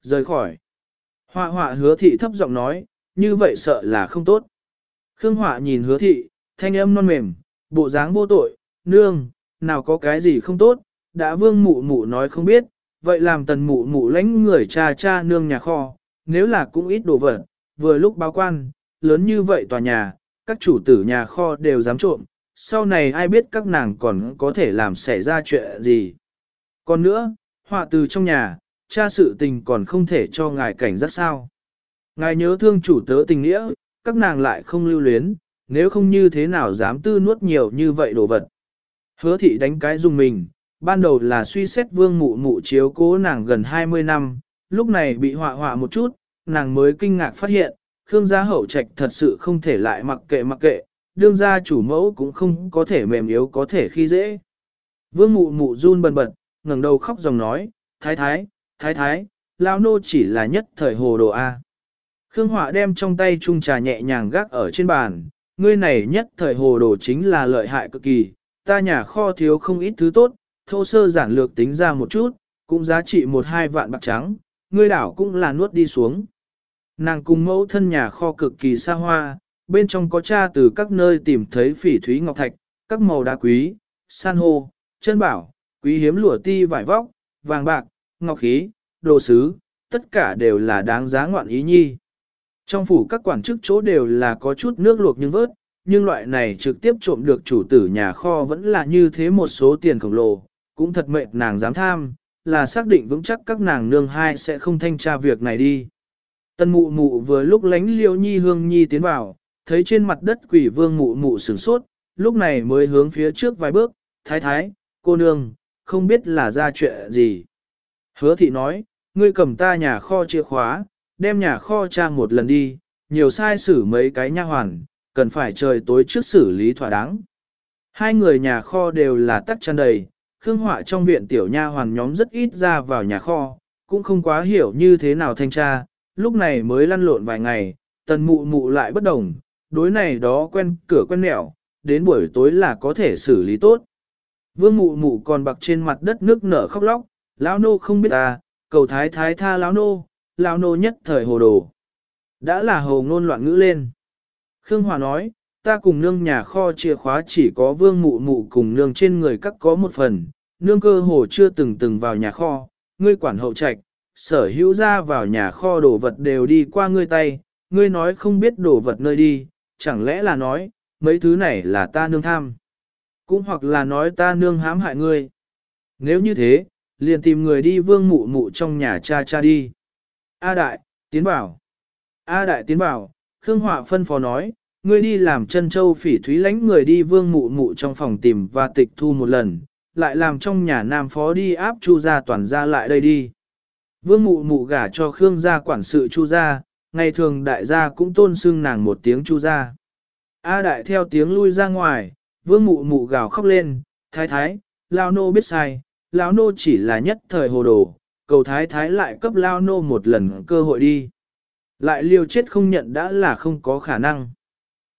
Rời khỏi. Họa họa hứa thị thấp giọng nói, như vậy sợ là không tốt. Khương họa nhìn hứa thị, thanh âm non mềm, bộ dáng vô tội, nương, nào có cái gì không tốt, đã vương mụ mụ nói không biết, vậy làm tần mụ mụ lãnh người cha cha nương nhà kho, nếu là cũng ít đồ vật, vừa lúc báo quan, lớn như vậy tòa nhà, các chủ tử nhà kho đều dám trộm, sau này ai biết các nàng còn có thể làm xảy ra chuyện gì. Còn nữa, họa từ trong nhà, cha sự tình còn không thể cho ngài cảnh giác sao. Ngài nhớ thương chủ tớ tình nghĩa, các nàng lại không lưu luyến, nếu không như thế nào dám tư nuốt nhiều như vậy đồ vật. Hứa thị đánh cái dùng mình, ban đầu là suy xét vương mụ mụ chiếu cố nàng gần 20 năm, lúc này bị họa họa một chút, nàng mới kinh ngạc phát hiện, Khương gia hậu trạch thật sự không thể lại mặc kệ mặc kệ, đương gia chủ mẫu cũng không có thể mềm yếu có thể khi dễ. Vương mụ mụ run bần bật, ngẩng đầu khóc dòng nói, thái thái, thái thái, lao nô chỉ là nhất thời hồ đồ A. Khương Họa đem trong tay chung trà nhẹ nhàng gác ở trên bàn, ngươi này nhất thời hồ đồ chính là lợi hại cực kỳ, ta nhà kho thiếu không ít thứ tốt, thô sơ giản lược tính ra một chút, cũng giá trị một hai vạn bạc trắng, ngươi đảo cũng là nuốt đi xuống. Nàng cùng mẫu thân nhà kho cực kỳ xa hoa, bên trong có cha từ các nơi tìm thấy phỉ thúy ngọc thạch, các màu đá quý, san hô, chân bảo, quý hiếm lụa ti vải vóc, vàng bạc, ngọc khí, đồ sứ, tất cả đều là đáng giá ngoạn ý nhi. Trong phủ các quản chức chỗ đều là có chút nước luộc nhưng vớt, nhưng loại này trực tiếp trộm được chủ tử nhà kho vẫn là như thế một số tiền khổng lồ, cũng thật mệt nàng dám tham, là xác định vững chắc các nàng nương hai sẽ không thanh tra việc này đi. Tân mụ mụ vừa lúc lánh liêu nhi hương nhi tiến vào, thấy trên mặt đất quỷ vương mụ mụ sửng sốt, lúc này mới hướng phía trước vài bước, thái thái, cô nương, không biết là ra chuyện gì. Hứa thị nói, ngươi cầm ta nhà kho chìa khóa, đem nhà kho tra một lần đi, nhiều sai xử mấy cái nha hoàn, cần phải trời tối trước xử lý thỏa đáng. Hai người nhà kho đều là tắc chăn đầy, Khương Họa trong viện tiểu nha hoàn nhóm rất ít ra vào nhà kho, cũng không quá hiểu như thế nào thanh tra, lúc này mới lăn lộn vài ngày, tần mụ mụ lại bất đồng, đối này đó quen cửa quen nẻo, đến buổi tối là có thể xử lý tốt. Vương mụ mụ còn bạc trên mặt đất nước nở khóc lóc, lão nô không biết ta, cầu thái thái tha lão nô, lão nô nhất thời hồ đồ. Đã là hồ ngôn loạn ngữ lên. Khương Hòa nói, ta cùng nương nhà kho chìa khóa chỉ có vương mụ mụ cùng nương trên người các có một phần, nương cơ hồ chưa từng từng vào nhà kho, ngươi quản hậu trạch, sở hữu ra vào nhà kho đồ vật đều đi qua ngươi tay, ngươi nói không biết đồ vật nơi đi, chẳng lẽ là nói, mấy thứ này là ta nương tham. Cũng hoặc là nói ta nương hãm hại ngươi. Nếu như thế, liền tìm người đi vương mụ mụ trong nhà cha cha đi. A đại, tiến bảo. A đại tiến bảo, Khương Họa phân phó nói, ngươi đi làm chân châu phỉ thúy lãnh người đi vương mụ mụ trong phòng tìm và tịch thu một lần, lại làm trong nhà nam phó đi áp chu gia toàn gia lại đây đi. Vương mụ mụ gả cho Khương gia quản sự chu gia, ngày thường đại gia cũng tôn xưng nàng một tiếng chu gia. A đại theo tiếng lui ra ngoài, vương mụ mụ gào khóc lên, thái thái, lao nô biết sai, Lão nô chỉ là nhất thời hồ đồ, cầu thái thái lại cấp lao nô một lần cơ hội đi. Lại liều chết không nhận đã là không có khả năng.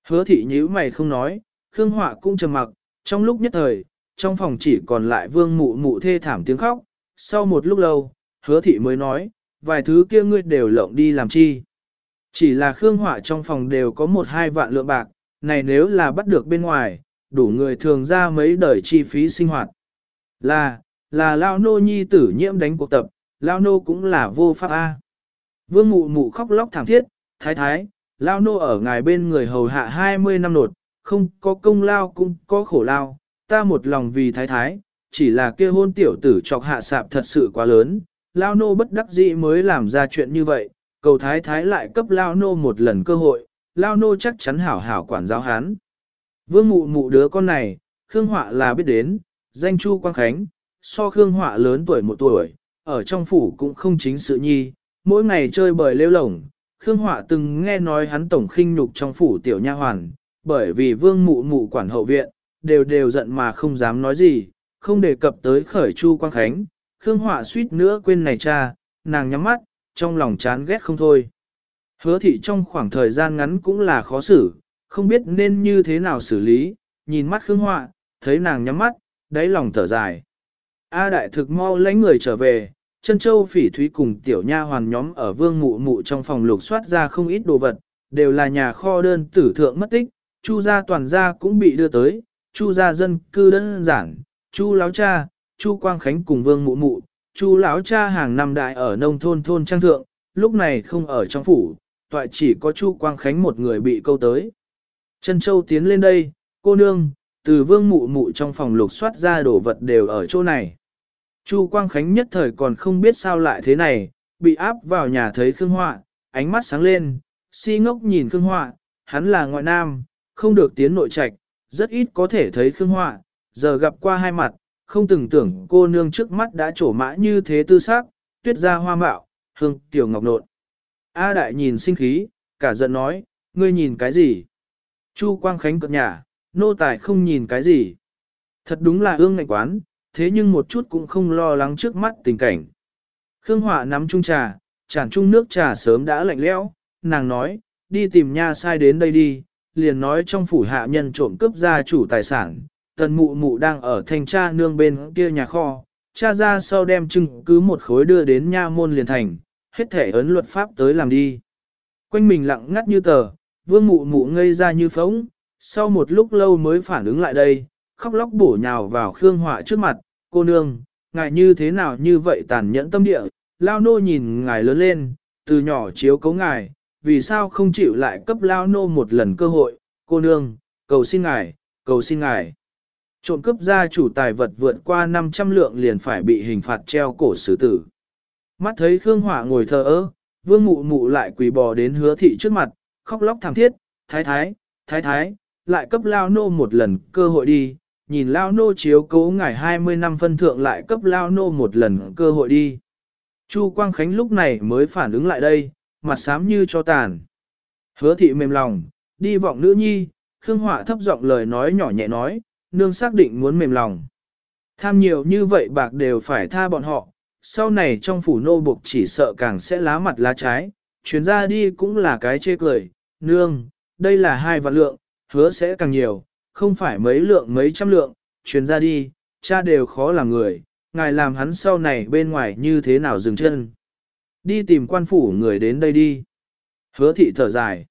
Hứa thị nhíu mày không nói, Khương Họa cũng trầm mặc, trong lúc nhất thời, trong phòng chỉ còn lại vương mụ mụ thê thảm tiếng khóc, sau một lúc lâu, hứa thị mới nói, vài thứ kia ngươi đều lộng đi làm chi. Chỉ là Khương Họa trong phòng đều có một hai vạn lượng bạc, này nếu là bắt được bên ngoài, đủ người thường ra mấy đời chi phí sinh hoạt. Là, là Lao Nô Nhi tử nhiễm đánh cuộc tập, Lao Nô cũng là vô pháp A. Vương mụ mụ khóc lóc thảm thiết, thái thái, Lao Nô ở ngài bên người hầu hạ 20 năm nột, không có công lao cũng có khổ lao, ta một lòng vì thái thái, chỉ là kia hôn tiểu tử chọc hạ sạp thật sự quá lớn, Lao Nô bất đắc dĩ mới làm ra chuyện như vậy, cầu thái thái lại cấp Lao Nô một lần cơ hội, Lao Nô chắc chắn hảo hảo quản giáo hán. Vương mụ mụ đứa con này, Khương Họa là biết đến, danh Chu Quang Khánh, so Khương Họa lớn tuổi một tuổi, ở trong phủ cũng không chính sự nhi, mỗi ngày chơi bời lêu lổng. Khương Họa từng nghe nói hắn tổng khinh nhục trong phủ tiểu nha hoàn, bởi vì vương mụ mụ quản hậu viện, đều đều giận mà không dám nói gì, không đề cập tới khởi Chu Quang Khánh. Khương Họa suýt nữa quên này cha, nàng nhắm mắt, trong lòng chán ghét không thôi. Hứa thị trong khoảng thời gian ngắn cũng là khó xử, không biết nên như thế nào xử lý, nhìn mắt Khương Họa, thấy nàng nhắm mắt, đáy lòng thở dài. A đại thực mau lãnh người trở về, chân châu phỉ thúy cùng tiểu nha hoàn nhóm ở vương mụ mụ trong phòng lục soát ra không ít đồ vật, đều là nhà kho đơn tử thượng mất tích, chu gia toàn gia cũng bị đưa tới, chu gia dân cư đơn giản, chu láo cha, chu quang khánh cùng vương mụ mụ, chu lão cha hàng năm đại ở nông thôn thôn trang thượng, lúc này không ở trong phủ, toại chỉ có chu quang khánh một người bị câu tới. Chân châu tiến lên đây, cô nương, từ vương mụ mụ trong phòng lục soát ra đồ vật đều ở chỗ này. Chu Quang Khánh nhất thời còn không biết sao lại thế này, bị áp vào nhà thấy Khương Họa, ánh mắt sáng lên, si ngốc nhìn Khương Họa, hắn là ngoại nam, không được tiến nội trạch, rất ít có thể thấy Khương Họa, giờ gặp qua hai mặt, không từng tưởng cô nương trước mắt đã trổ mã như thế tư sắc, tuyết ra hoa mạo, hương tiểu ngọc nộn. A đại nhìn sinh khí, cả giận nói, ngươi nhìn cái gì? Chu Quang Khánh cợt nhả, nô tài không nhìn cái gì. Thật đúng là ương ngạnh quán, thế nhưng một chút cũng không lo lắng trước mắt tình cảnh. Khương Họa nắm chung trà, chản chung nước trà sớm đã lạnh lẽo, nàng nói, đi tìm nha sai đến đây đi, liền nói trong phủ hạ nhân trộm cướp gia chủ tài sản, tần mụ mụ đang ở thanh tra nương bên kia nhà kho, cha ra sau đem chứng cứ một khối đưa đến nha môn liền thành, hết thể ấn luật pháp tới làm đi. Quanh mình lặng ngắt như tờ, vương mụ mụ ngây ra như phóng, sau một lúc lâu mới phản ứng lại đây, khóc lóc bổ nhào vào Khương Họa trước mặt, cô nương, ngài như thế nào như vậy tàn nhẫn tâm địa, lao nô nhìn ngài lớn lên, từ nhỏ chiếu cấu ngài, vì sao không chịu lại cấp lao nô một lần cơ hội, cô nương, cầu xin ngài, cầu xin ngài. Trộm cướp gia chủ tài vật vượt qua 500 lượng liền phải bị hình phạt treo cổ xử tử. Mắt thấy Khương Hỏa ngồi thờ ơ, vương mụ mụ lại quỳ bò đến hứa thị trước mặt, khóc lóc thảm thiết, thái thái, thái thái, lại cấp lao nô một lần cơ hội đi, nhìn lao nô chiếu cố ngài 20 năm phân thượng lại cấp lao nô một lần cơ hội đi. Chu Quang Khánh lúc này mới phản ứng lại đây, mặt xám như cho tàn. Hứa thị mềm lòng, đi vọng nữ nhi, Khương Họa thấp giọng lời nói nhỏ nhẹ nói, nương xác định muốn mềm lòng. Tham nhiều như vậy bạc đều phải tha bọn họ, sau này trong phủ nô buộc chỉ sợ càng sẽ lá mặt lá trái, chuyến ra đi cũng là cái chê cười, nương, đây là hai vạn lượng, hứa sẽ càng nhiều, không phải mấy lượng mấy trăm lượng, truyền ra đi, cha đều khó làm người, ngài làm hắn sau này bên ngoài như thế nào dừng chân. Đi tìm quan phủ người đến đây đi. Hứa thị thở dài.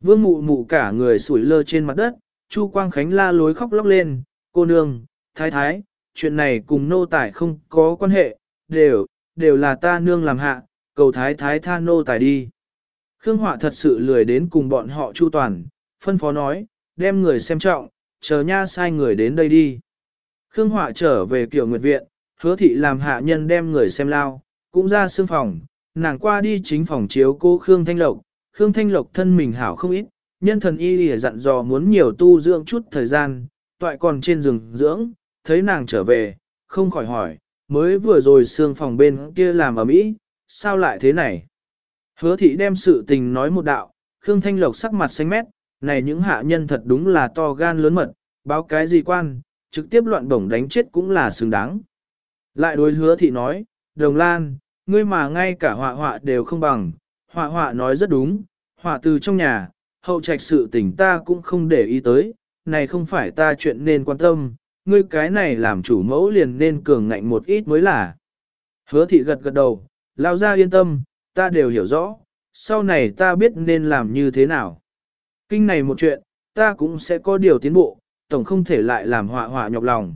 Vương mụ mụ cả người sủi lơ trên mặt đất, Chu Quang Khánh la lối khóc lóc lên, cô nương, thái thái, chuyện này cùng nô tài không có quan hệ, đều, đều là ta nương làm hạ, cầu thái thái tha nô tài đi. Khương Họa thật sự lười đến cùng bọn họ chu toàn, phân phó nói, đem người xem trọng, chờ nha sai người đến đây đi. Khương Họa trở về kiểu nguyệt viện, hứa thị làm hạ nhân đem người xem lao, cũng ra xương phòng, nàng qua đi chính phòng chiếu cô Khương Thanh Lộc, Khương Thanh Lộc thân mình hảo không ít, nhân thần y lìa dặn dò muốn nhiều tu dưỡng chút thời gian, toại còn trên giường dưỡng, thấy nàng trở về, không khỏi hỏi, mới vừa rồi xương phòng bên kia làm ở mỹ, sao lại thế này? Hứa thị đem sự tình nói một đạo, Khương Thanh Lộc sắc mặt xanh mét, này những hạ nhân thật đúng là to gan lớn mật, báo cái gì quan, trực tiếp loạn bổng đánh chết cũng là xứng đáng. Lại đối hứa thị nói, đồng lan, ngươi mà ngay cả họa họa đều không bằng, họa họa nói rất đúng, họa từ trong nhà, hậu trạch sự tình ta cũng không để ý tới, này không phải ta chuyện nên quan tâm, ngươi cái này làm chủ mẫu liền nên cường ngạnh một ít mới là. Hứa thị gật gật đầu, lao ra yên tâm, ta đều hiểu rõ, sau này ta biết nên làm như thế nào. Kinh này một chuyện, ta cũng sẽ có điều tiến bộ, tổng không thể lại làm họa họa nhọc lòng.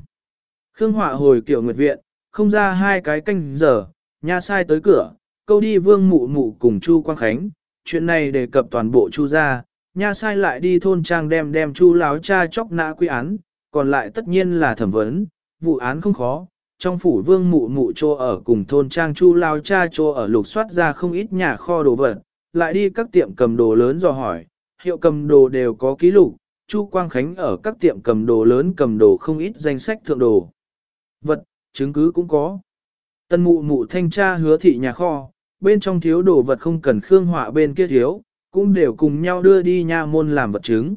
Khương họa hồi kiểu nguyệt viện, không ra hai cái canh giờ, nha sai tới cửa, câu đi vương mụ mụ cùng Chu Quang Khánh, chuyện này đề cập toàn bộ Chu gia, nha sai lại đi thôn trang đem đem Chu láo cha chóc nã quy án, còn lại tất nhiên là thẩm vấn, vụ án không khó. Trong phủ vương mụ mụ chô ở cùng thôn trang chu lao cha chô ở lục soát ra không ít nhà kho đồ vật, lại đi các tiệm cầm đồ lớn dò hỏi, hiệu cầm đồ đều có ký lục, Chu Quang Khánh ở các tiệm cầm đồ lớn cầm đồ không ít danh sách thượng đồ. Vật, chứng cứ cũng có. Tân mụ mụ thanh tra hứa thị nhà kho, bên trong thiếu đồ vật không cần khương họa bên kia thiếu, cũng đều cùng nhau đưa đi nha môn làm vật chứng.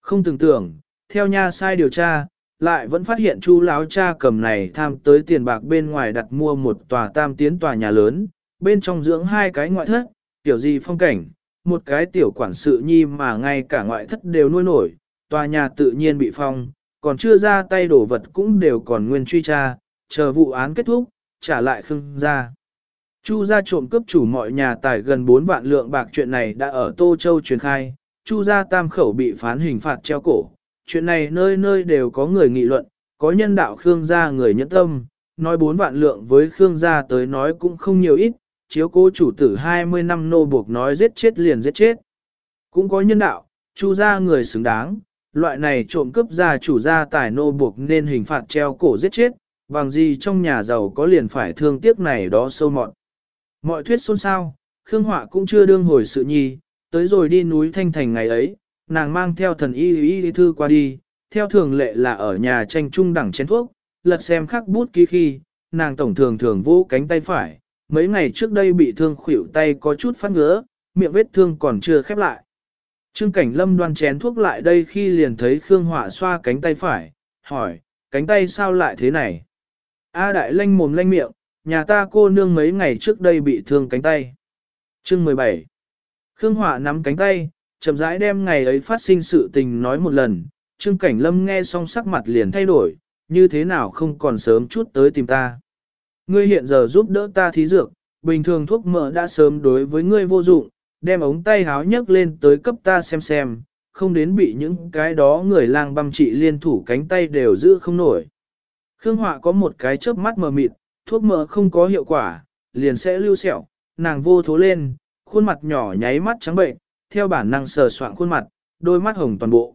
Không tưởng tưởng, theo nha sai điều tra, lại vẫn phát hiện chu láo cha cầm này tham tới tiền bạc bên ngoài đặt mua một tòa tam tiến tòa nhà lớn, bên trong dưỡng hai cái ngoại thất, tiểu gì phong cảnh, một cái tiểu quản sự nhi mà ngay cả ngoại thất đều nuôi nổi, tòa nhà tự nhiên bị phong, còn chưa ra tay đổ vật cũng đều còn nguyên truy tra, chờ vụ án kết thúc, trả lại Khương gia. Chu gia trộm cướp chủ mọi nhà tài gần 4 vạn lượng bạc chuyện này đã ở Tô Châu truyền khai, Chu gia tam khẩu bị phán hình phạt treo cổ. Chuyện này nơi nơi đều có người nghị luận, có nhân đạo Khương gia người nhẫn tâm, nói 4 vạn lượng với Khương gia tới nói cũng không nhiều ít, chiếu cố chủ tử 20 năm nô buộc nói giết chết liền giết chết. Cũng có nhân đạo, Chu gia người xứng đáng, loại này trộm cướp gia chủ gia tài nô buộc nên hình phạt treo cổ giết chết, bằng gì trong nhà giàu có liền phải thương tiếc này đó sâu mọn. Mọi thuyết xôn xao, Khương Họa cũng chưa đương hồi sự nhi, tới rồi đi núi Thanh Thành ngày ấy, nàng mang theo thần y y, y thư qua đi, theo thường lệ là ở nhà tranh trung đẳng chén thuốc, lật xem khắc bút ký khi, nàng tổng thường thường vỗ cánh tay phải, mấy ngày trước đây bị thương khuỷu tay có chút phát ngứa, miệng vết thương còn chưa khép lại. Trương Cảnh Lâm đoan chén thuốc lại đây khi liền thấy Khương Hỏa xoa cánh tay phải, hỏi, cánh tay sao lại thế này? A đại lanh mồm lanh miệng, nhà ta cô nương mấy ngày trước đây bị thương cánh tay. Chương 17 Khương Hỏa nắm cánh tay, chậm rãi đem ngày ấy phát sinh sự tình nói một lần, Trương Cảnh Lâm nghe xong sắc mặt liền thay đổi, như thế nào không còn sớm chút tới tìm ta. Ngươi hiện giờ giúp đỡ ta thí dược, bình thường thuốc mỡ đã sớm đối với ngươi vô dụng, đem ống tay háo nhấc lên tới cấp ta xem xem, không đến bị những cái đó người lang băm trị liên thủ cánh tay đều giữ không nổi. Khương Họa có một cái chớp mắt mờ mịt, thuốc mỡ không có hiệu quả, liền sẽ lưu sẹo, nàng vô thố lên, khuôn mặt nhỏ nháy mắt trắng bệnh, theo bản năng sờ soạn khuôn mặt, đôi mắt hồng toàn bộ.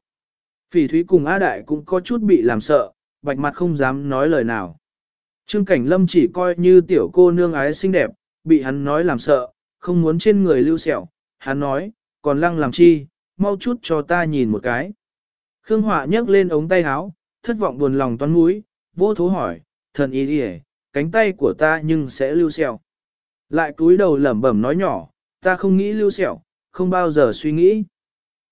Phỉ Thúy cùng A Đại cũng có chút bị làm sợ, bạch mặt không dám nói lời nào. Trương Cảnh Lâm chỉ coi như tiểu cô nương ái xinh đẹp, bị hắn nói làm sợ, không muốn trên người lưu sẹo, hắn nói, còn lăng làm chi, mau chút cho ta nhìn một cái. Khương Họa nhấc lên ống tay áo, thất vọng buồn lòng toán mũi, vô thố hỏi, thần y đi cánh tay của ta nhưng sẽ lưu sẹo. Lại cúi đầu lẩm bẩm nói nhỏ, ta không nghĩ lưu sẹo, không bao giờ suy nghĩ.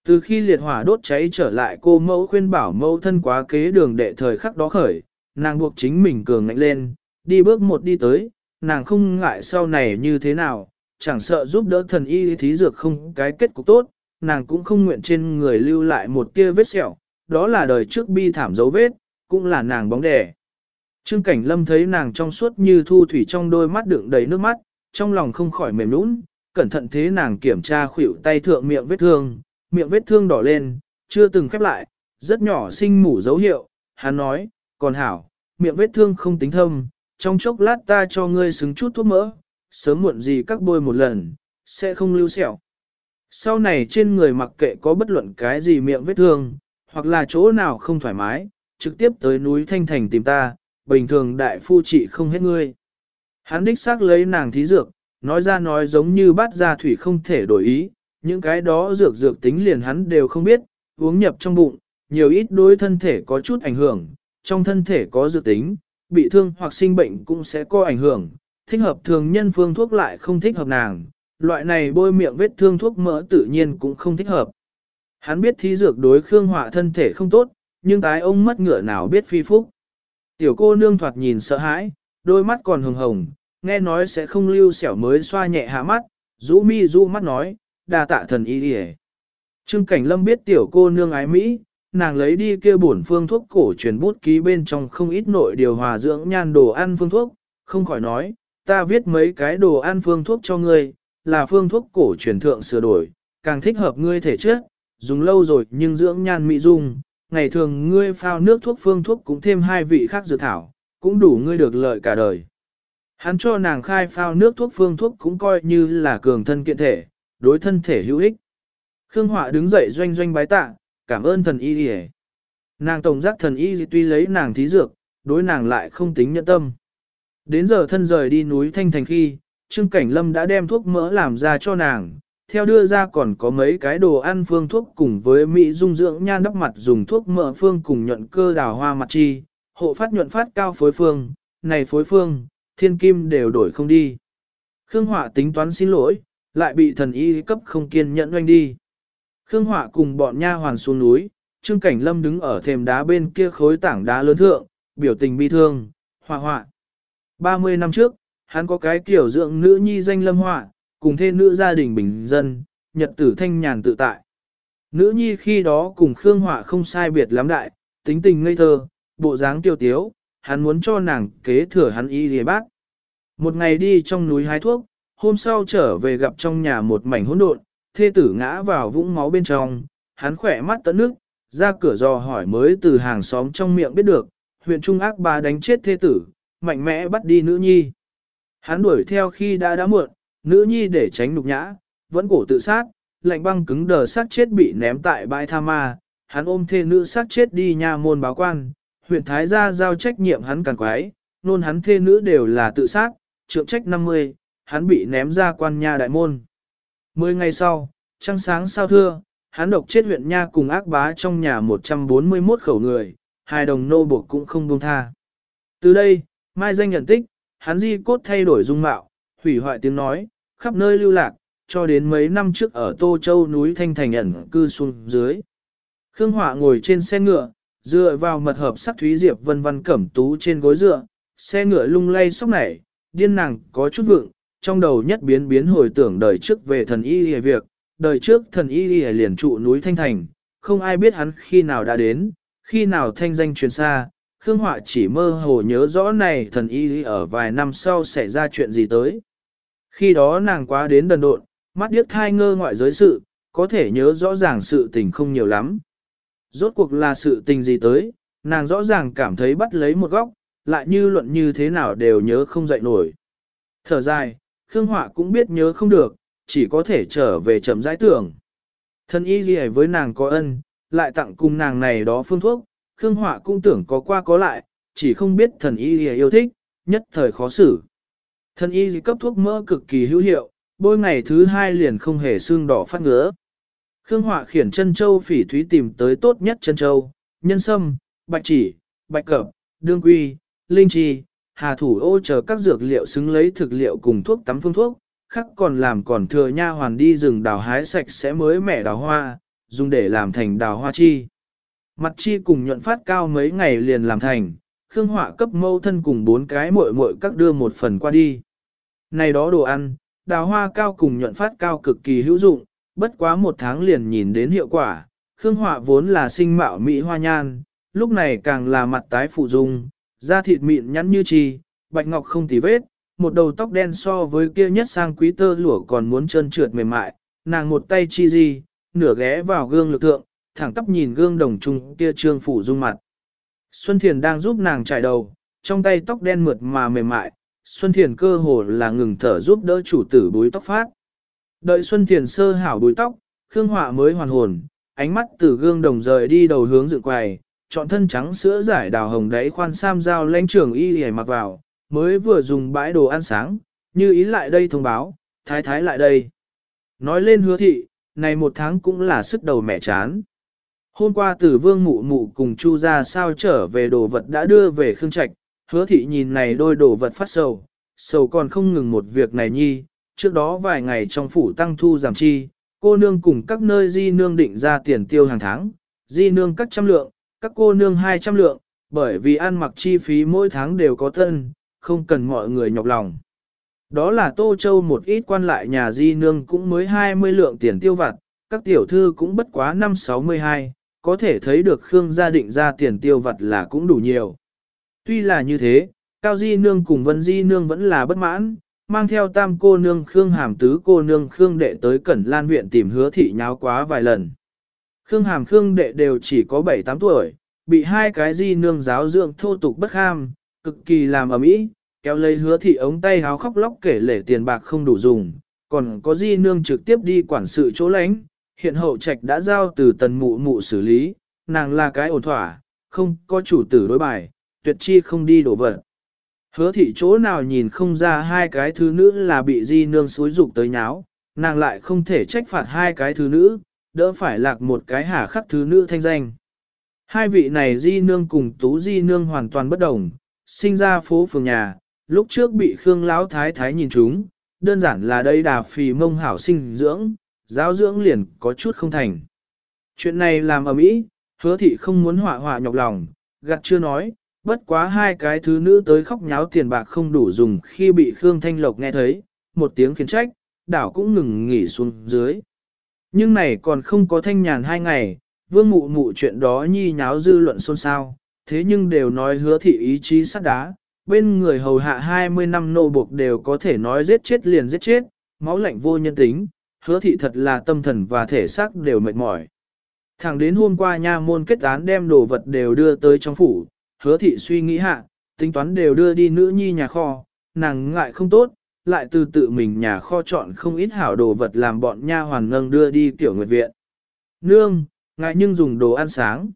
Từ khi liệt hỏa đốt cháy trở lại cô mẫu khuyên bảo mẫu thân quá kế đường đệ thời khắc đó khởi, nàng buộc chính mình cường ngạnh lên, đi bước một đi tới, nàng không ngại sau này như thế nào, chẳng sợ giúp đỡ thần y thí dược không cái kết cục tốt, nàng cũng không nguyện trên người lưu lại một tia vết sẹo, đó là đời trước bi thảm dấu vết, cũng là nàng bóng đẻ. Trương Cảnh Lâm thấy nàng trong suốt như thu thủy trong đôi mắt đựng đầy nước mắt, trong lòng không khỏi mềm nũng, cẩn thận thế nàng kiểm tra khuỷu tay thượng miệng vết thương, miệng vết thương đỏ lên, chưa từng khép lại, rất nhỏ sinh mủ dấu hiệu, hắn nói, còn hảo, miệng vết thương không tính thâm, trong chốc lát ta cho ngươi xứng chút thuốc mỡ, sớm muộn gì các bôi một lần, sẽ không lưu sẹo. Sau này trên người mặc kệ có bất luận cái gì miệng vết thương, hoặc là chỗ nào không thoải mái, trực tiếp tới núi Thanh Thành tìm ta, bình thường đại phu trị không hết ngươi. Hắn đích xác lấy nàng thí dược, nói ra nói giống như bát ra thủy không thể đổi ý, những cái đó dược dược tính liền hắn đều không biết, uống nhập trong bụng, nhiều ít đối thân thể có chút ảnh hưởng, trong thân thể có dự tính, bị thương hoặc sinh bệnh cũng sẽ có ảnh hưởng, thích hợp thường nhân phương thuốc lại không thích hợp nàng, loại này bôi miệng vết thương thuốc mỡ tự nhiên cũng không thích hợp. Hắn biết thí dược đối Khương Họa thân thể không tốt, nhưng tái ông mất ngựa nào biết phi phúc. Tiểu cô nương thoạt nhìn sợ hãi, đôi mắt còn hồng hồng, nghe nói sẽ không lưu xẻo mới xoa nhẹ hạ mắt, rũ mi rũ mắt nói, đa tạ thần y đi Trương Cảnh Lâm biết tiểu cô nương ái Mỹ, nàng lấy đi kia bổn phương thuốc cổ truyền bút ký bên trong không ít nội điều hòa dưỡng nhan đồ ăn phương thuốc, không khỏi nói, ta viết mấy cái đồ ăn phương thuốc cho ngươi, là phương thuốc cổ truyền thượng sửa đổi, càng thích hợp ngươi thể chất, dùng lâu rồi nhưng dưỡng nhan mỹ dung, ngày thường ngươi phao nước thuốc phương thuốc cũng thêm hai vị khác dược thảo, cũng đủ ngươi được lợi cả đời. Hắn cho nàng khai phao nước thuốc phương thuốc cũng coi như là cường thân kiện thể, đối thân thể hữu ích. Khương Họa đứng dậy doanh doanh bái tạ, cảm ơn thần y đi Nàng tổng giác thần y tuy lấy nàng thí dược, đối nàng lại không tính nhẫn tâm. Đến giờ thân rời đi núi Thanh Thành khi, Trương Cảnh Lâm đã đem thuốc mỡ làm ra cho nàng, theo đưa ra còn có mấy cái đồ ăn phương thuốc cùng với Mỹ dung dưỡng nhan đắp mặt dùng thuốc mỡ phương cùng nhuận cơ đào hoa mặt chi, hộ phát nhuận phát cao phối phương, này phối phương, thiên kim đều đổi không đi. Khương Họa tính toán xin lỗi, lại bị thần y cấp không kiên nhẫn oanh đi. Khương Họa cùng bọn nha hoàn xuống núi, Trương Cảnh Lâm đứng ở thềm đá bên kia khối tảng đá lớn thượng, biểu tình bi thương, họa họa. 30 năm trước, hắn có cái kiểu dưỡng nữ nhi danh Lâm Họa, cùng thê nữ gia đình bình dân, nhật tử thanh nhàn tự tại. Nữ nhi khi đó cùng Khương Họa không sai biệt lắm đại, tính tình ngây thơ, bộ dáng tiêu tiếu, hắn muốn cho nàng kế thừa hắn y lìa bác. Một ngày đi trong núi hái thuốc, hôm sau trở về gặp trong nhà một mảnh hỗn độn, thê tử ngã vào vũng máu bên trong, hắn khỏe mắt tận nước, ra cửa dò hỏi mới từ hàng xóm trong miệng biết được, huyện Trung ác bà đánh chết thê tử, mạnh mẽ bắt đi nữ nhi. Hắn đuổi theo khi đã đã muộn, nữ nhi để tránh nhục nhã, vẫn cổ tự sát, lạnh băng cứng đờ sát chết bị ném tại bãi tha ma, hắn ôm thê nữ sát chết đi nha môn báo quan, huyện Thái gia giao trách nhiệm hắn càng quái, nôn hắn thê nữ đều là tự sát, trượng trách 50, hắn bị ném ra quan nha đại môn. Mười ngày sau, trăng sáng sao thưa, hắn độc chết huyện nha cùng ác bá trong nhà 141 khẩu người, hai đồng nô buộc cũng không buông tha. Từ đây, mai danh nhận tích, hắn di cốt thay đổi dung mạo, hủy hoại tiếng nói, khắp nơi lưu lạc, cho đến mấy năm trước ở Tô Châu núi Thanh Thành ẩn cư xuống dưới. Khương Họa ngồi trên xe ngựa, dựa vào mật hợp sắc thúy diệp vân vân cẩm tú trên gối dựa, xe ngựa lung lay sóc nảy, điên nàng có chút vượng, trong đầu nhất biến biến hồi tưởng đời trước về thần y hề việc, đời trước thần y hề liền trụ núi Thanh Thành, không ai biết hắn khi nào đã đến, khi nào thanh danh truyền xa, Khương Họa chỉ mơ hồ nhớ rõ này thần y ở vài năm sau xảy ra chuyện gì tới. Khi đó nàng quá đến đần độn, mắt điếc thai ngơ ngoại giới sự, có thể nhớ rõ ràng sự tình không nhiều lắm. Rốt cuộc là sự tình gì tới, nàng rõ ràng cảm thấy bắt lấy một góc, lại như luận như thế nào đều nhớ không dậy nổi. Thở dài, Khương Họa cũng biết nhớ không được, chỉ có thể trở về chậm giải tưởng. Thân y gì với nàng có ân, lại tặng cùng nàng này đó phương thuốc, Khương Họa cũng tưởng có qua có lại, chỉ không biết thần y gì yêu thích, nhất thời khó xử. Thần y gì cấp thuốc mỡ cực kỳ hữu hiệu, bôi ngày thứ hai liền không hề xương đỏ phát ngứa. Khương Họa khiển chân châu phỉ thúy tìm tới tốt nhất chân châu, nhân sâm, bạch chỉ, bạch cẩm, đương quy, linh chi, hà thủ ô chờ các dược liệu xứng lấy thực liệu cùng thuốc tắm phương thuốc, khắc còn làm còn thừa nha hoàn đi rừng đào hái sạch sẽ mới mẻ đào hoa, dùng để làm thành đào hoa chi. Mặt chi cùng nhuận phát cao mấy ngày liền làm thành, Khương Họa cấp mâu thân cùng bốn cái muội muội các đưa một phần qua đi. Này đó đồ ăn, đào hoa cao cùng nhuận phát cao cực kỳ hữu dụng, bất quá một tháng liền nhìn đến hiệu quả. Khương Họa vốn là sinh mạo mỹ hoa nhan, lúc này càng là mặt tái phụ dung, da thịt mịn nhắn như chi, bạch ngọc không tì vết, một đầu tóc đen so với kia nhất sang quý tơ lụa còn muốn trơn trượt mềm mại, nàng một tay chi gì, nửa ghé vào gương lực thượng, thẳng tóc nhìn gương đồng trung kia trương phủ dung mặt. Xuân Thiền đang giúp nàng trải đầu, trong tay tóc đen mượt mà mềm mại, Xuân Thiền cơ hồ là ngừng thở giúp đỡ chủ tử búi tóc phát. Đợi Xuân Thiền sơ hảo búi tóc, Khương Họa mới hoàn hồn, ánh mắt từ gương đồng rời đi đầu hướng dự quầy, chọn thân trắng sữa giải đào hồng đáy khoan sam dao lãnh trưởng y hề mặc vào, mới vừa dùng bãi đồ ăn sáng, như ý lại đây thông báo, thái thái lại đây. Nói lên hứa thị, này một tháng cũng là sức đầu mẹ chán. Hôm qua tử vương mụ mụ cùng chu ra sao trở về đồ vật đã đưa về khương trạch, hứa thị nhìn này đôi đồ vật phát sầu, sầu còn không ngừng một việc này nhi, trước đó vài ngày trong phủ tăng thu giảm chi, cô nương cùng các nơi di nương định ra tiền tiêu hàng tháng, di nương các trăm lượng, các cô nương hai trăm lượng, bởi vì ăn mặc chi phí mỗi tháng đều có thân, không cần mọi người nhọc lòng. Đó là Tô Châu một ít quan lại nhà di nương cũng mới 20 lượng tiền tiêu vặt, các tiểu thư cũng bất quá năm 62, có thể thấy được Khương gia định ra tiền tiêu vặt là cũng đủ nhiều. Tuy là như thế, Cao Di Nương cùng Vân Di Nương vẫn là bất mãn, mang theo tam cô nương Khương Hàm tứ cô nương Khương đệ tới Cẩn Lan Viện tìm hứa thị nháo quá vài lần. Khương Hàm Khương đệ đều chỉ có 7-8 tuổi, bị hai cái Di Nương giáo dưỡng thô tục bất ham, cực kỳ làm ở mỹ, kéo lấy hứa thị ống tay háo khóc lóc kể lể tiền bạc không đủ dùng, còn có Di Nương trực tiếp đi quản sự chỗ lánh, hiện hậu trạch đã giao từ tần mụ mụ xử lý, nàng là cái ổn thỏa, không có chủ tử đối bài, tuyệt chi không đi đổ vật. Hứa thị chỗ nào nhìn không ra hai cái thứ nữ là bị di nương xối dục tới nháo, nàng lại không thể trách phạt hai cái thứ nữ, đỡ phải lạc một cái hà khắc thứ nữ thanh danh. Hai vị này di nương cùng tú di nương hoàn toàn bất đồng, sinh ra phố phường nhà, lúc trước bị Khương Lão Thái Thái nhìn chúng, đơn giản là đây đà phì mông hảo sinh dưỡng, giáo dưỡng liền có chút không thành. Chuyện này làm ở mỹ, hứa thị không muốn họa họa nhọc lòng, gặt chưa nói, bất quá hai cái thứ nữ tới khóc nháo tiền bạc không đủ dùng khi bị Khương Thanh Lộc nghe thấy, một tiếng khiển trách, đảo cũng ngừng nghỉ xuống dưới. Nhưng này còn không có thanh nhàn hai ngày, vương mụ mụ chuyện đó nhi nháo dư luận xôn xao, thế nhưng đều nói hứa thị ý chí sắt đá, bên người hầu hạ 20 năm nô buộc đều có thể nói giết chết liền giết chết, máu lạnh vô nhân tính, hứa thị thật là tâm thần và thể xác đều mệt mỏi. Thẳng đến hôm qua nha môn kết án đem đồ vật đều đưa tới trong phủ, hứa thị suy nghĩ hạ, tính toán đều đưa đi nữ nhi nhà kho, nàng ngại không tốt, lại từ tự mình nhà kho chọn không ít hảo đồ vật làm bọn nha hoàn nâng đưa đi tiểu nguyệt viện. Nương, ngại nhưng dùng đồ ăn sáng.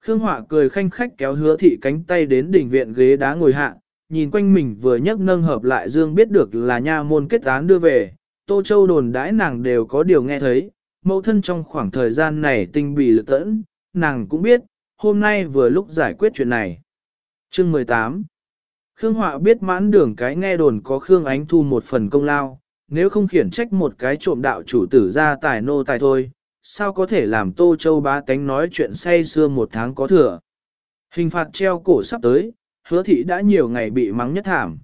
Khương Họa cười khanh khách kéo hứa thị cánh tay đến đỉnh viện ghế đá ngồi hạ, nhìn quanh mình vừa nhấc nâng hợp lại dương biết được là nha môn kết án đưa về, Tô Châu đồn đãi nàng đều có điều nghe thấy, mẫu thân trong khoảng thời gian này tinh bì lực tẫn, nàng cũng biết, hôm nay vừa lúc giải quyết chuyện này. Chương 18 Khương Họa biết mãn đường cái nghe đồn có Khương Ánh Thu một phần công lao, nếu không khiển trách một cái trộm đạo chủ tử ra tài nô tài thôi, sao có thể làm Tô Châu bá tánh nói chuyện say xưa một tháng có thừa. Hình phạt treo cổ sắp tới, hứa thị đã nhiều ngày bị mắng nhất thảm.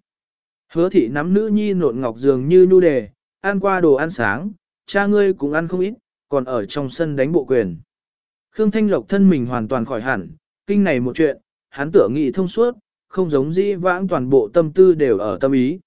Hứa thị nắm nữ nhi nộn ngọc dường như nhu đề, ăn qua đồ ăn sáng, cha ngươi cũng ăn không ít, còn ở trong sân đánh bộ quyền. Khương Thanh Lộc thân mình hoàn toàn khỏi hẳn, kinh này một chuyện, hắn tưởng nghị thông suốt, không giống dĩ vãng toàn bộ tâm tư đều ở tâm ý.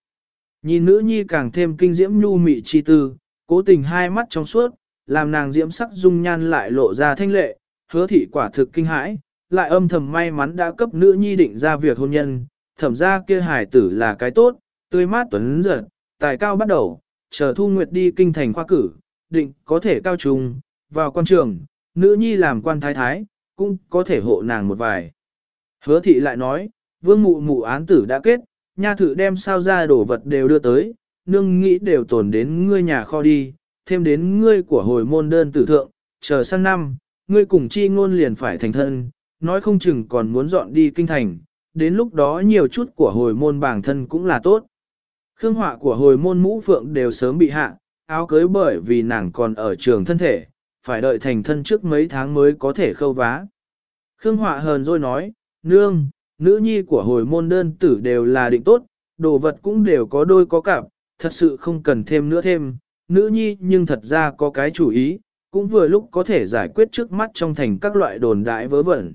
Nhìn nữ nhi càng thêm kinh diễm nhu mị chi tư, cố tình hai mắt trong suốt, làm nàng diễm sắc dung nhan lại lộ ra thanh lệ, hứa thị quả thực kinh hãi, lại âm thầm may mắn đã cấp nữ nhi định ra việc hôn nhân, thẩm ra kia hải tử là cái tốt, tươi mát tuấn giật, tài cao bắt đầu, chờ thu nguyệt đi kinh thành khoa cử, định có thể cao trùng, vào quan trường, nữ nhi làm quan thái thái, cũng có thể hộ nàng một vài. Hứa thị lại nói, vương mụ mụ án tử đã kết, nha thử đem sao ra đổ vật đều đưa tới, nương nghĩ đều tồn đến ngươi nhà kho đi, thêm đến ngươi của hồi môn đơn tử thượng, chờ sang năm, ngươi cùng chi ngôn liền phải thành thân, nói không chừng còn muốn dọn đi kinh thành, đến lúc đó nhiều chút của hồi môn bản thân cũng là tốt. Khương họa của hồi môn mũ phượng đều sớm bị hạ, áo cưới bởi vì nàng còn ở trường thân thể, phải đợi thành thân trước mấy tháng mới có thể khâu vá. Khương họa hờn rồi nói, nương, nữ nhi của hồi môn đơn tử đều là định tốt, đồ vật cũng đều có đôi có cặp, thật sự không cần thêm nữa thêm, nữ nhi nhưng thật ra có cái chủ ý, cũng vừa lúc có thể giải quyết trước mắt trong thành các loại đồn đại vớ vẩn.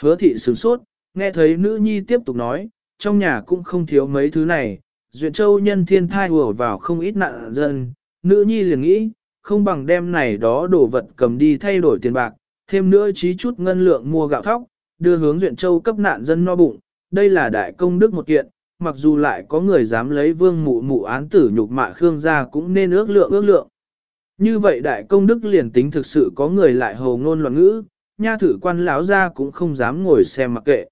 Hứa thị sửng sốt, nghe thấy nữ nhi tiếp tục nói, trong nhà cũng không thiếu mấy thứ này, Duyện Châu nhân thiên thai hùa vào không ít nạn dân, nữ nhi liền nghĩ, không bằng đem này đó đồ vật cầm đi thay đổi tiền bạc, thêm nữa trí chút ngân lượng mua gạo thóc, đưa hướng Duyện Châu cấp nạn dân no bụng, đây là đại công đức một kiện, mặc dù lại có người dám lấy vương mụ mụ án tử nhục mạ Khương gia cũng nên ước lượng ước lượng. Như vậy đại công đức liền tính thực sự có người lại hồ ngôn loạn ngữ, nha thử quan lão gia cũng không dám ngồi xem mặc kệ.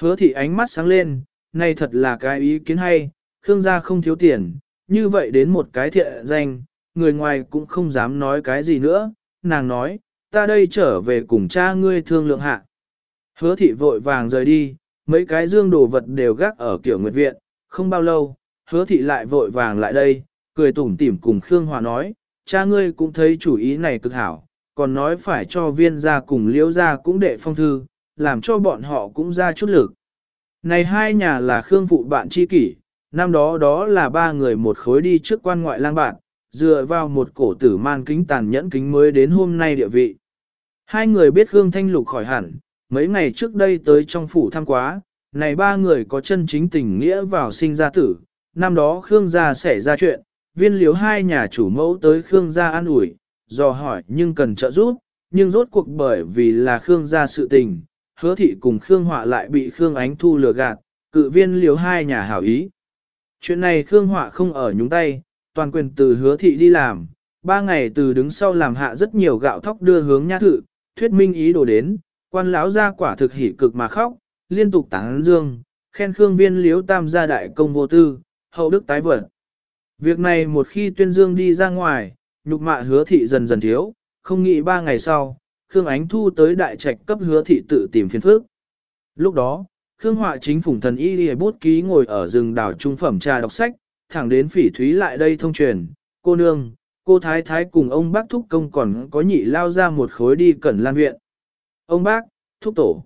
Hứa thị ánh mắt sáng lên, này thật là cái ý kiến hay, Khương gia không thiếu tiền, như vậy đến một cái thiện danh, người ngoài cũng không dám nói cái gì nữa, nàng nói, ta đây trở về cùng cha ngươi thương lượng hạ. Hứa thị vội vàng rời đi, mấy cái dương đồ vật đều gác ở kiểu nguyệt viện, không bao lâu, hứa thị lại vội vàng lại đây, cười tủm tỉm cùng Khương Hòa nói, cha ngươi cũng thấy chủ ý này cực hảo, còn nói phải cho viên gia cùng liễu gia cũng đệ phong thư, làm cho bọn họ cũng ra chút lực. Này hai nhà là Khương phụ bạn tri kỷ, năm đó đó là ba người một khối đi trước quan ngoại lang bạn, dựa vào một cổ tử man kính tàn nhẫn kính mới đến hôm nay địa vị. Hai người biết Khương Thanh Lục khỏi hẳn, mấy ngày trước đây tới trong phủ thăm quá, này ba người có chân chính tình nghĩa vào sinh ra tử, năm đó Khương gia xảy ra chuyện, viên liếu hai nhà chủ mẫu tới Khương gia an ủi, dò hỏi nhưng cần trợ giúp, nhưng rốt cuộc bởi vì là Khương gia sự tình, hứa thị cùng Khương Họa lại bị Khương Ánh Thu lừa gạt, cự viên liếu hai nhà hảo ý. Chuyện này Khương Họa không ở nhúng tay, toàn quyền từ hứa thị đi làm, ba ngày từ đứng sau làm hạ rất nhiều gạo thóc đưa hướng nha thự, thuyết minh ý đồ đến, quan lão ra quả thực hỉ cực mà khóc, liên tục tán dương, khen Khương viên liếu tam gia đại công vô tư, hậu đức tái vật. Việc này một khi tuyên dương đi ra ngoài, nhục mạ hứa thị dần dần thiếu, không nghĩ ba ngày sau, Khương Ánh Thu tới đại trạch cấp hứa thị tự tìm phiền phước. Lúc đó, Khương Họa chính phủng thần y đi bút ký ngồi ở rừng đảo trung phẩm trà đọc sách, thẳng đến phỉ thúy lại đây thông truyền, cô nương, cô thái thái cùng ông bác thúc công còn có nhị lao ra một khối đi cẩn lan viện. Ông bác, thúc tổ.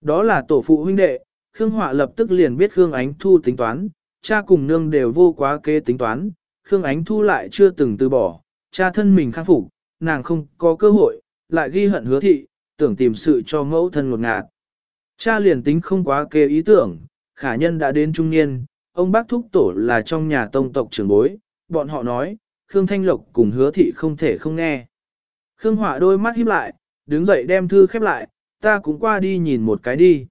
Đó là tổ phụ huynh đệ, Khương Họa lập tức liền biết Khương Ánh Thu tính toán, cha cùng nương đều vô quá kế tính toán, Khương Ánh Thu lại chưa từng từ bỏ, cha thân mình khắc phục, nàng không có cơ hội, lại ghi hận hứa thị, tưởng tìm sự cho mẫu thân ngột ngạt. Cha liền tính không quá kế ý tưởng, khả nhân đã đến trung niên, ông bác thúc tổ là trong nhà tông tộc trưởng bối, bọn họ nói, Khương Thanh Lộc cùng hứa thị không thể không nghe. Khương Họa đôi mắt híp lại, đứng dậy đem thư khép lại, ta cũng qua đi nhìn một cái đi.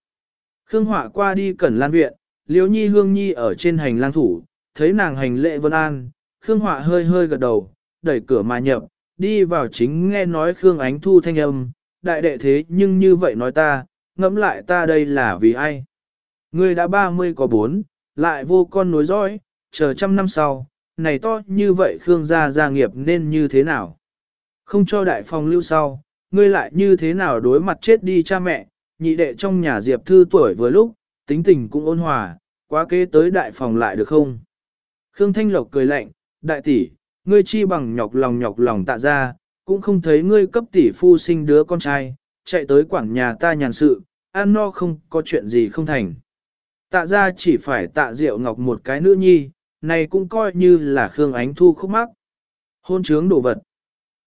Khương Họa qua đi cẩn lan viện, Liễu Nhi Hương Nhi ở trên hành lang thủ, thấy nàng hành lệ vân an, Khương Họa hơi hơi gật đầu, đẩy cửa mà nhập, đi vào chính nghe nói Khương Ánh Thu thanh âm, đại đệ thế nhưng như vậy nói ta, ngẫm lại ta đây là vì ai? Ngươi đã 30 có 4, lại vô con nối dõi, chờ trăm năm sau, này to như vậy Khương gia gia nghiệp nên như thế nào? Không cho đại phong lưu sau, ngươi lại như thế nào đối mặt chết đi cha mẹ, nhị đệ trong nhà Diệp Thư tuổi vừa lúc, tính tình cũng ôn hòa, quá kế tới đại phòng lại được không? Khương Thanh Lộc cười lạnh, đại tỷ, ngươi chi bằng nhọc lòng nhọc lòng tạ ra, cũng không thấy ngươi cấp tỷ phu sinh đứa con trai, chạy tới quảng nhà ta nhàn sự, ăn no không có chuyện gì không thành. Tạ ra chỉ phải tạ rượu ngọc một cái nữ nhi, này cũng coi như là Khương Ánh Thu khúc mắc. Hôn trướng đồ vật.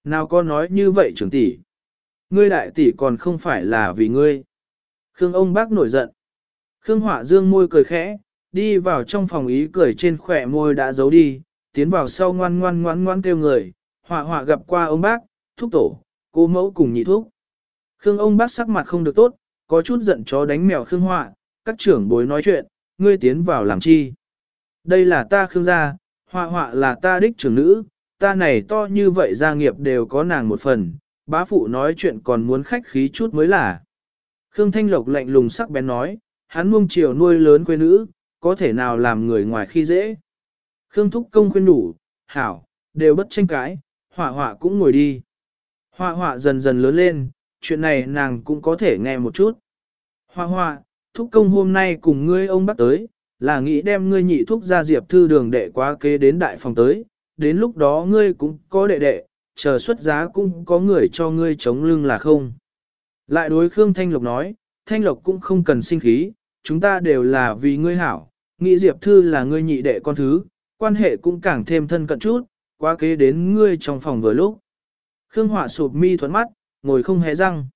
Nào có nói như vậy trưởng tỷ. Ngươi đại tỷ còn không phải là vì ngươi. Khương ông bác nổi giận. Khương hỏa Dương môi cười khẽ, đi vào trong phòng ý cười trên khỏe môi đã giấu đi, tiến vào sau ngoan ngoan ngoan ngoan kêu người, hỏa hỏa gặp qua ông bác, thúc tổ, cô mẫu cùng nhị thúc. Khương ông bác sắc mặt không được tốt, có chút giận chó đánh mèo Khương hỏa, các trưởng bối nói chuyện, ngươi tiến vào làm chi. Đây là ta Khương gia, hỏa hỏa là ta đích trưởng nữ, ta này to như vậy gia nghiệp đều có nàng một phần, bá phụ nói chuyện còn muốn khách khí chút mới là. Khương Thanh Lộc lạnh lùng sắc bén nói, hắn nuông chiều nuôi lớn quê nữ, có thể nào làm người ngoài khi dễ. Khương Thúc Công khuyên đủ, hảo, đều bất tranh cãi, họa họa cũng ngồi đi. Họa họa dần dần lớn lên, chuyện này nàng cũng có thể nghe một chút. Họa họa, Thúc Công hôm nay cùng ngươi ông bắt tới, là nghĩ đem ngươi nhị thúc ra diệp thư đường đệ quá kế đến đại phòng tới, đến lúc đó ngươi cũng có đệ đệ, chờ xuất giá cũng có người cho ngươi chống lưng là không. Lại đối Khương Thanh Lộc nói, Thanh Lộc cũng không cần sinh khí, chúng ta đều là vì ngươi hảo, nghĩ Diệp Thư là ngươi nhị đệ con thứ, quan hệ cũng càng thêm thân cận chút, quá kế đến ngươi trong phòng vừa lúc. Khương Họa sụp mi thuẫn mắt, ngồi không hé răng.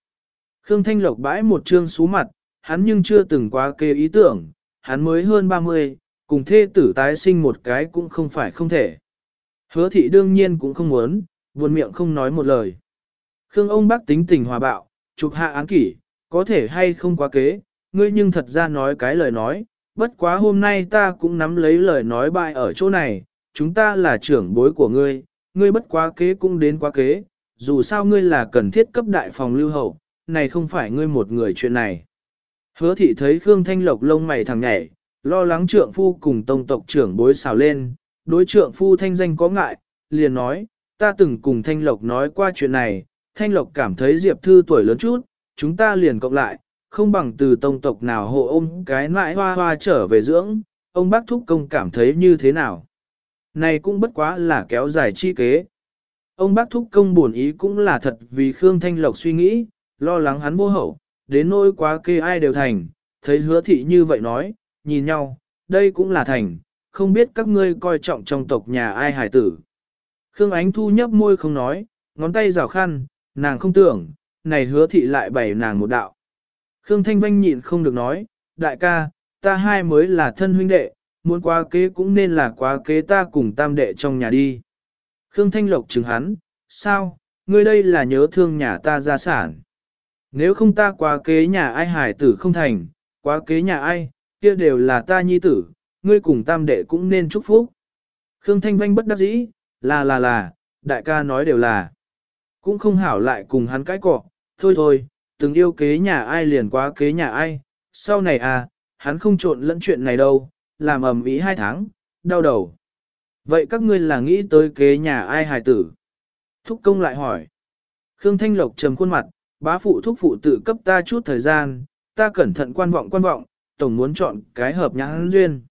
Khương Thanh Lộc bãi một trương xú mặt, hắn nhưng chưa từng quá kế ý tưởng, hắn mới hơn 30, cùng thê tử tái sinh một cái cũng không phải không thể. Hứa thị đương nhiên cũng không muốn, buồn miệng không nói một lời. Khương ông bác tính tình hòa bạo, chụp hạ án kỷ, có thể hay không quá kế, ngươi nhưng thật ra nói cái lời nói, bất quá hôm nay ta cũng nắm lấy lời nói bại ở chỗ này, chúng ta là trưởng bối của ngươi, ngươi bất quá kế cũng đến quá kế, dù sao ngươi là cần thiết cấp đại phòng lưu hậu, này không phải ngươi một người chuyện này. Hứa thị thấy Khương Thanh Lộc lông mày thằng nhảy, lo lắng trượng phu cùng tông tộc trưởng bối xào lên, đối trượng phu thanh danh có ngại, liền nói, ta từng cùng Thanh Lộc nói qua chuyện này, Thanh Lộc cảm thấy Diệp Thư tuổi lớn chút, chúng ta liền cộng lại, không bằng từ tông tộc nào hộ ôm cái nãi hoa hoa trở về dưỡng, ông bác thúc công cảm thấy như thế nào. Này cũng bất quá là kéo dài chi kế. Ông bác thúc công buồn ý cũng là thật vì Khương Thanh Lộc suy nghĩ, lo lắng hắn vô hậu, đến nỗi quá kê ai đều thành, thấy hứa thị như vậy nói, nhìn nhau, đây cũng là thành, không biết các ngươi coi trọng trong tộc nhà ai hải tử. Khương Ánh Thu nhấp môi không nói, ngón tay rào khăn, nàng không tưởng, này hứa thị lại bày nàng một đạo. Khương Thanh Vanh nhịn không được nói, đại ca, ta hai mới là thân huynh đệ, muốn quá kế cũng nên là quá kế ta cùng tam đệ trong nhà đi. Khương Thanh Lộc chứng hắn, sao, ngươi đây là nhớ thương nhà ta gia sản. Nếu không ta quá kế nhà ai hải tử không thành, quá kế nhà ai, kia đều là ta nhi tử, ngươi cùng tam đệ cũng nên chúc phúc. Khương Thanh Vanh bất đắc dĩ, là là là, đại ca nói đều là. Cũng không hảo lại cùng hắn cãi cọ, thôi thôi, từng yêu kế nhà ai liền quá kế nhà ai, sau này à, hắn không trộn lẫn chuyện này đâu, làm ầm ĩ hai tháng, đau đầu. Vậy các ngươi là nghĩ tới kế nhà ai hài tử? Thúc công lại hỏi. Khương Thanh Lộc trầm khuôn mặt, bá phụ thúc phụ tự cấp ta chút thời gian, ta cẩn thận quan vọng quan vọng, tổng muốn chọn cái hợp nhãn duyên.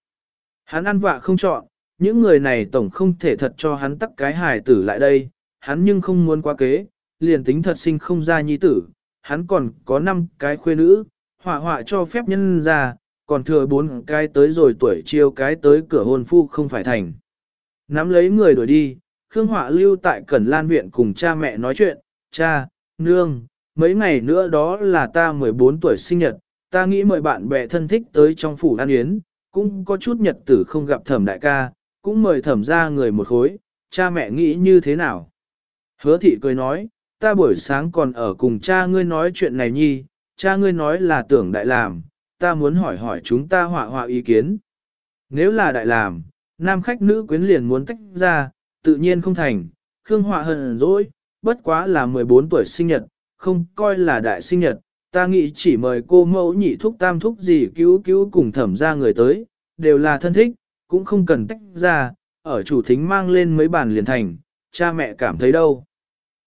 Hắn ăn vạ không chọn, những người này tổng không thể thật cho hắn tắc cái hài tử lại đây, hắn nhưng không muốn quá kế, liền tính thật sinh không ra nhi tử, hắn còn có 5 cái khuê nữ, họa họa cho phép nhân ra, còn thừa 4 cái tới rồi tuổi chiêu cái tới cửa hôn phu không phải thành. Nắm lấy người đuổi đi, Khương Họa lưu tại Cẩn Lan Viện cùng cha mẹ nói chuyện, cha, nương, mấy ngày nữa đó là ta 14 tuổi sinh nhật, ta nghĩ mời bạn bè thân thích tới trong phủ an yến, cũng có chút nhật tử không gặp thẩm đại ca, cũng mời thẩm ra người một khối, cha mẹ nghĩ như thế nào. Hứa thị cười nói, ta buổi sáng còn ở cùng cha ngươi nói chuyện này nhi, cha ngươi nói là tưởng đại làm, ta muốn hỏi hỏi chúng ta họa họa ý kiến. Nếu là đại làm, nam khách nữ quyến liền muốn tách ra, tự nhiên không thành, Khương họa hận dỗi, bất quá là 14 tuổi sinh nhật, không coi là đại sinh nhật, ta nghĩ chỉ mời cô mẫu nhị thúc tam thúc gì cứu cứu cùng thẩm ra người tới, đều là thân thích, cũng không cần tách ra, ở chủ thính mang lên mấy bàn liền thành, cha mẹ cảm thấy đâu.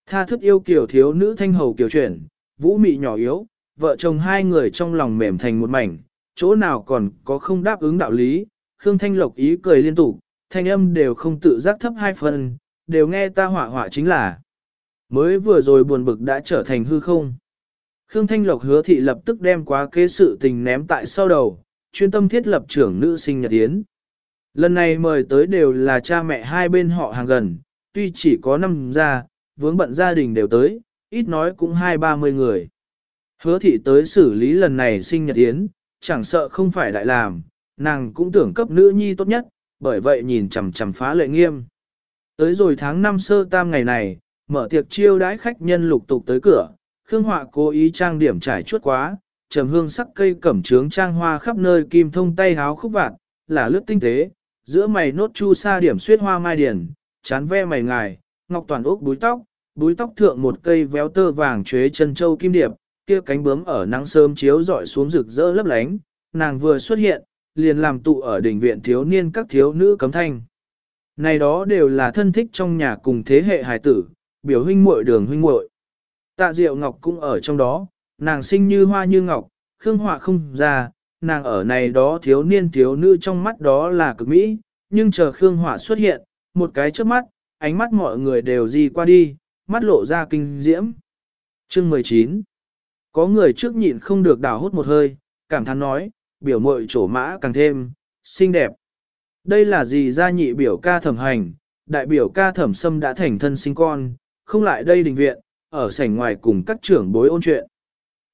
Tha thức yêu kiểu thiếu nữ thanh hầu kiểu chuyển, vũ mị nhỏ yếu, vợ chồng hai người trong lòng mềm thành một mảnh, chỗ nào còn có không đáp ứng đạo lý, Khương Thanh Lộc ý cười liên tục, thanh âm đều không tự giác thấp hai phần, đều nghe ta họa họa chính là. Mới vừa rồi buồn bực đã trở thành hư không. Khương Thanh Lộc hứa thị lập tức đem quá kế sự tình ném tại sau đầu, chuyên tâm thiết lập trưởng nữ sinh nhật yến. Lần này mời tới đều là cha mẹ hai bên họ hàng gần, tuy chỉ có năm gia, vướng bận gia đình đều tới, ít nói cũng hai ba mươi người. Hứa thị tới xử lý lần này sinh nhật yến, chẳng sợ không phải đại làm, nàng cũng tưởng cấp nữ nhi tốt nhất, bởi vậy nhìn chằm chằm phá lệ nghiêm. Tới rồi tháng năm sơ tam ngày này, mở tiệc chiêu đãi khách nhân lục tục tới cửa, Khương Họa cố ý trang điểm trải chuốt quá, trầm hương sắc cây cẩm trướng trang hoa khắp nơi kim thông tay háo khúc vạt, là lướt tinh tế, giữa mày nốt chu sa điểm xuyết hoa mai điển, chán ve mày ngài, ngọc toàn úc búi tóc, búi tóc thượng một cây véo tơ vàng chuế chân châu kim điệp, kia cánh bướm ở nắng sớm chiếu rọi xuống rực rỡ lấp lánh, nàng vừa xuất hiện, liền làm tụ ở đỉnh viện thiếu niên các thiếu nữ cấm thanh. Này đó đều là thân thích trong nhà cùng thế hệ hài tử, biểu huynh muội đường huynh muội. Tạ Diệu Ngọc cũng ở trong đó, nàng sinh như hoa như ngọc, khương họa không ra, nàng ở này đó thiếu niên thiếu nữ trong mắt đó là cực mỹ, nhưng chờ khương hỏa xuất hiện, một cái trước mắt, ánh mắt mọi người đều di qua đi, mắt lộ ra kinh diễm. Chương 19 Có người trước nhịn không được đào hút một hơi, cảm thán nói, biểu mội trổ mã càng thêm, xinh đẹp. Đây là gì gia nhị biểu ca thẩm hành, đại biểu ca thẩm sâm đã thành thân sinh con, không lại đây đình viện, ở sảnh ngoài cùng các trưởng bối ôn chuyện.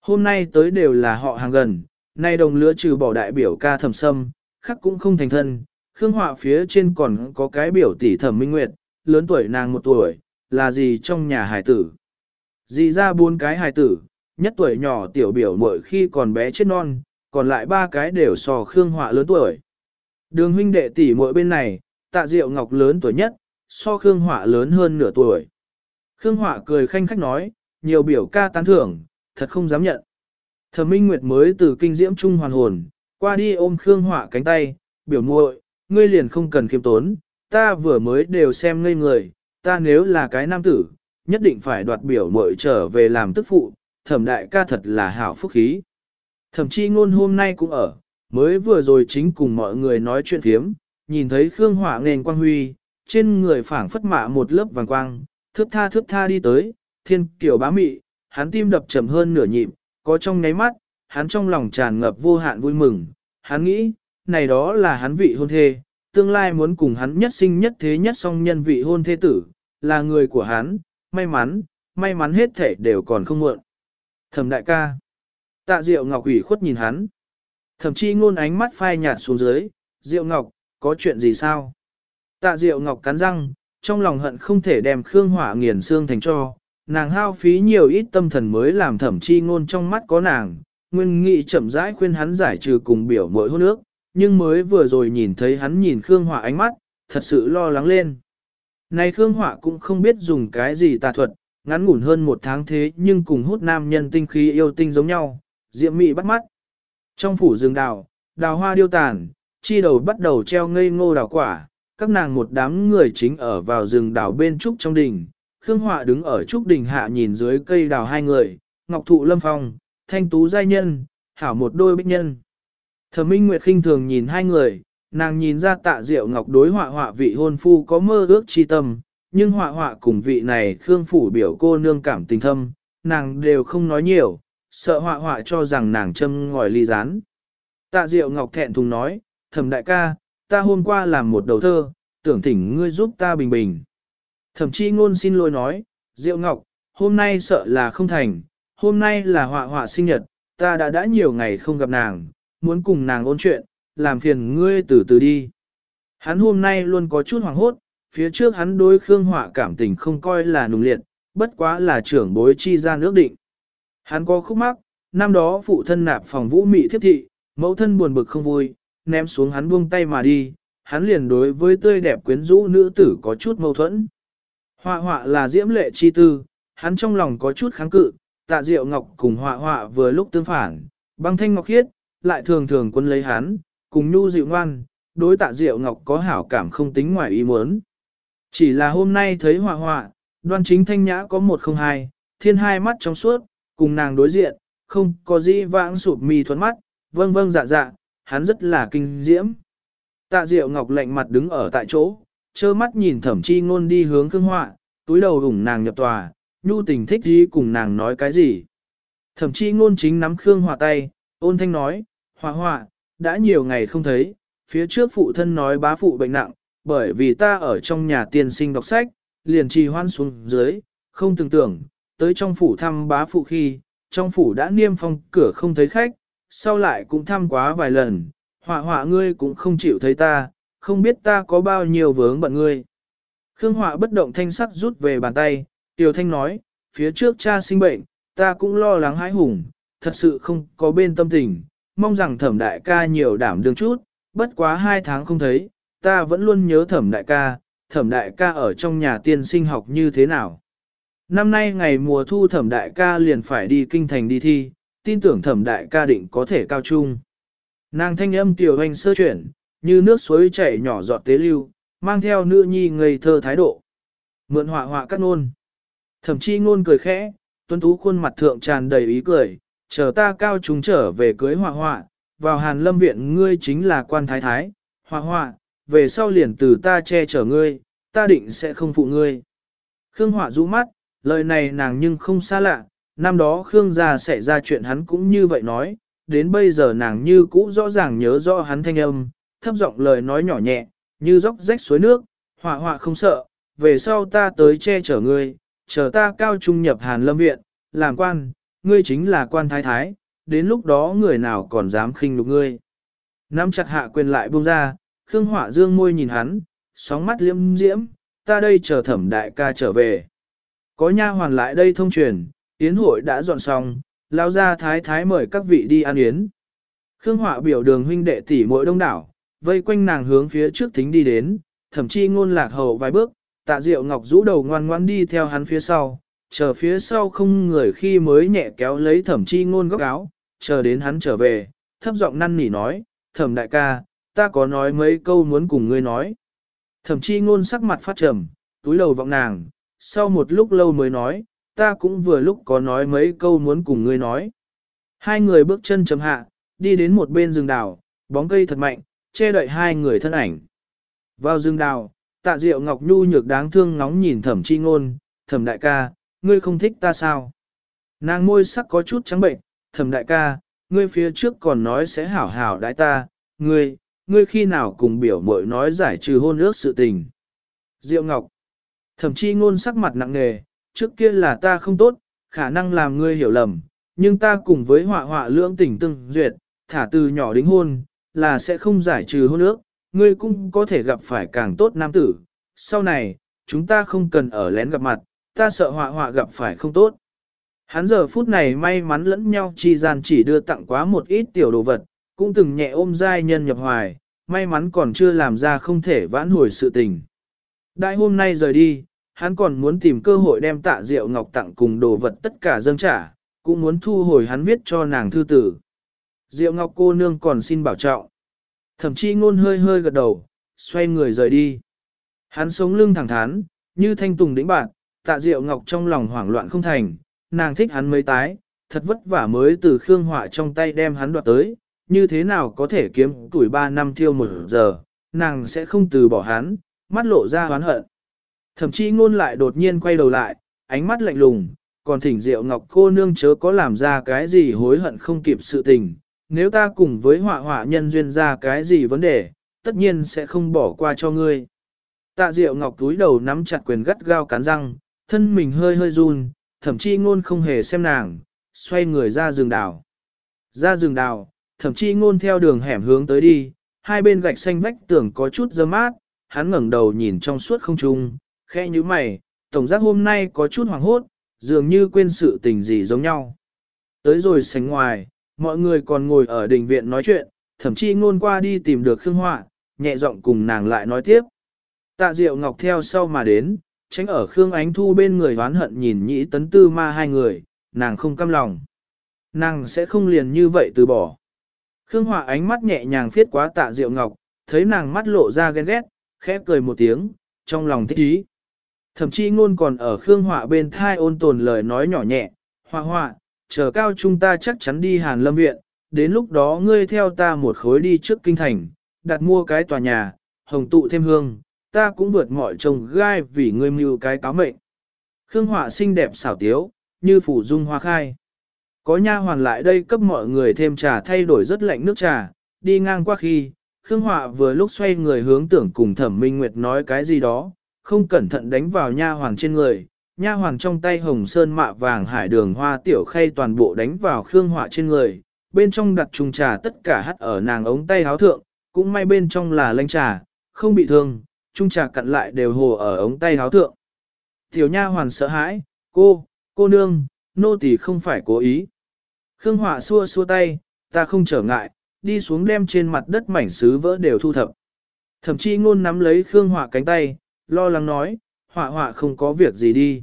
Hôm nay tới đều là họ hàng gần, nay đồng lứa trừ bỏ đại biểu ca thẩm sâm, khác cũng không thành thân, khương họa phía trên còn có cái biểu tỷ thẩm minh nguyệt, lớn tuổi nàng một tuổi, là gì trong nhà hài tử. Dì ra bốn cái hài tử, nhất tuổi nhỏ tiểu biểu mỗi khi còn bé chết non, còn lại ba cái đều so khương họa lớn tuổi. Đường huynh đệ tỷ mỗi bên này, tạ diệu ngọc lớn tuổi nhất, so khương họa lớn hơn nửa tuổi. Khương họa cười khanh khách nói, nhiều biểu ca tán thưởng, thật không dám nhận. Thẩm Minh Nguyệt mới từ kinh diễm trung hoàn hồn, qua đi ôm Khương Họa cánh tay, biểu muội, ngươi liền không cần khiêm tốn, ta vừa mới đều xem ngây người, ta nếu là cái nam tử, nhất định phải đoạt biểu muội trở về làm tức phụ, thẩm đại ca thật là hảo phúc khí. Thẩm chi ngôn hôm nay cũng ở, mới vừa rồi chính cùng mọi người nói chuyện phiếm, nhìn thấy Khương Họa nền quang huy, trên người phảng phất mạ một lớp vàng quang, thướt tha thướt tha đi tới, thiên kiểu bá mị, hắn tim đập chậm hơn nửa nhịp, có trong nháy mắt, hắn trong lòng tràn ngập vô hạn vui mừng, hắn nghĩ, này đó là hắn vị hôn thê, tương lai muốn cùng hắn nhất sinh nhất thế nhất song nhân vị hôn thê tử, là người của hắn, may mắn, may mắn hết thể đều còn không muộn. Thẩm đại ca, tạ diệu ngọc ủy khuất nhìn hắn, thậm chí ngôn ánh mắt phai nhạt xuống dưới, diệu ngọc, có chuyện gì sao? Tạ diệu ngọc cắn răng, trong lòng hận không thể đem Khương Hỏa nghiền xương thành cho, nàng hao phí nhiều ít tâm thần mới làm thẩm chi ngôn trong mắt có nàng, nguyên nghị chậm rãi khuyên hắn giải trừ cùng biểu mỗi hôn nước nhưng mới vừa rồi nhìn thấy hắn nhìn Khương Hỏa ánh mắt, thật sự lo lắng lên. Này Khương Hỏa cũng không biết dùng cái gì tà thuật, ngắn ngủn hơn một tháng thế nhưng cùng hút nam nhân tinh khí yêu tinh giống nhau, diệm mị bắt mắt. Trong phủ rừng đào, đào hoa điêu tàn, chi đầu bắt đầu treo ngây ngô đào quả, các nàng một đám người chính ở vào rừng đào bên trúc trong đình. Khương Họa đứng ở trúc đỉnh hạ nhìn dưới cây đào hai người, Ngọc Thụ Lâm Phong, Thanh Tú Giai Nhân, hảo một đôi bích nhân. Thẩm Minh Nguyệt khinh thường nhìn hai người, nàng nhìn ra tạ diệu Ngọc đối họa họa vị hôn phu có mơ ước chi tâm, nhưng họa họa cùng vị này Khương Phủ biểu cô nương cảm tình thâm, nàng đều không nói nhiều, sợ họa họa cho rằng nàng châm ngòi ly rán. Tạ diệu Ngọc thẹn thùng nói, thẩm đại ca, ta hôm qua làm một đầu thơ, tưởng thỉnh ngươi giúp ta bình bình. Thẩm chi ngôn xin lỗi nói, Diệu Ngọc, hôm nay sợ là không thành, hôm nay là họa họa sinh nhật, ta đã đã nhiều ngày không gặp nàng, muốn cùng nàng ôn chuyện, làm phiền ngươi từ từ đi. Hắn hôm nay luôn có chút hoảng hốt, phía trước hắn đối Khương Họa cảm tình không coi là nùng liệt, bất quá là trưởng bối chi ra nước định. Hắn có khúc mắc, năm đó phụ thân nạp phòng vũ mị thiếp thị, mẫu thân buồn bực không vui, ném xuống hắn buông tay mà đi, hắn liền đối với tươi đẹp quyến rũ nữ tử có chút mâu thuẫn. Họa họa là diễm lệ chi tư, hắn trong lòng có chút kháng cự, tạ diệu ngọc cùng họa họa vừa lúc tương phản, băng thanh ngọc khiết, lại thường thường quân lấy hắn, cùng nhu dịu ngoan, đối tạ diệu ngọc có hảo cảm không tính ngoài ý muốn. Chỉ là hôm nay thấy họa họa, đoan chính thanh nhã có một không hai, thiên hai mắt trong suốt, cùng nàng đối diện, không có gì vãng sụp mi thuẫn mắt, vâng vâng dạ dạ, hắn rất là kinh diễm. Tạ Diệu Ngọc lạnh mặt đứng ở tại chỗ, trơ mắt nhìn thẩm chi ngôn đi hướng cương họa, túi đầu ủng nàng nhập tòa, nhu tình thích gì cùng nàng nói cái gì. Thẩm chi ngôn chính nắm Khương Họa tay, ôn thanh nói, họa họa, đã nhiều ngày không thấy, phía trước phụ thân nói bá phụ bệnh nặng, bởi vì ta ở trong nhà tiên sinh đọc sách, liền trì hoan xuống dưới, không tưởng tưởng, tới trong phủ thăm bá phụ khi, trong phủ đã niêm phong cửa không thấy khách, sau lại cũng thăm quá vài lần, họa họa ngươi cũng không chịu thấy ta, không biết ta có bao nhiêu vướng bận ngươi. Khương họa bất động thanh sắc rút về bàn tay, Tiểu Thanh nói, phía trước cha sinh bệnh, ta cũng lo lắng hãi hùng, thật sự không có bên tâm tình, mong rằng thẩm đại ca nhiều đảm đương chút, bất quá hai tháng không thấy, ta vẫn luôn nhớ thẩm đại ca, thẩm đại ca ở trong nhà tiên sinh học như thế nào. Năm nay ngày mùa thu thẩm đại ca liền phải đi kinh thành đi thi, tin tưởng thẩm đại ca định có thể cao trung. Nàng thanh âm tiểu hoành sơ chuyển, như nước suối chảy nhỏ giọt tế lưu, mang theo nữ nhi ngây thơ thái độ. Mượn họa họa cắt ngôn, Thẩm chi ngôn cười khẽ, tuấn tú khuôn mặt thượng tràn đầy ý cười, chờ ta cao chúng trở về cưới họa họa, vào hàn lâm viện ngươi chính là quan thái thái, họa họa, về sau liền từ ta che chở ngươi, ta định sẽ không phụ ngươi. Khương họa rũ mắt, lời này nàng nhưng không xa lạ, năm đó Khương gia xảy ra chuyện hắn cũng như vậy nói, đến bây giờ nàng như cũ rõ ràng nhớ rõ hắn thanh âm, thấp giọng lời nói nhỏ nhẹ, như dốc rách suối nước, họa họa không sợ, về sau ta tới che chở ngươi, chờ ta cao trung nhập hàn lâm viện, làm quan, ngươi chính là quan thái thái, đến lúc đó người nào còn dám khinh lục ngươi. Nắm chặt hạ quyền lại buông ra, Khương Họa dương môi nhìn hắn, sóng mắt liêm diễm, ta đây chờ thẩm đại ca trở về. Có nha hoàn lại đây thông truyền, yến hội đã dọn xong, lao ra thái thái mời các vị đi ăn yến. Khương Họa biểu đường huynh đệ tỷ mỗi đông đảo, vây quanh nàng hướng phía trước thính đi đến, thậm chí ngôn lạc hậu vài bước, tạ diệu ngọc rũ đầu ngoan ngoan đi theo hắn phía sau, chờ phía sau không người khi mới nhẹ kéo lấy thẩm chi ngôn góc áo, chờ đến hắn trở về, thấp giọng năn nỉ nói, thẩm đại ca, ta có nói mấy câu muốn cùng ngươi nói. Thẩm chi ngôn sắc mặt phát trầm, túi đầu vọng nàng, sau một lúc lâu mới nói, ta cũng vừa lúc có nói mấy câu muốn cùng ngươi nói. Hai người bước chân chấm hạ, đi đến một bên rừng đào, bóng cây thật mạnh, che đậy hai người thân ảnh. Vào rừng đào, tạ diệu ngọc nhu nhược đáng thương ngóng nhìn thẩm chi ngôn, thẩm đại ca, ngươi không thích ta sao? Nàng môi sắc có chút trắng bệnh, thẩm đại ca, ngươi phía trước còn nói sẽ hảo hảo đãi ta, ngươi, ngươi khi nào cùng biểu mội nói giải trừ hôn ước sự tình. Diệu Ngọc, thẩm chi ngôn sắc mặt nặng nề, trước kia là ta không tốt, khả năng làm ngươi hiểu lầm, nhưng ta cùng với họa họa lưỡng tình từng duyệt, thả từ nhỏ đính hôn, là sẽ không giải trừ hôn ước, ngươi cũng có thể gặp phải càng tốt nam tử. Sau này, chúng ta không cần ở lén gặp mặt, ta sợ họa họa gặp phải không tốt. Hắn giờ phút này may mắn lẫn nhau chi gian chỉ đưa tặng quá một ít tiểu đồ vật, cũng từng nhẹ ôm giai nhân nhập hoài, may mắn còn chưa làm ra không thể vãn hồi sự tình. Đại hôm nay rời đi, hắn còn muốn tìm cơ hội đem tạ rượu ngọc tặng cùng đồ vật tất cả dâng trả, cũng muốn thu hồi hắn viết cho nàng thư tử. Diệu ngọc cô nương còn xin bảo trọng. Thậm chí ngôn hơi hơi gật đầu, xoay người rời đi. Hắn sống lưng thẳng thắn, như thanh tùng đĩnh bạn, tạ diệu ngọc trong lòng hoảng loạn không thành, nàng thích hắn mấy tái, thật vất vả mới từ khương họa trong tay đem hắn đoạt tới, như thế nào có thể kiếm tuổi 3 năm thiêu một giờ, nàng sẽ không từ bỏ hắn, mắt lộ ra hoán hận. Thậm chí ngôn lại đột nhiên quay đầu lại, ánh mắt lạnh lùng, còn thỉnh diệu ngọc cô nương chớ có làm ra cái gì hối hận không kịp sự tình, nếu ta cùng với họa họa nhân duyên ra cái gì vấn đề, tất nhiên sẽ không bỏ qua cho ngươi. Tạ Diệu Ngọc túi đầu nắm chặt quyền gắt gao cắn răng, thân mình hơi hơi run, thậm chí ngôn không hề xem nàng, xoay người ra rừng đào Ra rừng đào, thậm chí ngôn theo đường hẻm hướng tới đi, hai bên gạch xanh vách tường có chút dơ mát, hắn ngẩng đầu nhìn trong suốt không trung, khẽ như mày, tổng giác hôm nay có chút hoảng hốt, dường như quên sự tình gì giống nhau. Tới rồi sánh ngoài, mọi người còn ngồi ở đình viện nói chuyện, thậm chí ngôn qua đi tìm được Khương Họa, nhẹ giọng cùng nàng lại nói tiếp. Tạ Diệu Ngọc theo sau mà đến, tránh ở Khương Ánh Thu bên người oán hận nhìn nhĩ tấn tư ma hai người, nàng không căm lòng. Nàng sẽ không liền như vậy từ bỏ. Khương Họa ánh mắt nhẹ nhàng phiết quá tạ Diệu Ngọc, thấy nàng mắt lộ ra ghen ghét, khẽ cười một tiếng, trong lòng thích ý. Thậm chí ngôn còn ở Khương Họa bên thai ôn tồn lời nói nhỏ nhẹ, Họa Họa, chờ cao chúng ta chắc chắn đi Hàn Lâm Viện, đến lúc đó ngươi theo ta một khối đi trước kinh thành, đặt mua cái tòa nhà, hồng tụ thêm hương, ta cũng vượt mọi chồng gai vì ngươi mưu cái cáo mệnh. Khương Họa xinh đẹp xảo tiếu, như phủ dung hoa khai. Có nha hoàn lại đây cấp mọi người thêm trà thay đổi rất lạnh nước trà, đi ngang qua khi, Khương Họa vừa lúc xoay người hướng tưởng cùng Thẩm Minh Nguyệt nói cái gì đó, không cẩn thận đánh vào nha hoàn trên người, nha hoàn trong tay hồng sơn mạ vàng hải đường hoa tiểu khay toàn bộ đánh vào Khương Họa trên người, bên trong đặt trùng trà tất cả hắt ở nàng ống tay háo thượng, cũng may bên trong là lanh trà, không bị thương, trung trà cặn lại đều hồ ở ống tay háo thượng. Tiểu nha hoàn sợ hãi, cô, cô nương, nô tỳ không phải cố ý. Khương Họa xua xua tay, ta không trở ngại, đi xuống đem trên mặt đất mảnh sứ vỡ đều thu thập. Thậm chí ngôn nắm lấy Khương Họa cánh tay, lo lắng nói, Họa Họa không có việc gì đi.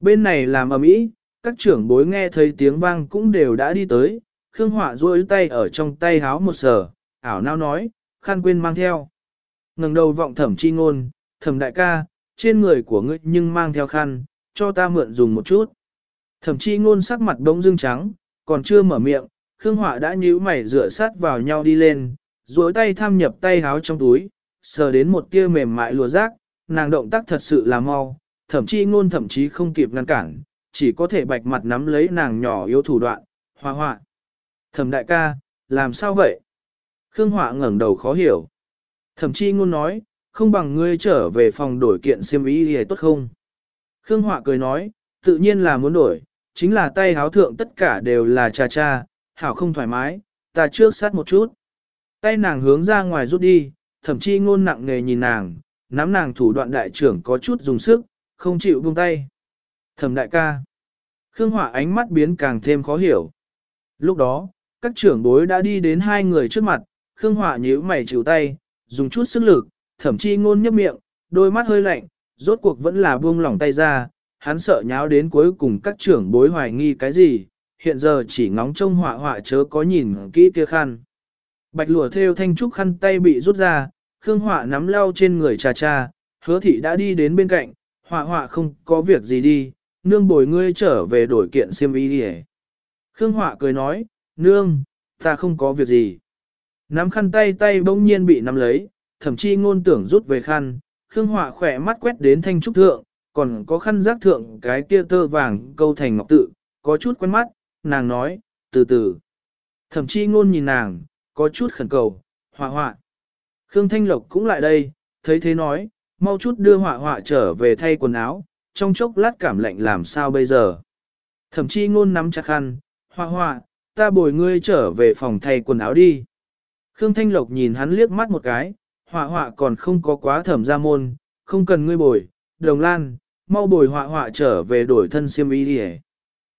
Bên này làm ầm ĩ, các trưởng bối nghe thấy tiếng vang cũng đều đã đi tới, Khương Họa duỗi tay ở trong tay háo một sở, ảo nao nói, khăn quên mang theo. ngẩng đầu vọng thẩm chi ngôn, thẩm đại ca, trên người của ngươi nhưng mang theo khăn, cho ta mượn dùng một chút. Thẩm chi ngôn sắc mặt bỗng dưng trắng, còn chưa mở miệng, Khương Họa đã nhíu mày rửa sát vào nhau đi lên, duỗi tay tham nhập tay háo trong túi, sờ đến một tia mềm mại lùa rác, nàng động tác thật sự là mau, thậm chí ngôn thậm chí không kịp ngăn cản, chỉ có thể bạch mặt nắm lấy nàng nhỏ yếu thủ đoạn, hoa hoa. Thẩm đại ca, làm sao vậy? Khương Họa ngẩng đầu khó hiểu. Thẩm chi ngôn nói, không bằng ngươi trở về phòng đổi kiện xiêm y thì tốt không? Khương Họa cười nói, tự nhiên là muốn đổi, chính là tay háo thượng tất cả đều là cha cha, hảo không thoải mái, ta trước sát một chút. Tay nàng hướng ra ngoài rút đi, thậm chí ngôn nặng nề nhìn nàng, nắm nàng thủ đoạn đại trưởng có chút dùng sức, không chịu buông tay. Thẩm đại ca. Khương Hỏa ánh mắt biến càng thêm khó hiểu. Lúc đó, các trưởng bối đã đi đến hai người trước mặt, Khương Hỏa nhíu mày chịu tay, dùng chút sức lực, thậm chí ngôn nhấp miệng, đôi mắt hơi lạnh, rốt cuộc vẫn là buông lỏng tay ra, hắn sợ nháo đến cuối cùng các trưởng bối hoài nghi cái gì, hiện giờ chỉ ngóng trông họa họa chớ có nhìn kỹ kia khăn. Bạch lụa theo thanh trúc khăn tay bị rút ra, Khương Họa nắm lau trên người trà trà, hứa thị đã đi đến bên cạnh, họa họa không có việc gì đi, nương bồi ngươi trở về đổi kiện xiêm y đi Khương Họa cười nói, nương, ta không có việc gì. Nắm khăn tay tay bỗng nhiên bị nắm lấy, thậm chí ngôn tưởng rút về khăn, Khương Họa khỏe mắt quét đến thanh trúc thượng, còn có khăn giác thượng cái kia tơ vàng câu thành ngọc tự, có chút quen mắt, nàng nói, từ từ. Thậm chí ngôn nhìn nàng, có chút khẩn cầu, họa họa. Khương Thanh Lộc cũng lại đây, thấy thế nói, mau chút đưa họa họa trở về thay quần áo, trong chốc lát cảm lạnh làm sao bây giờ. Thậm chí ngôn nắm chặt khăn, họa họa, ta bồi ngươi trở về phòng thay quần áo đi. Khương Thanh Lộc nhìn hắn liếc mắt một cái, họa họa còn không có quá thẩm ra môn, không cần ngươi bồi, đồng lan, mau bồi họa họa trở về đổi thân siêm y đi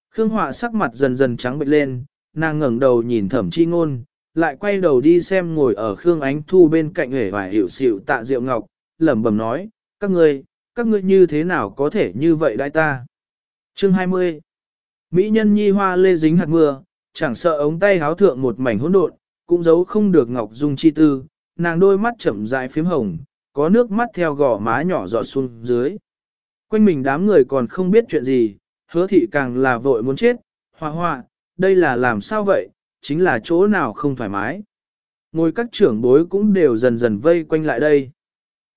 Khương họa sắc mặt dần dần trắng bệch lên, nàng ngẩng đầu nhìn thẩm chi ngôn, lại quay đầu đi xem ngồi ở Khương Ánh Thu bên cạnh hề và hiệu xịu tạ diệu ngọc, lẩm bẩm nói, các ngươi, các ngươi như thế nào có thể như vậy đại ta. Chương 20 Mỹ nhân nhi hoa lê dính hạt mưa, chẳng sợ ống tay háo thượng một mảnh hỗn độn, cũng giấu không được ngọc dung chi tư, nàng đôi mắt chậm dại phím hồng, có nước mắt theo gò má nhỏ giọt xuống dưới. Quanh mình đám người còn không biết chuyện gì, hứa thị càng là vội muốn chết, hoa hoa, đây là làm sao vậy, chính là chỗ nào không thoải mái. Ngồi các trưởng bối cũng đều dần dần vây quanh lại đây.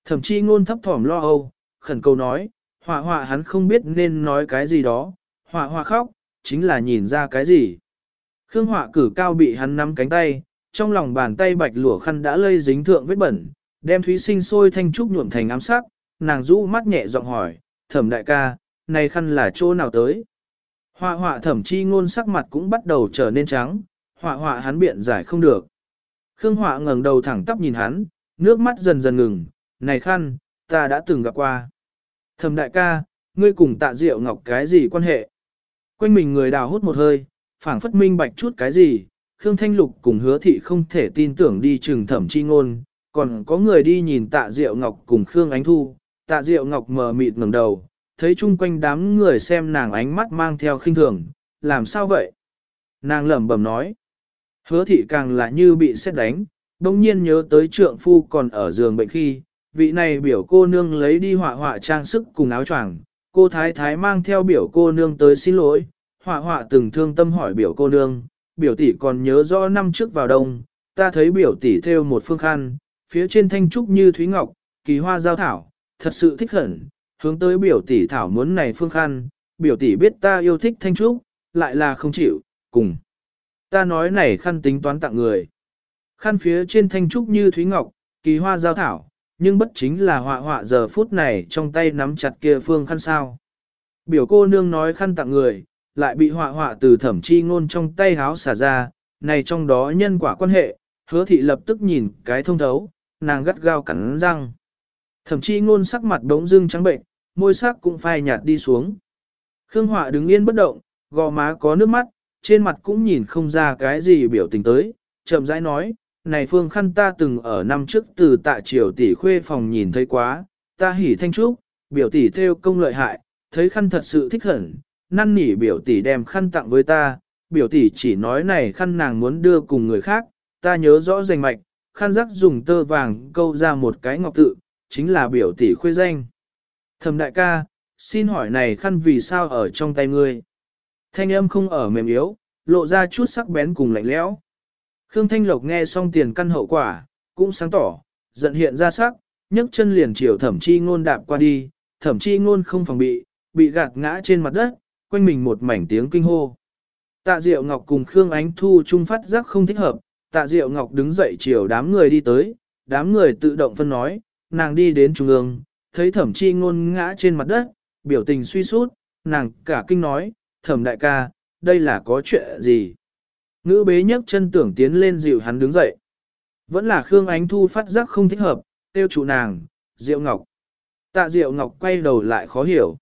Thậm chí ngôn thấp thỏm lo âu, khẩn cầu nói, họa họa hắn không biết nên nói cái gì đó, họa họa khóc, chính là nhìn ra cái gì. Khương họa cử cao bị hắn nắm cánh tay, trong lòng bàn tay bạch lụa khăn đã lây dính thượng vết bẩn, đem thúy sinh sôi thanh trúc nhuộm thành ám sắc, nàng rũ mắt nhẹ giọng hỏi, thẩm đại ca, này khăn là chỗ nào tới? Họa họa thẩm chi ngôn sắc mặt cũng bắt đầu trở nên trắng, họa họa hắn biện giải không được. Khương họa ngẩng đầu thẳng tắp nhìn hắn, nước mắt dần dần ngừng, này khăn, ta đã từng gặp qua. Thầm đại ca, ngươi cùng tạ diệu ngọc cái gì quan hệ? Quanh mình người đào hút một hơi, phảng phất minh bạch chút cái gì, Khương Thanh Lục cùng hứa thị không thể tin tưởng đi trừng thẩm chi ngôn, còn có người đi nhìn tạ diệu ngọc cùng Khương Ánh Thu, tạ diệu ngọc mờ mịt ngẩng đầu, thấy chung quanh đám người xem nàng ánh mắt mang theo khinh thường, làm sao vậy? Nàng lẩm bẩm nói, hứa thị càng là như bị xét đánh, đông nhiên nhớ tới trượng phu còn ở giường bệnh khi, vị này biểu cô nương lấy đi họa họa trang sức cùng áo choàng, cô thái thái mang theo biểu cô nương tới xin lỗi, họa họa từng thương tâm hỏi biểu cô nương, biểu tỷ còn nhớ rõ năm trước vào đông, ta thấy biểu tỷ theo một phương khăn, phía trên thanh trúc như thúy ngọc, kỳ hoa giao thảo, thật sự thích hẳn, hướng tới biểu tỷ thảo muốn này phương khăn, biểu tỷ biết ta yêu thích thanh trúc, lại là không chịu, cùng. Ta nói này khăn tính toán tặng người. Khăn phía trên thanh trúc như thúy ngọc, kỳ hoa giao thảo, nhưng bất chính là họa họa giờ phút này trong tay nắm chặt kia phương khăn sao. Biểu cô nương nói khăn tặng người, lại bị họa họa từ thẩm chi ngôn trong tay háo xả ra, này trong đó nhân quả quan hệ, hứa thị lập tức nhìn cái thông thấu, nàng gắt gao cắn răng. Thẩm chi ngôn sắc mặt bỗng dưng trắng bệnh, môi sắc cũng phai nhạt đi xuống. Khương họa đứng yên bất động, gò má có nước mắt, trên mặt cũng nhìn không ra cái gì biểu tình tới, chậm rãi nói, này phương khăn ta từng ở năm trước từ tạ triều tỷ khuê phòng nhìn thấy quá, ta hỉ thanh trúc, biểu tỷ theo công lợi hại, thấy khăn thật sự thích hẳn, năn nỉ biểu tỷ đem khăn tặng với ta, biểu tỷ chỉ nói này khăn nàng muốn đưa cùng người khác, ta nhớ rõ rành mạch, khăn rắc dùng tơ vàng câu ra một cái ngọc tự, chính là biểu tỷ khuê danh. Thầm đại ca, xin hỏi này khăn vì sao ở trong tay ngươi? Thanh âm không ở mềm yếu, lộ ra chút sắc bén cùng lạnh lẽo. Khương Thanh Lộc nghe xong tiền căn hậu quả, cũng sáng tỏ, giận hiện ra sắc, nhấc chân liền chiều thẩm chi ngôn đạp qua đi, thẩm chi ngôn không phòng bị, bị gạt ngã trên mặt đất, quanh mình một mảnh tiếng kinh hô. Tạ Diệu Ngọc cùng Khương Ánh Thu trung phát giác không thích hợp, Tạ Diệu Ngọc đứng dậy chiều đám người đi tới, đám người tự động phân nói, nàng đi đến trung ương, thấy thẩm chi ngôn ngã trên mặt đất, biểu tình suy sút, nàng cả kinh nói, thẩm đại ca, đây là có chuyện gì? Ngữ bế nhấc chân tưởng tiến lên dịu hắn đứng dậy. Vẫn là Khương Ánh Thu phát giác không thích hợp, tiêu trụ nàng, Diệu Ngọc. Tạ Diệu Ngọc quay đầu lại khó hiểu.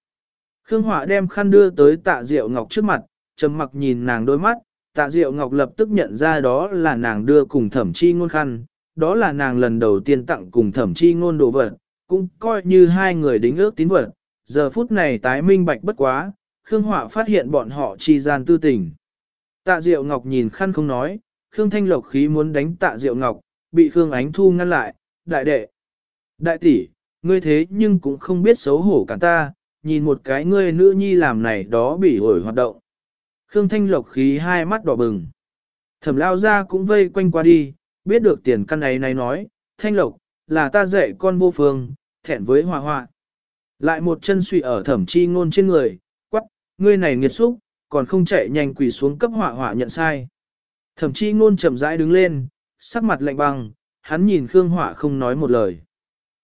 Khương Họa đem khăn đưa tới tạ Diệu Ngọc trước mặt, trầm mặc nhìn nàng đôi mắt, tạ Diệu Ngọc lập tức nhận ra đó là nàng đưa cùng thẩm chi ngôn khăn, đó là nàng lần đầu tiên tặng cùng thẩm chi ngôn đồ vật, cũng coi như hai người đính ước tín vật. Giờ phút này tái minh bạch bất quá, Khương Họa phát hiện bọn họ chi gian tư tình. Tạ Diệu Ngọc nhìn khăn không nói, Khương Thanh Lộc khí muốn đánh Tạ Diệu Ngọc, bị Khương Ánh Thu ngăn lại, đại đệ. Đại tỷ, ngươi thế nhưng cũng không biết xấu hổ cả ta, nhìn một cái ngươi nữ nhi làm này đó bị ổi hoạt động. Khương Thanh Lộc khí hai mắt đỏ bừng. Thẩm lao ra cũng vây quanh qua đi, biết được tiền căn ấy này nói, Thanh Lộc, là ta dạy con vô phương, thẹn với hòa hoa. Lại một chân suy ở thẩm chi ngôn trên người, ngươi này nghiệt xúc, còn không chạy nhanh quỳ xuống cấp họa họa nhận sai. Thẩm chi ngôn chậm rãi đứng lên, sắc mặt lạnh băng, hắn nhìn Khương Họa không nói một lời.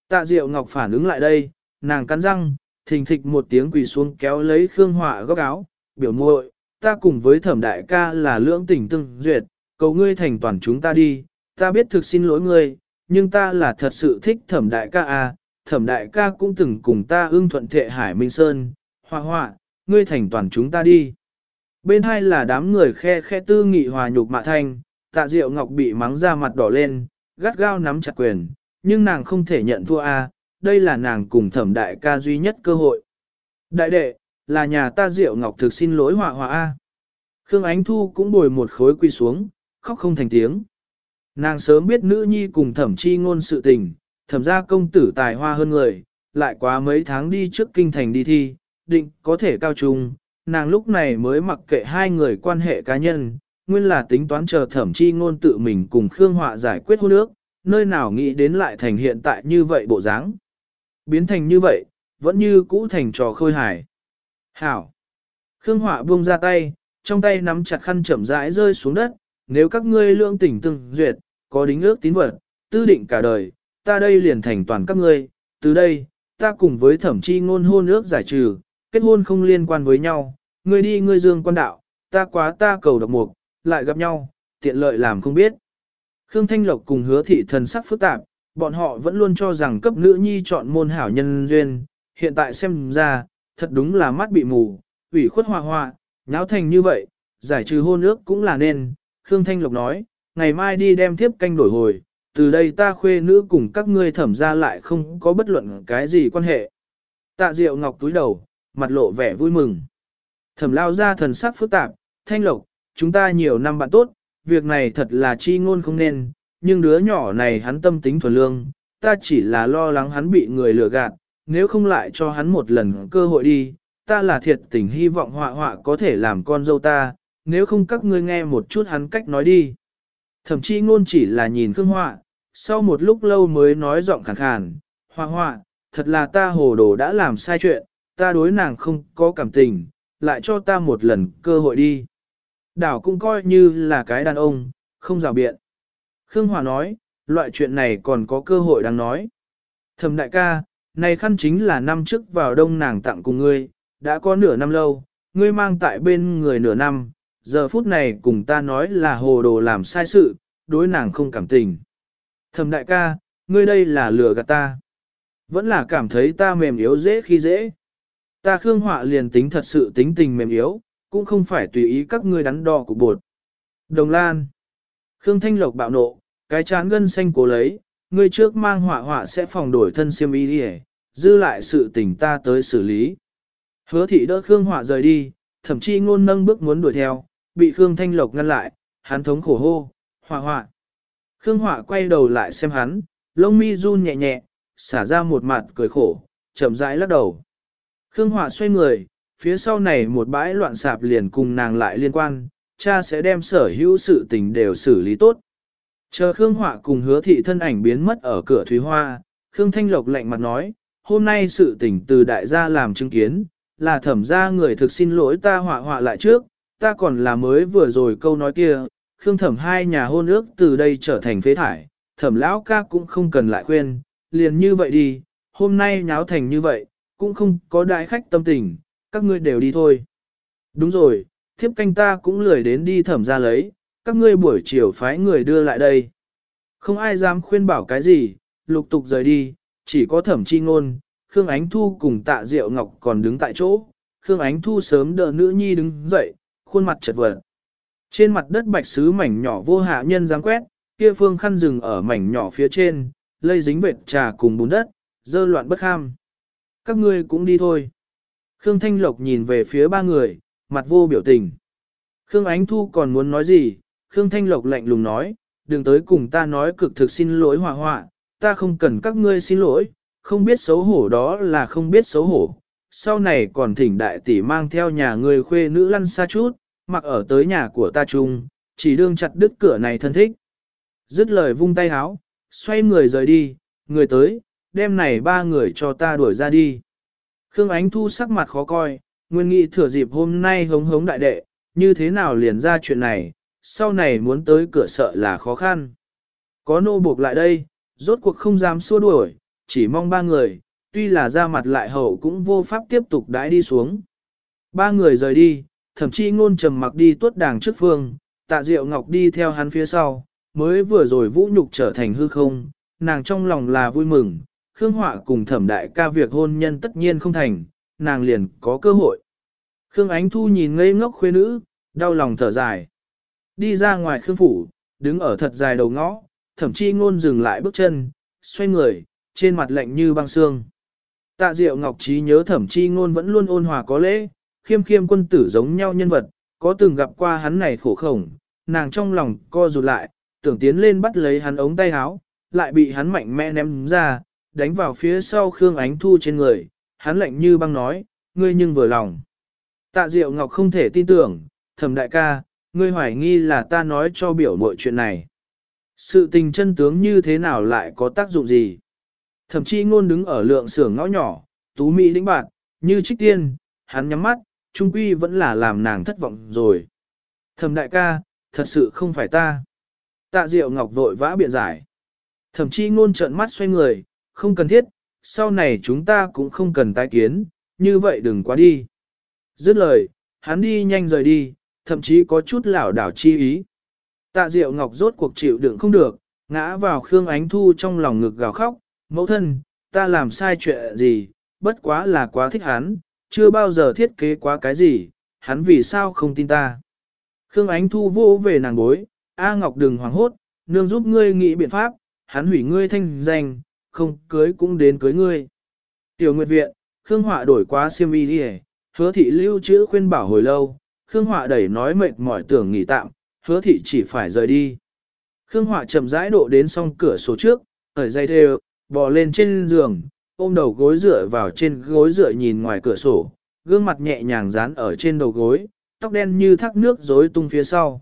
Tạ Diệu Ngọc phản ứng lại đây, nàng cắn răng, thình thịch một tiếng quỳ xuống kéo lấy Khương Họa góc áo, biểu muội, ta cùng với thẩm đại ca là lưỡng tình tương duyệt, cầu ngươi thành toàn chúng ta đi, ta biết thực xin lỗi ngươi, nhưng ta là thật sự thích thẩm đại ca à, thẩm đại ca cũng từng cùng ta ưng thuận thệ Hải Minh Sơn, họa họa, ngươi thành toàn chúng ta đi. Bên hai là đám người khe khe tư nghị hòa nhục mạ thanh, tạ diệu ngọc bị mắng ra mặt đỏ lên, gắt gao nắm chặt quyền, nhưng nàng không thể nhận thua a đây là nàng cùng thẩm đại ca duy nhất cơ hội. Đại đệ, là nhà ta Diệu Ngọc thực xin lỗi họa họa A. Khương Ánh Thu cũng bồi một khối quy xuống, khóc không thành tiếng. Nàng sớm biết nữ nhi cùng thẩm chi ngôn sự tình, thẩm ra công tử tài hoa hơn người, lại quá mấy tháng đi trước kinh thành đi thi, định có thể cao trung, nàng lúc này mới mặc kệ hai người quan hệ cá nhân, nguyên là tính toán chờ thẩm chi ngôn tự mình cùng Khương Họa giải quyết hôn ước, nơi nào nghĩ đến lại thành hiện tại như vậy bộ dáng biến thành như vậy, vẫn như cũ thành trò khôi hài. Hảo! Khương Họa buông ra tay, trong tay nắm chặt khăn chậm rãi rơi xuống đất, nếu các ngươi lương tỉnh từng duyệt, có đính ước tín vật, tư định cả đời, ta đây liền thành toàn các ngươi, từ đây, ta cùng với thẩm chi ngôn hôn ước giải trừ, kết hôn không liên quan với nhau, ngươi đi ngươi dương quan đạo, ta quá ta cầu độc mục, lại gặp nhau, tiện lợi làm không biết. Khương Thanh Lộc cùng hứa thị thần sắc phức tạp, bọn họ vẫn luôn cho rằng cấp nữ nhi chọn môn hảo nhân duyên, hiện tại xem ra, thật đúng là mắt bị mù, ủy khuất hoa hoa, nháo thành như vậy, giải trừ hôn ước cũng là nên. Khương Thanh Lộc nói, ngày mai đi đem tiếp canh đổi hồi, từ đây ta khuê nữ cùng các ngươi thẩm ra lại không có bất luận cái gì quan hệ. Tạ Diệu Ngọc túi đầu, mặt lộ vẻ vui mừng. Thẩm lao ra thần sắc phức tạp, Thanh Lộc, chúng ta nhiều năm bạn tốt, việc này thật là chi ngôn không nên, nhưng đứa nhỏ này hắn tâm tính thuần lương, ta chỉ là lo lắng hắn bị người lừa gạt, nếu không lại cho hắn một lần cơ hội đi, ta là thiệt tình hy vọng họa họa có thể làm con dâu ta, nếu không các ngươi nghe một chút hắn cách nói đi. Thậm chí ngôn chỉ là nhìn Khương Họa, sau một lúc lâu mới nói giọng khàn khàn, Họa họa, thật là ta hồ đồ đã làm sai chuyện, ta đối nàng không có cảm tình, lại cho ta một lần cơ hội đi. Đảo cũng coi như là cái đàn ông, không rào biện. Khương Hòa nói, loại chuyện này còn có cơ hội đang nói. Thầm đại ca, này khăn chính là năm trước vào đông nàng tặng cùng ngươi, đã có nửa năm lâu, ngươi mang tại bên người nửa năm, giờ phút này cùng ta nói là hồ đồ làm sai sự, đối nàng không cảm tình. Thầm đại ca, ngươi đây là lừa gạt ta. Vẫn là cảm thấy ta mềm yếu dễ khi dễ. Ta Khương Họa liền tính thật sự tính tình mềm yếu, cũng không phải tùy ý các ngươi đắn đo của bột. Đồng Lan. Khương Thanh Lộc bạo nộ, cái chán gân xanh cố lấy, ngươi trước mang họa họa sẽ phòng đổi thân siêm y đi dư lại sự tình ta tới xử lý. Hứa thị đỡ Khương Họa rời đi, thậm chí ngôn nâng bước muốn đuổi theo, bị Khương Thanh Lộc ngăn lại, hắn thống khổ hô, họa họa. Khương Họa quay đầu lại xem hắn, lông mi run nhẹ nhẹ, xả ra một mặt cười khổ, chậm rãi lắc đầu. Khương Họa xoay người, phía sau này một bãi loạn sạp liền cùng nàng lại liên quan, cha sẽ đem sở hữu sự tình đều xử lý tốt. Chờ Khương Họa cùng hứa thị thân ảnh biến mất ở cửa Thúy Hoa, Khương Thanh Lộc lạnh mặt nói, hôm nay sự tình từ đại gia làm chứng kiến, là thẩm ra người thực xin lỗi ta họa họa lại trước, ta còn là mới vừa rồi câu nói kia, Khương thẩm hai nhà hôn ước từ đây trở thành phế thải, thẩm lão ca cũng không cần lại khuyên, liền như vậy đi, hôm nay nháo thành như vậy, cũng không có đại khách tâm tình, các ngươi đều đi thôi. Đúng rồi, thiếp canh ta cũng lười đến đi thẩm ra lấy, các ngươi buổi chiều phái người đưa lại đây. Không ai dám khuyên bảo cái gì, lục tục rời đi, chỉ có thẩm chi ngôn, Khương Ánh Thu cùng tạ Diệu Ngọc còn đứng tại chỗ. Khương Ánh Thu sớm đỡ nữ nhi đứng dậy, khuôn mặt chật vật. Trên mặt đất bạch sứ mảnh nhỏ vô hạ nhân dám quét, kia phương khăn rừng ở mảnh nhỏ phía trên, lây dính vệt trà cùng bùn đất, dơ loạn bất kham. Các ngươi cũng đi thôi. Khương Thanh Lộc nhìn về phía ba người, mặt vô biểu tình. Khương Ánh Thu còn muốn nói gì, Khương Thanh Lộc lạnh lùng nói, đừng tới cùng ta nói cực thực xin lỗi hòa hòa. ta không cần các ngươi xin lỗi, không biết xấu hổ đó là không biết xấu hổ. Sau này còn thỉnh đại tỷ mang theo nhà người khuê nữ lăn xa chút, mặc ở tới nhà của ta chung, chỉ đương chặt đứt cửa này thân thích. Dứt lời vung tay háo, xoay người rời đi, người tới, đem này ba người cho ta đuổi ra đi. Khương Ánh Thu sắc mặt khó coi, nguyên nghị thừa dịp hôm nay hống hống đại đệ, như thế nào liền ra chuyện này, sau này muốn tới cửa sợ là khó khăn. Có nô buộc lại đây, rốt cuộc không dám xua đuổi, chỉ mong ba người, tuy là ra mặt lại hậu cũng vô pháp tiếp tục đãi đi xuống. Ba người rời đi, thậm chí ngôn trầm mặc đi tuốt đàng trước phương, tạ diệu ngọc đi theo hắn phía sau, mới vừa rồi vũ nhục trở thành hư không, nàng trong lòng là vui mừng, Khương Họa cùng thẩm đại ca việc hôn nhân tất nhiên không thành, nàng liền có cơ hội. Khương Ánh Thu nhìn ngây ngốc khuê nữ, đau lòng thở dài. Đi ra ngoài Khương Phủ, đứng ở thật dài đầu ngõ, thậm chí ngôn dừng lại bước chân, xoay người, trên mặt lạnh như băng xương. Tạ Diệu Ngọc Trí nhớ thẩm chi ngôn vẫn luôn ôn hòa có lễ, khiêm khiêm quân tử giống nhau nhân vật, có từng gặp qua hắn này khổ khổng, nàng trong lòng co rụt lại, tưởng tiến lên bắt lấy hắn ống tay áo, lại bị hắn mạnh mẽ ném ra, đánh vào phía sau Khương Ánh Thu trên người, hắn lạnh như băng nói, ngươi nhưng vừa lòng. Tạ Diệu Ngọc không thể tin tưởng, thẩm đại ca, ngươi hoài nghi là ta nói cho biểu mọi chuyện này. Sự tình chân tướng như thế nào lại có tác dụng gì? Thậm chí ngôn đứng ở lượng xưởng ngõ nhỏ, tú mỹ đĩnh bạt, như trích tiên, hắn nhắm mắt, trung quy vẫn là làm nàng thất vọng rồi. Thẩm đại ca, thật sự không phải ta. Tạ Diệu Ngọc vội vã biện giải. Thậm chí ngôn trợn mắt xoay người, không cần thiết, sau này chúng ta cũng không cần tái kiến, như vậy đừng quá đi. Dứt lời, hắn đi nhanh rời đi, thậm chí có chút lảo đảo chi ý. Tạ Diệu Ngọc rốt cuộc chịu đựng không được, ngã vào Khương Ánh Thu trong lòng ngực gào khóc, mẫu thân, ta làm sai chuyện gì, bất quá là quá thích hắn, chưa bao giờ thiết kế quá cái gì, hắn vì sao không tin ta. Khương Ánh Thu vô về nàng bối, A Ngọc đừng hoảng hốt, nương giúp ngươi nghĩ biện pháp, hắn hủy ngươi thanh danh, không cưới cũng đến cưới ngươi. Tiểu Nguyệt Viện, Khương Họa đổi quá siêm y đi hứa thị lưu chữ khuyên bảo hồi lâu, Khương Họa đẩy nói mệt mỏi tưởng nghỉ tạm, hứa thị chỉ phải rời đi. Khương Họa chậm rãi độ đến song cửa sổ trước, ở dây thêu, bò lên trên giường, ôm đầu gối dựa vào trên gối dựa nhìn ngoài cửa sổ, gương mặt nhẹ nhàng dán ở trên đầu gối, tóc đen như thác nước rối tung phía sau.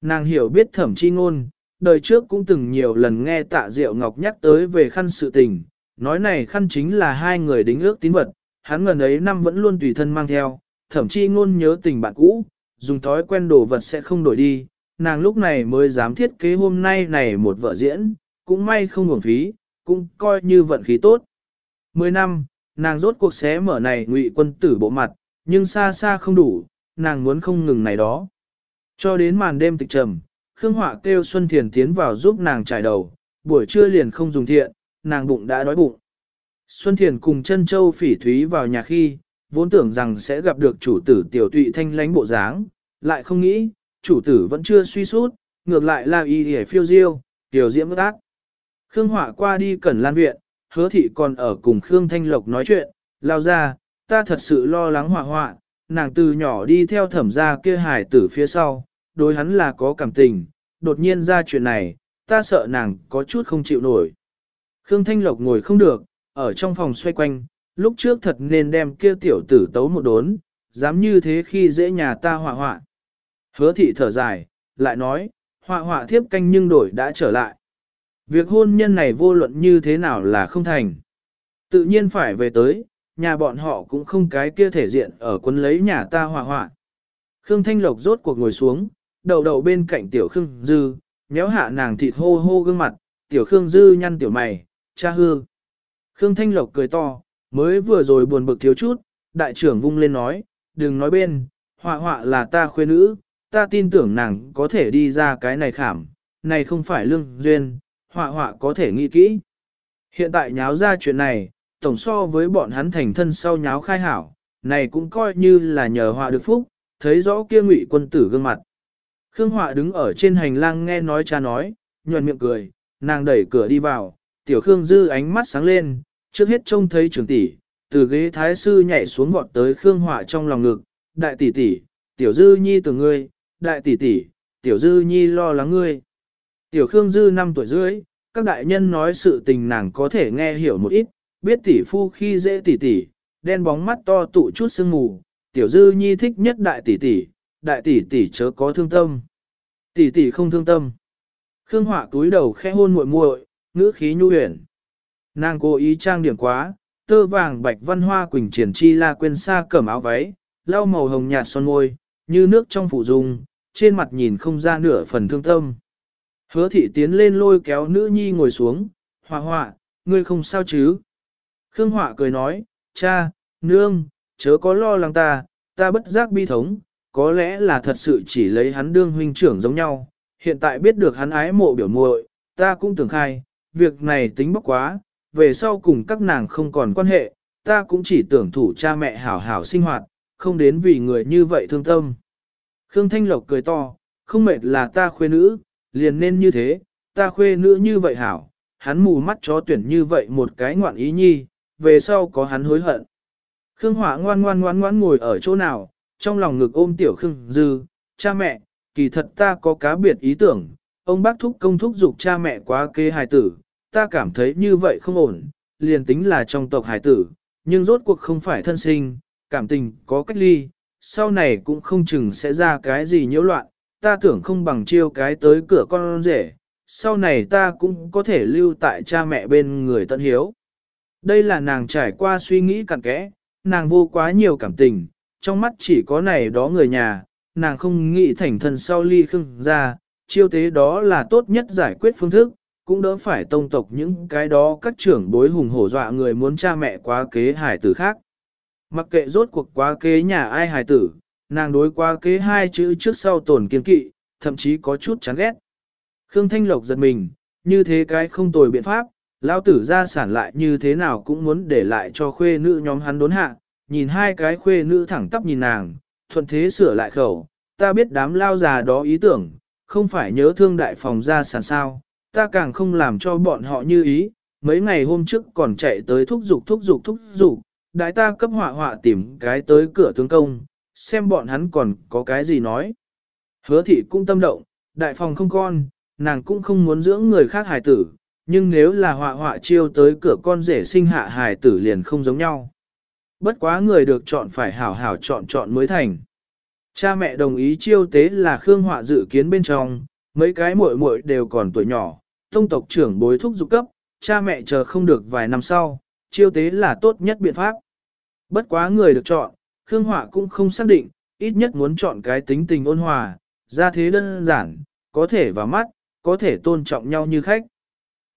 Nàng hiểu biết thẩm chi ngôn, đời trước cũng từng nhiều lần nghe tạ diệu ngọc nhắc tới về khăn sự tình, nói này khăn chính là hai người đính ước tín vật, hắn ngần ấy năm vẫn luôn tùy thân mang theo, thậm chí ngôn nhớ tình bạn cũ, dùng thói quen đồ vật sẽ không đổi đi, nàng lúc này mới dám thiết kế hôm nay này một vợ diễn, cũng may không uổng phí, cũng coi như vận khí tốt. Mười năm, nàng rốt cuộc xé mở này ngụy quân tử bộ mặt, nhưng xa xa không đủ, nàng muốn không ngừng này đó. Cho đến màn đêm tịch trầm, Khương Họa kêu Xuân Thiền tiến vào giúp nàng trải đầu, buổi trưa liền không dùng thiện, nàng bụng đã đói bụng. Xuân Thiền cùng chân châu phỉ thúy vào nhà khi, vốn tưởng rằng sẽ gặp được chủ tử tiểu tụy thanh lánh bộ dáng, lại không nghĩ, chủ tử vẫn chưa suy sút, ngược lại là y hề phiêu diêu, tiểu diễm ác. Khương Họa qua đi cẩn lan viện, hứa thị còn ở cùng Khương Thanh Lộc nói chuyện, lao ra, ta thật sự lo lắng họa họa, nàng từ nhỏ đi theo thẩm gia kia hải tử phía sau, đối hắn là có cảm tình, đột nhiên ra chuyện này, ta sợ nàng có chút không chịu nổi. Khương Thanh Lộc ngồi không được, ở trong phòng xoay quanh, lúc trước thật nên đem kia tiểu tử tấu một đốn, dám như thế khi dễ nhà ta họa họa. Hứa thị thở dài, lại nói, họa họa thiếp canh nhưng đổi đã trở lại. Việc hôn nhân này vô luận như thế nào là không thành. Tự nhiên phải về tới, nhà bọn họ cũng không cái kia thể diện ở quân lấy nhà ta họa họa. Khương Thanh Lộc rốt cuộc ngồi xuống, đầu đầu bên cạnh tiểu Khương Dư, nhéo hạ nàng thịt hô hô gương mặt, tiểu Khương Dư nhăn tiểu mày, cha hư. Khương Thanh Lộc cười to, mới vừa rồi buồn bực thiếu chút, đại trưởng vung lên nói, đừng nói bên, họa họa là ta khuê nữ, ta tin tưởng nàng có thể đi ra cái này khảm, này không phải lương duyên, họa họa có thể nghĩ kỹ. Hiện tại nháo ra chuyện này, tổng so với bọn hắn thành thân sau nháo khai hảo, này cũng coi như là nhờ họa được phúc, thấy rõ kia ngụy quân tử gương mặt. Khương Họa đứng ở trên hành lang nghe nói cha nói, nhuận miệng cười, nàng đẩy cửa đi vào, tiểu Khương Dư ánh mắt sáng lên, trước hết trông thấy trưởng tỷ, từ ghế thái sư nhảy xuống vọt tới Khương Họa trong lòng ngực, đại tỷ tỷ, tiểu Dư nhi từ ngươi, đại tỷ tỷ, tiểu Dư nhi lo lắng ngươi. Tiểu Khương Dư năm tuổi rưỡi, các đại nhân nói sự tình nàng có thể nghe hiểu một ít, biết tỷ phu khi dễ tỷ tỷ, đen bóng mắt to tụ chút sương mù, tiểu Dư nhi thích nhất đại tỷ tỷ, đại tỷ tỷ chớ có thương tâm. Tỷ tỷ không thương tâm. Khương Họa túi đầu khẽ hôn muội muội, ngữ khí nhu huyền. Nàng cố ý trang điểm quá, tơ vàng bạch văn hoa quỳnh triển chi la quên xa cẩm áo váy, lau màu hồng nhạt son môi, như nước trong phủ dung, trên mặt nhìn không ra nửa phần thương tâm. Hứa thị tiến lên lôi kéo nữ nhi ngồi xuống, họa họa, ngươi không sao chứ? Khương họa cười nói, cha, nương, chớ có lo lắng ta, ta bất giác bi thống, có lẽ là thật sự chỉ lấy hắn đương huynh trưởng giống nhau, hiện tại biết được hắn ái mộ biểu muội, ta cũng tưởng khai, việc này tính bốc quá, về sau cùng các nàng không còn quan hệ, ta cũng chỉ tưởng thủ cha mẹ hảo hảo sinh hoạt, không đến vì người như vậy thương tâm. Khương Thanh Lộc cười to, không mệt là ta khuê nữ, liền nên như thế, ta khuê nữ như vậy hảo, hắn mù mắt chó tuyển như vậy một cái ngoạn ý nhi, về sau có hắn hối hận. Khương Hỏa ngoan ngoan ngoan ngoan ngồi ở chỗ nào, trong lòng ngực ôm tiểu Khương Dư, cha mẹ, kỳ thật ta có cá biệt ý tưởng, ông bác thúc công thúc dục cha mẹ quá kế hài tử, ta cảm thấy như vậy không ổn, liền tính là trong tộc hài tử, nhưng rốt cuộc không phải thân sinh, cảm tình có cách ly, sau này cũng không chừng sẽ ra cái gì nhiễu loạn, ta tưởng không bằng chiêu cái tới cửa con rể, sau này ta cũng có thể lưu tại cha mẹ bên người tận hiếu. Đây là nàng trải qua suy nghĩ cặn kẽ, nàng vô quá nhiều cảm tình, trong mắt chỉ có này đó người nhà, nàng không nghĩ thành thân sau ly khưng ra, chiêu tế đó là tốt nhất giải quyết phương thức, cũng đỡ phải tông tộc những cái đó các trưởng bối hùng hổ dọa người muốn cha mẹ quá kế hài tử khác. Mặc kệ rốt cuộc quá kế nhà ai hài tử, nàng đối quá kế hai chữ trước sau tổn kiên kỵ, thậm chí có chút chán ghét. Khương Thanh Lộc giật mình, như thế cái không tồi biện pháp, lao tử gia sản lại như thế nào cũng muốn để lại cho khuê nữ nhóm hắn đốn hạ, nhìn hai cái khuê nữ thẳng tắp nhìn nàng, thuận thế sửa lại khẩu, ta biết đám lao già đó ý tưởng, không phải nhớ thương đại phòng gia sản sao, ta càng không làm cho bọn họ như ý, mấy ngày hôm trước còn chạy tới thúc giục thúc giục thúc giục, đại ta cấp họa họa tìm cái tới cửa tướng công, xem bọn hắn còn có cái gì nói. Hứa thị cũng tâm động, đại phòng không con, nàng cũng không muốn dưỡng người khác hài tử, nhưng nếu là họa họa chiêu tới cửa con rể sinh hạ hài tử liền không giống nhau. Bất quá người được chọn phải hảo hảo chọn chọn mới thành. Cha mẹ đồng ý chiêu tế là Khương Họa dự kiến bên trong, mấy cái muội muội đều còn tuổi nhỏ, tông tộc trưởng bối thúc dục cấp, cha mẹ chờ không được vài năm sau, chiêu tế là tốt nhất biện pháp. Bất quá người được chọn, Khương Họa cũng không xác định, ít nhất muốn chọn cái tính tình ôn hòa, ra thế đơn giản, có thể vào mắt, có thể tôn trọng nhau như khách.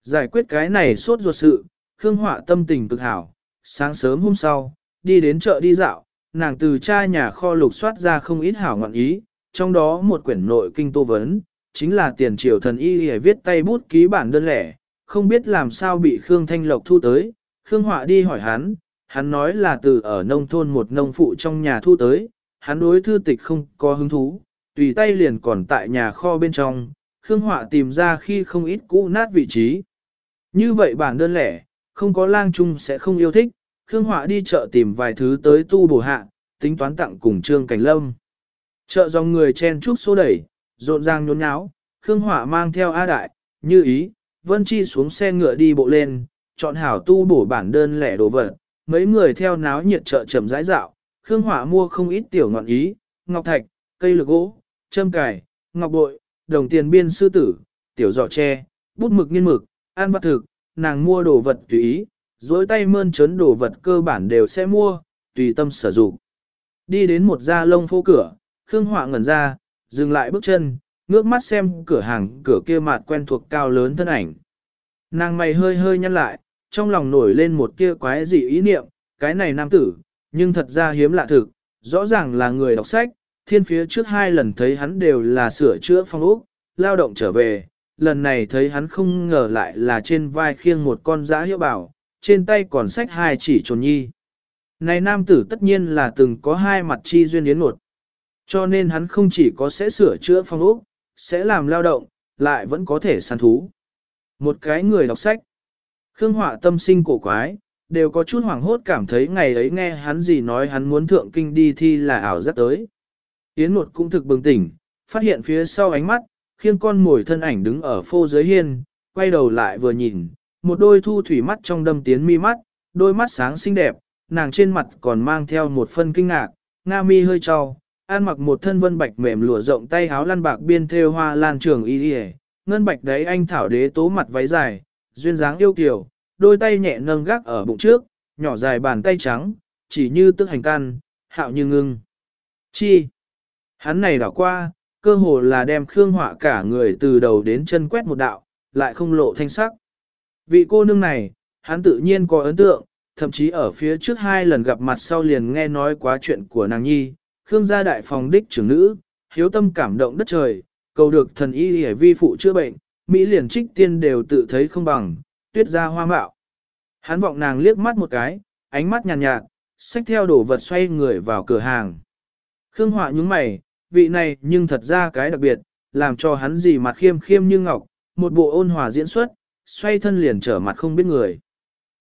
Giải quyết cái này suốt ruột sự, Khương Họa tâm tình cực hảo, sáng sớm hôm sau, đi đến chợ đi dạo, nàng từ cha nhà kho lục soát ra không ít hảo ngọn ý, trong đó một quyển nội kinh tô vấn, chính là tiền triều thần y hề viết tay bút ký bản đơn lẻ, không biết làm sao bị Khương Thanh Lộc thu tới, Khương Họa đi hỏi hắn, hắn nói là từ ở nông thôn một nông phụ trong nhà thu tới, hắn đối thư tịch không có hứng thú, tùy tay liền còn tại nhà kho bên trong, Khương Họa tìm ra khi không ít cũ nát vị trí. Như vậy bản đơn lẻ, không có lang trung sẽ không yêu thích, Khương Họa đi chợ tìm vài thứ tới tu bổ hạ, tính toán tặng cùng Trương Cảnh Lâm. Chợ dòng người chen chúc xô đẩy, rộn ràng nhốn nháo, Khương Họa mang theo A Đại, như ý, Vân Chi xuống xe ngựa đi bộ lên, chọn hảo tu bổ bản đơn lẻ đồ vật, mấy người theo náo nhiệt chợ chậm rãi dạo, Khương Họa mua không ít tiểu ngọn ý, ngọc thạch, cây lược gỗ, châm cải, ngọc bội, đồng tiền biên sư tử, tiểu giỏ tre, bút mực nghiên mực, an vật thực, nàng mua đồ vật tùy ý, dối tay mơn trớn đồ vật cơ bản đều sẽ mua, tùy tâm sử dụng. Đi đến một gia lông phố cửa, Khương Họa ngẩn ra, dừng lại bước chân, ngước mắt xem cửa hàng cửa kia mặt quen thuộc cao lớn thân ảnh. Nàng mày hơi hơi nhăn lại, trong lòng nổi lên một kia quái dị ý niệm, cái này nam tử, nhưng thật ra hiếm lạ thực, rõ ràng là người đọc sách, thiên phía trước hai lần thấy hắn đều là sửa chữa phong ốc, lao động trở về, lần này thấy hắn không ngờ lại là trên vai khiêng một con giã hiệu bảo, trên tay còn sách hai chỉ trồn nhi. Này nam tử tất nhiên là từng có hai mặt chi duyên yến một. Cho nên hắn không chỉ có sẽ sửa chữa phong ốc, sẽ làm lao động, lại vẫn có thể săn thú. Một cái người đọc sách. Khương Họa tâm sinh cổ quái, đều có chút hoảng hốt cảm thấy ngày ấy nghe hắn gì nói hắn muốn thượng kinh đi thi là ảo giác tới. Yến một cũng thực bừng tỉnh, phát hiện phía sau ánh mắt, khiêng con mồi thân ảnh đứng ở phô giới hiên, quay đầu lại vừa nhìn, một đôi thu thủy mắt trong đâm tiến mi mắt, đôi mắt sáng xinh đẹp, nàng trên mặt còn mang theo một phân kinh ngạc, nga mi hơi trao, an mặc một thân vân bạch mềm lụa rộng tay háo lăn bạc biên thêu hoa lan trường y y ngân bạch đấy anh thảo đế tố mặt váy dài, duyên dáng yêu kiều, đôi tay nhẹ nâng gác ở bụng trước, nhỏ dài bàn tay trắng, chỉ như tức hành can, hạo như ngưng. Chi? Hắn này đảo qua, cơ hồ là đem khương họa cả người từ đầu đến chân quét một đạo, lại không lộ thanh sắc. Vị cô nương này, hắn tự nhiên có ấn tượng, thậm chí ở phía trước hai lần gặp mặt sau liền nghe nói quá chuyện của nàng nhi, Khương gia đại phòng đích trưởng nữ, hiếu tâm cảm động đất trời, cầu được thần y hề vi phụ chữa bệnh, Mỹ liền trích tiên đều tự thấy không bằng, tuyết ra hoa mạo. Hắn vọng nàng liếc mắt một cái, ánh mắt nhàn nhạt, nhạt xách theo đồ vật xoay người vào cửa hàng. Khương họa nhúng mày, vị này nhưng thật ra cái đặc biệt, làm cho hắn gì mặt khiêm khiêm như ngọc, một bộ ôn hòa diễn xuất, xoay thân liền trở mặt không biết người.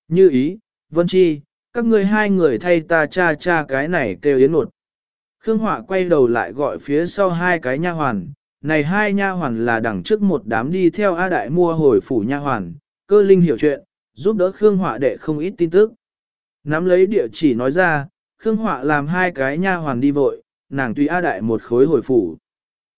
Như ý, Vân Chi, các ngươi hai người thay ta cha cha cái này kêu yến một. Khương Họa quay đầu lại gọi phía sau hai cái nha hoàn, này hai nha hoàn là đằng trước một đám đi theo A Đại mua hồi phủ nha hoàn, cơ linh hiểu chuyện, giúp đỡ Khương Họa đệ không ít tin tức. Nắm lấy địa chỉ nói ra, Khương Họa làm hai cái nha hoàn đi vội, nàng tùy A Đại một khối hồi phủ.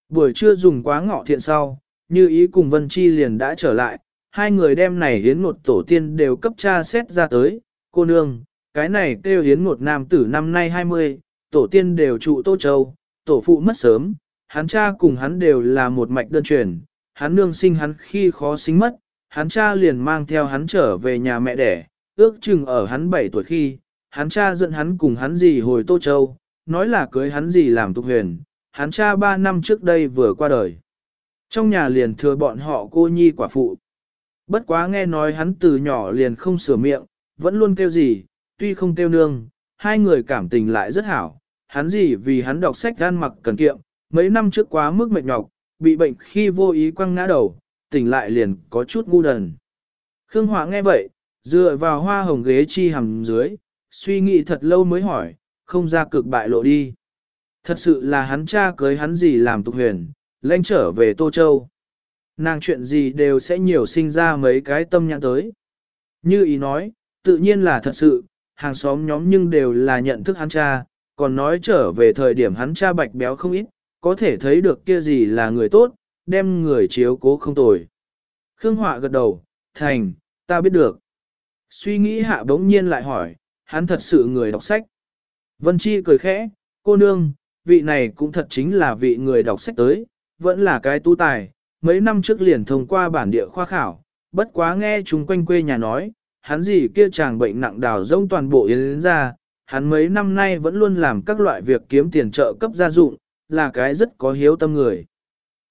Buổi trưa dùng quá ngọ thiện sau, như ý cùng Vân Chi liền đã trở lại, hai người đem này hiến một tổ tiên đều cấp cha xét ra tới, cô nương, cái này kêu hiến một nam tử năm nay 20, tổ tiên đều trụ Tô Châu, tổ phụ mất sớm, hắn cha cùng hắn đều là một mạch đơn truyền, hắn nương sinh hắn khi khó sinh mất, hắn cha liền mang theo hắn trở về nhà mẹ đẻ, ước chừng ở hắn 7 tuổi khi, hắn cha dẫn hắn cùng hắn gì hồi Tô Châu, nói là cưới hắn gì làm tục huyền, hắn cha 3 năm trước đây vừa qua đời. Trong nhà liền thừa bọn họ cô nhi quả phụ. Bất quá nghe nói hắn từ nhỏ liền không sửa miệng, vẫn luôn kêu gì, tuy không kêu nương, hai người cảm tình lại rất hảo. Hắn gì vì hắn đọc sách gan mặc cần kiệm, mấy năm trước quá mức mệt nhọc, bị bệnh khi vô ý quăng ngã đầu, tỉnh lại liền có chút ngu đần. Khương Hòa nghe vậy, dựa vào hoa hồng ghế chi hầm dưới, suy nghĩ thật lâu mới hỏi, không ra cực bại lộ đi. Thật sự là hắn cha cưới hắn gì làm tục huyền, lãnh trở về Tô Châu. Nàng chuyện gì đều sẽ nhiều sinh ra mấy cái tâm nhãn tới. Như ý nói, tự nhiên là thật sự, hàng xóm nhóm nhưng đều là nhận thức hắn cha, còn nói trở về thời điểm hắn cha bạch béo không ít, có thể thấy được kia gì là người tốt, đem người chiếu cố không tồi. Khương Họa gật đầu, thành, ta biết được. Suy nghĩ hạ bỗng nhiên lại hỏi, hắn thật sự người đọc sách. Vân Chi cười khẽ, cô nương, vị này cũng thật chính là vị người đọc sách tới, vẫn là cái tu tài, mấy năm trước liền thông qua bản địa khoa khảo, bất quá nghe chúng quanh quê nhà nói, hắn gì kia chàng bệnh nặng đào rông toàn bộ yến ra, hắn mấy năm nay vẫn luôn làm các loại việc kiếm tiền trợ cấp gia dụng, là cái rất có hiếu tâm người.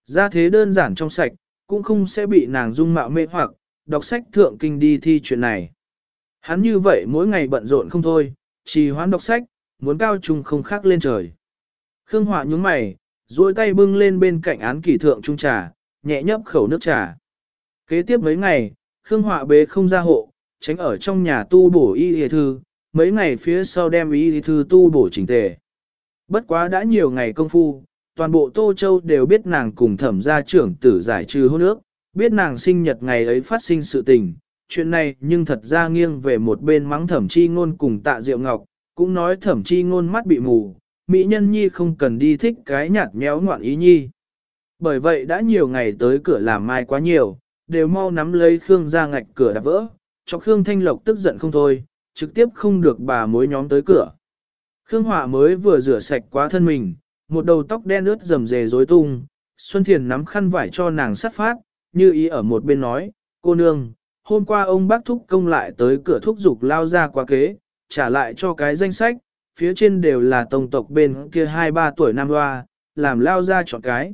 Gia thế đơn giản trong sạch, cũng không sẽ bị nàng dung mạo mê hoặc, đọc sách thượng kinh đi thi chuyện này. Hắn như vậy mỗi ngày bận rộn không thôi, trì hoãn đọc sách, muốn cao trung không khác lên trời. Khương Họa nhúng mày, duỗi tay bưng lên bên cạnh án kỷ thượng trung trà, nhẹ nhấp khẩu nước trà. Kế tiếp mấy ngày, Khương Họa bế không ra hộ, tránh ở trong nhà tu bổ y y thư, mấy ngày phía sau đem y y thư tu bổ chỉnh tề. Bất quá đã nhiều ngày công phu, toàn bộ Tô Châu đều biết nàng cùng thẩm gia trưởng tử giải trừ hôn ước, biết nàng sinh nhật ngày ấy phát sinh sự tình. Chuyện này nhưng thật ra nghiêng về một bên mắng thẩm chi ngôn cùng tạ diệu ngọc, cũng nói thẩm chi ngôn mắt bị mù, mỹ nhân nhi không cần đi thích cái nhạt nhéo ngoạn ý nhi. Bởi vậy đã nhiều ngày tới cửa làm mai quá nhiều, đều mau nắm lấy Khương ra ngạch cửa đã vỡ, cho Khương Thanh Lộc tức giận không thôi, trực tiếp không được bà mối nhóm tới cửa. Khương Họa mới vừa rửa sạch quá thân mình, một đầu tóc đen ướt rầm rề rối tung, Xuân Thiền nắm khăn vải cho nàng sát phát, như ý ở một bên nói, cô nương, hôm qua ông bác thúc công lại tới cửa thúc dục lao ra qua kế, trả lại cho cái danh sách, phía trên đều là tông tộc bên kia hai ba tuổi nam hoa, làm lao ra chọn cái.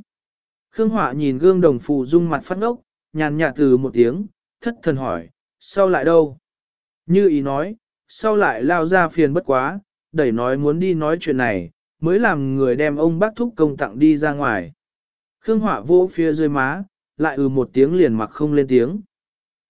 Khương Họa nhìn gương đồng phụ dung mặt phát ngốc, nhàn nhạt từ một tiếng, thất thần hỏi, sau lại đâu? Như ý nói, sau lại lao ra phiền bất quá, đẩy nói muốn đi nói chuyện này, mới làm người đem ông bác thúc công tặng đi ra ngoài. Khương Họa vô phía dưới má, lại ừ một tiếng liền mặc không lên tiếng.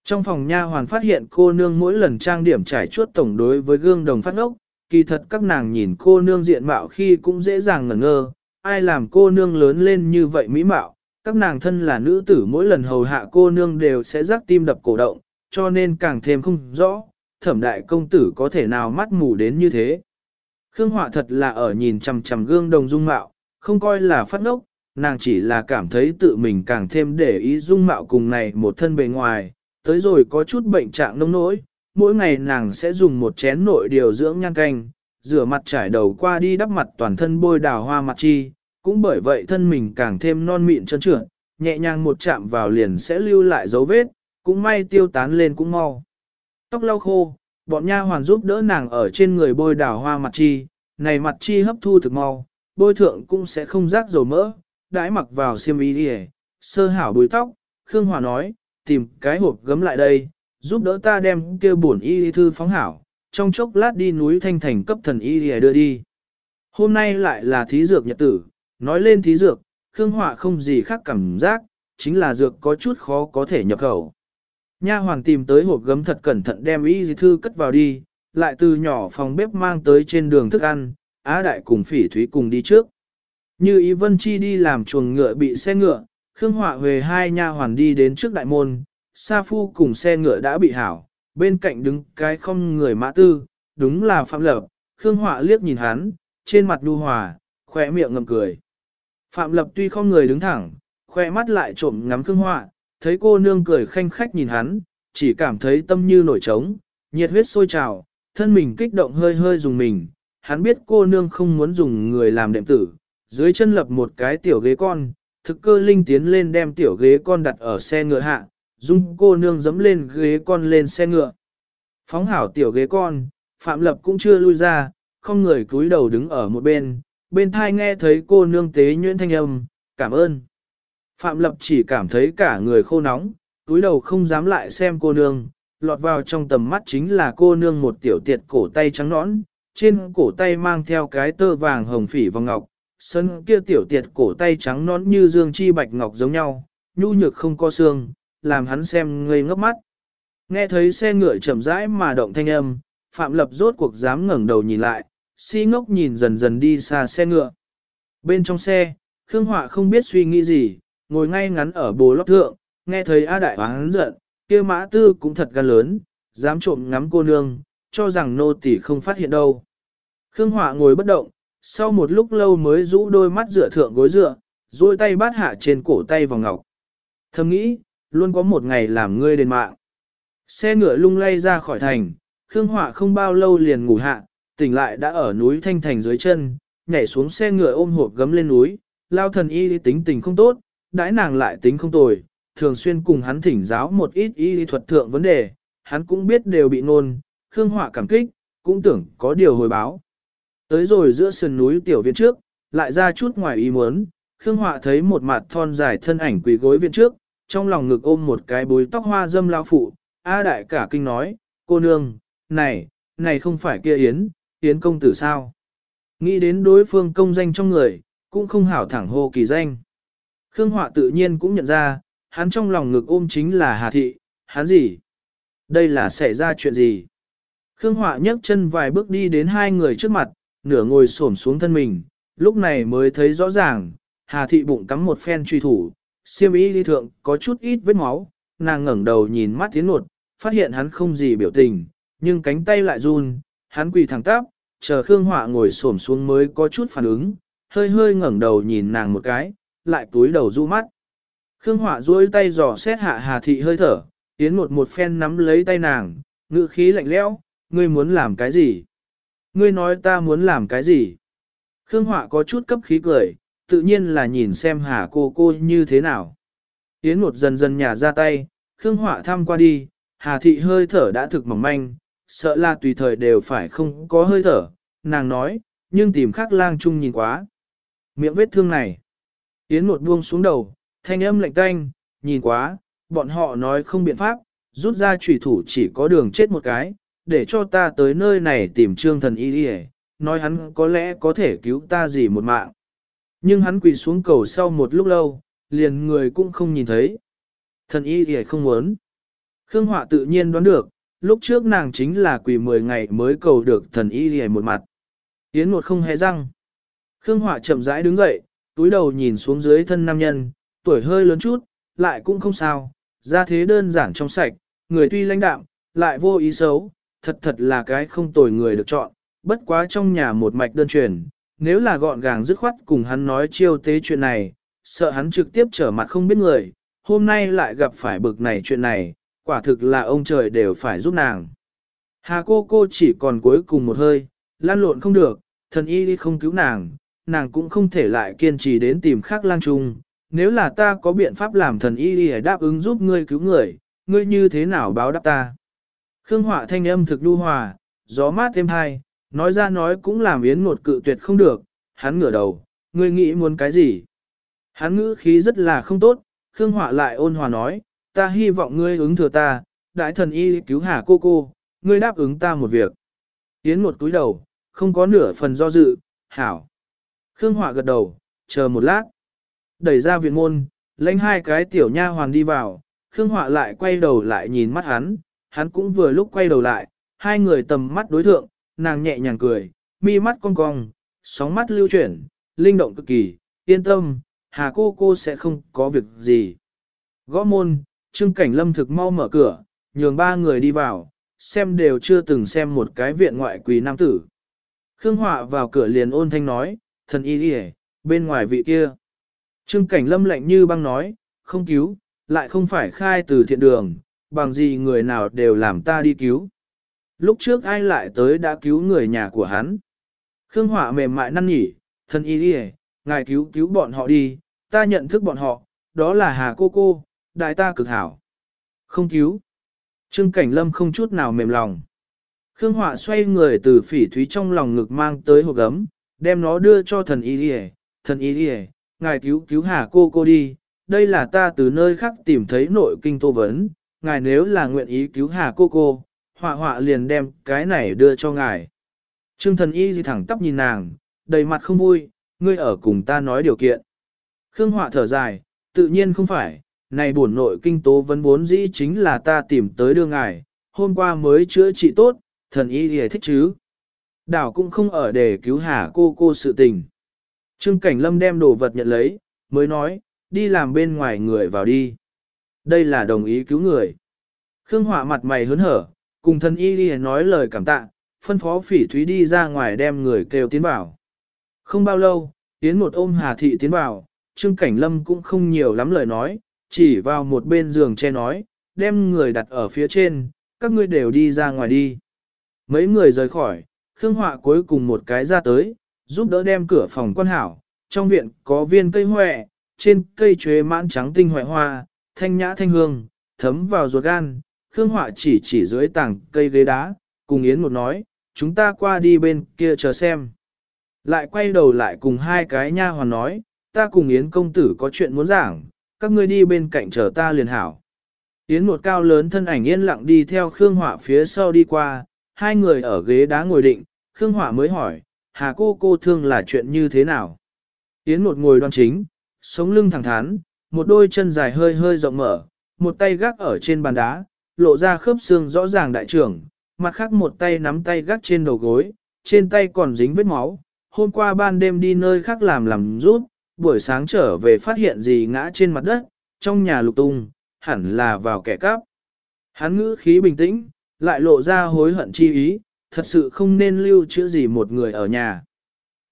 Trong phòng nha hoàn phát hiện cô nương mỗi lần trang điểm trải chuốt tổng đối với gương đồng phát ngốc, kỳ thật các nàng nhìn cô nương diện mạo khi cũng dễ dàng ngẩn ngơ, ai làm cô nương lớn lên như vậy mỹ mạo, các nàng thân là nữ tử mỗi lần hầu hạ cô nương đều sẽ rắc tim đập cổ động, cho nên càng thêm không rõ, thẩm đại công tử có thể nào mắt mù đến như thế. Khương Họa thật là ở nhìn chằm chằm gương đồng dung mạo, không coi là phát ngốc, nàng chỉ là cảm thấy tự mình càng thêm để ý dung mạo cùng này một thân bề ngoài, tới rồi có chút bệnh trạng nông nỗi, mỗi ngày nàng sẽ dùng một chén nội điều dưỡng nhan canh, rửa mặt trải đầu qua đi đắp mặt toàn thân bôi đào hoa mặt chi, cũng bởi vậy thân mình càng thêm non mịn trơn trượt, nhẹ nhàng một chạm vào liền sẽ lưu lại dấu vết, cũng may tiêu tán lên cũng mau. Tóc lau khô, bọn nha hoàn giúp đỡ nàng ở trên người bôi đào hoa mặt chi, này mặt chi hấp thu thực mau, bôi thượng cũng sẽ không rác dầu mỡ, đãi mặc vào xiêm y đi sơ hảo bùi tóc, Khương Hòa nói, tìm cái hộp gấm lại đây, giúp đỡ ta đem kia bổn y thư phóng hảo, trong chốc lát đi núi Thanh Thành cấp thần y để đưa đi. Hôm nay lại là thí dược nhật tử, nói lên thí dược, Khương Họa không gì khác cảm giác, chính là dược có chút khó có thể nhập khẩu. Nha hoàng tìm tới hộp gấm thật cẩn thận đem y dì thư cất vào đi, lại từ nhỏ phòng bếp mang tới trên đường thức ăn, Á Đại cùng Phỉ Thúy cùng đi trước. Như Ý Vân Chi đi làm chuồng ngựa bị xe ngựa, Khương Họa về hai nha hoàn đi đến trước đại môn, Sa Phu cùng xe ngựa đã bị hảo, bên cạnh đứng cái không người mã tư, đúng là Phạm Lập, Khương Họa liếc nhìn hắn, trên mặt nhu hòa, khỏe miệng ngầm cười. Phạm Lập tuy không người đứng thẳng, khoe mắt lại trộm ngắm Khương Họa, thấy cô nương cười khanh khách nhìn hắn, chỉ cảm thấy tâm như nổi trống, nhiệt huyết sôi trào, thân mình kích động hơi hơi dùng mình, hắn biết cô nương không muốn dùng người làm đệm tử, dưới chân lập một cái tiểu ghế con, thực cơ linh tiến lên đem tiểu ghế con đặt ở xe ngựa hạ, dung cô nương dẫm lên ghế con lên xe ngựa. Phóng hảo tiểu ghế con, Phạm Lập cũng chưa lui ra, không người cúi đầu đứng ở một bên, bên thai nghe thấy cô nương tế nhuyễn thanh âm, cảm ơn. Phạm Lập chỉ cảm thấy cả người khô nóng, túi đầu không dám lại xem cô nương, lọt vào trong tầm mắt chính là cô nương một tiểu tiệt cổ tay trắng nõn, trên cổ tay mang theo cái tơ vàng hồng phỉ vòng ngọc, sân kia tiểu tiệt cổ tay trắng nõn như dương chi bạch ngọc giống nhau, nhu nhược không có xương, làm hắn xem ngây ngốc mắt. Nghe thấy xe ngựa chậm rãi mà động thanh âm, Phạm Lập rốt cuộc dám ngẩng đầu nhìn lại, si ngốc nhìn dần dần đi xa xe ngựa. Bên trong xe, Khương Họa không biết suy nghĩ gì, ngồi ngay ngắn ở bồ lóc thượng, nghe thấy A Đại hoáng giận, kia mã tư cũng thật gan lớn, dám trộm ngắm cô nương, cho rằng nô tỳ không phát hiện đâu. Khương Họa ngồi bất động, sau một lúc lâu mới rũ đôi mắt dựa thượng gối dựa, duỗi tay bát hạ trên cổ tay vào ngọc. Thầm nghĩ, luôn có một ngày làm ngươi đền mạng. Xe ngựa lung lay ra khỏi thành, Khương Họa không bao lâu liền ngủ hạ, tỉnh lại đã ở núi Thanh Thành dưới chân, nhảy xuống xe ngựa ôm hộp gấm lên núi, lao thần y tính tình không tốt, đãi nàng lại tính không tồi, thường xuyên cùng hắn thỉnh giáo một ít y thuật thượng vấn đề, hắn cũng biết đều bị nôn, Khương Họa cảm kích, cũng tưởng có điều hồi báo. Tới rồi giữa sườn núi tiểu viện trước, lại ra chút ngoài ý muốn, Khương Họa thấy một mặt thon dài thân ảnh quỳ gối viện trước, trong lòng ngực ôm một cái bối tóc hoa dâm lao phụ, A đại cả kinh nói, cô nương, này, này không phải kia Yến, Yến công tử sao? Nghĩ đến đối phương công danh trong người, cũng không hảo thẳng hô kỳ danh. Khương Họa tự nhiên cũng nhận ra, hắn trong lòng ngực ôm chính là Hà Thị, hắn gì? Đây là xảy ra chuyện gì? Khương Họa nhấc chân vài bước đi đến hai người trước mặt, nửa ngồi xổm xuống thân mình, lúc này mới thấy rõ ràng, Hà Thị bụng cắm một phen truy thủ, siêm y ly thượng có chút ít vết máu, nàng ngẩng đầu nhìn mắt tiến nột, phát hiện hắn không gì biểu tình, nhưng cánh tay lại run, hắn quỳ thẳng tắp, chờ Khương Họa ngồi xổm xuống mới có chút phản ứng, hơi hơi ngẩng đầu nhìn nàng một cái, lại túi đầu du mắt. Khương Họa duỗi tay dò xét hạ Hà Thị hơi thở, tiến một một phen nắm lấy tay nàng, ngữ khí lạnh lẽo, ngươi muốn làm cái gì? Ngươi nói ta muốn làm cái gì? Khương Họa có chút cấp khí cười, tự nhiên là nhìn xem Hà cô cô như thế nào. Yến một dần dần nhả ra tay, Khương Họa thăm qua đi, Hà Thị hơi thở đã thực mỏng manh, sợ là tùy thời đều phải không có hơi thở, nàng nói, nhưng tìm khắc lang chung nhìn quá. Miệng vết thương này. Yến một buông xuống đầu, thanh âm lạnh tanh, nhìn quá, bọn họ nói không biện pháp, rút ra trùy thủ chỉ có đường chết một cái, để cho ta tới nơi này tìm trương thần y đi nói hắn có lẽ có thể cứu ta gì một mạng. Nhưng hắn quỳ xuống cầu sau một lúc lâu, liền người cũng không nhìn thấy. Thần y thì không muốn. Khương Họa tự nhiên đoán được, lúc trước nàng chính là quỳ 10 ngày mới cầu được thần y thì một mặt. Yến một không hề răng. Khương Họa chậm rãi đứng dậy, túi đầu nhìn xuống dưới thân nam nhân, tuổi hơi lớn chút, lại cũng không sao, ra thế đơn giản trong sạch, người tuy lãnh đạm, lại vô ý xấu, thật thật là cái không tồi người được chọn, bất quá trong nhà một mạch đơn truyền, nếu là gọn gàng dứt khoát cùng hắn nói chiêu tế chuyện này, sợ hắn trực tiếp trở mặt không biết người, hôm nay lại gặp phải bực này chuyện này, quả thực là ông trời đều phải giúp nàng. Hà cô cô chỉ còn cuối cùng một hơi, lan lộn không được, thần y không cứu nàng, nàng cũng không thể lại kiên trì đến tìm khác lang trung. Nếu là ta có biện pháp làm thần y đáp ứng giúp ngươi cứu người, ngươi như thế nào báo đáp ta? Khương họa thanh âm thực đu hòa, gió mát thêm hai, nói ra nói cũng làm yến một cự tuyệt không được, hắn ngửa đầu, ngươi nghĩ muốn cái gì? Hắn ngữ khí rất là không tốt, Khương họa lại ôn hòa nói, ta hy vọng ngươi ứng thừa ta, đại thần y cứu hà cô cô, ngươi đáp ứng ta một việc. Yến một cúi đầu, không có nửa phần do dự, hảo. Khương Họa gật đầu, chờ một lát. Đẩy ra viện môn, lãnh hai cái tiểu nha hoàn đi vào, Khương Họa lại quay đầu lại nhìn mắt hắn, hắn cũng vừa lúc quay đầu lại, hai người tầm mắt đối thượng, nàng nhẹ nhàng cười, mi mắt cong cong, sóng mắt lưu chuyển, linh động cực kỳ, yên tâm, hà cô cô sẽ không có việc gì. Gõ môn, Trương Cảnh Lâm thực mau mở cửa, nhường ba người đi vào, xem đều chưa từng xem một cái viện ngoại quỳ nam tử. Khương Họa vào cửa liền ôn thanh nói, thần y đi bên ngoài vị kia. Trương Cảnh Lâm lạnh như băng nói, không cứu, lại không phải khai từ thiện đường, bằng gì người nào đều làm ta đi cứu. Lúc trước ai lại tới đã cứu người nhà của hắn. Khương Họa mềm mại năn nhỉ, thần y đi ngài cứu cứu bọn họ đi, ta nhận thức bọn họ, đó là Hà Cô Cô, đại ta cực hảo. Không cứu. Trương Cảnh Lâm không chút nào mềm lòng. Khương Họa xoay người từ phỉ thúy trong lòng ngực mang tới hộp gấm, đem nó đưa cho thần y đi thần y đi ngài cứu cứu hà cô cô đi, đây là ta từ nơi khác tìm thấy nội kinh tô vấn, ngài nếu là nguyện ý cứu hà cô cô, họa họa liền đem cái này đưa cho ngài. Trương thần y gì thẳng tắp nhìn nàng, đầy mặt không vui, ngươi ở cùng ta nói điều kiện. Khương họa thở dài, tự nhiên không phải, này buồn nội kinh tố vấn vốn dĩ chính là ta tìm tới đưa ngài, hôm qua mới chữa trị tốt, thần y gì thích chứ. Đảo cũng không ở để cứu hả cô cô sự tình. Trương Cảnh Lâm đem đồ vật nhận lấy, mới nói, đi làm bên ngoài người vào đi. Đây là đồng ý cứu người. Khương Họa mặt mày hớn hở, cùng thần y đi nói lời cảm tạ, phân phó phỉ thúy đi ra ngoài đem người kêu tiến vào. Không bao lâu, tiến một ôm hà thị tiến vào, Trương Cảnh Lâm cũng không nhiều lắm lời nói, chỉ vào một bên giường che nói, đem người đặt ở phía trên, các ngươi đều đi ra ngoài đi. Mấy người rời khỏi, Khương Họa cuối cùng một cái ra tới, giúp đỡ đem cửa phòng quan hảo, trong viện có viên cây hoẹ, trên cây chuế mãn trắng tinh hoại hoa, thanh nhã thanh hương, thấm vào ruột gan, Khương Họa chỉ chỉ dưới tảng cây ghế đá, cùng Yến một nói, chúng ta qua đi bên kia chờ xem. Lại quay đầu lại cùng hai cái nha hoàn nói, ta cùng Yến công tử có chuyện muốn giảng, các ngươi đi bên cạnh chờ ta liền hảo. Yến một cao lớn thân ảnh yên lặng đi theo Khương Họa phía sau đi qua, hai người ở ghế đá ngồi định, Khương Họa mới hỏi, hà cô cô thương là chuyện như thế nào? Yến một ngồi đoan chính, sống lưng thẳng thắn, một đôi chân dài hơi hơi rộng mở, một tay gác ở trên bàn đá, lộ ra khớp xương rõ ràng đại trưởng, mặt khác một tay nắm tay gác trên đầu gối, trên tay còn dính vết máu. Hôm qua ban đêm đi nơi khác làm làm rút, buổi sáng trở về phát hiện gì ngã trên mặt đất, trong nhà lục tung, hẳn là vào kẻ cắp. Hắn ngữ khí bình tĩnh, lại lộ ra hối hận chi ý, thật sự không nên lưu chữa gì một người ở nhà.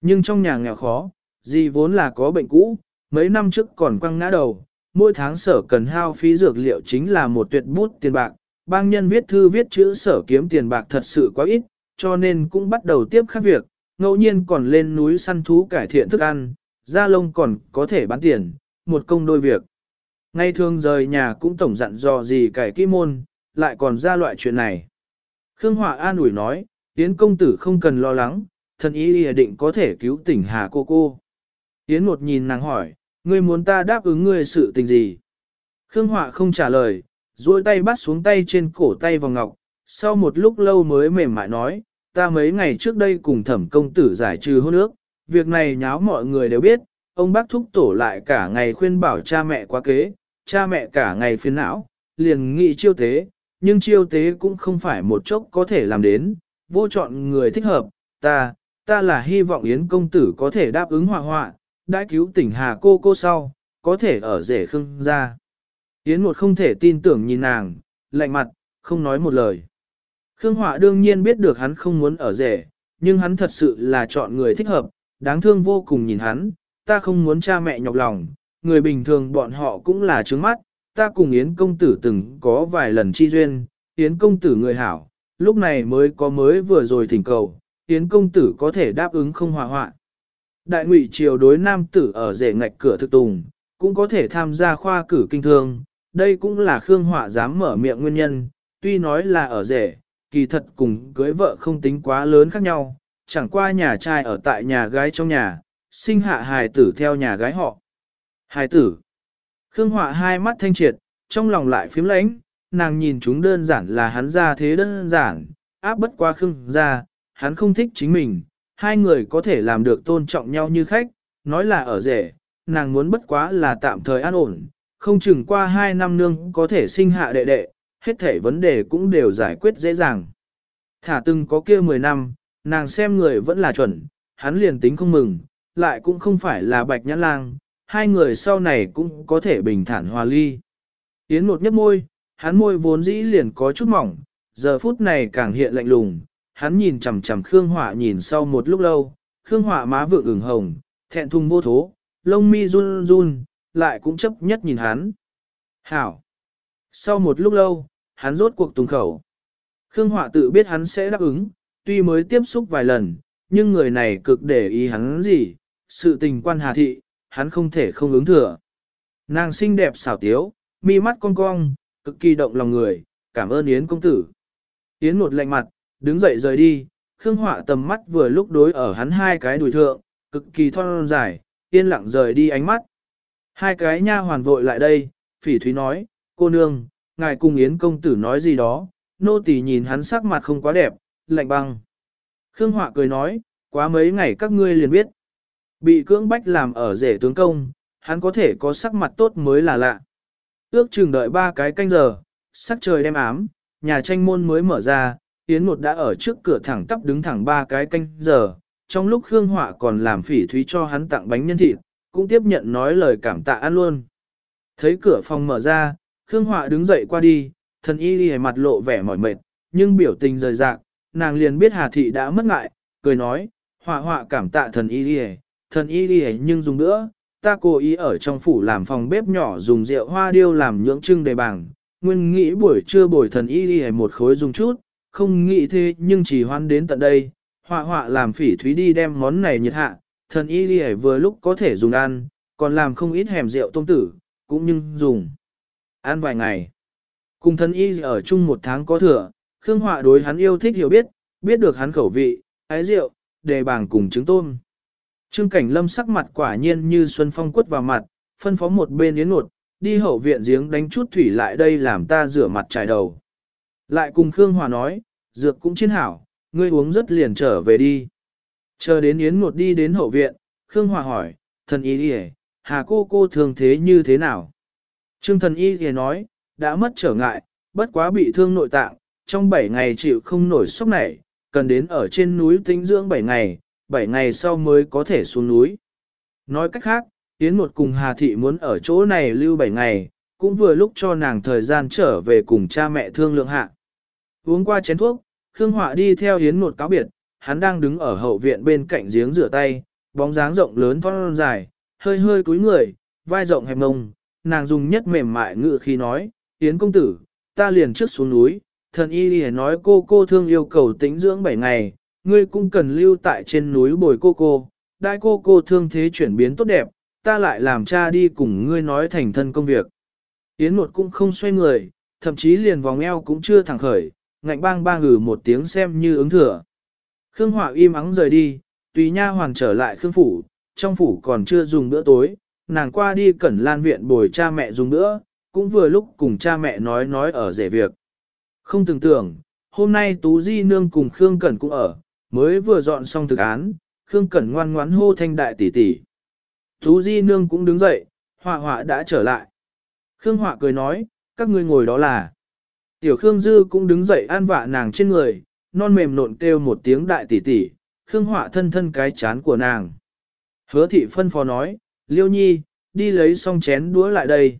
Nhưng trong nhà nghèo khó, gì vốn là có bệnh cũ, mấy năm trước còn quăng ngã đầu, mỗi tháng sở cần hao phí dược liệu chính là một tuyệt bút tiền bạc, bang nhân viết thư viết chữ sở kiếm tiền bạc thật sự quá ít, cho nên cũng bắt đầu tiếp khác việc, ngẫu nhiên còn lên núi săn thú cải thiện thức ăn, da lông còn có thể bán tiền, một công đôi việc. Ngay thường rời nhà cũng tổng dặn dò gì cải kỹ môn, lại còn ra loại chuyện này. Khương Họa an ủi nói, Yến công tử không cần lo lắng, thần ý định có thể cứu tỉnh Hà cô cô. Yến một nhìn nàng hỏi, ngươi muốn ta đáp ứng ngươi sự tình gì? Khương Họa không trả lời, duỗi tay bắt xuống tay trên cổ tay vào ngọc, sau một lúc lâu mới mềm mại nói, ta mấy ngày trước đây cùng thẩm công tử giải trừ hôn ước, việc này nháo mọi người đều biết, ông bác thúc tổ lại cả ngày khuyên bảo cha mẹ quá kế, cha mẹ cả ngày phiền não, liền nghị chiêu tế, nhưng chiêu tế cũng không phải một chốc có thể làm đến, vô chọn người thích hợp, ta, ta là hy vọng Yến công tử có thể đáp ứng hòa họa, đã cứu tỉnh Hà cô cô sau, có thể ở rể khưng ra. Yến một không thể tin tưởng nhìn nàng, lạnh mặt, không nói một lời. Khương Họa đương nhiên biết được hắn không muốn ở rể, nhưng hắn thật sự là chọn người thích hợp, đáng thương vô cùng nhìn hắn, ta không muốn cha mẹ nhọc lòng, người bình thường bọn họ cũng là trướng mắt, ta cùng Yến công tử từng có vài lần chi duyên, Yến công tử người hảo, lúc này mới có mới vừa rồi thỉnh cầu, Yến công tử có thể đáp ứng không hòa hoạn. Đại ngụy triều đối nam tử ở rể ngạch cửa thực tùng, cũng có thể tham gia khoa cử kinh thương, đây cũng là Khương Họa dám mở miệng nguyên nhân, tuy nói là ở rể, kỳ thật cùng cưới vợ không tính quá lớn khác nhau, chẳng qua nhà trai ở tại nhà gái trong nhà, sinh hạ hài tử theo nhà gái họ. Hài tử. Khương Họa hai mắt thanh triệt, trong lòng lại phím lãnh, nàng nhìn chúng đơn giản là hắn ra thế đơn giản, áp bất qua Khương ra, hắn không thích chính mình, hai người có thể làm được tôn trọng nhau như khách, nói là ở rể, nàng muốn bất quá là tạm thời an ổn, không chừng qua hai năm nương có thể sinh hạ đệ đệ, hết thể vấn đề cũng đều giải quyết dễ dàng. Thả từng có kia 10 năm, nàng xem người vẫn là chuẩn, hắn liền tính không mừng, lại cũng không phải là bạch nhãn lang, hai người sau này cũng có thể bình thản hòa ly. Yến một nhấp môi, hắn môi vốn dĩ liền có chút mỏng, giờ phút này càng hiện lạnh lùng, hắn nhìn chằm chằm Khương Họa nhìn sau một lúc lâu, Khương Họa má vượng ửng hồng, thẹn thùng vô thố, lông mi run run, lại cũng chấp nhất nhìn hắn. Hảo! Sau một lúc lâu, hắn rốt cuộc tùng khẩu. Khương Họa tự biết hắn sẽ đáp ứng, tuy mới tiếp xúc vài lần, nhưng người này cực để ý hắn gì, sự tình quan hà thị, hắn không thể không ứng thừa. Nàng xinh đẹp xảo tiếu, mi mắt cong cong, cực kỳ động lòng người, cảm ơn Yến công tử. Yến một lạnh mặt, đứng dậy rời đi, Khương Họa tầm mắt vừa lúc đối ở hắn hai cái đùi thượng, cực kỳ thon dài, yên lặng rời đi ánh mắt. Hai cái nha hoàn vội lại đây, phỉ thúy nói, cô nương, ngài cùng Yến công tử nói gì đó, nô tỳ nhìn hắn sắc mặt không quá đẹp, lạnh băng. Khương Họa cười nói, quá mấy ngày các ngươi liền biết. Bị cưỡng bách làm ở rể tướng công, hắn có thể có sắc mặt tốt mới là lạ. Ước chừng đợi ba cái canh giờ, sắc trời đem ám, nhà tranh môn mới mở ra, Yến một đã ở trước cửa thẳng tắp đứng thẳng ba cái canh giờ, trong lúc Khương Họa còn làm phỉ thúy cho hắn tặng bánh nhân thịt, cũng tiếp nhận nói lời cảm tạ ăn luôn. Thấy cửa phòng mở ra, Khương Họa đứng dậy qua đi, thần y đi mặt lộ vẻ mỏi mệt, nhưng biểu tình rời rạc, nàng liền biết Hà Thị đã mất ngại, cười nói, họa họa cảm tạ thần y đi thần y đi nhưng dùng nữa, ta cố ý ở trong phủ làm phòng bếp nhỏ dùng rượu hoa điêu làm nhưỡng trưng đầy bảng, nguyên nghĩ buổi trưa bồi thần y đi một khối dùng chút, không nghĩ thế nhưng chỉ hoan đến tận đây, họa họa làm phỉ thúy đi đem món này nhiệt hạ, thần y lìa vừa lúc có thể dùng ăn, còn làm không ít hẻm rượu tôm tử, cũng nhưng dùng. Ăn vài ngày. Cùng thần y ở chung một tháng có thừa, Khương Họa đối hắn yêu thích hiểu biết, biết được hắn khẩu vị, ái rượu, đề bảng cùng trứng tôm. Trương Cảnh Lâm sắc mặt quả nhiên như xuân phong quất vào mặt, phân phó một bên yến nột, đi hậu viện giếng đánh chút thủy lại đây làm ta rửa mặt trải đầu. Lại cùng Khương Hòa nói, dược cũng chiến hảo, ngươi uống rất liền trở về đi. Chờ đến yến nột đi đến hậu viện, Khương Hòa hỏi, thần y đi hà cô cô thường thế như thế nào? Trương thần y thì nói, đã mất trở ngại, bất quá bị thương nội tạng, trong 7 ngày chịu không nổi sốc này, cần đến ở trên núi tĩnh dưỡng 7 ngày, 7 ngày sau mới có thể xuống núi. Nói cách khác, Yến một cùng Hà Thị muốn ở chỗ này lưu 7 ngày, cũng vừa lúc cho nàng thời gian trở về cùng cha mẹ thương lượng hạ. Uống qua chén thuốc, Khương Họa đi theo Yến một cáo biệt, hắn đang đứng ở hậu viện bên cạnh giếng rửa tay, bóng dáng rộng lớn thon dài, hơi hơi cúi người, vai rộng hẹp ngông, nàng dùng nhất mềm mại ngự khi nói, Yến công tử, ta liền trước xuống núi, thần y lìa nói cô cô thương yêu cầu tĩnh dưỡng 7 ngày, ngươi cũng cần lưu tại trên núi bồi cô cô, đại cô cô thương thế chuyển biến tốt đẹp, ta lại làm cha đi cùng ngươi nói thành thân công việc. Yến một cũng không xoay người, thậm chí liền vòng eo cũng chưa thẳng khởi, ngạnh bang bang ngử một tiếng xem như ứng thừa. Khương Họa im ắng rời đi, tùy nha hoàn trở lại Khương Phủ, trong phủ còn chưa dùng bữa tối, nàng qua đi cẩn lan viện bồi cha mẹ dùng bữa, cũng vừa lúc cùng cha mẹ nói nói ở rể việc. Không tưởng tưởng, hôm nay Tú Di Nương cùng Khương Cẩn cũng ở, mới vừa dọn xong thực án, Khương Cẩn ngoan ngoãn hô thanh đại tỷ tỷ. Tú Di Nương cũng đứng dậy, họa họa đã trở lại. Khương họa cười nói, các ngươi ngồi đó là. Tiểu Khương Dư cũng đứng dậy an vạ nàng trên người, non mềm nộn kêu một tiếng đại tỷ tỷ, Khương họa thân thân cái chán của nàng. Hứa thị phân phó nói, Liêu Nhi, đi lấy xong chén đũa lại đây.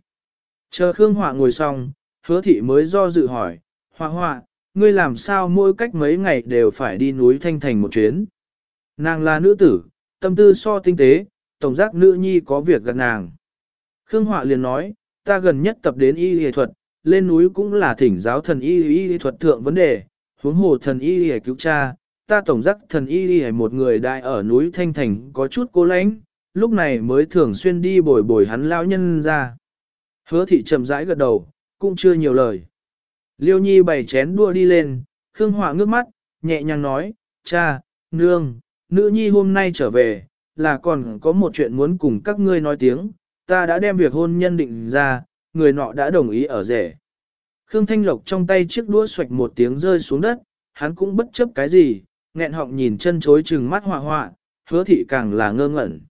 Chờ Khương họa ngồi xong, hứa thị mới do dự hỏi, họa họa, ngươi làm sao mỗi cách mấy ngày đều phải đi núi Thanh Thành một chuyến. Nàng là nữ tử, tâm tư so tinh tế, tổng giác nữ nhi có việc gần nàng. Khương Họa liền nói, ta gần nhất tập đến y y thuật, lên núi cũng là thỉnh giáo thần y y thuật thượng vấn đề, huống hồ thần y y cứu cha, ta tổng giác thần y y một người đại ở núi Thanh Thành có chút cố lãnh, lúc này mới thường xuyên đi bồi bồi hắn lao nhân ra. Hứa thị chậm rãi gật đầu, cũng chưa nhiều lời. Liêu nhi bày chén đua đi lên, Khương Họa ngước mắt, nhẹ nhàng nói, cha, nương, nữ nhi hôm nay trở về, là còn có một chuyện muốn cùng các ngươi nói tiếng, ta đã đem việc hôn nhân định ra, người nọ đã đồng ý ở rể. Khương Thanh Lộc trong tay chiếc đũa xoạch một tiếng rơi xuống đất, hắn cũng bất chấp cái gì, nghẹn họng nhìn chân chối chừng mắt họa họa, hứa thị càng là ngơ ngẩn.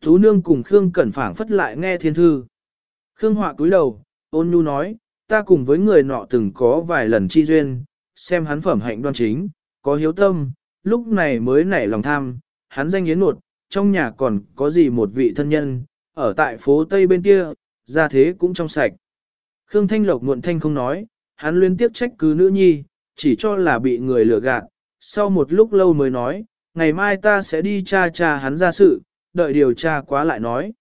Tú nương cùng Khương Cẩn phảng phất lại nghe thiên thư. Khương họa cúi đầu, ôn nhu nói, ta cùng với người nọ từng có vài lần chi duyên, xem hắn phẩm hạnh đoan chính, có hiếu tâm, lúc này mới nảy lòng tham, hắn danh yến nột, trong nhà còn có gì một vị thân nhân, ở tại phố Tây bên kia, ra thế cũng trong sạch. Khương Thanh Lộc muộn thanh không nói, hắn liên tiếp trách cứ nữ nhi, chỉ cho là bị người lừa gạt, sau một lúc lâu mới nói, ngày mai ta sẽ đi tra tra hắn ra sự, đợi điều tra quá lại nói.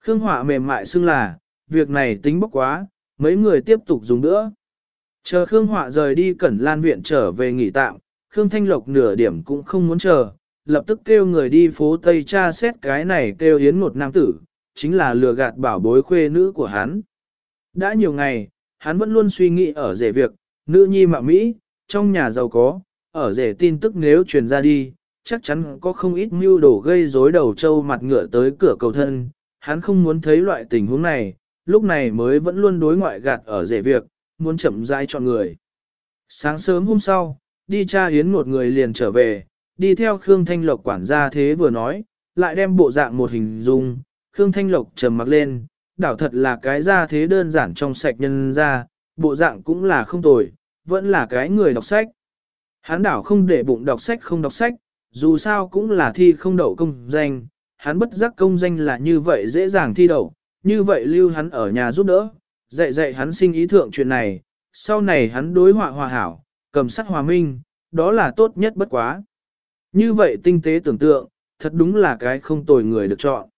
Khương Hỏa mềm mại xưng là, việc này tính bốc quá, mấy người tiếp tục dùng nữa. Chờ Khương Họa rời đi cẩn lan viện trở về nghỉ tạm, Khương Thanh Lộc nửa điểm cũng không muốn chờ, lập tức kêu người đi phố Tây tra xét cái này kêu yến một nam tử, chính là lừa gạt bảo bối khuê nữ của hắn. Đã nhiều ngày, hắn vẫn luôn suy nghĩ ở rể việc, nữ nhi mạ Mỹ, trong nhà giàu có, ở rể tin tức nếu truyền ra đi, chắc chắn có không ít mưu đồ gây rối đầu trâu mặt ngựa tới cửa cầu thân, hắn không muốn thấy loại tình huống này, lúc này mới vẫn luôn đối ngoại gạt ở rể việc, muốn chậm rãi chọn người. Sáng sớm hôm sau, đi cha hiến một người liền trở về, đi theo Khương Thanh Lộc quản gia thế vừa nói, lại đem bộ dạng một hình dung, Khương Thanh Lộc trầm mặc lên, đảo thật là cái ra thế đơn giản trong sạch nhân ra, bộ dạng cũng là không tồi, vẫn là cái người đọc sách. Hắn đảo không để bụng đọc sách không đọc sách, dù sao cũng là thi không đậu công danh, hắn bất giác công danh là như vậy dễ dàng thi đậu, như vậy lưu hắn ở nhà giúp đỡ, dạy dạy hắn sinh ý thượng chuyện này, sau này hắn đối họa hòa hảo, cầm sắc hòa minh, đó là tốt nhất bất quá. Như vậy tinh tế tưởng tượng, thật đúng là cái không tồi người được chọn.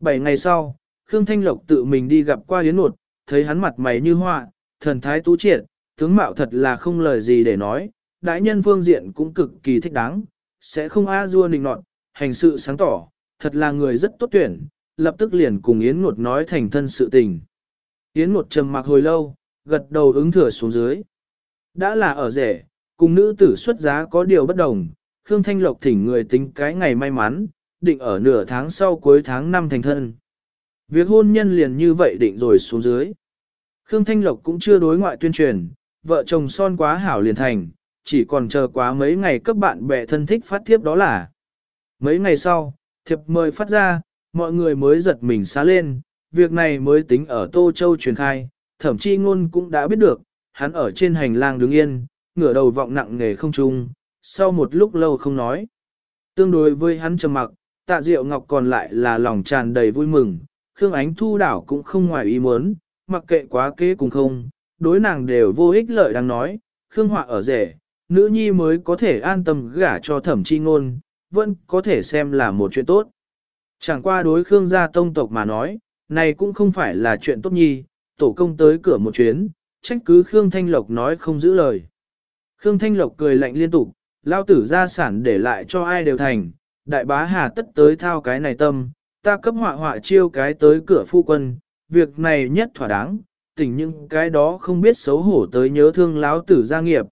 Bảy ngày sau, Khương Thanh Lộc tự mình đi gặp qua Yến Nột, thấy hắn mặt mày như họa, thần thái tú triệt, tướng mạo thật là không lời gì để nói, đại nhân phương diện cũng cực kỳ thích đáng, sẽ không a dua nịnh nọt, hành sự sáng tỏ, thật là người rất tốt tuyển, lập tức liền cùng Yến Nột nói thành thân sự tình. Yến Nột trầm mặc hồi lâu, gật đầu ứng thừa xuống dưới. Đã là ở rể, cùng nữ tử xuất giá có điều bất đồng, Khương Thanh Lộc thỉnh người tính cái ngày may mắn, định ở nửa tháng sau cuối tháng năm thành thân. Việc hôn nhân liền như vậy định rồi xuống dưới. Khương Thanh Lộc cũng chưa đối ngoại tuyên truyền, vợ chồng son quá hảo liền thành, chỉ còn chờ quá mấy ngày các bạn bè thân thích phát thiếp đó là. Mấy ngày sau, thiệp mời phát ra, mọi người mới giật mình xá lên, việc này mới tính ở Tô Châu truyền khai, thậm chí ngôn cũng đã biết được, hắn ở trên hành lang đứng yên, ngửa đầu vọng nặng nghề không trung, sau một lúc lâu không nói. Tương đối với hắn trầm mặc, tạ diệu ngọc còn lại là lòng tràn đầy vui mừng, Khương Ánh Thu đảo cũng không ngoài ý muốn, mặc kệ quá kế cùng không, đối nàng đều vô ích lợi đang nói, Khương Họa ở rể, nữ nhi mới có thể an tâm gả cho thẩm chi ngôn, vẫn có thể xem là một chuyện tốt. Chẳng qua đối Khương gia tông tộc mà nói, này cũng không phải là chuyện tốt nhi, tổ công tới cửa một chuyến, trách cứ Khương Thanh Lộc nói không giữ lời. Khương Thanh Lộc cười lạnh liên tục, lao tử gia sản để lại cho ai đều thành, đại bá hà tất tới thao cái này tâm, ta cấp họa họa chiêu cái tới cửa phu quân, việc này nhất thỏa đáng, tỉnh những cái đó không biết xấu hổ tới nhớ thương láo tử gia nghiệp.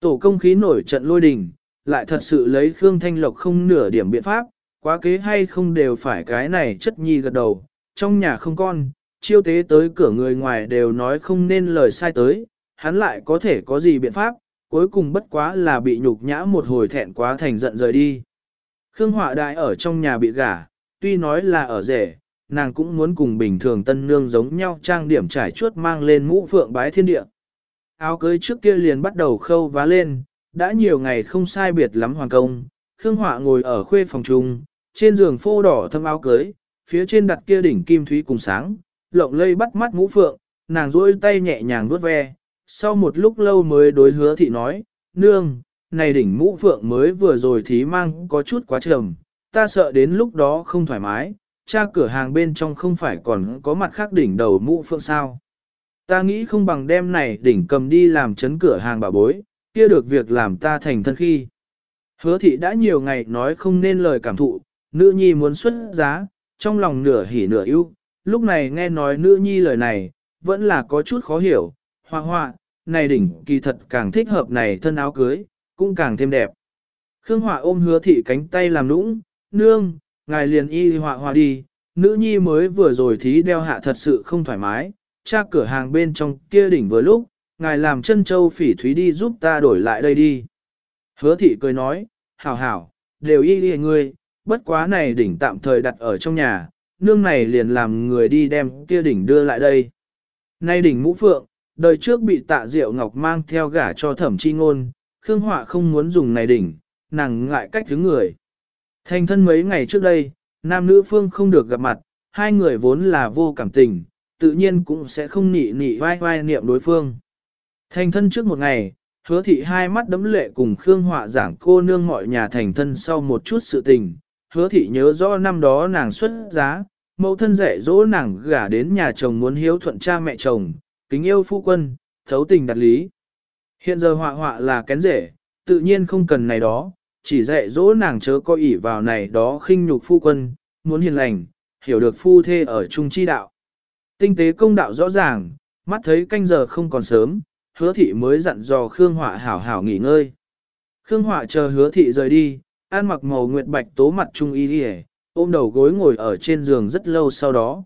Tổ công khí nổi trận lôi đình, lại thật sự lấy Khương Thanh Lộc không nửa điểm biện pháp, quá kế hay không đều phải cái này chất nhi gật đầu, trong nhà không con, chiêu tế tới cửa người ngoài đều nói không nên lời sai tới, hắn lại có thể có gì biện pháp, cuối cùng bất quá là bị nhục nhã một hồi thẹn quá thành giận rời đi. Khương Họa Đại ở trong nhà bị gả, tuy nói là ở rể, nàng cũng muốn cùng bình thường tân nương giống nhau trang điểm trải chuốt mang lên mũ phượng bái thiên địa. Áo cưới trước kia liền bắt đầu khâu vá lên, đã nhiều ngày không sai biệt lắm hoàn công, Khương Họa ngồi ở khuê phòng trung, trên giường phô đỏ thâm áo cưới, phía trên đặt kia đỉnh kim thúy cùng sáng, lộng lây bắt mắt mũ phượng, nàng duỗi tay nhẹ nhàng vuốt ve, sau một lúc lâu mới đối hứa thị nói, nương, này đỉnh mũ phượng mới vừa rồi thí mang có chút quá trầm, ta sợ đến lúc đó không thoải mái, cha cửa hàng bên trong không phải còn có mặt khác đỉnh đầu mũ phượng sao. Ta nghĩ không bằng đem này đỉnh cầm đi làm chấn cửa hàng bà bối, kia được việc làm ta thành thân khi. Hứa thị đã nhiều ngày nói không nên lời cảm thụ, nữ nhi muốn xuất giá, trong lòng nửa hỉ nửa ưu, lúc này nghe nói nữ nhi lời này, vẫn là có chút khó hiểu, hoa hoa, này đỉnh kỳ thật càng thích hợp này thân áo cưới, cũng càng thêm đẹp. Khương Họa ôm hứa thị cánh tay làm nũng, nương, ngài liền y họa họa đi, nữ nhi mới vừa rồi thí đeo hạ thật sự không thoải mái, cha cửa hàng bên trong kia đỉnh vừa lúc, ngài làm chân châu phỉ thúy đi giúp ta đổi lại đây đi. Hứa thị cười nói, hảo hảo, đều y y ngươi, bất quá này đỉnh tạm thời đặt ở trong nhà, nương này liền làm người đi đem kia đỉnh đưa lại đây. Nay đỉnh mũ phượng, đời trước bị tạ diệu ngọc mang theo gả cho thẩm chi ngôn, Khương Họa không muốn dùng này đỉnh, nàng ngại cách thứ người. Thành thân mấy ngày trước đây, nam nữ phương không được gặp mặt, hai người vốn là vô cảm tình, tự nhiên cũng sẽ không nị nị vai vai niệm đối phương. Thành thân trước một ngày, hứa thị hai mắt đấm lệ cùng Khương Họa giảng cô nương mọi nhà thành thân sau một chút sự tình, hứa thị nhớ rõ năm đó nàng xuất giá, mẫu thân dạy dỗ nàng gả đến nhà chồng muốn hiếu thuận cha mẹ chồng, kính yêu phu quân, thấu tình đặt lý. Hiện giờ họa họa là kén rể, tự nhiên không cần này đó, chỉ dạy dỗ nàng chớ có ỷ vào này đó khinh nhục phu quân, muốn hiền lành, hiểu được phu thê ở chung chi đạo. Tinh tế công đạo rõ ràng, mắt thấy canh giờ không còn sớm, hứa thị mới dặn dò Khương Họa hảo hảo nghỉ ngơi. Khương Họa chờ hứa thị rời đi, an mặc màu nguyệt bạch tố mặt trung y đi ôm đầu gối ngồi ở trên giường rất lâu sau đó.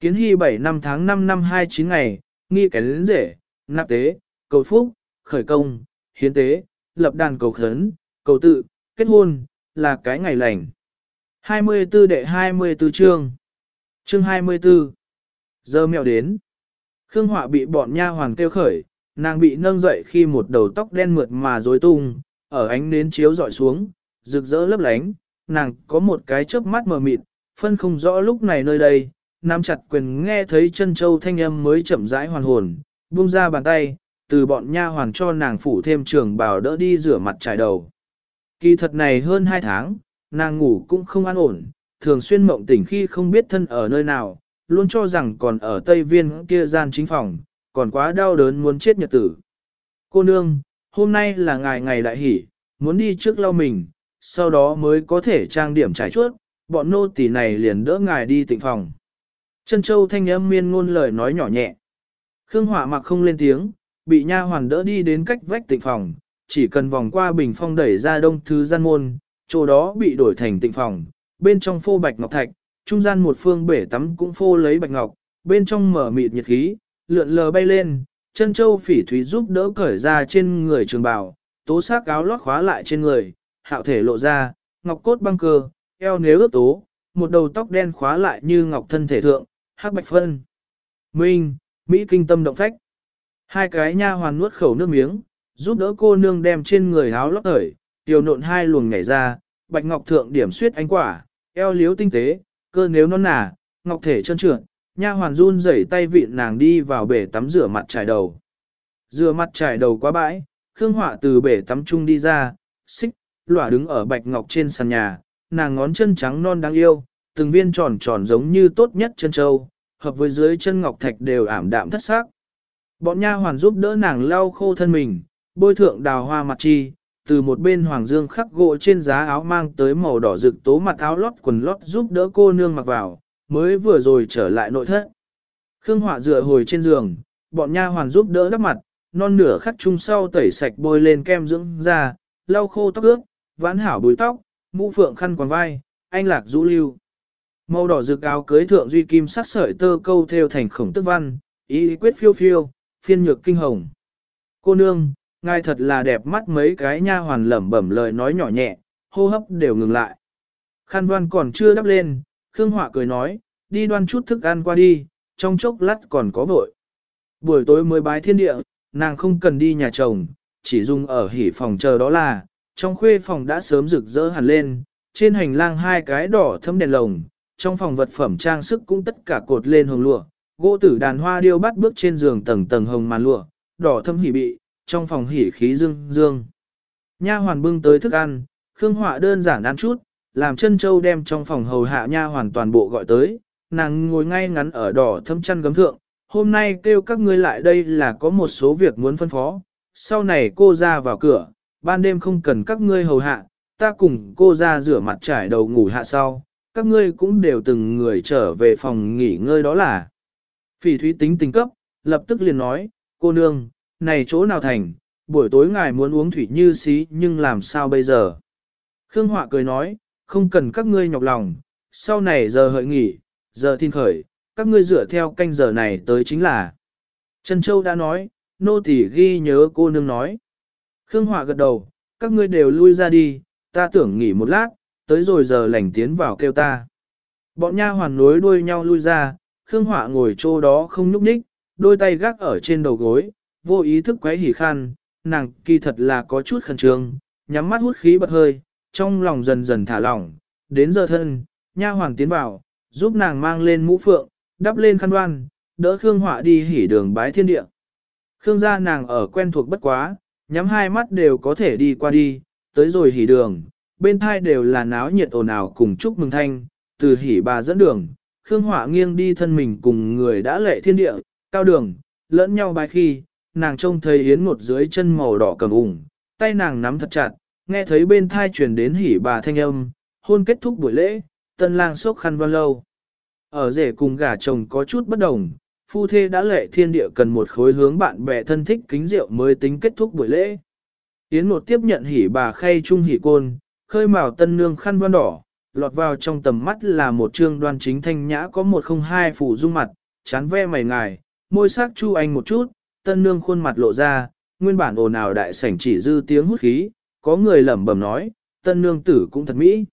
Kiến hy 7 năm tháng 5 năm 29 ngày, nghi cái đến rể, nạp tế, cầu phúc, khởi công, hiến tế, lập đàn cầu khấn, cầu tự, kết hôn, là cái ngày lành. 24 đệ 24 chương. Chương 24. Giờ mèo đến. Khương Họa bị bọn nha hoàn kêu khởi, nàng bị nâng dậy khi một đầu tóc đen mượt mà rối tung, ở ánh nến chiếu dọi xuống, rực rỡ lấp lánh, nàng có một cái chớp mắt mờ mịt, phân không rõ lúc này nơi đây, nắm chặt quyền nghe thấy chân châu thanh âm mới chậm rãi hoàn hồn, buông ra bàn tay, từ bọn nha hoàn cho nàng phủ thêm trường bào đỡ đi rửa mặt trải đầu. Kỳ thật này hơn hai tháng, nàng ngủ cũng không an ổn, thường xuyên mộng tỉnh khi không biết thân ở nơi nào, luôn cho rằng còn ở Tây Viên kia gian chính phòng, còn quá đau đớn muốn chết nhật tử. Cô nương, hôm nay là ngày ngày đại hỷ, muốn đi trước lau mình, sau đó mới có thể trang điểm trải chuốt, bọn nô tỳ này liền đỡ ngài đi tịnh phòng. Trân châu thanh âm miên ngôn lời nói nhỏ nhẹ. Khương Hỏa mặc không lên tiếng, bị nha hoàn đỡ đi đến cách vách tịnh phòng, chỉ cần vòng qua bình phong đẩy ra đông thứ gian môn, chỗ đó bị đổi thành tịnh phòng, bên trong phô bạch ngọc thạch, trung gian một phương bể tắm cũng phô lấy bạch ngọc, bên trong mở mịt nhiệt khí, lượn lờ bay lên, chân châu phỉ thúy giúp đỡ cởi ra trên người trường bào, tố xác áo lót khóa lại trên người, hạo thể lộ ra, ngọc cốt băng cơ, eo nếu ước tố, một đầu tóc đen khóa lại như ngọc thân thể thượng, hắc bạch phân. Minh, Mỹ kinh tâm động phách. Hai cái nha hoàn nuốt khẩu nước miếng, giúp đỡ cô nương đem trên người áo lót thởi, tiểu nộn hai luồng nhảy ra, bạch ngọc thượng điểm suyết ánh quả, eo liếu tinh tế, cơ nếu non nà, ngọc thể chân trượt, nha hoàn run rẩy tay vịn nàng đi vào bể tắm rửa mặt trải đầu. Rửa mặt trải đầu quá bãi, Khương Họa từ bể tắm chung đi ra, xích, lỏa đứng ở bạch ngọc trên sàn nhà, nàng ngón chân trắng non đáng yêu, từng viên tròn tròn giống như tốt nhất chân châu, hợp với dưới chân ngọc thạch đều ảm đạm thất sắc. Bọn nha hoàn giúp đỡ nàng lau khô thân mình, bôi thượng đào hoa mặt chi, từ một bên hoàng dương khắc gỗ trên giá áo mang tới màu đỏ rực tố mặt áo lót quần lót giúp đỡ cô nương mặc vào, mới vừa rồi trở lại nội thất. Khương Họa dựa hồi trên giường, bọn nha hoàn giúp đỡ đắp mặt, non nửa khắc chung sau tẩy sạch bôi lên kem dưỡng da, lau khô tóc ướt, vãn hảo bùi tóc, mũ phượng khăn quàng vai, anh lạc rũ lưu. Màu đỏ rực áo cưới thượng duy kim sắc sợi tơ câu theo thành khổng tức văn, ý quyết phiêu phiêu, phiên nhược kinh hồng. Cô nương, ngài thật là đẹp mắt mấy cái nha hoàn lẩm bẩm lời nói nhỏ nhẹ, hô hấp đều ngừng lại. Khăn văn còn chưa đắp lên, Khương Họa cười nói, đi đoan chút thức ăn qua đi, trong chốc lát còn có vội. Buổi tối mới bái thiên địa, nàng không cần đi nhà chồng, chỉ dùng ở hỉ phòng chờ đó là, trong khuê phòng đã sớm rực rỡ hẳn lên, trên hành lang hai cái đỏ thâm đèn lồng, trong phòng vật phẩm trang sức cũng tất cả cột lên hồng lụa, gỗ tử đàn hoa điêu bắt bước trên giường tầng tầng hồng màn lụa, đỏ thâm hỉ bị, trong phòng hỉ khí dương dương. Nha hoàn bưng tới thức ăn, Khương Họa đơn giản ăn chút, làm chân châu đem trong phòng hầu hạ nha hoàn toàn bộ gọi tới, nàng ngồi ngay ngắn ở đỏ thâm chăn gấm thượng, hôm nay kêu các ngươi lại đây là có một số việc muốn phân phó, sau này cô ra vào cửa, ban đêm không cần các ngươi hầu hạ, ta cùng cô ra rửa mặt trải đầu ngủ hạ sau, các ngươi cũng đều từng người trở về phòng nghỉ ngơi đó là. Phỉ thúy tính tình cấp, lập tức liền nói, cô nương, này chỗ nào thành, buổi tối ngài muốn uống thủy như xí nhưng làm sao bây giờ? Khương Họa cười nói, không cần các ngươi nhọc lòng, sau này giờ hợi nghỉ, giờ thiên khởi, các ngươi dựa theo canh giờ này tới chính là. Trần Châu đã nói, nô tỳ ghi nhớ cô nương nói. Khương Họa gật đầu, các ngươi đều lui ra đi, ta tưởng nghỉ một lát, tới rồi giờ lành tiến vào kêu ta. Bọn nha hoàn nối đuôi nhau lui ra, Khương Họa ngồi chỗ đó không nhúc nhích, đôi tay gác ở trên đầu gối, vô ý thức quấy hỉ khăn, nàng kỳ thật là có chút khẩn trương, nhắm mắt hút khí bật hơi, trong lòng dần dần thả lỏng, đến giờ thân, nha hoàng tiến vào, giúp nàng mang lên mũ phượng, đắp lên khăn đoan, đỡ Khương Họa đi hỉ đường bái thiên địa. Khương gia nàng ở quen thuộc bất quá, nhắm hai mắt đều có thể đi qua đi, tới rồi hỉ đường, bên thai đều là náo nhiệt ồn ào cùng chúc mừng thanh, từ hỉ bà dẫn đường, Khương Họa nghiêng đi thân mình cùng người đã lệ thiên địa, cao đường, lẫn nhau bài khi, nàng trông thấy yến một dưới chân màu đỏ cầm ủng, tay nàng nắm thật chặt, nghe thấy bên thai truyền đến hỉ bà thanh âm, hôn kết thúc buổi lễ, tân lang sốc khăn văn lâu. Ở rể cùng gả chồng có chút bất đồng, phu thê đã lệ thiên địa cần một khối hướng bạn bè thân thích kính rượu mới tính kết thúc buổi lễ. Yến một tiếp nhận hỉ bà khay trung hỉ côn, khơi mào tân nương khăn văn đỏ, lọt vào trong tầm mắt là một trương đoan chính thanh nhã có một không hai phủ dung mặt, chán ve mày ngài, môi sắc chu anh một chút, tân nương khuôn mặt lộ ra, nguyên bản ồn ào đại sảnh chỉ dư tiếng hút khí, có người lẩm bẩm nói, tân nương tử cũng thật mỹ.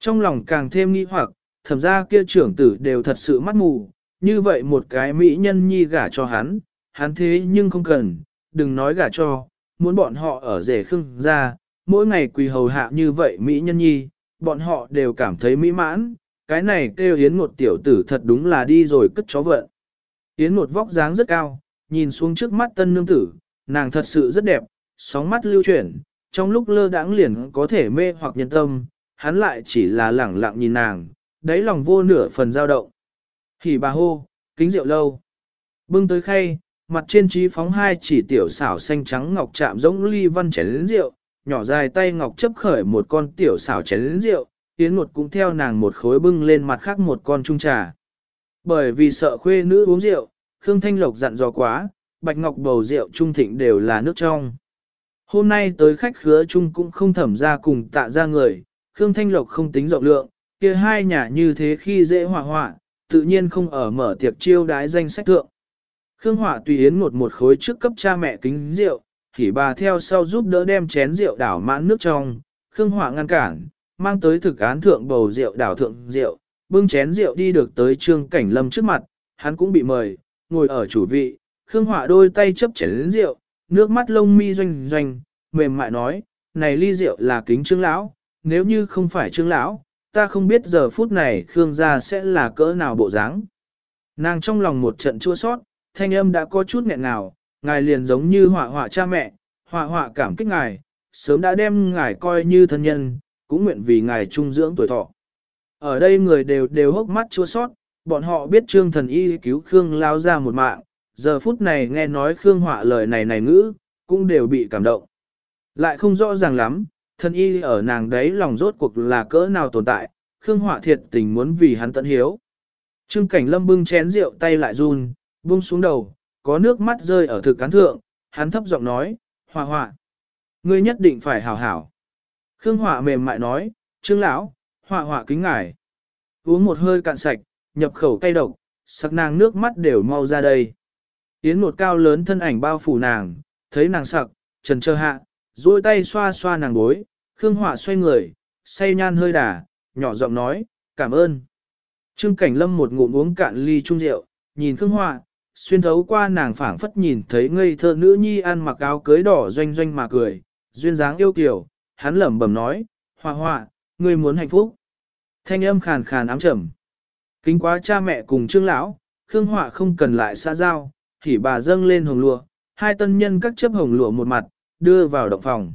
Trong lòng càng thêm nghi hoặc, thầm ra kia trưởng tử đều thật sự mắt mù, như vậy một cái mỹ nhân nhi gả cho hắn, hắn thế nhưng không cần, đừng nói gả cho, muốn bọn họ ở rể khưng ra, mỗi ngày quỳ hầu hạ như vậy mỹ nhân nhi, bọn họ đều cảm thấy mỹ mãn, cái này kêu Yến một tiểu tử thật đúng là đi rồi cất chó vận. Yến một vóc dáng rất cao, nhìn xuống trước mắt tân nương tử, nàng thật sự rất đẹp, sóng mắt lưu chuyển, trong lúc lơ đãng liền có thể mê hoặc nhân tâm, hắn lại chỉ là lẳng lặng nhìn nàng, đáy lòng vô nửa phần dao động. Hỉ bà hô, kính rượu lâu. Bưng tới khay, mặt trên trí phóng hai chỉ tiểu xảo xanh trắng ngọc chạm giống ly văn chén lĩnh rượu, nhỏ dài tay ngọc chấp khởi một con tiểu xảo chén lĩnh rượu, tiến một cũng theo nàng một khối bưng lên mặt khác một con trung trà. Bởi vì sợ khuê nữ uống rượu, Khương Thanh Lộc dặn dò quá, bạch ngọc bầu rượu trung thịnh đều là nước trong. Hôm nay tới khách khứa chung cũng không thẩm ra cùng tạ ra người, Khương Thanh Lộc không tính rộng lượng, kia hai nhà như thế khi dễ hỏa hoạ, tự nhiên không ở mở tiệc chiêu đái danh sách thượng. Khương Hỏa tùy yến một một khối trước cấp cha mẹ kính rượu, thì bà theo sau giúp đỡ đem chén rượu đảo mãn nước trong, Khương Hỏa ngăn cản, mang tới thực án thượng bầu rượu đảo thượng rượu, bưng chén rượu đi được tới trương cảnh lâm trước mặt, hắn cũng bị mời, ngồi ở chủ vị, Khương Họa đôi tay chấp chén rượu, nước mắt lông mi doanh doanh, mềm mại nói, này ly rượu là kính trương lão, nếu như không phải trương lão, ta không biết giờ phút này Khương gia sẽ là cỡ nào bộ dáng. Nàng trong lòng một trận chua sót, thanh âm đã có chút nghẹn ngào, ngài liền giống như họa họa cha mẹ, họa họa cảm kích ngài, sớm đã đem ngài coi như thân nhân, cũng nguyện vì ngài trung dưỡng tuổi thọ. Ở đây người đều đều hốc mắt chua sót, bọn họ biết trương thần y cứu Khương lao ra một mạng, giờ phút này nghe nói Khương họa lời này này ngữ, cũng đều bị cảm động. Lại không rõ ràng lắm, thần y ở nàng đấy lòng rốt cuộc là cỡ nào tồn tại, Khương họa thiệt tình muốn vì hắn tận hiếu. Trương cảnh lâm bưng chén rượu tay lại run, buông xuống đầu, có nước mắt rơi ở thực cán thượng, hắn thấp giọng nói, họa họa. Ngươi nhất định phải hảo hảo. Khương họa mềm mại nói, trương lão, họa họa kính ngài Uống một hơi cạn sạch, nhập khẩu cay độc, sắc nàng nước mắt đều mau ra đây. Yến một cao lớn thân ảnh bao phủ nàng, thấy nàng sặc, trần trơ hạ, duỗi tay xoa xoa nàng gối, Khương Họa xoay người, say nhan hơi đà, nhỏ giọng nói, cảm ơn. Trương Cảnh Lâm một ngụm uống cạn ly trung rượu, nhìn Khương Họa, xuyên thấu qua nàng phảng phất nhìn thấy ngây thơ nữ nhi ăn mặc áo cưới đỏ doanh doanh mà cười, duyên dáng yêu kiều, hắn lẩm bẩm nói, Họa Họa, ngươi muốn hạnh phúc. Thanh âm khàn khàn ám trầm. Kính quá cha mẹ cùng Trương lão, Khương Họa không cần lại xa giao, thì bà dâng lên hồng lụa, hai tân nhân các chấp hồng lụa một mặt, đưa vào động phòng.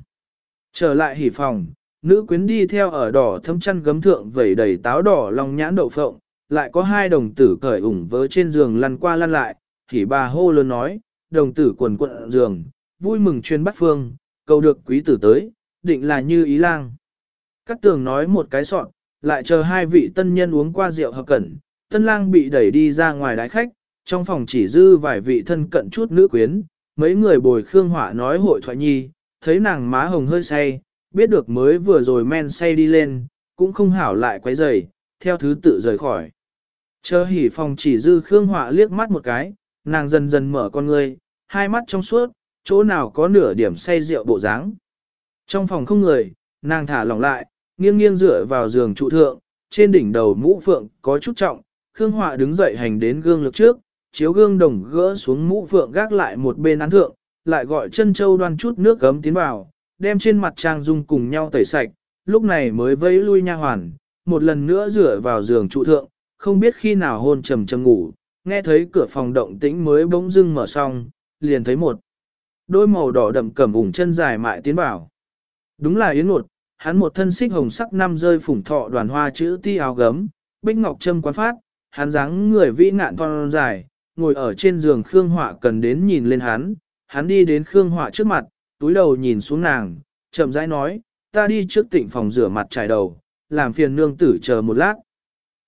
Trở lại hỉ phòng, nữ quyến đi theo ở đỏ thâm chăn gấm thượng vẩy đầy táo đỏ lòng nhãn đậu phộng, lại có hai đồng tử cởi ủng vớ trên giường lăn qua lăn lại, hỉ bà hô lớn nói, đồng tử quần quận giường, vui mừng chuyên bắt phương, cầu được quý tử tới, định là như ý lang. Các tường nói một cái sọn, lại chờ hai vị tân nhân uống qua rượu hợp cẩn, tân lang bị đẩy đi ra ngoài đái khách, trong phòng chỉ dư vài vị thân cận chút nữ quyến, mấy người bồi khương Hỏa nói hội thoại nhi, thấy nàng má hồng hơi say, biết được mới vừa rồi men say đi lên, cũng không hảo lại quấy rầy, theo thứ tự rời khỏi. Chờ hỉ phòng chỉ dư khương Hỏa liếc mắt một cái, nàng dần dần mở con ngươi, hai mắt trong suốt, chỗ nào có nửa điểm say rượu bộ dáng. Trong phòng không người, nàng thả lỏng lại, nghiêng nghiêng dựa vào giường trụ thượng, trên đỉnh đầu mũ phượng có chút trọng, Khương Họa đứng dậy hành đến gương lực trước, chiếu gương đồng gỡ xuống mũ phượng gác lại một bên án thượng, lại gọi chân châu đoan chút nước gấm tiến vào, đem trên mặt trang dung cùng nhau tẩy sạch, lúc này mới vẫy lui nha hoàn, một lần nữa rửa vào giường trụ thượng, không biết khi nào hôn trầm trầm ngủ, nghe thấy cửa phòng động tĩnh mới bỗng dưng mở xong, liền thấy một đôi màu đỏ đậm cẩm ủng chân dài mại tiến vào. Đúng là yến một, hắn một thân xích hồng sắc năm rơi phủng thọ đoàn hoa chữ ti áo gấm, bích ngọc trâm quán phát, hắn dáng người vĩ ngạn con dài, ngồi ở trên giường Khương Họa cần đến nhìn lên hắn, hắn đi đến Khương Họa trước mặt, túi đầu nhìn xuống nàng, chậm rãi nói, ta đi trước tỉnh phòng rửa mặt trải đầu, làm phiền nương tử chờ một lát.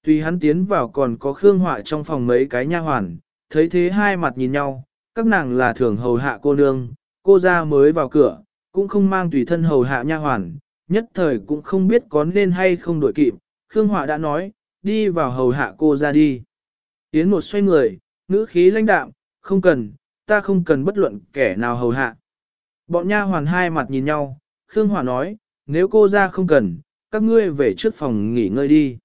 Tuy hắn tiến vào còn có Khương Họa trong phòng mấy cái nha hoàn, thấy thế hai mặt nhìn nhau, các nàng là thường hầu hạ cô nương, cô ra mới vào cửa, cũng không mang tùy thân hầu hạ nha hoàn, nhất thời cũng không biết có nên hay không đổi kịp, Khương Họa đã nói, đi vào hầu hạ cô ra đi. Yến một xoay người, ngữ khí lãnh đạm, không cần, ta không cần bất luận kẻ nào hầu hạ. Bọn nha hoàn hai mặt nhìn nhau, Khương Họa nói, nếu cô ra không cần, các ngươi về trước phòng nghỉ ngơi đi.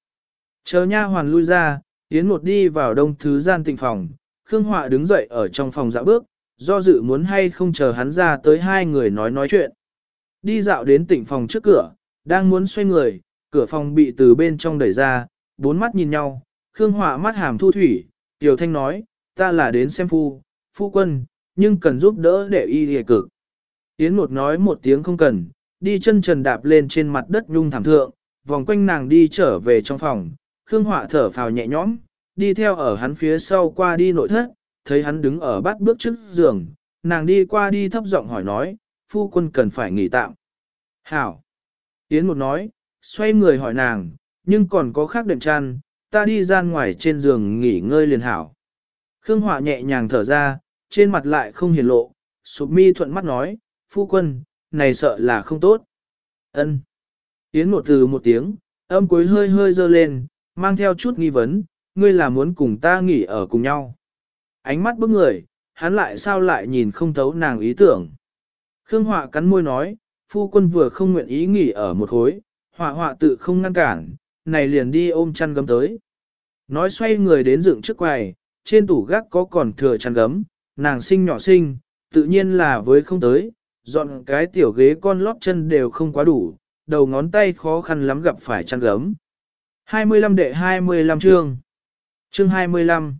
Chờ nha hoàn lui ra, Yến một đi vào đông thứ gian tịnh phòng, Khương Họa đứng dậy ở trong phòng dạo bước, do dự muốn hay không chờ hắn ra tới hai người nói nói chuyện. Đi dạo đến tỉnh phòng trước cửa, đang muốn xoay người, cửa phòng bị từ bên trong đẩy ra, bốn mắt nhìn nhau, Khương Họa mắt hàm thu thủy, Tiểu Thanh nói, ta là đến xem phu, phu quân, nhưng cần giúp đỡ để y hề cực. Yến một nói một tiếng không cần, đi chân trần đạp lên trên mặt đất nhung thảm thượng, vòng quanh nàng đi trở về trong phòng, Khương Họa thở phào nhẹ nhõm, đi theo ở hắn phía sau qua đi nội thất, thấy hắn đứng ở bát bước trước giường, nàng đi qua đi thấp giọng hỏi nói, phu quân cần phải nghỉ tạm. Hảo! Yến một nói, xoay người hỏi nàng, nhưng còn có khác đệm chăn, ta đi ra ngoài trên giường nghỉ ngơi liền hảo. Khương Họa nhẹ nhàng thở ra, trên mặt lại không hiển lộ, sụp mi thuận mắt nói, phu quân, này sợ là không tốt. Ân. Yến một từ một tiếng, âm cuối hơi hơi dơ lên, mang theo chút nghi vấn, ngươi là muốn cùng ta nghỉ ở cùng nhau. Ánh mắt bức người, hắn lại sao lại nhìn không thấu nàng ý tưởng. Khương Họa cắn môi nói, phu quân vừa không nguyện ý nghỉ ở một khối, họa họa tự không ngăn cản, này liền đi ôm chăn gấm tới. Nói xoay người đến dựng trước quầy, trên tủ gác có còn thừa chăn gấm, nàng sinh nhỏ sinh, tự nhiên là với không tới, dọn cái tiểu ghế con lót chân đều không quá đủ, đầu ngón tay khó khăn lắm gặp phải chăn gấm. 25 đệ 25 chương Chương 25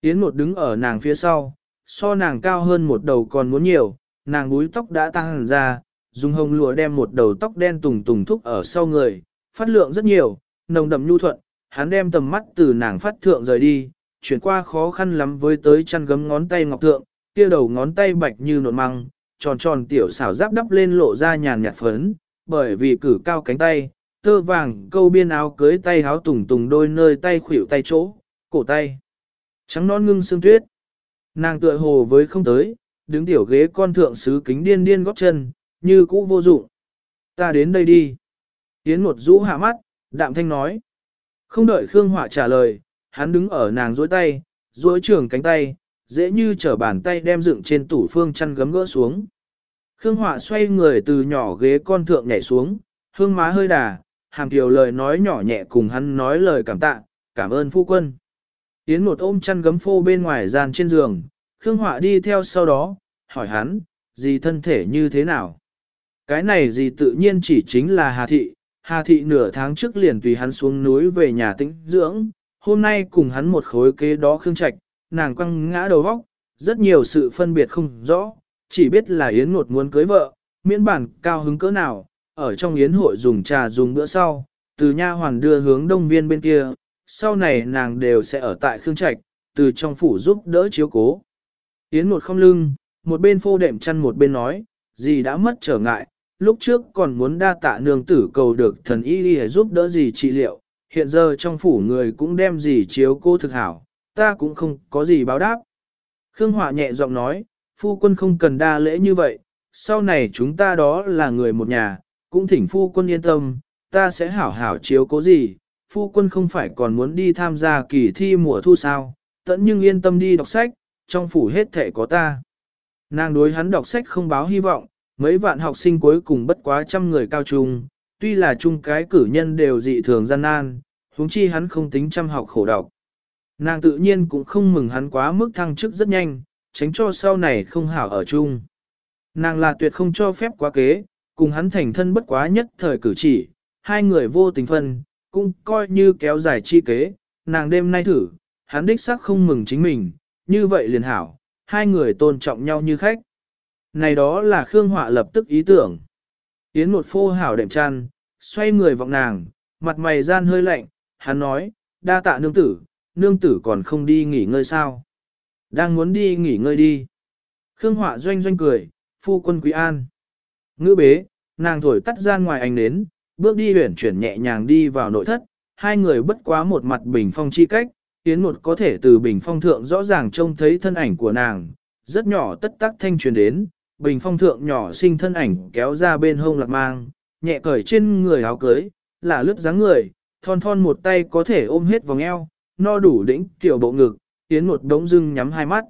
Yến một đứng ở nàng phía sau, so nàng cao hơn một đầu còn muốn nhiều, nàng búi tóc đã tăng hẳn ra, dùng hồng lụa đem một đầu tóc đen tùng tùng thúc ở sau người, phát lượng rất nhiều, nồng đậm nhu thuận, hắn đem tầm mắt từ nàng phát thượng rời đi, chuyển qua khó khăn lắm với tới chăn gấm ngón tay ngọc thượng, kia đầu ngón tay bạch như nột măng, tròn tròn tiểu xảo giáp đắp lên lộ ra nhàn nhạt phấn, bởi vì cử cao cánh tay, tơ vàng câu biên áo cưới tay háo tùng tùng đôi nơi tay khuỷu tay chỗ, cổ tay. Trắng non ngưng xương tuyết. Nàng tựa hồ với không tới, đứng tiểu ghế con thượng sứ kính điên điên góp chân, như cũ vô dụng. Ta đến đây đi. Yến một rũ hạ mắt, đạm thanh nói. Không đợi Khương Họa trả lời, hắn đứng ở nàng dối tay, dối trường cánh tay, dễ như trở bàn tay đem dựng trên tủ phương chăn gấm gỡ xuống. Khương Họa xoay người từ nhỏ ghế con thượng nhảy xuống, hương má hơi đà, hàm kiều lời nói nhỏ nhẹ cùng hắn nói lời cảm tạ, cảm ơn phu quân. Yến một ôm chăn gấm phô bên ngoài gian trên giường, Khương Họa đi theo sau đó, hỏi hắn, gì thân thể như thế nào? Cái này gì tự nhiên chỉ chính là Hà Thị, Hà Thị nửa tháng trước liền tùy hắn xuống núi về nhà tĩnh dưỡng, hôm nay cùng hắn một khối kế đó Khương Trạch, nàng quăng ngã đầu vóc, rất nhiều sự phân biệt không rõ, chỉ biết là Yến Ngột muốn cưới vợ, miễn bản cao hứng cỡ nào, ở trong Yến hội dùng trà dùng bữa sau, từ nha hoàn đưa hướng đông viên bên kia, sau này nàng đều sẽ ở tại Khương Trạch, từ trong phủ giúp đỡ chiếu cố. Yến một không lưng, một bên phô đệm chăn một bên nói, gì đã mất trở ngại, lúc trước còn muốn đa tạ nương tử cầu được thần y đi giúp đỡ gì trị liệu, hiện giờ trong phủ người cũng đem gì chiếu cô thực hảo, ta cũng không có gì báo đáp. Khương Họa nhẹ giọng nói, phu quân không cần đa lễ như vậy, sau này chúng ta đó là người một nhà, cũng thỉnh phu quân yên tâm, ta sẽ hảo hảo chiếu cố gì, phu quân không phải còn muốn đi tham gia kỳ thi mùa thu sao, tận nhưng yên tâm đi đọc sách, trong phủ hết thể có ta. Nàng đối hắn đọc sách không báo hy vọng, mấy vạn học sinh cuối cùng bất quá trăm người cao trung, tuy là chung cái cử nhân đều dị thường gian nan, huống chi hắn không tính chăm học khổ đọc. Nàng tự nhiên cũng không mừng hắn quá mức thăng chức rất nhanh, tránh cho sau này không hảo ở chung. Nàng là tuyệt không cho phép quá kế, cùng hắn thành thân bất quá nhất thời cử chỉ, hai người vô tình phân, cũng coi như kéo dài chi kế, nàng đêm nay thử, hắn đích xác không mừng chính mình, như vậy liền hảo, hai người tôn trọng nhau như khách. Này đó là Khương Họa lập tức ý tưởng. Yến một phô hảo đệm chăn, xoay người vọng nàng, mặt mày gian hơi lạnh, hắn nói, đa tạ nương tử, nương tử còn không đi nghỉ ngơi sao. Đang muốn đi nghỉ ngơi đi. Khương Họa doanh doanh cười, phu quân quý an. Ngữ bế, nàng thổi tắt gian ngoài ánh nến, bước đi huyển chuyển nhẹ nhàng đi vào nội thất, hai người bất quá một mặt bình phong chi cách, Yến một có thể từ bình phong thượng rõ ràng trông thấy thân ảnh của nàng, rất nhỏ tất tắc thanh truyền đến, bình phong thượng nhỏ sinh thân ảnh kéo ra bên hông lạc mang, nhẹ cởi trên người áo cưới, là lướt dáng người, thon thon một tay có thể ôm hết vòng eo, no đủ đỉnh tiểu bộ ngực, tiến một đống dưng nhắm hai mắt.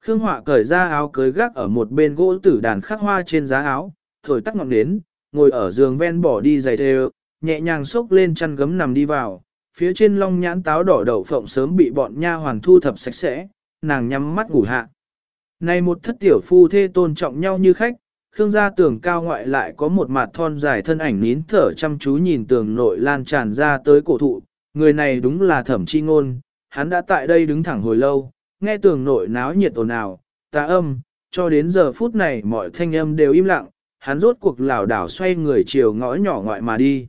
Khương Họa cởi ra áo cưới gác ở một bên gỗ tử đàn khắc hoa trên giá áo, thổi tắt ngọn nến, ngồi ở giường ven bỏ đi giày thề, nhẹ nhàng xốc lên chăn gấm nằm đi vào, phía trên long nhãn táo đỏ đậu phộng sớm bị bọn nha hoàn thu thập sạch sẽ, nàng nhắm mắt ngủ hạ. Này một thất tiểu phu thê tôn trọng nhau như khách, Khương gia tường cao ngoại lại có một mặt thon dài thân ảnh nín thở chăm chú nhìn tường nội lan tràn ra tới cổ thụ, người này đúng là thẩm chi ngôn, hắn đã tại đây đứng thẳng hồi lâu, nghe tường nội náo nhiệt ồn ào, tà âm, cho đến giờ phút này mọi thanh âm đều im lặng, hắn rốt cuộc lảo đảo xoay người chiều ngõ nhỏ ngoại mà đi.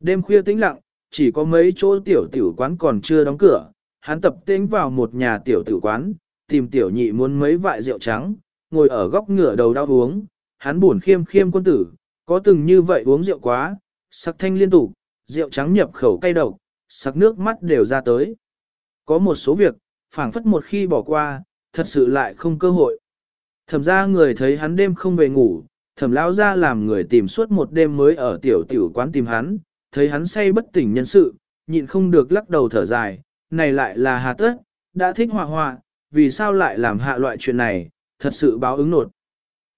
Đêm khuya tĩnh lặng, chỉ có mấy chỗ tiểu tiểu quán còn chưa đóng cửa, hắn tập tính vào một nhà tiểu tiểu quán, tìm tiểu nhị muốn mấy vại rượu trắng, ngồi ở góc ngửa đầu đau uống, hắn buồn khiêm khiêm quân tử, có từng như vậy uống rượu quá, sắc thanh liên tục, rượu trắng nhập khẩu cay độc, sắc nước mắt đều ra tới. Có một số việc, phảng phất một khi bỏ qua, thật sự lại không cơ hội. Thẩm ra người thấy hắn đêm không về ngủ, thẩm lão ra làm người tìm suốt một đêm mới ở tiểu tiểu quán tìm hắn, thấy hắn say bất tỉnh nhân sự, nhịn không được lắc đầu thở dài, này lại là hà tất, đã thích họa họa, vì sao lại làm hạ loại chuyện này, thật sự báo ứng nột.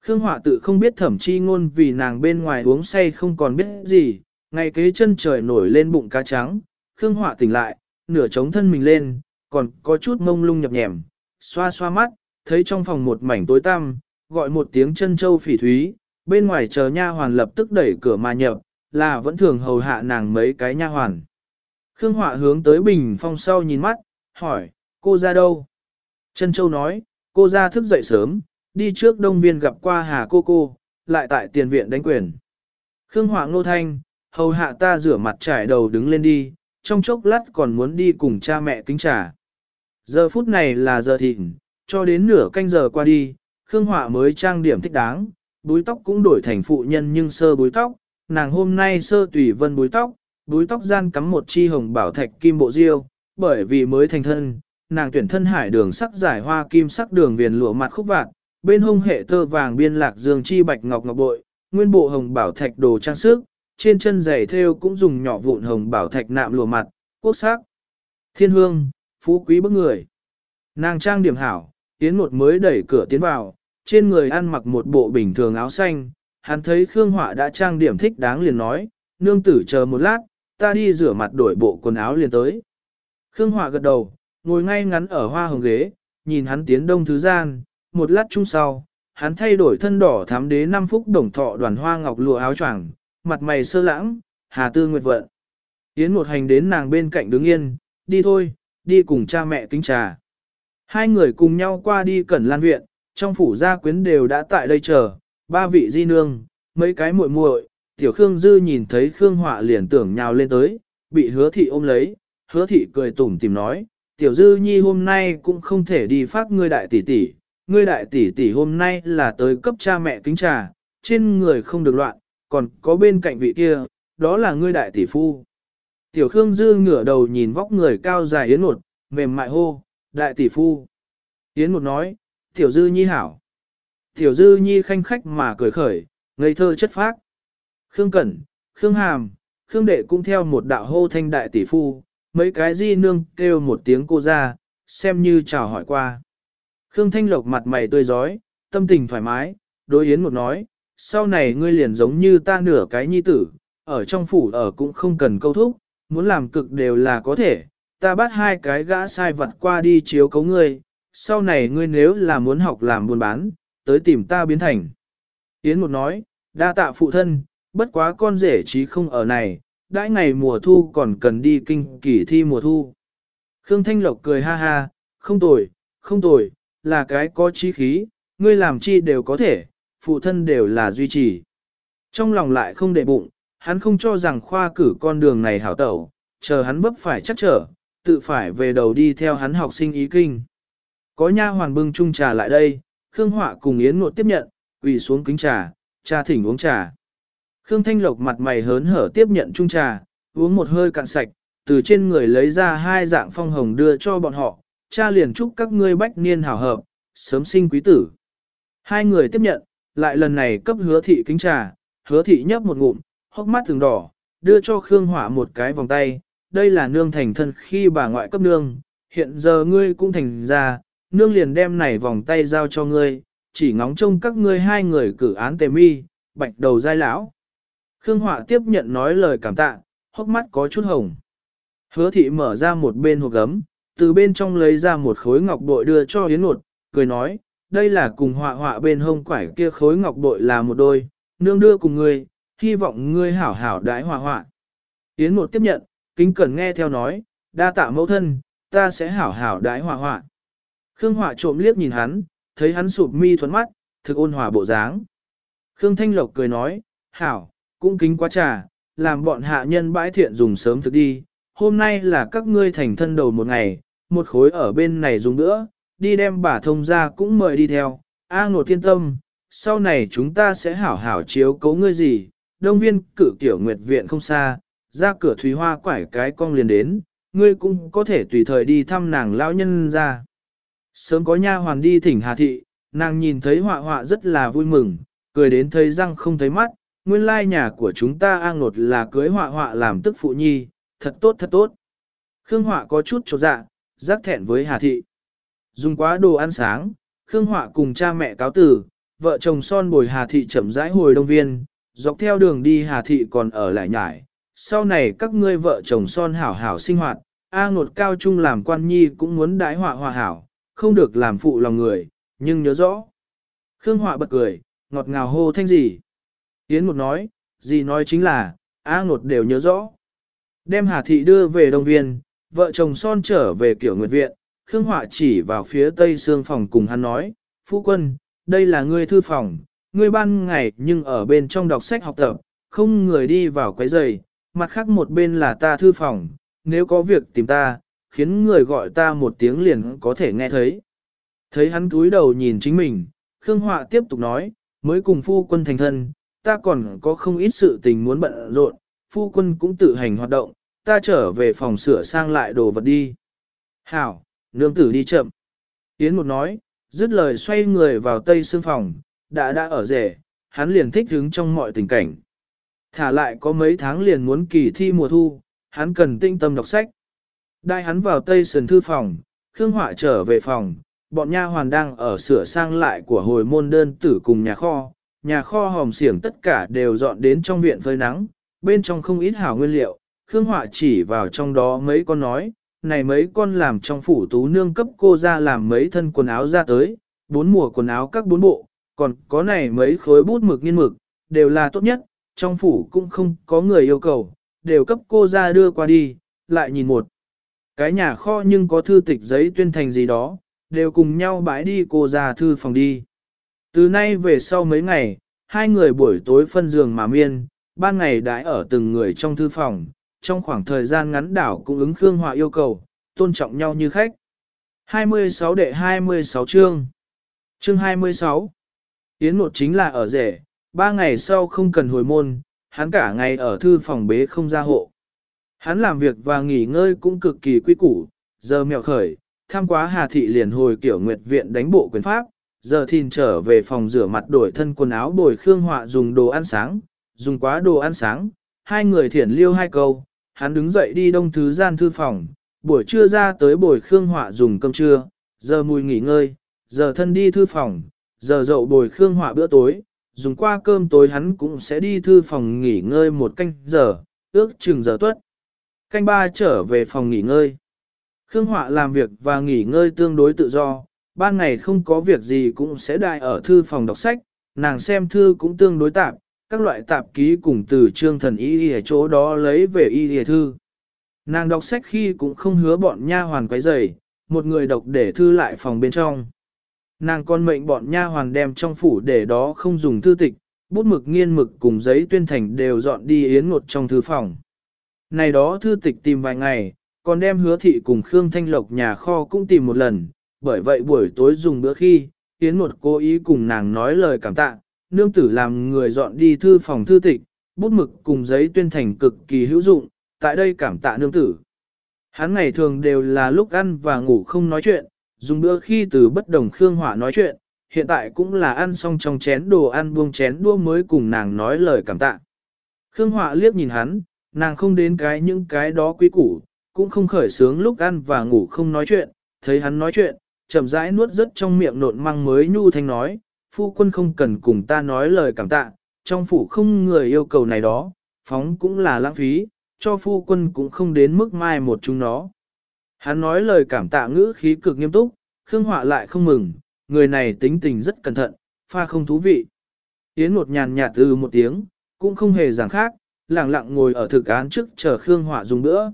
Khương Họa tự không biết thẩm chi ngôn vì nàng bên ngoài uống say không còn biết gì, ngay kế chân trời nổi lên bụng cá trắng, Khương Họa tỉnh lại, nửa chống thân mình lên, còn có chút mông lung nhập nhèm, xoa xoa mắt, thấy trong phòng một mảnh tối tăm, gọi một tiếng chân châu phỉ thúy, bên ngoài chờ nha hoàn lập tức đẩy cửa mà nhập, là vẫn thường hầu hạ nàng mấy cái nha hoàn. Khương Họa hướng tới bình phong sau nhìn mắt, hỏi, cô ra đâu? Trân châu nói, cô ra thức dậy sớm, đi trước đông viên gặp qua hà cô cô, lại tại tiền viện đánh quyền. Khương Họa ngô thanh, hầu hạ ta rửa mặt trải đầu đứng lên đi, trong chốc lát còn muốn đi cùng cha mẹ kính trà. Giờ phút này là giờ thịnh, cho đến nửa canh giờ qua đi, Khương Họa mới trang điểm thích đáng, búi tóc cũng đổi thành phụ nhân nhưng sơ búi tóc, nàng hôm nay sơ tùy vân búi tóc, búi tóc gian cắm một chi hồng bảo thạch kim bộ diêu, bởi vì mới thành thân, nàng tuyển thân hải đường sắc giải hoa kim sắc đường viền lụa mặt khúc vạt, bên hông hệ tơ vàng biên lạc dương chi bạch ngọc ngọc bội, nguyên bộ hồng bảo thạch đồ trang sức, trên chân giày thêu cũng dùng nhỏ vụn hồng bảo thạch nạm lụa mặt, quốc sắc. Thiên hương, phú quý bức người. Nàng trang điểm hảo, tiến một mới đẩy cửa tiến vào, trên người ăn mặc một bộ bình thường áo xanh, hắn thấy Khương Họa đã trang điểm thích đáng liền nói, nương tử chờ một lát, ta đi rửa mặt đổi bộ quần áo liền tới. Khương Họa gật đầu, ngồi ngay ngắn ở hoa hồng ghế, nhìn hắn tiến đông thứ gian, một lát chung sau, hắn thay đổi thân đỏ thám đế năm phúc đồng thọ đoàn hoa ngọc lụa áo choàng, mặt mày sơ lãng, hà tư nguyệt vận. Tiến một hành đến nàng bên cạnh đứng yên, đi thôi, đi cùng cha mẹ kính trà. Hai người cùng nhau qua đi cẩn lan viện, trong phủ gia quyến đều đã tại đây chờ, ba vị di nương, mấy cái muội muội, tiểu Khương Dư nhìn thấy Khương Họa liền tưởng nhào lên tới, bị hứa thị ôm lấy, hứa thị cười tủm tìm nói, tiểu Dư nhi hôm nay cũng không thể đi phát ngươi đại tỷ tỷ, ngươi đại tỷ tỷ hôm nay là tới cấp cha mẹ kính trà, trên người không được loạn, còn có bên cạnh vị kia, đó là ngươi đại tỷ phu. Tiểu Khương Dư ngửa đầu nhìn vóc người cao dài yến một, mềm mại hô, đại tỷ phu. Yến một nói, tiểu Dư nhi hảo. Tiểu Dư nhi khanh khách mà cười khởi, ngây thơ chất phác. Khương Cẩn, Khương Hàm, Khương Đệ cũng theo một đạo hô thanh đại tỷ phu, mấy cái di nương kêu một tiếng cô ra, xem như chào hỏi qua. Khương Thanh Lộc mặt mày tươi giói, tâm tình thoải mái, đối Yến một nói, sau này ngươi liền giống như ta nửa cái nhi tử, ở trong phủ ở cũng không cần câu thúc, muốn làm cực đều là có thể, ta bắt hai cái gã sai vật qua đi chiếu cấu ngươi, sau này ngươi nếu là muốn học làm buôn bán, tới tìm ta biến thành. Yến một nói, đa tạ phụ thân, bất quá con rể chí không ở này, đãi ngày mùa thu còn cần đi kinh kỳ thi mùa thu. Khương Thanh Lộc cười ha ha, không tồi, không tồi, là cái có trí khí, ngươi làm chi đều có thể, phụ thân đều là duy trì. Trong lòng lại không để bụng, hắn không cho rằng khoa cử con đường này hảo tẩu, chờ hắn vấp phải chắc trở, tự phải về đầu đi theo hắn học sinh ý kinh. Có nha hoàn bưng chung trà lại đây, Khương Họa cùng Yến Ngột tiếp nhận, quỳ xuống kính trà, cha thỉnh uống trà. Khương Thanh Lộc mặt mày hớn hở tiếp nhận chung trà, uống một hơi cạn sạch, từ trên người lấy ra hai dạng phong hồng đưa cho bọn họ, cha liền chúc các ngươi bách niên hảo hợp, sớm sinh quý tử. Hai người tiếp nhận, lại lần này cấp hứa thị kính trà, hứa thị nhấp một ngụm, hốc mắt thường đỏ, đưa cho Khương Hỏa một cái vòng tay, đây là nương thành thân khi bà ngoại cấp nương, hiện giờ ngươi cũng thành ra, nương liền đem này vòng tay giao cho ngươi, chỉ ngóng trông các ngươi hai người cử án tề mi, bạch đầu dai lão. Khương Họa tiếp nhận nói lời cảm tạ, hốc mắt có chút hồng. Hứa thị mở ra một bên hộp gấm, từ bên trong lấy ra một khối ngọc bội đưa cho Yến Nột, cười nói, đây là cùng họa họa bên hông quải kia khối ngọc bội là một đôi, nương đưa cùng ngươi, hy vọng ngươi hảo hảo đái họa họa. Yến Nột tiếp nhận, kính cẩn nghe theo nói, đa tạ mẫu thân, ta sẽ hảo hảo đái họa họa. Khương Họa trộm liếc nhìn hắn, thấy hắn sụp mi thuẫn mắt, thực ôn hòa bộ dáng. Khương Thanh Lộc cười nói, hảo, cũng kính quá trà, làm bọn hạ nhân bãi thiện dùng sớm thực đi. Hôm nay là các ngươi thành thân đầu một ngày, một khối ở bên này dùng nữa, đi đem bà thông ra cũng mời đi theo. A ngột thiên tâm, sau này chúng ta sẽ hảo hảo chiếu cấu ngươi gì, đông viên cử kiểu nguyệt viện không xa, ra cửa thủy hoa quải cái cong liền đến, ngươi cũng có thể tùy thời đi thăm nàng lão nhân ra. Sớm có nha hoàn đi thỉnh Hà Thị, nàng nhìn thấy họa họa rất là vui mừng, cười đến thấy răng không thấy mắt, nguyên lai nhà của chúng ta an nột là cưới họa họa làm tức phụ nhi, thật tốt thật tốt. Khương họa có chút trột dạ, giác thẹn với Hà Thị. Dùng quá đồ ăn sáng, Khương họa cùng cha mẹ cáo tử, vợ chồng son bồi Hà Thị chậm rãi hồi đông viên, dọc theo đường đi Hà Thị còn ở lại nhải. Sau này các ngươi vợ chồng son hảo hảo sinh hoạt, A ngột cao trung làm quan nhi cũng muốn đái họa họa hảo, không được làm phụ lòng người, nhưng nhớ rõ. Khương Họa bật cười, ngọt ngào hô thanh gì. Yến một nói, gì nói chính là, A ngột đều nhớ rõ. Đem Hà Thị đưa về Đông Viên, vợ chồng son trở về kiểu nguyệt viện, Khương Họa chỉ vào phía tây xương phòng cùng hắn nói, Phu quân, đây là ngươi thư phòng, ngươi ban ngày nhưng ở bên trong đọc sách học tập, không người đi vào quấy giày, mặt khác một bên là ta thư phòng, nếu có việc tìm ta, khiến người gọi ta một tiếng liền có thể nghe thấy. Thấy hắn túi đầu nhìn chính mình, Khương Họa tiếp tục nói, mới cùng phu quân thành thân, ta còn có không ít sự tình muốn bận rộn, phu quân cũng tự hành hoạt động, ta trở về phòng sửa sang lại đồ vật đi. Hảo, nương tử đi chậm. Yến một nói, dứt lời xoay người vào tây xương phòng, đã đã ở rể, hắn liền thích hứng trong mọi tình cảnh. Thả lại có mấy tháng liền muốn kỳ thi mùa thu, hắn cần tinh tâm đọc sách. Đai hắn vào tây sườn thư phòng, Khương Họa trở về phòng, bọn nha hoàn đang ở sửa sang lại của hồi môn đơn tử cùng nhà kho. Nhà kho hòm xiển tất cả đều dọn đến trong viện phơi nắng, bên trong không ít hảo nguyên liệu. Khương Họa chỉ vào trong đó mấy con nói, này mấy con làm trong phủ tú nương cấp cô ra làm mấy thân quần áo ra tới, bốn mùa quần áo các bốn bộ, còn có này mấy khối bút mực nghiên mực, đều là tốt nhất, trong phủ cũng không có người yêu cầu, đều cấp cô ra đưa qua đi, lại nhìn một. Cái nhà kho nhưng có thư tịch giấy tuyên thành gì đó, đều cùng nhau bãi đi cô ra thư phòng đi. Từ nay về sau mấy ngày, hai người buổi tối phân giường mà miên, ban ngày đãi ở từng người trong thư phòng, trong khoảng thời gian ngắn đảo cũng ứng Khương Họa yêu cầu, tôn trọng nhau như khách. 26 đệ 26 chương Chương 26 Yến một chính là ở rể, ba ngày sau không cần hồi môn, hắn cả ngày ở thư phòng bế không ra hộ. Hắn làm việc và nghỉ ngơi cũng cực kỳ quy củ, giờ mèo khởi, tham quá Hà Thị liền hồi kiểu nguyệt viện đánh bộ quyền pháp, giờ thìn trở về phòng rửa mặt đổi thân quần áo bồi Khương Họa dùng đồ ăn sáng, dùng quá đồ ăn sáng, hai người thiển liêu hai câu, hắn đứng dậy đi đông thứ gian thư phòng, buổi trưa ra tới bồi Khương Họa dùng cơm trưa, giờ mùi nghỉ ngơi, giờ thân đi thư phòng, giờ dậu bồi Khương Họa bữa tối, dùng qua cơm tối hắn cũng sẽ đi thư phòng nghỉ ngơi một canh giờ, ước chừng giờ tuất. Canh ba trở về phòng nghỉ ngơi. Khương Họa làm việc và nghỉ ngơi tương đối tự do, ban ngày không có việc gì cũng sẽ đại ở thư phòng đọc sách, nàng xem thư cũng tương đối tạp, các loại tạp ký cùng từ trương thần y ở chỗ đó lấy về y y thư. Nàng đọc sách khi cũng không hứa bọn nha hoàn quấy rầy, một người đọc để thư lại phòng bên trong. Nàng còn mệnh bọn nha hoàn đem trong phủ để đó không dùng thư tịch, bút mực nghiên mực cùng giấy tuyên thành đều dọn đi yến ngột trong thư phòng. Này đó thư tịch tìm vài ngày, còn đem hứa thị cùng Khương Thanh Lộc nhà kho cũng tìm một lần, bởi vậy buổi tối dùng bữa khi, Yến một cố ý cùng nàng nói lời cảm tạ, nương tử làm người dọn đi thư phòng thư tịch, bút mực cùng giấy tuyên thành cực kỳ hữu dụng, tại đây cảm tạ nương tử. Hắn ngày thường đều là lúc ăn và ngủ không nói chuyện, dùng bữa khi từ bất đồng Khương Hỏa nói chuyện, hiện tại cũng là ăn xong trong chén đồ ăn buông chén đua mới cùng nàng nói lời cảm tạ. Khương Hỏa liếc nhìn hắn, nàng không đến cái những cái đó quý củ, cũng không khởi sướng lúc ăn và ngủ không nói chuyện, thấy hắn nói chuyện, chậm rãi nuốt rất trong miệng nộn măng mới nhu thanh nói, phu quân không cần cùng ta nói lời cảm tạ, trong phủ không người yêu cầu này đó, phóng cũng là lãng phí, cho phu quân cũng không đến mức mai một chúng nó. Hắn nói lời cảm tạ ngữ khí cực nghiêm túc, Khương Họa lại không mừng, người này tính tình rất cẩn thận, pha không thú vị. Yến một nhàn nhạt từ một tiếng, cũng không hề giảng khác, lặng lặng ngồi ở thực án trước chờ Khương Họa dùng bữa.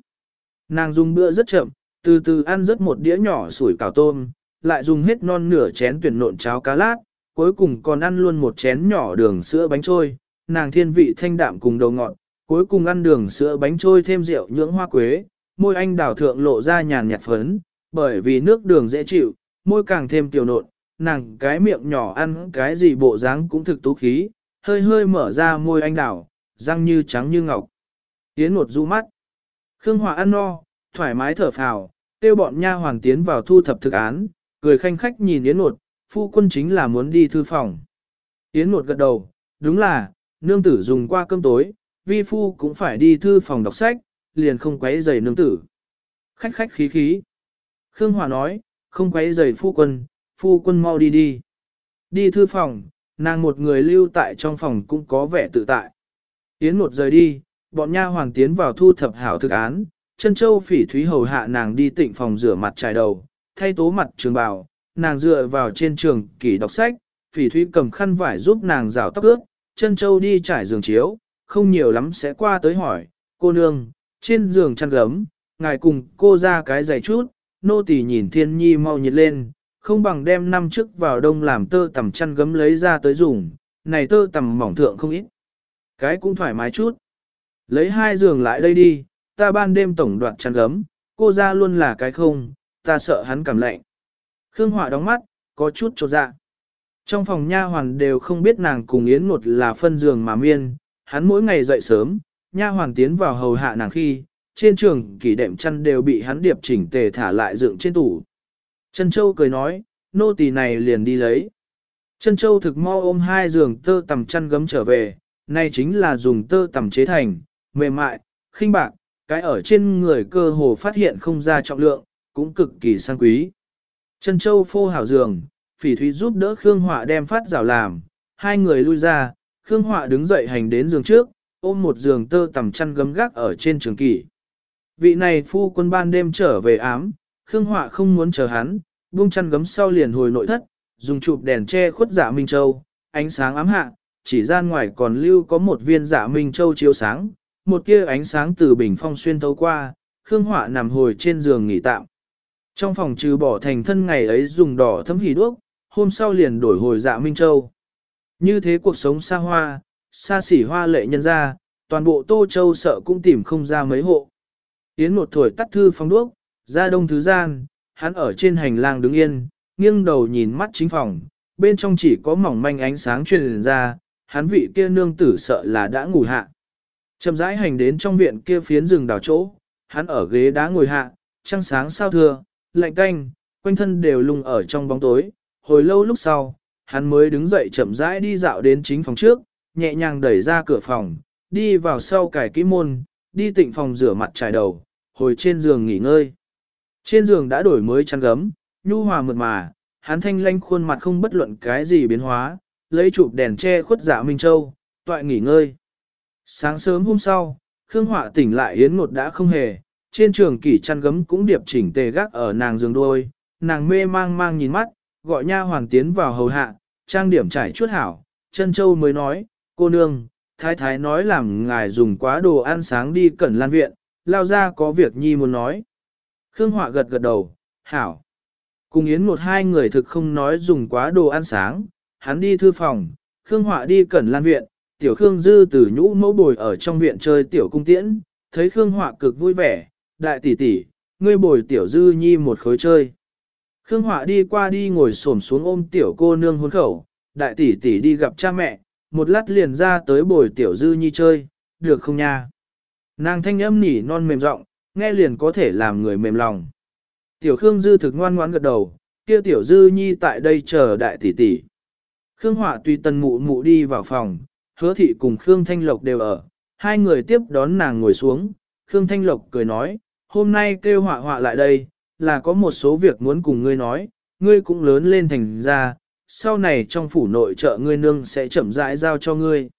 Nàng dùng bữa rất chậm, từ từ ăn rất một đĩa nhỏ sủi cảo tôm, lại dùng hết non nửa chén tuyển nộn cháo cá lát, cuối cùng còn ăn luôn một chén nhỏ đường sữa bánh trôi, nàng thiên vị thanh đạm cùng đầu ngọt, cuối cùng ăn đường sữa bánh trôi thêm rượu nhưỡng hoa quế, môi anh đào thượng lộ ra nhàn nhạt phấn, bởi vì nước đường dễ chịu, môi càng thêm tiểu nộn, nàng cái miệng nhỏ ăn cái gì bộ dáng cũng thực tú khí, hơi hơi mở ra môi anh đào, răng như trắng như ngọc. yến một du mắt. Khương Hòa ăn no, thoải mái thở phào, tiêu bọn nha hoàng tiến vào thu thập thực án, cười khanh khách nhìn Yến một, phu quân chính là muốn đi thư phòng. Yến một gật đầu, đúng là, nương tử dùng qua cơm tối, vi phu cũng phải đi thư phòng đọc sách, liền không quấy giày nương tử. Khách khách khí khí. Khương Hòa nói, không quấy giày phu quân, phu quân mau đi đi. Đi thư phòng, nàng một người lưu tại trong phòng cũng có vẻ tự tại. Yến một rời đi, bọn nha hoàng tiến vào thu thập hảo thực án, chân châu phỉ thúy hầu hạ nàng đi tịnh phòng rửa mặt trải đầu, thay tố mặt trường bào, nàng dựa vào trên trường kỷ đọc sách, phỉ thúy cầm khăn vải giúp nàng rào tóc ướt, chân châu đi trải giường chiếu, không nhiều lắm sẽ qua tới hỏi, cô nương, trên giường chăn gấm, ngài cùng cô ra cái giày chút, nô tỳ nhìn thiên nhi mau nhiệt lên, không bằng đem năm trước vào đông làm tơ tầm chăn gấm lấy ra tới dùng, này tơ tầm mỏng thượng không ít. Cái cũng thoải mái chút. Lấy hai giường lại đây đi, ta ban đêm tổng đoạn chăn gấm, cô ra luôn là cái không, ta sợ hắn cảm lạnh. Khương Họa đóng mắt, có chút trột dạ. Trong phòng nha hoàn đều không biết nàng cùng Yến một là phân giường mà miên, hắn mỗi ngày dậy sớm, nha hoàn tiến vào hầu hạ nàng khi, trên trường kỷ đệm chăn đều bị hắn điệp chỉnh tề thả lại dựng trên tủ. Trân Châu cười nói, nô tỳ này liền đi lấy. Trân Châu thực mo ôm hai giường tơ tầm chăn gấm trở về, này chính là dùng tơ tầm chế thành, mềm mại, khinh bạc, cái ở trên người cơ hồ phát hiện không ra trọng lượng, cũng cực kỳ sang quý. Trân Châu phô hảo giường, phỉ thúy giúp đỡ Khương Họa đem phát rào làm, hai người lui ra, Khương Họa đứng dậy hành đến giường trước, ôm một giường tơ tầm chăn gấm gác ở trên trường kỷ. Vị này phu quân ban đêm trở về ám, Khương Họa không muốn chờ hắn, buông chăn gấm sau liền hồi nội thất, dùng chụp đèn che khuất dạ Minh Châu, ánh sáng ám hạ, chỉ gian ngoài còn lưu có một viên dạ Minh Châu chiếu sáng, một tia ánh sáng từ bình phong xuyên thấu qua, Khương Họa nằm hồi trên giường nghỉ tạm. Trong phòng trừ bỏ thành thân ngày ấy dùng đỏ thấm hỉ đuốc, hôm sau liền đổi hồi dạ Minh Châu. Như thế cuộc sống xa hoa, xa xỉ hoa lệ nhân ra, toàn bộ Tô Châu sợ cũng tìm không ra mấy hộ. Yến một thổi tắt thư phong đuốc, ra đông thứ gian, hắn ở trên hành lang đứng yên, nghiêng đầu nhìn mắt chính phòng, bên trong chỉ có mỏng manh ánh sáng truyền ra, hắn vị kia nương tử sợ là đã ngủ hạ. Chậm rãi hành đến trong viện kia phiến rừng đào chỗ, hắn ở ghế đá ngồi hạ, trăng sáng sao thưa, lạnh canh, quanh thân đều lung ở trong bóng tối, hồi lâu lúc sau, hắn mới đứng dậy chậm rãi đi dạo đến chính phòng trước, nhẹ nhàng đẩy ra cửa phòng, đi vào sau cải kỹ môn, đi tịnh phòng rửa mặt trải đầu, hồi trên giường nghỉ ngơi. Trên giường đã đổi mới chăn gấm, nhu hòa mượt mà, hắn thanh lanh khuôn mặt không bất luận cái gì biến hóa, lấy chụp đèn che khuất dạ Minh Châu, toại nghỉ ngơi. Sáng sớm hôm sau, Khương Họa tỉnh lại yến ngột đã không hề, trên trường kỷ chăn gấm cũng điệp chỉnh tề gác ở nàng giường đôi, nàng mê mang mang nhìn mắt, gọi nha hoàng tiến vào hầu hạ, trang điểm trải chuốt hảo, chân châu mới nói, cô nương, thái thái nói làm ngài dùng quá đồ ăn sáng đi cẩn lan viện, lao ra có việc nhi muốn nói. Khương Họa gật gật đầu, hảo. Cùng Yến một hai người thực không nói dùng quá đồ ăn sáng, hắn đi thư phòng, Khương Họa đi cẩn lan viện, tiểu Khương Dư từ nhũ mẫu bồi ở trong viện chơi tiểu cung tiễn, thấy Khương Họa cực vui vẻ, đại tỷ tỷ, ngươi bồi tiểu Dư nhi một khối chơi. Khương Họa đi qua đi ngồi xổm xuống ôm tiểu cô nương hôn khẩu, đại tỷ tỷ đi gặp cha mẹ, một lát liền ra tới bồi tiểu Dư nhi chơi, được không nha? Nàng thanh âm nỉ non mềm giọng, nghe liền có thể làm người mềm lòng. Tiểu Khương Dư thực ngoan ngoãn gật đầu, kia tiểu Dư nhi tại đây chờ đại tỷ tỷ. Khương Họa tùy tần mụ mụ đi vào phòng, hứa thị cùng Khương Thanh Lộc đều ở, Hai người tiếp đón nàng ngồi xuống, Khương Thanh Lộc cười nói, hôm nay kêu họa họa lại đây, là có một số việc muốn cùng ngươi nói, ngươi cũng lớn lên thành ra, sau này trong phủ nội trợ ngươi nương sẽ chậm rãi giao cho ngươi.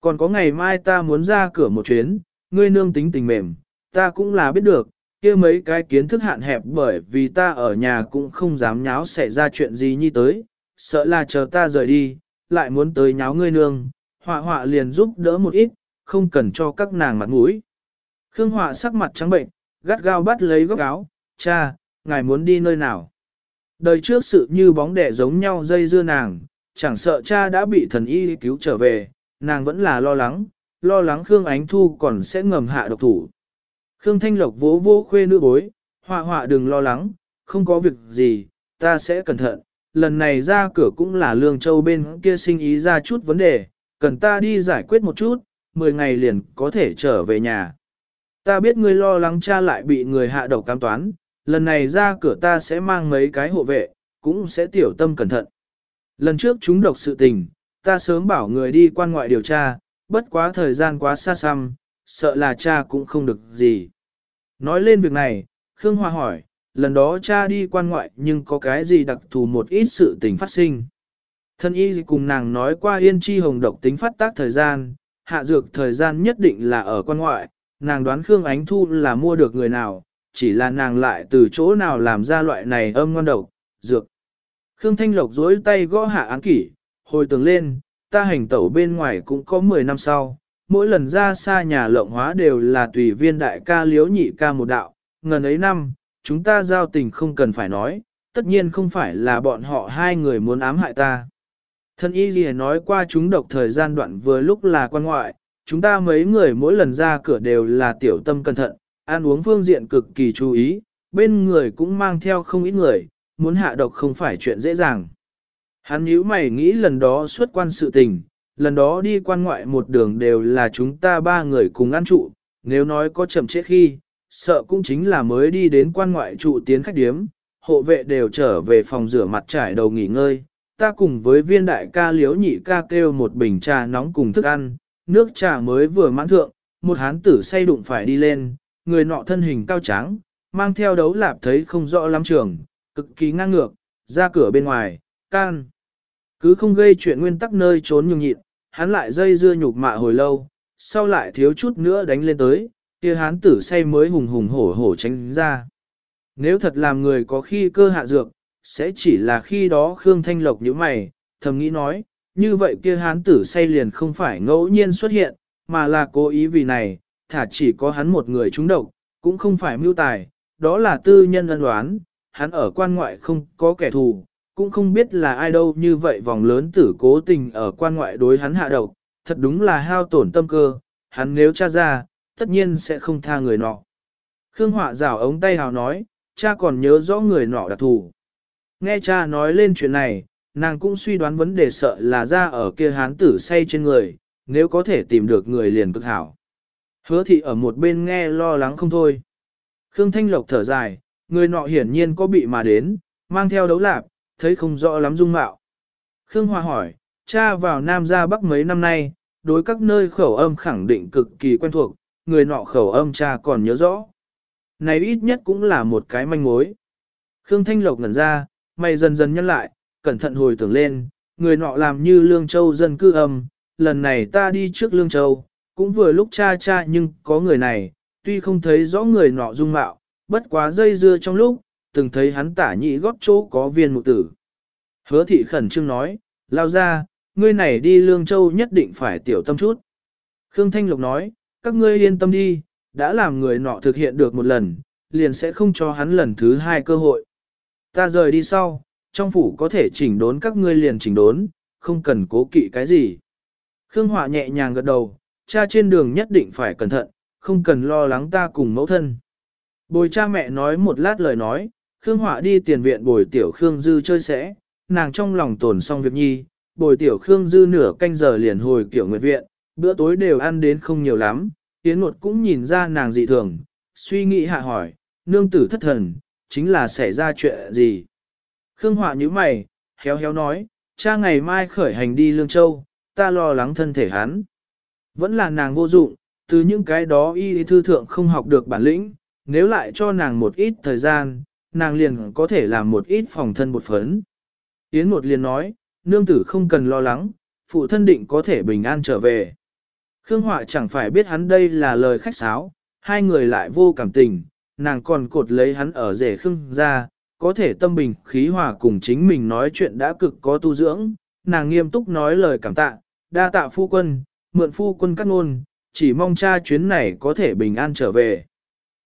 Còn có ngày mai ta muốn ra cửa một chuyến, ngươi nương tính tình mềm, ta cũng là biết được, kia mấy cái kiến thức hạn hẹp bởi vì ta ở nhà cũng không dám nháo xảy ra chuyện gì như tới, sợ là chờ ta rời đi, lại muốn tới nháo ngươi nương, họa họa liền giúp đỡ một ít, không cần cho các nàng mặt mũi. Khương họa sắc mặt trắng bệnh, gắt gao bắt lấy góc áo, cha, ngài muốn đi nơi nào. Đời trước sự như bóng đẻ giống nhau dây dưa nàng, chẳng sợ cha đã bị thần y cứu trở về, nàng vẫn là lo lắng, lo lắng Khương Ánh Thu còn sẽ ngầm hạ độc thủ. Khương Thanh Lộc vỗ vỗ khuê nữ bối, họa họa đừng lo lắng, không có việc gì, ta sẽ cẩn thận. Lần này ra cửa cũng là Lương Châu bên kia sinh ý ra chút vấn đề, cần ta đi giải quyết một chút, 10 ngày liền có thể trở về nhà. Ta biết ngươi lo lắng cha lại bị người hạ độc cam toán, lần này ra cửa ta sẽ mang mấy cái hộ vệ, cũng sẽ tiểu tâm cẩn thận. Lần trước chúng độc sự tình, ta sớm bảo người đi quan ngoại điều tra, bất quá thời gian quá xa xăm, sợ là cha cũng không được gì. Nói lên việc này, Khương Hoa hỏi, lần đó cha đi quan ngoại nhưng có cái gì đặc thù một ít sự tình phát sinh. Thân y cùng nàng nói qua yên chi hồng độc tính phát tác thời gian, hạ dược thời gian nhất định là ở quan ngoại, nàng đoán Khương Ánh Thu là mua được người nào, chỉ là nàng lại từ chỗ nào làm ra loại này âm ngon độc, dược. Khương Thanh Lộc dối tay gõ hạ án kỷ, hồi tưởng lên, ta hành tẩu bên ngoài cũng có 10 năm sau, mỗi lần ra xa nhà lộng hóa đều là tùy viên đại ca liếu nhị ca một đạo, ngần ấy năm, chúng ta giao tình không cần phải nói, tất nhiên không phải là bọn họ hai người muốn ám hại ta. Thân y gì nói qua chúng độc thời gian đoạn vừa lúc là quan ngoại, chúng ta mấy người mỗi lần ra cửa đều là tiểu tâm cẩn thận, ăn uống phương diện cực kỳ chú ý, bên người cũng mang theo không ít người, muốn hạ độc không phải chuyện dễ dàng. Hắn nhíu mày nghĩ lần đó xuất quan sự tình, lần đó đi quan ngoại một đường đều là chúng ta ba người cùng ăn trụ, nếu nói có chậm trễ khi, sợ cũng chính là mới đi đến quan ngoại trụ tiến khách điếm, hộ vệ đều trở về phòng rửa mặt trải đầu nghỉ ngơi, ta cùng với viên đại ca liếu nhị ca kêu một bình trà nóng cùng thức ăn, nước trà mới vừa mãn thượng, một hán tử say đụng phải đi lên, người nọ thân hình cao trắng, mang theo đấu lạp thấy không rõ lắm trường, cực kỳ ngang ngược, ra cửa bên ngoài, can. Cứ không gây chuyện nguyên tắc nơi trốn nhường nhịn, hắn lại dây dưa nhục mạ hồi lâu, sau lại thiếu chút nữa đánh lên tới, kia hán tử say mới hùng hùng hổ hổ tránh ra. Nếu thật làm người có khi cơ hạ dược, sẽ chỉ là khi đó Khương Thanh Lộc như mày, thầm nghĩ nói, như vậy kia hán tử say liền không phải ngẫu nhiên xuất hiện, mà là cố ý vì này, thả chỉ có hắn một người trúng độc, cũng không phải mưu tài, đó là tư nhân ân đoán, hắn ở quan ngoại không có kẻ thù, cũng không biết là ai đâu như vậy vòng lớn tử cố tình ở quan ngoại đối hắn hạ độc, thật đúng là hao tổn tâm cơ, hắn nếu tra ra, tất nhiên sẽ không tha người nọ. Khương Họa rào ống tay hào nói, cha còn nhớ rõ người nọ đặc thù. Nghe cha nói lên chuyện này, nàng cũng suy đoán vấn đề sợ là ra ở kia hán tử say trên người, nếu có thể tìm được người liền cực hảo. Hứa thị ở một bên nghe lo lắng không thôi. Khương Thanh Lộc thở dài, người nọ hiển nhiên có bị mà đến, mang theo đấu lạp, thấy không rõ lắm dung mạo. Khương Hoa hỏi, cha vào Nam ra Bắc mấy năm nay, đối các nơi khẩu âm khẳng định cực kỳ quen thuộc, người nọ khẩu âm cha còn nhớ rõ. Này ít nhất cũng là một cái manh mối. Khương Thanh Lộc ngẩn ra, mày dần dần nhân lại, cẩn thận hồi tưởng lên, người nọ làm như Lương Châu dân cư âm, lần này ta đi trước Lương Châu, cũng vừa lúc cha cha nhưng có người này, tuy không thấy rõ người nọ dung mạo, bất quá dây dưa trong lúc, từng thấy hắn tả nhị góp chỗ có viên mục tử. Hứa thị khẩn trương nói, lao ra, ngươi này đi Lương Châu nhất định phải tiểu tâm chút. Khương Thanh Lộc nói, các ngươi yên tâm đi, đã làm người nọ thực hiện được một lần, liền sẽ không cho hắn lần thứ hai cơ hội. Ta rời đi sau, trong phủ có thể chỉnh đốn các ngươi liền chỉnh đốn, không cần cố kỵ cái gì. Khương Họa nhẹ nhàng gật đầu, cha trên đường nhất định phải cẩn thận, không cần lo lắng ta cùng mẫu thân. Bồi cha mẹ nói một lát lời nói, Khương Họa đi tiền viện bồi tiểu Khương Dư chơi sẽ, nàng trong lòng tồn xong việc nhi, bồi tiểu Khương Dư nửa canh giờ liền hồi kiểu nguyệt viện, bữa tối đều ăn đến không nhiều lắm, Yến Nột cũng nhìn ra nàng dị thường, suy nghĩ hạ hỏi, nương tử thất thần, chính là xảy ra chuyện gì. Khương Họa như mày, héo héo nói, cha ngày mai khởi hành đi Lương Châu, ta lo lắng thân thể hắn. Vẫn là nàng vô dụng, từ những cái đó y thư thượng không học được bản lĩnh, nếu lại cho nàng một ít thời gian, nàng liền có thể làm một ít phòng thân bột phấn. Yến một liền nói, nương tử không cần lo lắng, phụ thân định có thể bình an trở về. Khương Họa chẳng phải biết hắn đây là lời khách sáo, hai người lại vô cảm tình, nàng còn cột lấy hắn ở rể Khương ra, có thể tâm bình khí hòa cùng chính mình nói chuyện đã cực có tu dưỡng, nàng nghiêm túc nói lời cảm tạ, đa tạ phu quân, mượn phu quân cắt ngôn, chỉ mong cha chuyến này có thể bình an trở về.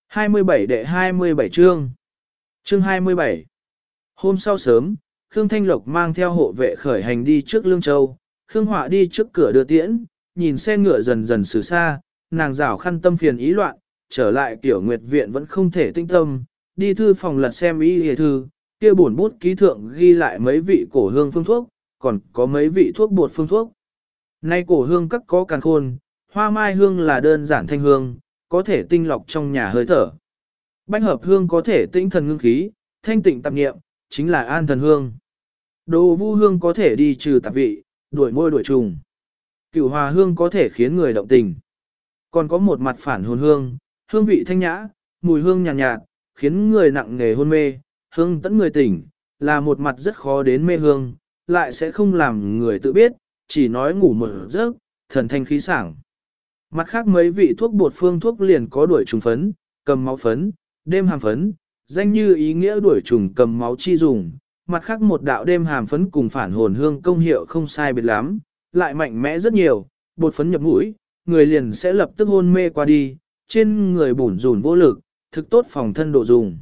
27 đệ 27 chương Chương 27 Hôm sau sớm, Khương Thanh Lộc mang theo hộ vệ khởi hành đi trước Lương Châu, Khương Họa đi trước cửa đưa tiễn, nhìn xe ngựa dần dần xử xa, nàng rảo khăn tâm phiền ý loạn, trở lại tiểu nguyệt viện vẫn không thể tinh tâm, đi thư phòng lật xem ý hề thư, kia buồn bút ký thượng ghi lại mấy vị cổ hương phương thuốc, còn có mấy vị thuốc bột phương thuốc. Nay cổ hương các có càng khôn, hoa mai hương là đơn giản thanh hương, có thể tinh lọc trong nhà hơi thở. Bách hợp hương có thể tinh thần ngưng khí, thanh tịnh tạp nghiệm, chính là an thần hương. Đồ vu hương có thể đi trừ tạp vị, đuổi môi đuổi trùng. Cửu hòa hương có thể khiến người động tình. Còn có một mặt phản hồn hương, hương vị thanh nhã, mùi hương nhàn nhạt, nhạt, khiến người nặng nghề hôn mê, hương tẫn người tỉnh, là một mặt rất khó đến mê hương, lại sẽ không làm người tự biết, chỉ nói ngủ một giấc, thần thanh khí sảng. Mặt khác mấy vị thuốc bột phương thuốc liền có đuổi trùng phấn, cầm máu phấn, đêm hàm phấn, danh như ý nghĩa đuổi trùng cầm máu chi dùng. Mặt khác một đạo đêm hàm phấn cùng phản hồn hương công hiệu không sai biệt lắm, lại mạnh mẽ rất nhiều, bột phấn nhập mũi, người liền sẽ lập tức hôn mê qua đi, trên người bủn rủn vô lực, thực tốt phòng thân độ dùng.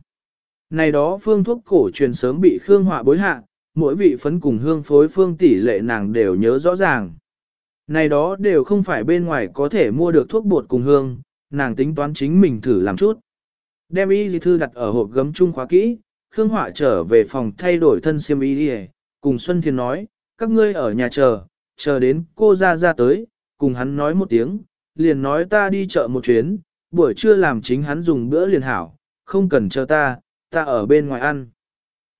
Này đó phương thuốc cổ truyền sớm bị Khương Họa bối hạ, mỗi vị phấn cùng hương phối phương tỷ lệ nàng đều nhớ rõ ràng. Này đó đều không phải bên ngoài có thể mua được thuốc bột cùng hương, nàng tính toán chính mình thử làm chút. Đem y dì thư đặt ở hộp gấm chung khóa kỹ, Khương Họa trở về phòng thay đổi thân xiêm y đi cùng Xuân Thiên nói, các ngươi ở nhà chờ, chờ đến cô ra ra tới, cùng hắn nói một tiếng, liền nói ta đi chợ một chuyến, buổi trưa làm chính hắn dùng bữa liền hảo, không cần chờ ta, ta ở bên ngoài ăn.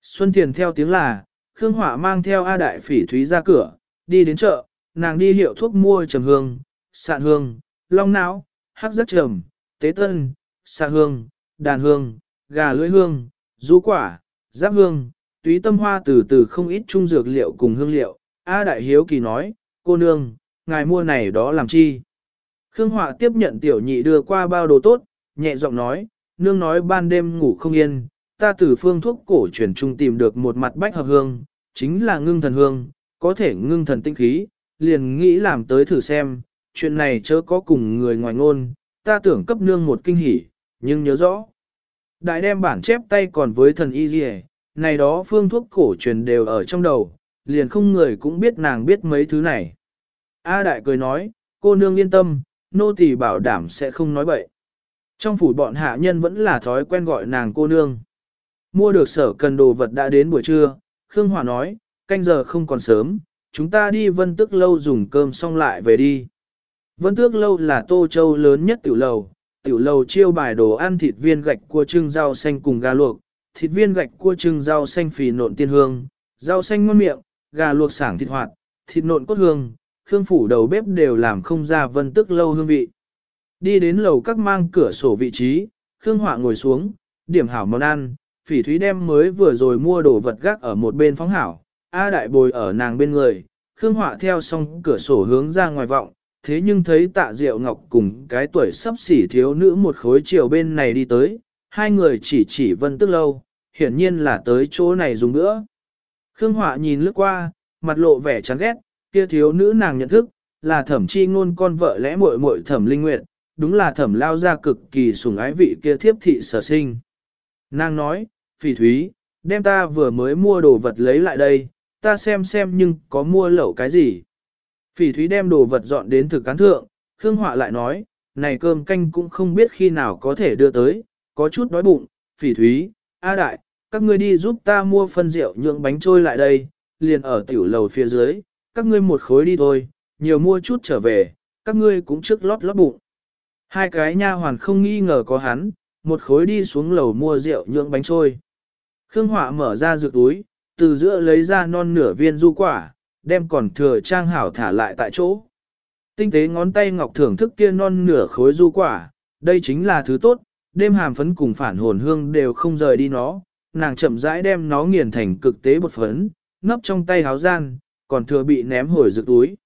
Xuân Thiền theo tiếng là, Khương Hỏa mang theo A Đại Phỉ Thúy ra cửa, đi đến chợ, nàng đi hiệu thuốc mua trầm hương, sạn hương, long não, hắc rất trầm, tế tân, xạ hương, đàn hương, gà lưỡi hương, rú quả, giáp hương, túy tâm hoa từ từ không ít trung dược liệu cùng hương liệu. A Đại Hiếu Kỳ nói, cô nương, ngài mua này đó làm chi? Khương Họa tiếp nhận tiểu nhị đưa qua bao đồ tốt, nhẹ giọng nói, nương nói ban đêm ngủ không yên, ta từ phương thuốc cổ truyền trung tìm được một mặt bách hợp hương, chính là ngưng thần hương, có thể ngưng thần tinh khí, liền nghĩ làm tới thử xem, chuyện này chớ có cùng người ngoài ngôn, ta tưởng cấp nương một kinh hỉ, nhưng nhớ rõ. Đại đem bản chép tay còn với thần y dì này đó phương thuốc cổ truyền đều ở trong đầu, liền không người cũng biết nàng biết mấy thứ này. A đại cười nói, cô nương yên tâm, nô tỳ bảo đảm sẽ không nói bậy. Trong phủ bọn hạ nhân vẫn là thói quen gọi nàng cô nương. Mua được sở cần đồ vật đã đến buổi trưa, Khương Hòa nói, canh giờ không còn sớm, chúng ta đi vân tước lâu dùng cơm xong lại về đi. Vân tước lâu là tô châu lớn nhất tiểu lầu, tiểu lầu chiêu bài đồ ăn thịt viên gạch cua trưng rau xanh cùng gà luộc, thịt viên gạch cua trưng rau xanh phì nộn tiên hương, rau xanh ngon miệng, gà luộc sảng thịt hoạt, thịt nộn cốt hương, khương phủ đầu bếp đều làm không ra vân tước lâu hương vị. Đi đến lầu các mang cửa sổ vị trí, Khương Họa ngồi xuống, điểm hảo món ăn, phỉ thúy đem mới vừa rồi mua đồ vật gác ở một bên phóng hảo, A đại bồi ở nàng bên người, Khương Họa theo xong cửa sổ hướng ra ngoài vọng, thế nhưng thấy tạ diệu ngọc cùng cái tuổi sắp xỉ thiếu nữ một khối chiều bên này đi tới, hai người chỉ chỉ vân tức lâu, hiển nhiên là tới chỗ này dùng nữa. Khương Họa nhìn lướt qua, mặt lộ vẻ chán ghét, kia thiếu nữ nàng nhận thức, là thẩm chi ngôn con vợ lẽ muội muội thẩm linh nguyệt, đúng là thẩm lao ra cực kỳ sủng ái vị kia thiếp thị sở sinh. Nàng nói, phỉ thúy, đem ta vừa mới mua đồ vật lấy lại đây, ta xem xem nhưng có mua lẩu cái gì. Phỉ thúy đem đồ vật dọn đến thực cán thượng, Khương Họa lại nói, này cơm canh cũng không biết khi nào có thể đưa tới, có chút đói bụng, phỉ thúy, A đại, các ngươi đi giúp ta mua phân rượu nhượng bánh trôi lại đây, liền ở tiểu lầu phía dưới, các ngươi một khối đi thôi, nhiều mua chút trở về, các ngươi cũng trước lót lót bụng. Hai cái nha hoàn không nghi ngờ có hắn, một khối đi xuống lầu mua rượu nhượng bánh trôi. Khương Họa mở ra dược túi, từ giữa lấy ra non nửa viên du quả, đem còn thừa trang hảo thả lại tại chỗ. Tinh tế ngón tay ngọc thưởng thức kia non nửa khối du quả, đây chính là thứ tốt, đêm hàm phấn cùng phản hồn hương đều không rời đi nó, nàng chậm rãi đem nó nghiền thành cực tế bột phấn, nấp trong tay háo gian, còn thừa bị ném hồi rực túi.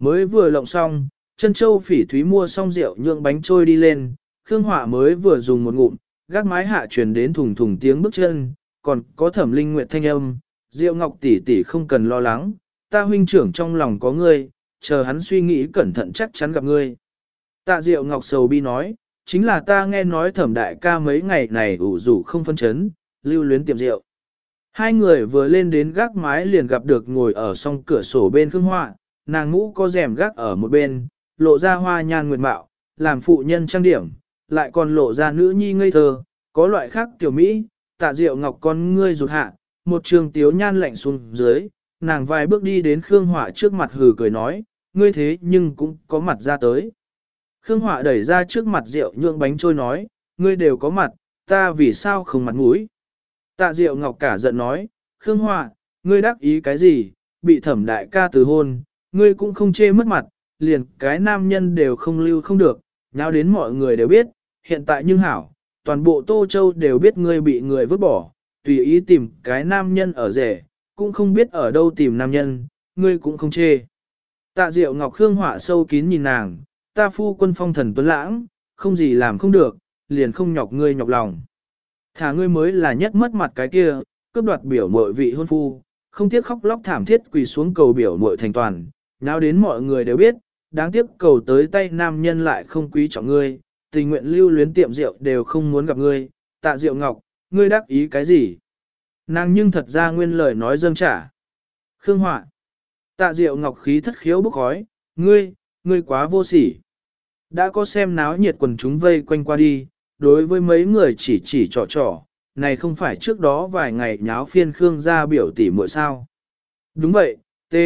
Mới vừa lộng xong, chân châu phỉ thúy mua xong rượu nhượng bánh trôi đi lên, Khương hỏa mới vừa dùng một ngụm, gác mái hạ truyền đến thùng thùng tiếng bước chân, còn có thẩm linh nguyệt thanh âm, rượu ngọc tỷ tỷ không cần lo lắng, ta huynh trưởng trong lòng có ngươi, chờ hắn suy nghĩ cẩn thận chắc chắn gặp ngươi. Tạ rượu ngọc sầu bi nói, chính là ta nghe nói thẩm đại ca mấy ngày này ủ rủ không phân chấn, lưu luyến tiệm rượu. Hai người vừa lên đến gác mái liền gặp được ngồi ở song cửa sổ bên khương họa, nàng mũ có rèm gác ở một bên, lộ ra hoa nhan nguyệt mạo, làm phụ nhân trang điểm, lại còn lộ ra nữ nhi ngây thơ, có loại khác tiểu Mỹ, tạ diệu ngọc con ngươi rụt hạ, một trường tiếu nhan lạnh xuống dưới, nàng vài bước đi đến Khương Họa trước mặt hừ cười nói, ngươi thế nhưng cũng có mặt ra tới. Khương Họa đẩy ra trước mặt rượu nhượng bánh trôi nói, ngươi đều có mặt, ta vì sao không mặt mũi. Tạ Diệu Ngọc cả giận nói, Khương Họa, ngươi đắc ý cái gì, bị thẩm đại ca từ hôn, ngươi cũng không chê mất mặt, liền cái nam nhân đều không lưu không được, nháo đến mọi người đều biết, hiện tại nhưng hảo, toàn bộ Tô Châu đều biết ngươi bị người vứt bỏ, tùy ý tìm cái nam nhân ở rể, cũng không biết ở đâu tìm nam nhân, ngươi cũng không chê. Tạ Diệu Ngọc Khương họa sâu kín nhìn nàng, ta phu quân phong thần tuấn lãng, không gì làm không được, liền không nhọc ngươi nhọc lòng. Thả ngươi mới là nhất mất mặt cái kia, cướp đoạt biểu mội vị hôn phu, không tiếc khóc lóc thảm thiết quỳ xuống cầu biểu mội thành toàn, nào đến mọi người đều biết, đáng tiếc cầu tới tay nam nhân lại không quý trọng ngươi, tình nguyện lưu luyến tiệm rượu đều không muốn gặp ngươi, tạ rượu ngọc, ngươi đắc ý cái gì? Nàng nhưng thật ra nguyên lời nói dâng trả. Khương Họa Tạ Diệu Ngọc khí thất khiếu bức khói, ngươi, ngươi quá vô sỉ. Đã có xem náo nhiệt quần chúng vây quanh qua đi, đối với mấy người chỉ chỉ trò trò, này không phải trước đó vài ngày nháo phiên Khương gia biểu tỷ muội sao. Đúng vậy, T.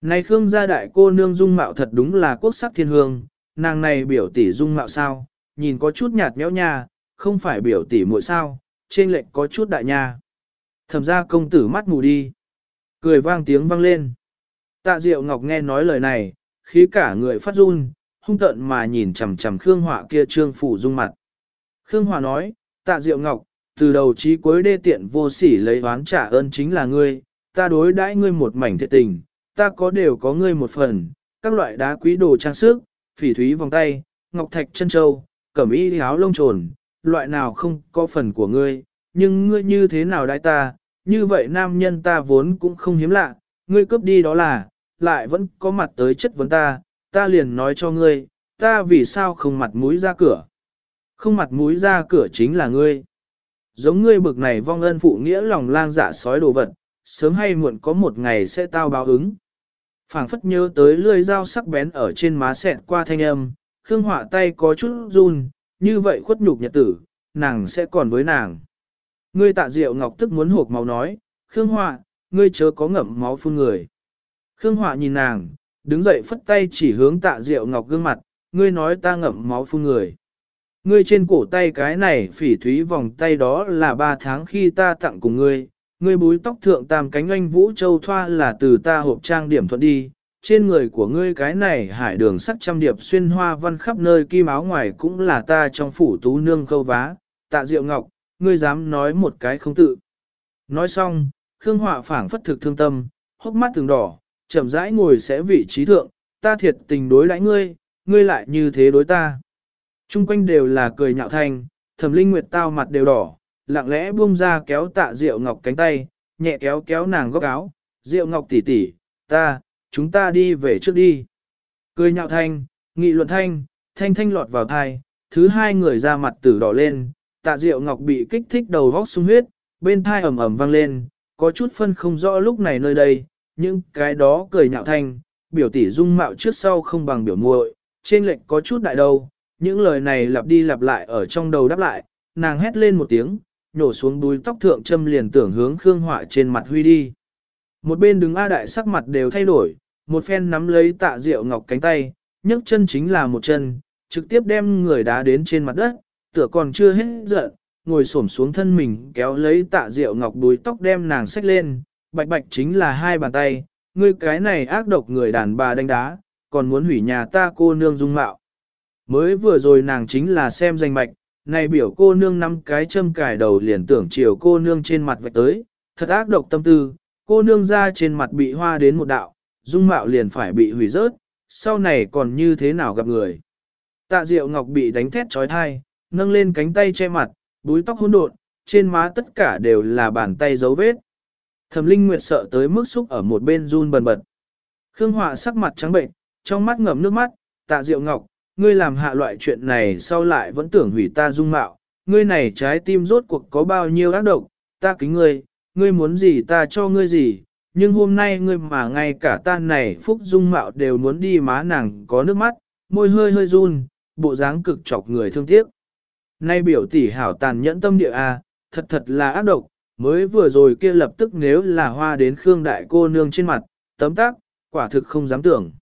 Này Khương gia đại cô nương dung mạo thật đúng là quốc sắc thiên hương, nàng này biểu tỷ dung mạo sao, nhìn có chút nhạt nhẽo nha, không phải biểu tỷ muội sao, trên lệnh có chút đại nha. Thẩm ra công tử mắt mù đi. Cười vang tiếng vang lên. Tạ Diệu Ngọc nghe nói lời này, khí cả người phát run, hung tợn mà nhìn chằm chằm Khương Họa kia trương phủ dung mặt. Khương Hòa nói, Tạ Diệu Ngọc, từ đầu chí cuối đê tiện vô sỉ lấy oán trả ơn chính là ngươi, ta đối đãi ngươi một mảnh thiệt tình, ta có đều có ngươi một phần, các loại đá quý đồ trang sức, phỉ thúy vòng tay, ngọc thạch chân châu, cẩm y áo lông trồn, loại nào không có phần của ngươi, nhưng ngươi như thế nào đãi ta, như vậy nam nhân ta vốn cũng không hiếm lạ, ngươi cướp đi đó là, lại vẫn có mặt tới chất vấn ta, ta liền nói cho ngươi, ta vì sao không mặt mũi ra cửa. Không mặt mũi ra cửa chính là ngươi. Giống ngươi bực này vong ân phụ nghĩa lòng lang dạ sói đồ vật, sớm hay muộn có một ngày sẽ tao báo ứng. phảng phất nhớ tới lưỡi dao sắc bén ở trên má sẹt qua thanh âm, Khương Họa tay có chút run, như vậy khuất nhục nhật tử, nàng sẽ còn với nàng. Ngươi tạ diệu ngọc tức muốn hộp máu nói, Khương Họa, ngươi chớ có ngậm máu phun người. Khương Họa nhìn nàng, đứng dậy phất tay chỉ hướng tạ diệu ngọc gương mặt, ngươi nói ta ngậm máu phun người. Ngươi trên cổ tay cái này phỉ thúy vòng tay đó là ba tháng khi ta tặng cùng ngươi, ngươi búi tóc thượng tam cánh anh vũ châu thoa là từ ta hộp trang điểm thuận đi, trên người của ngươi cái này hải đường sắc trăm điệp xuyên hoa văn khắp nơi kim áo ngoài cũng là ta trong phủ tú nương khâu vá, tạ diệu ngọc, ngươi dám nói một cái không tự. Nói xong, Khương Họa phảng phất thực thương tâm, hốc mắt từng đỏ, chậm rãi ngồi sẽ vị trí thượng, ta thiệt tình đối đãi ngươi, ngươi lại như thế đối ta. Trung quanh đều là cười nhạo thanh, thẩm linh nguyệt tao mặt đều đỏ, lặng lẽ buông ra kéo tạ Diệu Ngọc cánh tay, nhẹ kéo kéo nàng góc áo, Diệu Ngọc tỷ tỷ, ta, chúng ta đi về trước đi. Cười nhạo thanh, nghị luận thanh, thanh thanh lọt vào thai, thứ hai người ra mặt tử đỏ lên, tạ Diệu Ngọc bị kích thích đầu vóc sung huyết, bên thai ầm ầm vang lên, có chút phân không rõ lúc này nơi đây, nhưng cái đó cười nhạo thanh, biểu tỷ dung mạo trước sau không bằng biểu muội, trên lệnh có chút đại đâu, những lời này lặp đi lặp lại ở trong đầu đáp lại, nàng hét lên một tiếng, nhổ xuống đuôi tóc thượng châm liền tưởng hướng Khương Họa trên mặt huy đi. Một bên đứng A đại sắc mặt đều thay đổi, một phen nắm lấy tạ rượu ngọc cánh tay, nhấc chân chính là một chân, trực tiếp đem người đá đến trên mặt đất, tựa còn chưa hết giận, ngồi xổm xuống thân mình kéo lấy tạ rượu ngọc đuôi tóc đem nàng xách lên, bạch bạch chính là hai bàn tay, ngươi cái này ác độc người đàn bà đánh đá, còn muốn hủy nhà ta cô nương dung mạo. Mới vừa rồi nàng chính là xem danh mạch, này biểu cô nương năm cái châm cài đầu liền tưởng chiều cô nương trên mặt vạch tới, thật ác độc tâm tư, cô nương ra trên mặt bị hoa đến một đạo, dung mạo liền phải bị hủy rớt, sau này còn như thế nào gặp người. Tạ Diệu Ngọc bị đánh thét trói thai, nâng lên cánh tay che mặt, búi tóc hỗn độn, trên má tất cả đều là bàn tay dấu vết. Thẩm Linh Nguyệt sợ tới mức xúc ở một bên run bần bật. Khương Họa sắc mặt trắng bệnh, trong mắt ngậm nước mắt, Tạ Diệu Ngọc, ngươi làm hạ loại chuyện này sau lại vẫn tưởng hủy ta dung mạo, ngươi này trái tim rốt cuộc có bao nhiêu ác độc, ta kính ngươi, ngươi muốn gì ta cho ngươi gì, nhưng hôm nay ngươi mà ngay cả ta này phúc dung mạo đều muốn đi má nàng có nước mắt, môi hơi hơi run, bộ dáng cực chọc người thương tiếc. Nay biểu tỷ hảo tàn nhẫn tâm địa a, thật thật là ác độc, mới vừa rồi kia lập tức nếu là hoa đến Khương đại cô nương trên mặt, tấm tác, quả thực không dám tưởng.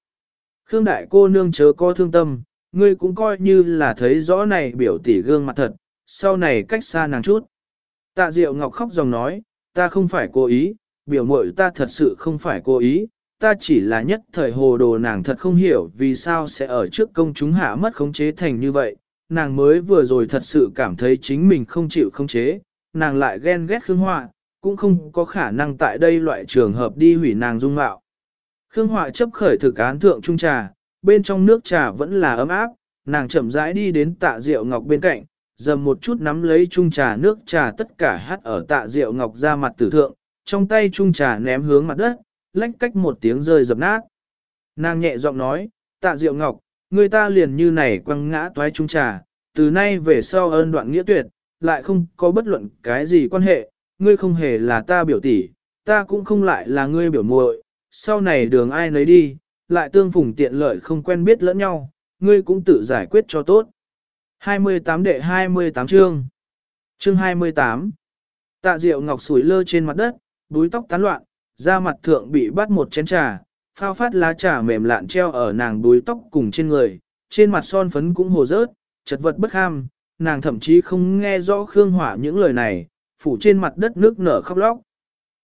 Khương đại cô nương chớ có thương tâm, ngươi cũng coi như là thấy rõ này biểu tỷ gương mặt thật, sau này cách xa nàng chút. Tạ Diệu Ngọc khóc dòng nói, ta không phải cố ý, biểu mội ta thật sự không phải cố ý, ta chỉ là nhất thời hồ đồ nàng thật không hiểu vì sao sẽ ở trước công chúng hạ mất khống chế thành như vậy, nàng mới vừa rồi thật sự cảm thấy chính mình không chịu khống chế, nàng lại ghen ghét Khương Họa, cũng không có khả năng tại đây loại trường hợp đi hủy nàng dung mạo. Khương Họa chấp khởi thực án thượng trung trà, bên trong nước trà vẫn là ấm áp, nàng chậm rãi đi đến tạ rượu ngọc bên cạnh, dầm một chút nắm lấy chung trà nước trà tất cả hát ở tạ rượu ngọc ra mặt tử thượng, trong tay chung trà ném hướng mặt đất, lách cách một tiếng rơi dập nát. Nàng nhẹ giọng nói, tạ rượu ngọc, người ta liền như này quăng ngã toái chung trà, từ nay về sau ơn đoạn nghĩa tuyệt, lại không có bất luận cái gì quan hệ, ngươi không hề là ta biểu tỷ, ta cũng không lại là ngươi biểu muội, sau này đường ai nấy đi, lại tương phùng tiện lợi không quen biết lẫn nhau, ngươi cũng tự giải quyết cho tốt. 28 đệ 28 chương Chương 28 Tạ Diệu Ngọc sủi lơ trên mặt đất, búi tóc tán loạn, da mặt thượng bị bắt một chén trà, phao phát lá trà mềm lạn treo ở nàng búi tóc cùng trên người, trên mặt son phấn cũng hồ rớt, chật vật bất ham, nàng thậm chí không nghe rõ Khương Hỏa những lời này, phủ trên mặt đất nước nở khóc lóc.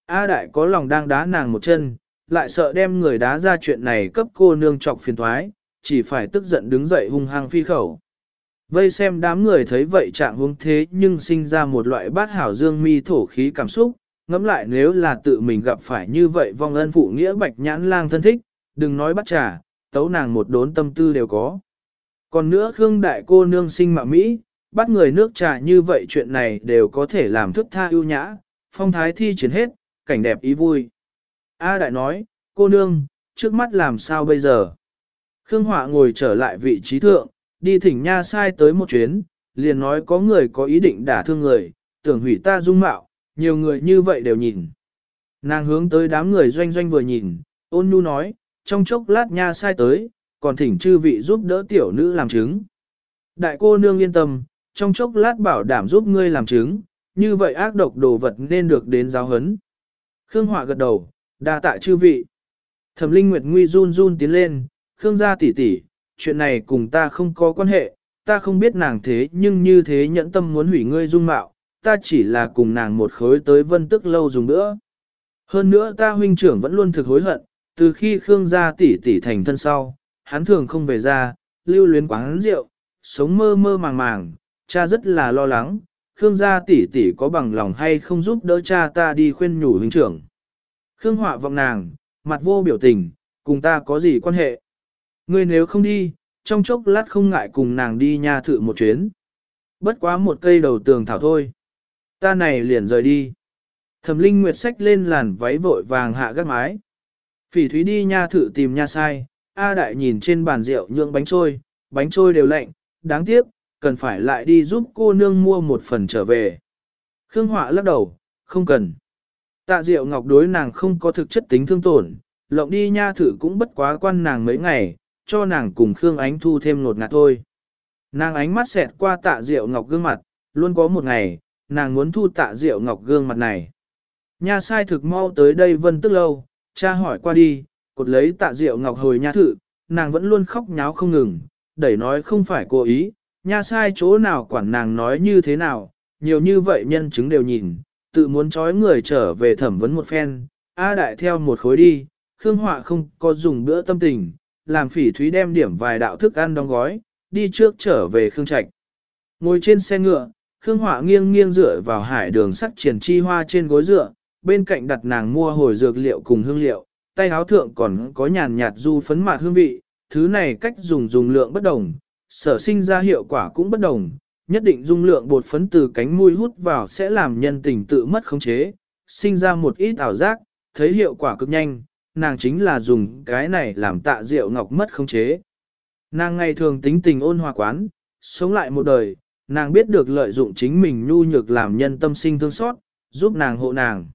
A đại có lòng đang đá nàng một chân, lại sợ đem người đá ra chuyện này cấp cô nương trọc phiền thoái, chỉ phải tức giận đứng dậy hung hăng phi khẩu. Vây xem đám người thấy vậy trạng huống thế nhưng sinh ra một loại bát hảo dương mi thổ khí cảm xúc, ngẫm lại nếu là tự mình gặp phải như vậy vong ân phụ nghĩa bạch nhãn lang thân thích, đừng nói bắt trả, tấu nàng một đốn tâm tư đều có. Còn nữa Khương đại cô nương sinh mạ Mỹ, bắt người nước trà như vậy chuyện này đều có thể làm thức tha ưu nhã, phong thái thi triển hết, cảnh đẹp ý vui. A đại nói, cô nương, trước mắt làm sao bây giờ? Khương Họa ngồi trở lại vị trí thượng, đi thỉnh nha sai tới một chuyến, liền nói có người có ý định đả thương người, tưởng hủy ta dung mạo, nhiều người như vậy đều nhìn. Nàng hướng tới đám người doanh doanh vừa nhìn, ôn nhu nói, trong chốc lát nha sai tới, còn thỉnh chư vị giúp đỡ tiểu nữ làm chứng. Đại cô nương yên tâm, trong chốc lát bảo đảm giúp ngươi làm chứng, như vậy ác độc đồ vật nên được đến giáo hấn. Khương Họa gật đầu, đa tạ chư vị. Thẩm Linh Nguyệt Nguy run run tiến lên, Khương gia tỷ tỷ, chuyện này cùng ta không có quan hệ, ta không biết nàng thế nhưng như thế nhẫn tâm muốn hủy ngươi dung mạo, ta chỉ là cùng nàng một khối tới vân tức lâu dùng nữa. Hơn nữa ta huynh trưởng vẫn luôn thực hối hận, từ khi Khương gia tỷ tỷ thành thân sau, hắn thường không về ra, lưu luyến quán rượu, sống mơ mơ màng màng, cha rất là lo lắng, Khương gia tỷ tỷ có bằng lòng hay không giúp đỡ cha ta đi khuyên nhủ huynh trưởng. Khương họa vọng nàng, mặt vô biểu tình, cùng ta có gì quan hệ. Ngươi nếu không đi, trong chốc lát không ngại cùng nàng đi nha thử một chuyến. Bất quá một cây đầu tường thảo thôi. Ta này liền rời đi. Thẩm Linh Nguyệt sách lên làn váy vội vàng hạ gác mái. Phỉ Thúy đi nha thử tìm nha sai, A Đại nhìn trên bàn rượu nhượng bánh trôi, bánh trôi đều lạnh, đáng tiếc, cần phải lại đi giúp cô nương mua một phần trở về. Khương Họa lắc đầu, không cần. Tạ Diệu Ngọc đối nàng không có thực chất tính thương tổn, lộng đi nha thử cũng bất quá quan nàng mấy ngày, cho nàng cùng Khương Ánh Thu thêm nột ngạt thôi. Nàng ánh mắt xẹt qua tạ Diệu Ngọc gương mặt, luôn có một ngày, nàng muốn thu tạ Diệu Ngọc gương mặt này. Nha sai thực mau tới đây vân tức lâu, cha hỏi qua đi, cột lấy tạ Diệu Ngọc hồi nha thử, nàng vẫn luôn khóc nháo không ngừng, đẩy nói không phải cố ý, nha sai chỗ nào quản nàng nói như thế nào, nhiều như vậy nhân chứng đều nhìn, tự muốn trói người trở về thẩm vấn một phen, A đại theo một khối đi, Khương Họa không có dùng bữa tâm tình, làm phỉ thúy đem điểm vài đạo thức ăn đóng gói, đi trước trở về Khương Trạch. Ngồi trên xe ngựa, Khương Họa nghiêng nghiêng dựa vào hải đường sắc triển chi hoa trên gối dựa, bên cạnh đặt nàng mua hồi dược liệu cùng hương liệu, tay áo thượng còn có nhàn nhạt du phấn mạt hương vị, thứ này cách dùng dùng lượng bất đồng, sở sinh ra hiệu quả cũng bất đồng, nhất định dung lượng bột phấn từ cánh mũi hút vào sẽ làm nhân tình tự mất khống chế, sinh ra một ít ảo giác, thấy hiệu quả cực nhanh, nàng chính là dùng cái này làm tạ rượu ngọc mất khống chế. Nàng ngày thường tính tình ôn hòa quán, sống lại một đời, nàng biết được lợi dụng chính mình nhu nhược làm nhân tâm sinh thương xót, giúp nàng hộ nàng.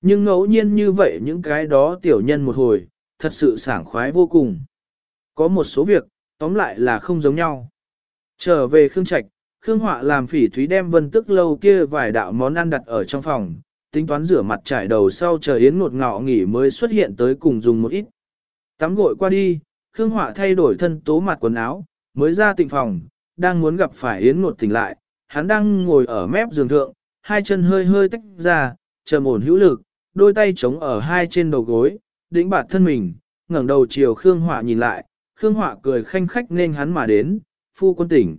Nhưng ngẫu nhiên như vậy những cái đó tiểu nhân một hồi, thật sự sảng khoái vô cùng. Có một số việc, tóm lại là không giống nhau. Trở về Khương Trạch, Khương Họa làm phỉ thúy đem vân tức lâu kia vài đạo món ăn đặt ở trong phòng, tính toán rửa mặt trải đầu sau chờ yến ngột ngọ nghỉ mới xuất hiện tới cùng dùng một ít. Tắm gội qua đi, Khương Họa thay đổi thân tố mặt quần áo, mới ra tịnh phòng, đang muốn gặp phải yến ngột tỉnh lại, hắn đang ngồi ở mép giường thượng, hai chân hơi hơi tách ra, trầm ổn hữu lực, đôi tay chống ở hai trên đầu gối, đĩnh bạt thân mình, ngẩng đầu chiều Khương Họa nhìn lại, Khương Họa cười khanh khách nên hắn mà đến, phu quân tỉnh.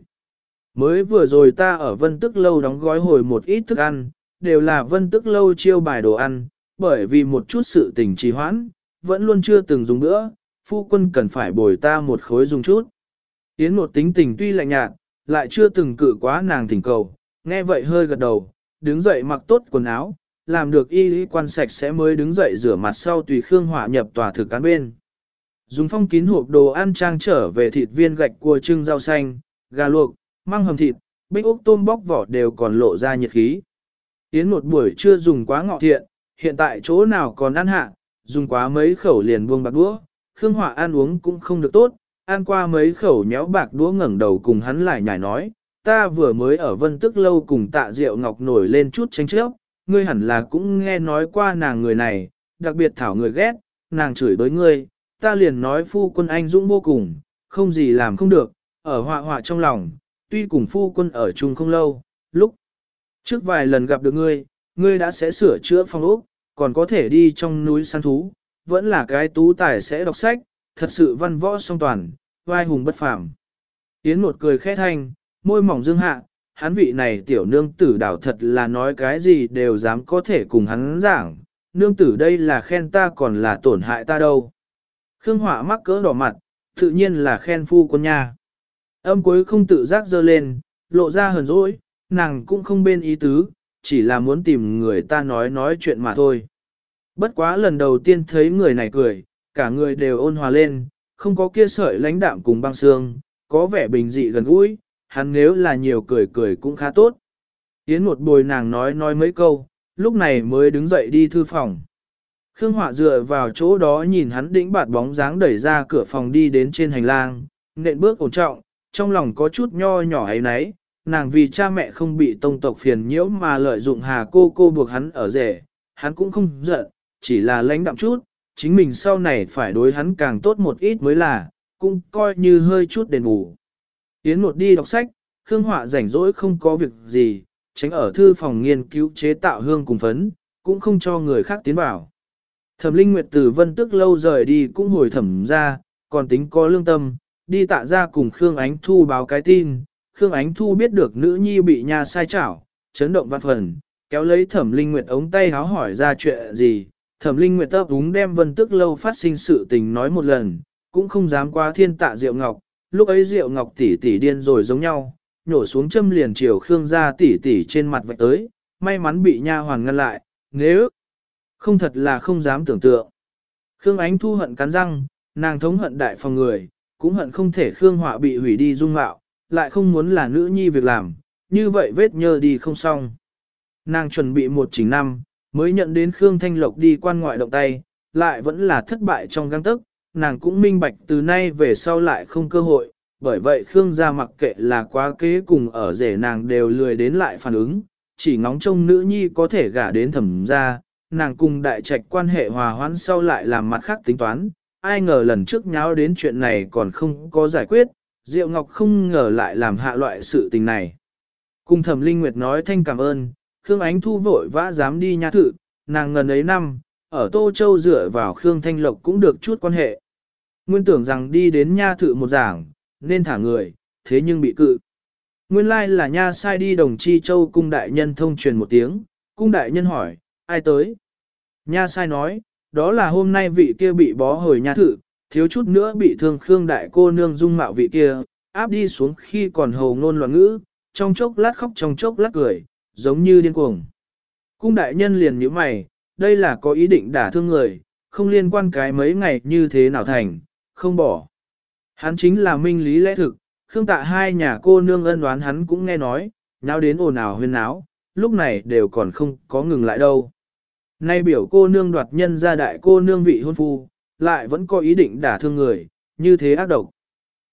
Mới vừa rồi ta ở vân tức lâu đóng gói hồi một ít thức ăn, đều là vân tức lâu chiêu bài đồ ăn, bởi vì một chút sự tình trì hoãn, vẫn luôn chưa từng dùng nữa, phu quân cần phải bồi ta một khối dùng chút. Yến một tính tình tuy lạnh nhạt, lại chưa từng cự quá nàng thỉnh cầu, nghe vậy hơi gật đầu, đứng dậy mặc tốt quần áo, làm được y lý quan sạch sẽ mới đứng dậy rửa mặt sau tùy Khương Hỏa nhập tòa thực án bên. Dùng phong kín hộp đồ ăn trang trở về thịt viên gạch cua trưng rau xanh, gà luộc, măng hầm thịt, bích ốc tôm bóc vỏ đều còn lộ ra nhiệt khí. Yến một buổi chưa dùng quá ngọ thiện, hiện tại chỗ nào còn ăn hạ, dùng quá mấy khẩu liền buông bạc đũa, Khương Hỏa ăn uống cũng không được tốt, ăn qua mấy khẩu nhéo bạc đũa ngẩng đầu cùng hắn lại nhảy nói, ta vừa mới ở vân tức lâu cùng tạ rượu ngọc nổi lên chút tranh chấp, ngươi hẳn là cũng nghe nói qua nàng người này, đặc biệt thảo người ghét, nàng chửi đối ngươi, ta liền nói phu quân anh dũng vô cùng, không gì làm không được, ở họa họa trong lòng, tuy cùng phu quân ở chung không lâu, lúc trước vài lần gặp được ngươi, ngươi đã sẽ sửa chữa phòng ốc, còn có thể đi trong núi săn thú, vẫn là cái tú tài sẽ đọc sách, thật sự văn võ song toàn, vai hùng bất phàm. Yến một cười khẽ thanh, môi mỏng dương hạ, hắn vị này tiểu nương tử đảo thật là nói cái gì đều dám có thể cùng hắn giảng, nương tử đây là khen ta còn là tổn hại ta đâu. Khương Hỏa mắc cỡ đỏ mặt, tự nhiên là khen phu quân nha. Âm cuối không tự giác dơ lên, lộ ra hờn dỗi, nàng cũng không bên ý tứ, chỉ là muốn tìm người ta nói nói chuyện mà thôi. Bất quá lần đầu tiên thấy người này cười, cả người đều ôn hòa lên, không có kia sợi lãnh đạm cùng băng xương, có vẻ bình dị gần gũi, hắn nếu là nhiều cười cười cũng khá tốt. Yến một bồi nàng nói nói mấy câu, lúc này mới đứng dậy đi thư phòng. Khương Họa dựa vào chỗ đó nhìn hắn đĩnh bạt bóng dáng đẩy ra cửa phòng đi đến trên hành lang, nện bước ổn trọng, trong lòng có chút nho nhỏ ấy nấy, nàng vì cha mẹ không bị tông tộc phiền nhiễu mà lợi dụng hà cô cô buộc hắn ở rể, hắn cũng không giận, chỉ là lãnh đạm chút, chính mình sau này phải đối hắn càng tốt một ít mới là, cũng coi như hơi chút đền bù. Yến một đi đọc sách, Khương Họa rảnh rỗi không có việc gì, tránh ở thư phòng nghiên cứu chế tạo hương cùng phấn, cũng không cho người khác tiến vào. Thẩm Linh Nguyệt từ Vân Tức lâu rời đi cũng hồi thẩm ra, còn tính có lương tâm, đi tạ ra cùng Khương Ánh Thu báo cái tin. Khương Ánh Thu biết được nữ nhi bị nhà sai chảo, chấn động văn phần, kéo lấy Thẩm Linh Nguyệt ống tay háo hỏi ra chuyện gì. Thẩm Linh Nguyệt tấp úng đem Vân Tức lâu phát sinh sự tình nói một lần, cũng không dám qua thiên tạ Diệu Ngọc, lúc ấy Diệu Ngọc tỷ tỷ điên rồi giống nhau, nhổ xuống châm liền chiều Khương gia tỷ tỷ trên mặt vạch tới, may mắn bị nha hoàn ngăn lại, nếu không thật là không dám tưởng tượng. Khương Ánh thu hận cắn răng, nàng thống hận đại phòng người, cũng hận không thể Khương Họa bị hủy đi dung mạo, lại không muốn là nữ nhi việc làm, như vậy vết nhơ đi không xong. Nàng chuẩn bị một chỉnh năm, mới nhận đến Khương Thanh Lộc đi quan ngoại động tay, lại vẫn là thất bại trong găng tức, nàng cũng minh bạch từ nay về sau lại không cơ hội, bởi vậy Khương gia mặc kệ là quá kế cùng ở rể nàng đều lười đến lại phản ứng, chỉ ngóng trông nữ nhi có thể gả đến thẩm gia, nàng cùng đại trạch quan hệ hòa hoãn sau lại làm mặt khác tính toán, ai ngờ lần trước nháo đến chuyện này còn không có giải quyết, Diệu Ngọc không ngờ lại làm hạ loại sự tình này. Cùng thẩm linh nguyệt nói thanh cảm ơn, Khương Ánh Thu vội vã dám đi nha thự, nàng ngần ấy năm, ở Tô Châu dựa vào Khương Thanh Lộc cũng được chút quan hệ. Nguyên tưởng rằng đi đến nha thự một giảng, nên thả người, thế nhưng bị cự. Nguyên lai là nha sai đi đồng chi châu cung đại nhân thông truyền một tiếng, cung đại nhân hỏi, ai tới? Nha sai nói, đó là hôm nay vị kia bị bó hồi nha thự, thiếu chút nữa bị thương khương đại cô nương dung mạo vị kia, áp đi xuống khi còn hầu ngôn loạn ngữ, trong chốc lát khóc trong chốc lát cười, giống như điên cuồng. Cung đại nhân liền nhíu mày, đây là có ý định đả thương người, không liên quan cái mấy ngày như thế nào thành, không bỏ. Hắn chính là minh lý lẽ thực, Khương tạ hai nhà cô nương ân đoán hắn cũng nghe nói, nháo đến ồn ào huyên náo, lúc này đều còn không có ngừng lại đâu. Nay biểu cô nương đoạt nhân gia đại cô nương vị hôn phu, lại vẫn có ý định đả thương người, như thế ác độc.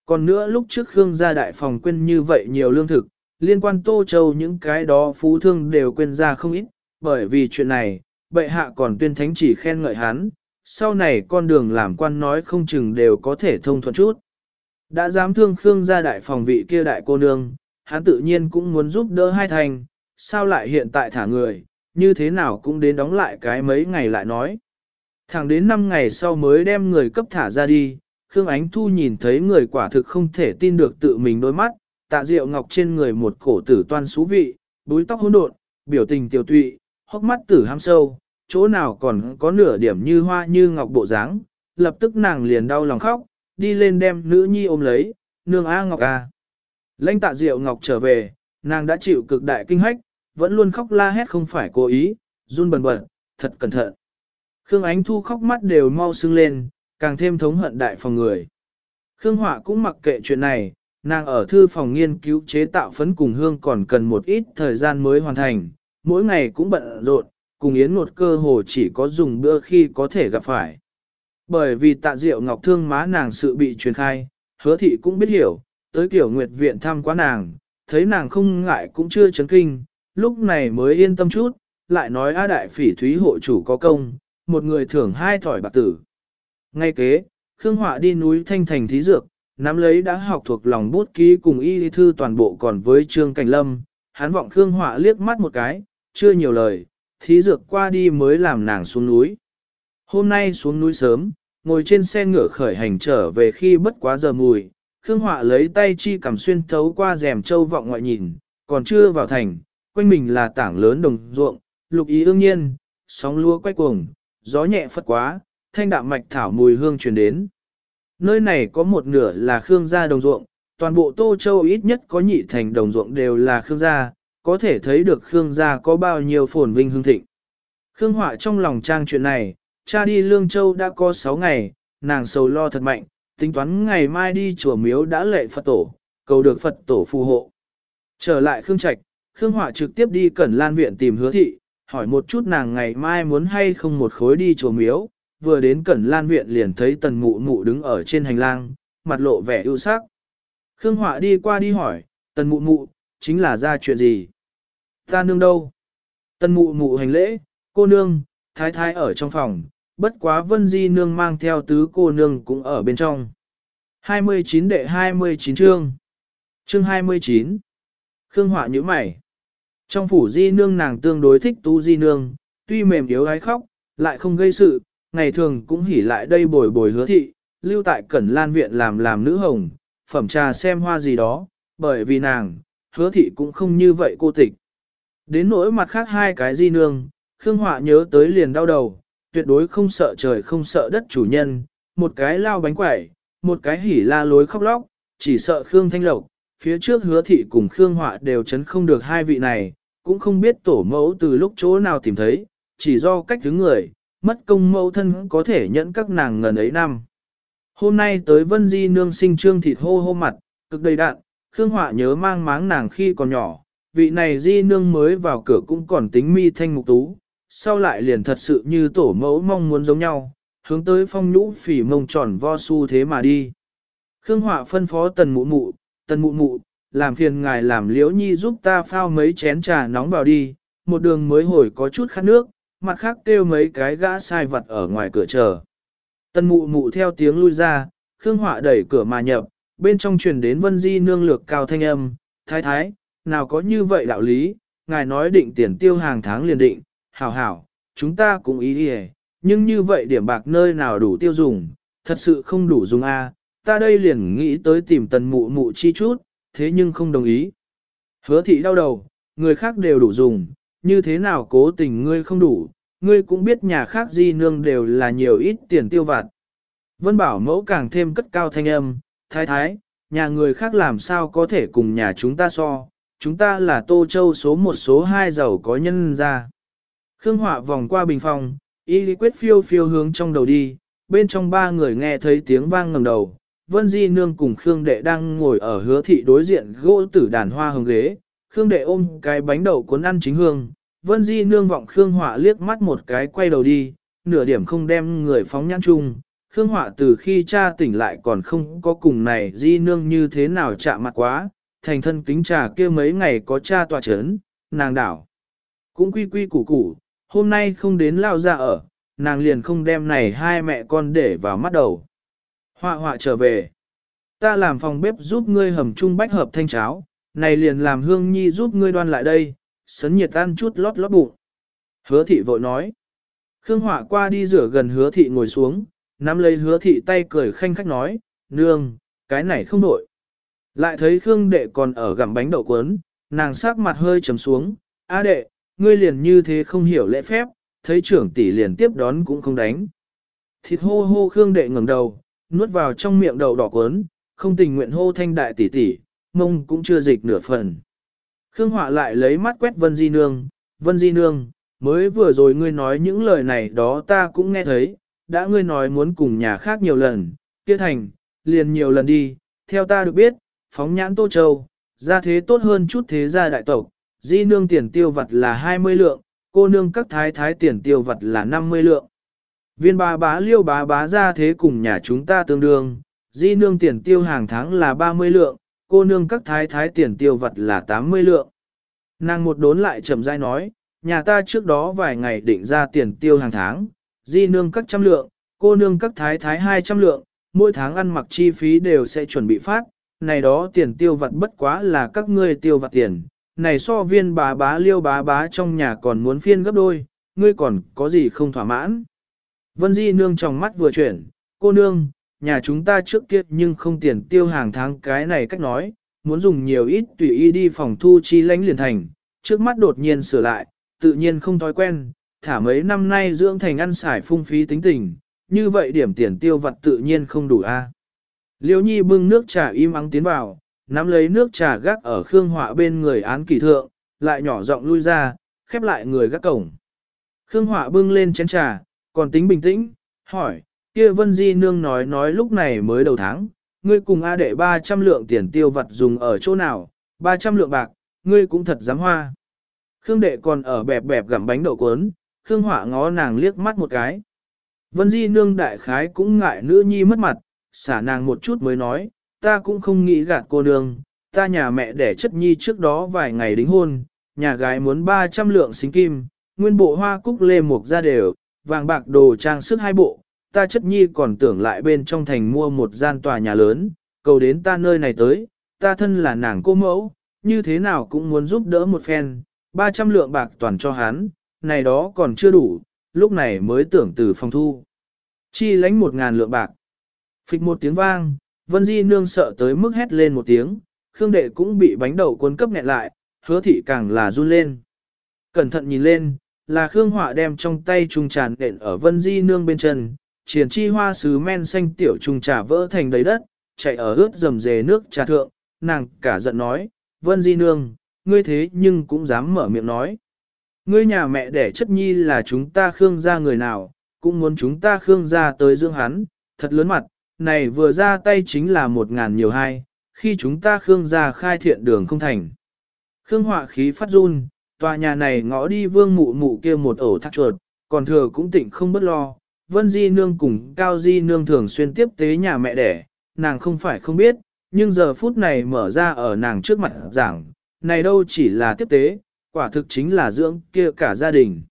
Còn nữa lúc trước Khương gia đại phòng quên như vậy nhiều lương thực, liên quan Tô Châu những cái đó phú thương đều quên ra không ít, bởi vì chuyện này, bệ hạ còn tuyên thánh chỉ khen ngợi hắn, sau này con đường làm quan nói không chừng đều có thể thông thuận chút. Đã dám thương Khương gia đại phòng vị kia đại cô nương, hắn tự nhiên cũng muốn giúp đỡ hai thành, sao lại hiện tại thả người, như thế nào cũng đến đóng lại cái mấy ngày lại nói. Thẳng đến 5 ngày sau mới đem người cấp thả ra đi, Khương Ánh Thu nhìn thấy người quả thực không thể tin được tự mình đôi mắt, tạ diệu ngọc trên người một cổ tử toan xú vị, búi tóc hỗn độn, biểu tình tiểu tụy, hốc mắt tử ham sâu, chỗ nào còn có nửa điểm như hoa như ngọc bộ dáng, lập tức nàng liền đau lòng khóc, đi lên đem nữ nhi ôm lấy, nương A Ngọc A. Lênh tạ diệu Ngọc trở về, nàng đã chịu cực đại kinh hách, vẫn luôn khóc la hét không phải cố ý, run bần bật, thật cẩn thận. Khương Ánh Thu khóc mắt đều mau sưng lên, càng thêm thống hận đại phòng người. Khương Họa cũng mặc kệ chuyện này, nàng ở thư phòng nghiên cứu chế tạo phấn cùng hương còn cần một ít thời gian mới hoàn thành, mỗi ngày cũng bận rộn, cùng Yến một cơ hồ chỉ có dùng bữa khi có thể gặp phải. Bởi vì tạ diệu ngọc thương má nàng sự bị truyền khai, hứa thị cũng biết hiểu, tới kiểu nguyệt viện thăm quá nàng, thấy nàng không ngại cũng chưa chấn kinh, lúc này mới yên tâm chút, lại nói A đại phỉ thúy hộ chủ có công, một người thưởng hai thỏi bạc tử. Ngay kế, Khương Họa đi núi Thanh Thành thí dược, nắm lấy đã học thuộc lòng bút ký cùng y thư toàn bộ còn với Trương Cảnh Lâm, hắn vọng Khương Họa liếc mắt một cái, chưa nhiều lời, thí dược qua đi mới làm nàng xuống núi. Hôm nay xuống núi sớm, ngồi trên xe ngựa khởi hành trở về khi bất quá giờ mùi, Khương Họa lấy tay chi cầm xuyên thấu qua rèm châu vọng ngoại nhìn, còn chưa vào thành, quanh mình là tảng lớn đồng ruộng, lục ý ương nhiên, sóng lúa quay cuồng, gió nhẹ phất quá, thanh đạm mạch thảo mùi hương truyền đến. Nơi này có một nửa là Khương gia đồng ruộng, toàn bộ Tô Châu ít nhất có nhị thành đồng ruộng đều là Khương gia, có thể thấy được Khương gia có bao nhiêu phồn vinh hương thịnh. Khương Họa trong lòng trang chuyện này, cha đi Lương Châu đã có 6 ngày, nàng sầu lo thật mạnh, tính toán ngày mai đi chùa miếu đã lệ Phật tổ, cầu được Phật tổ phù hộ. Trở lại Khương Trạch, Khương Họa trực tiếp đi Cẩn Lan Viện tìm hứa thị, hỏi một chút nàng ngày mai muốn hay không một khối đi chùa miếu, vừa đến Cẩn Lan Viện liền thấy tần mụ mụ đứng ở trên hành lang, mặt lộ vẻ ưu sắc. Khương Họa đi qua đi hỏi, tần mụ mụ, chính là ra chuyện gì? Ta nương đâu? Tần mụ mụ hành lễ, cô nương, thái thái ở trong phòng, bất quá vân di nương mang theo tứ cô nương cũng ở bên trong. 29 đệ 29 chương. Chương 29. Khương Họa nhíu mày. Trong phủ di nương nàng tương đối thích tú di nương, tuy mềm yếu gái khóc, lại không gây sự, ngày thường cũng hỉ lại đây bồi bồi hứa thị, lưu tại Cẩn Lan Viện làm làm nữ hồng, phẩm trà xem hoa gì đó, bởi vì nàng, hứa thị cũng không như vậy cô tịch. Đến nỗi mặt khác hai cái di nương, Khương Họa nhớ tới liền đau đầu, tuyệt đối không sợ trời không sợ đất chủ nhân, một cái lao bánh quẩy, một cái hỉ la lối khóc lóc, chỉ sợ Khương Thanh Lộc, phía trước hứa thị cùng Khương Họa đều chấn không được hai vị này, cũng không biết tổ mẫu từ lúc chỗ nào tìm thấy, chỉ do cách đứng người, mất công mẫu thân có thể nhận các nàng ngần ấy năm. Hôm nay tới Vân Di nương sinh trương thịt hô hô mặt, cực đầy đạn, Khương Họa nhớ mang máng nàng khi còn nhỏ, vị này Di nương mới vào cửa cũng còn tính mi thanh mục tú, sau lại liền thật sự như tổ mẫu mong muốn giống nhau, hướng tới phong nhũ phỉ mông tròn vo su thế mà đi. Khương Họa phân phó tần mụ mụ, tần mụ mụ, làm phiền ngài làm liễu nhi giúp ta phao mấy chén trà nóng vào đi, một đường mới hồi có chút khát nước, mặt khác kêu mấy cái gã sai vật ở ngoài cửa chờ. Tần mụ mụ theo tiếng lui ra, Khương Họa đẩy cửa mà nhập, bên trong truyền đến vân di nương lược cao thanh âm, thái thái, nào có như vậy đạo lý, ngài nói định tiền tiêu hàng tháng liền định, hảo hảo, chúng ta cũng ý đi nhưng như vậy điểm bạc nơi nào đủ tiêu dùng, thật sự không đủ dùng a, ta đây liền nghĩ tới tìm tần mụ mụ chi chút, thế nhưng không đồng ý. Hứa thị đau đầu, người khác đều đủ dùng, như thế nào cố tình ngươi không đủ, ngươi cũng biết nhà khác di nương đều là nhiều ít tiền tiêu vặt. Vân bảo mẫu càng thêm cất cao thanh âm, thái thái, nhà người khác làm sao có thể cùng nhà chúng ta so, chúng ta là Tô Châu số một số hai giàu có nhân ra. Khương Họa vòng qua bình phòng, y quyết phiêu phiêu hướng trong đầu đi, bên trong ba người nghe thấy tiếng vang ngầm đầu. Vân Di Nương cùng Khương Đệ đang ngồi ở hứa thị đối diện gỗ tử đàn hoa hồng ghế, Khương Đệ ôm cái bánh đậu cuốn ăn chính hương, Vân Di Nương vọng Khương Họa liếc mắt một cái quay đầu đi, nửa điểm không đem người phóng nhãn chung. Khương Họa từ khi cha tỉnh lại còn không có cùng này Di Nương như thế nào chạm mặt quá, thành thân kính trà kia mấy ngày có cha tòa chấn, nàng đảo. Cũng quy quy củ củ, hôm nay không đến lao ra ở, nàng liền không đem này hai mẹ con để vào mắt đầu. Họa họa trở về. Ta làm phòng bếp giúp ngươi hầm chung bách hợp thanh cháo, này liền làm hương nhi giúp ngươi đoan lại đây, sấn nhiệt ăn chút lót lót bụng. Hứa thị vội nói. Khương họa qua đi rửa gần hứa thị ngồi xuống, nắm lấy hứa thị tay cười khanh khách nói, nương, cái này không đổi. Lại thấy Khương đệ còn ở gặm bánh đậu cuốn, nàng sắc mặt hơi trầm xuống, a đệ, ngươi liền như thế không hiểu lễ phép, thấy trưởng tỷ liền tiếp đón cũng không đánh. Thịt hô hô Khương đệ ngẩng đầu, nuốt vào trong miệng đầu đỏ cuốn, không tình nguyện hô thanh đại tỷ tỷ, mông cũng chưa dịch nửa phần. Khương Họa lại lấy mắt quét Vân Di Nương, Vân Di Nương, mới vừa rồi ngươi nói những lời này đó ta cũng nghe thấy, đã ngươi nói muốn cùng nhà khác nhiều lần, kia thành, liền nhiều lần đi, theo ta được biết, phóng nhãn Tô Châu, ra thế tốt hơn chút thế gia đại tộc, Di Nương tiền tiêu vật là 20 lượng, cô nương các thái thái tiền tiêu vật là 50 lượng. Viên bà bá liêu bá bá ra thế cùng nhà chúng ta tương đương, Di Nương tiền tiêu hàng tháng là 30 lượng, cô nương các thái thái tiền tiêu vật là 80 lượng. Nàng một đốn lại chậm rãi nói, nhà ta trước đó vài ngày định ra tiền tiêu hàng tháng, di nương các trăm lượng, cô nương các thái thái 200 lượng, mỗi tháng ăn mặc chi phí đều sẽ chuẩn bị phát, này đó tiền tiêu vật bất quá là các ngươi tiêu vặt tiền, này so viên bà bá liêu bá bá trong nhà còn muốn phiên gấp đôi, ngươi còn có gì không thỏa mãn. Vân Di nương trong mắt vừa chuyển, cô nương, nhà chúng ta trước kia nhưng không tiền tiêu hàng tháng cái này cách nói, muốn dùng nhiều ít tùy ý đi phòng thu chi lãnh liền thành, trước mắt đột nhiên sửa lại, tự nhiên không thói quen, thả mấy năm nay dưỡng thành ăn xài phung phí tính tình, như vậy điểm tiền tiêu vặt tự nhiên không đủ a. Liêu nhi bưng nước trà im ắng tiến vào, nắm lấy nước trà gác ở khương họa bên người án kỳ thượng, lại nhỏ giọng lui ra, khép lại người gác cổng. Khương họa bưng lên chén trà, còn tính bình tĩnh, hỏi, kia Vân Di Nương nói nói lúc này mới đầu tháng, ngươi cùng A đệ 300 lượng tiền tiêu vặt dùng ở chỗ nào, 300 lượng bạc, ngươi cũng thật dám hoa. Khương đệ còn ở bẹp bẹp gặm bánh đậu cuốn, Khương họa ngó nàng liếc mắt một cái. Vân Di Nương đại khái cũng ngại nữ nhi mất mặt, xả nàng một chút mới nói, ta cũng không nghĩ gạt cô nương, ta nhà mẹ đẻ chất nhi trước đó vài ngày đính hôn, nhà gái muốn 300 lượng xính kim, nguyên bộ hoa cúc lê mục ra đều, vàng bạc đồ trang sức hai bộ, ta chất nhi còn tưởng lại bên trong thành mua một gian tòa nhà lớn, cầu đến ta nơi này tới, ta thân là nàng cô mẫu, như thế nào cũng muốn giúp đỡ một phen, 300 lượng bạc toàn cho hắn, này đó còn chưa đủ, lúc này mới tưởng từ phòng thu. Chi lánh một ngàn lượng bạc. Phịch một tiếng vang, Vân Di nương sợ tới mức hét lên một tiếng, Khương đệ cũng bị bánh đậu cuốn cấp nghẹn lại, hứa thị càng là run lên. Cẩn thận nhìn lên, là Khương Họa đem trong tay trung tràn đện ở Vân Di nương bên chân, triển chi hoa sứ men xanh tiểu trùng trà vỡ thành đầy đất, chạy ở ướt dầm dề nước trà thượng, nàng cả giận nói, vân di nương, ngươi thế nhưng cũng dám mở miệng nói. Ngươi nhà mẹ đẻ chất nhi là chúng ta khương gia người nào, cũng muốn chúng ta khương gia tới dưỡng hắn, thật lớn mặt, này vừa ra tay chính là một ngàn nhiều hai, khi chúng ta khương gia khai thiện đường không thành. Khương họa khí phát run, tòa nhà này ngõ đi vương mụ mụ kia một ổ thác chuột, còn thừa cũng tỉnh không bất lo, Vân Di Nương cùng Cao Di Nương thường xuyên tiếp tế nhà mẹ đẻ, nàng không phải không biết, nhưng giờ phút này mở ra ở nàng trước mặt giảng, này đâu chỉ là tiếp tế, quả thực chính là dưỡng kia cả gia đình.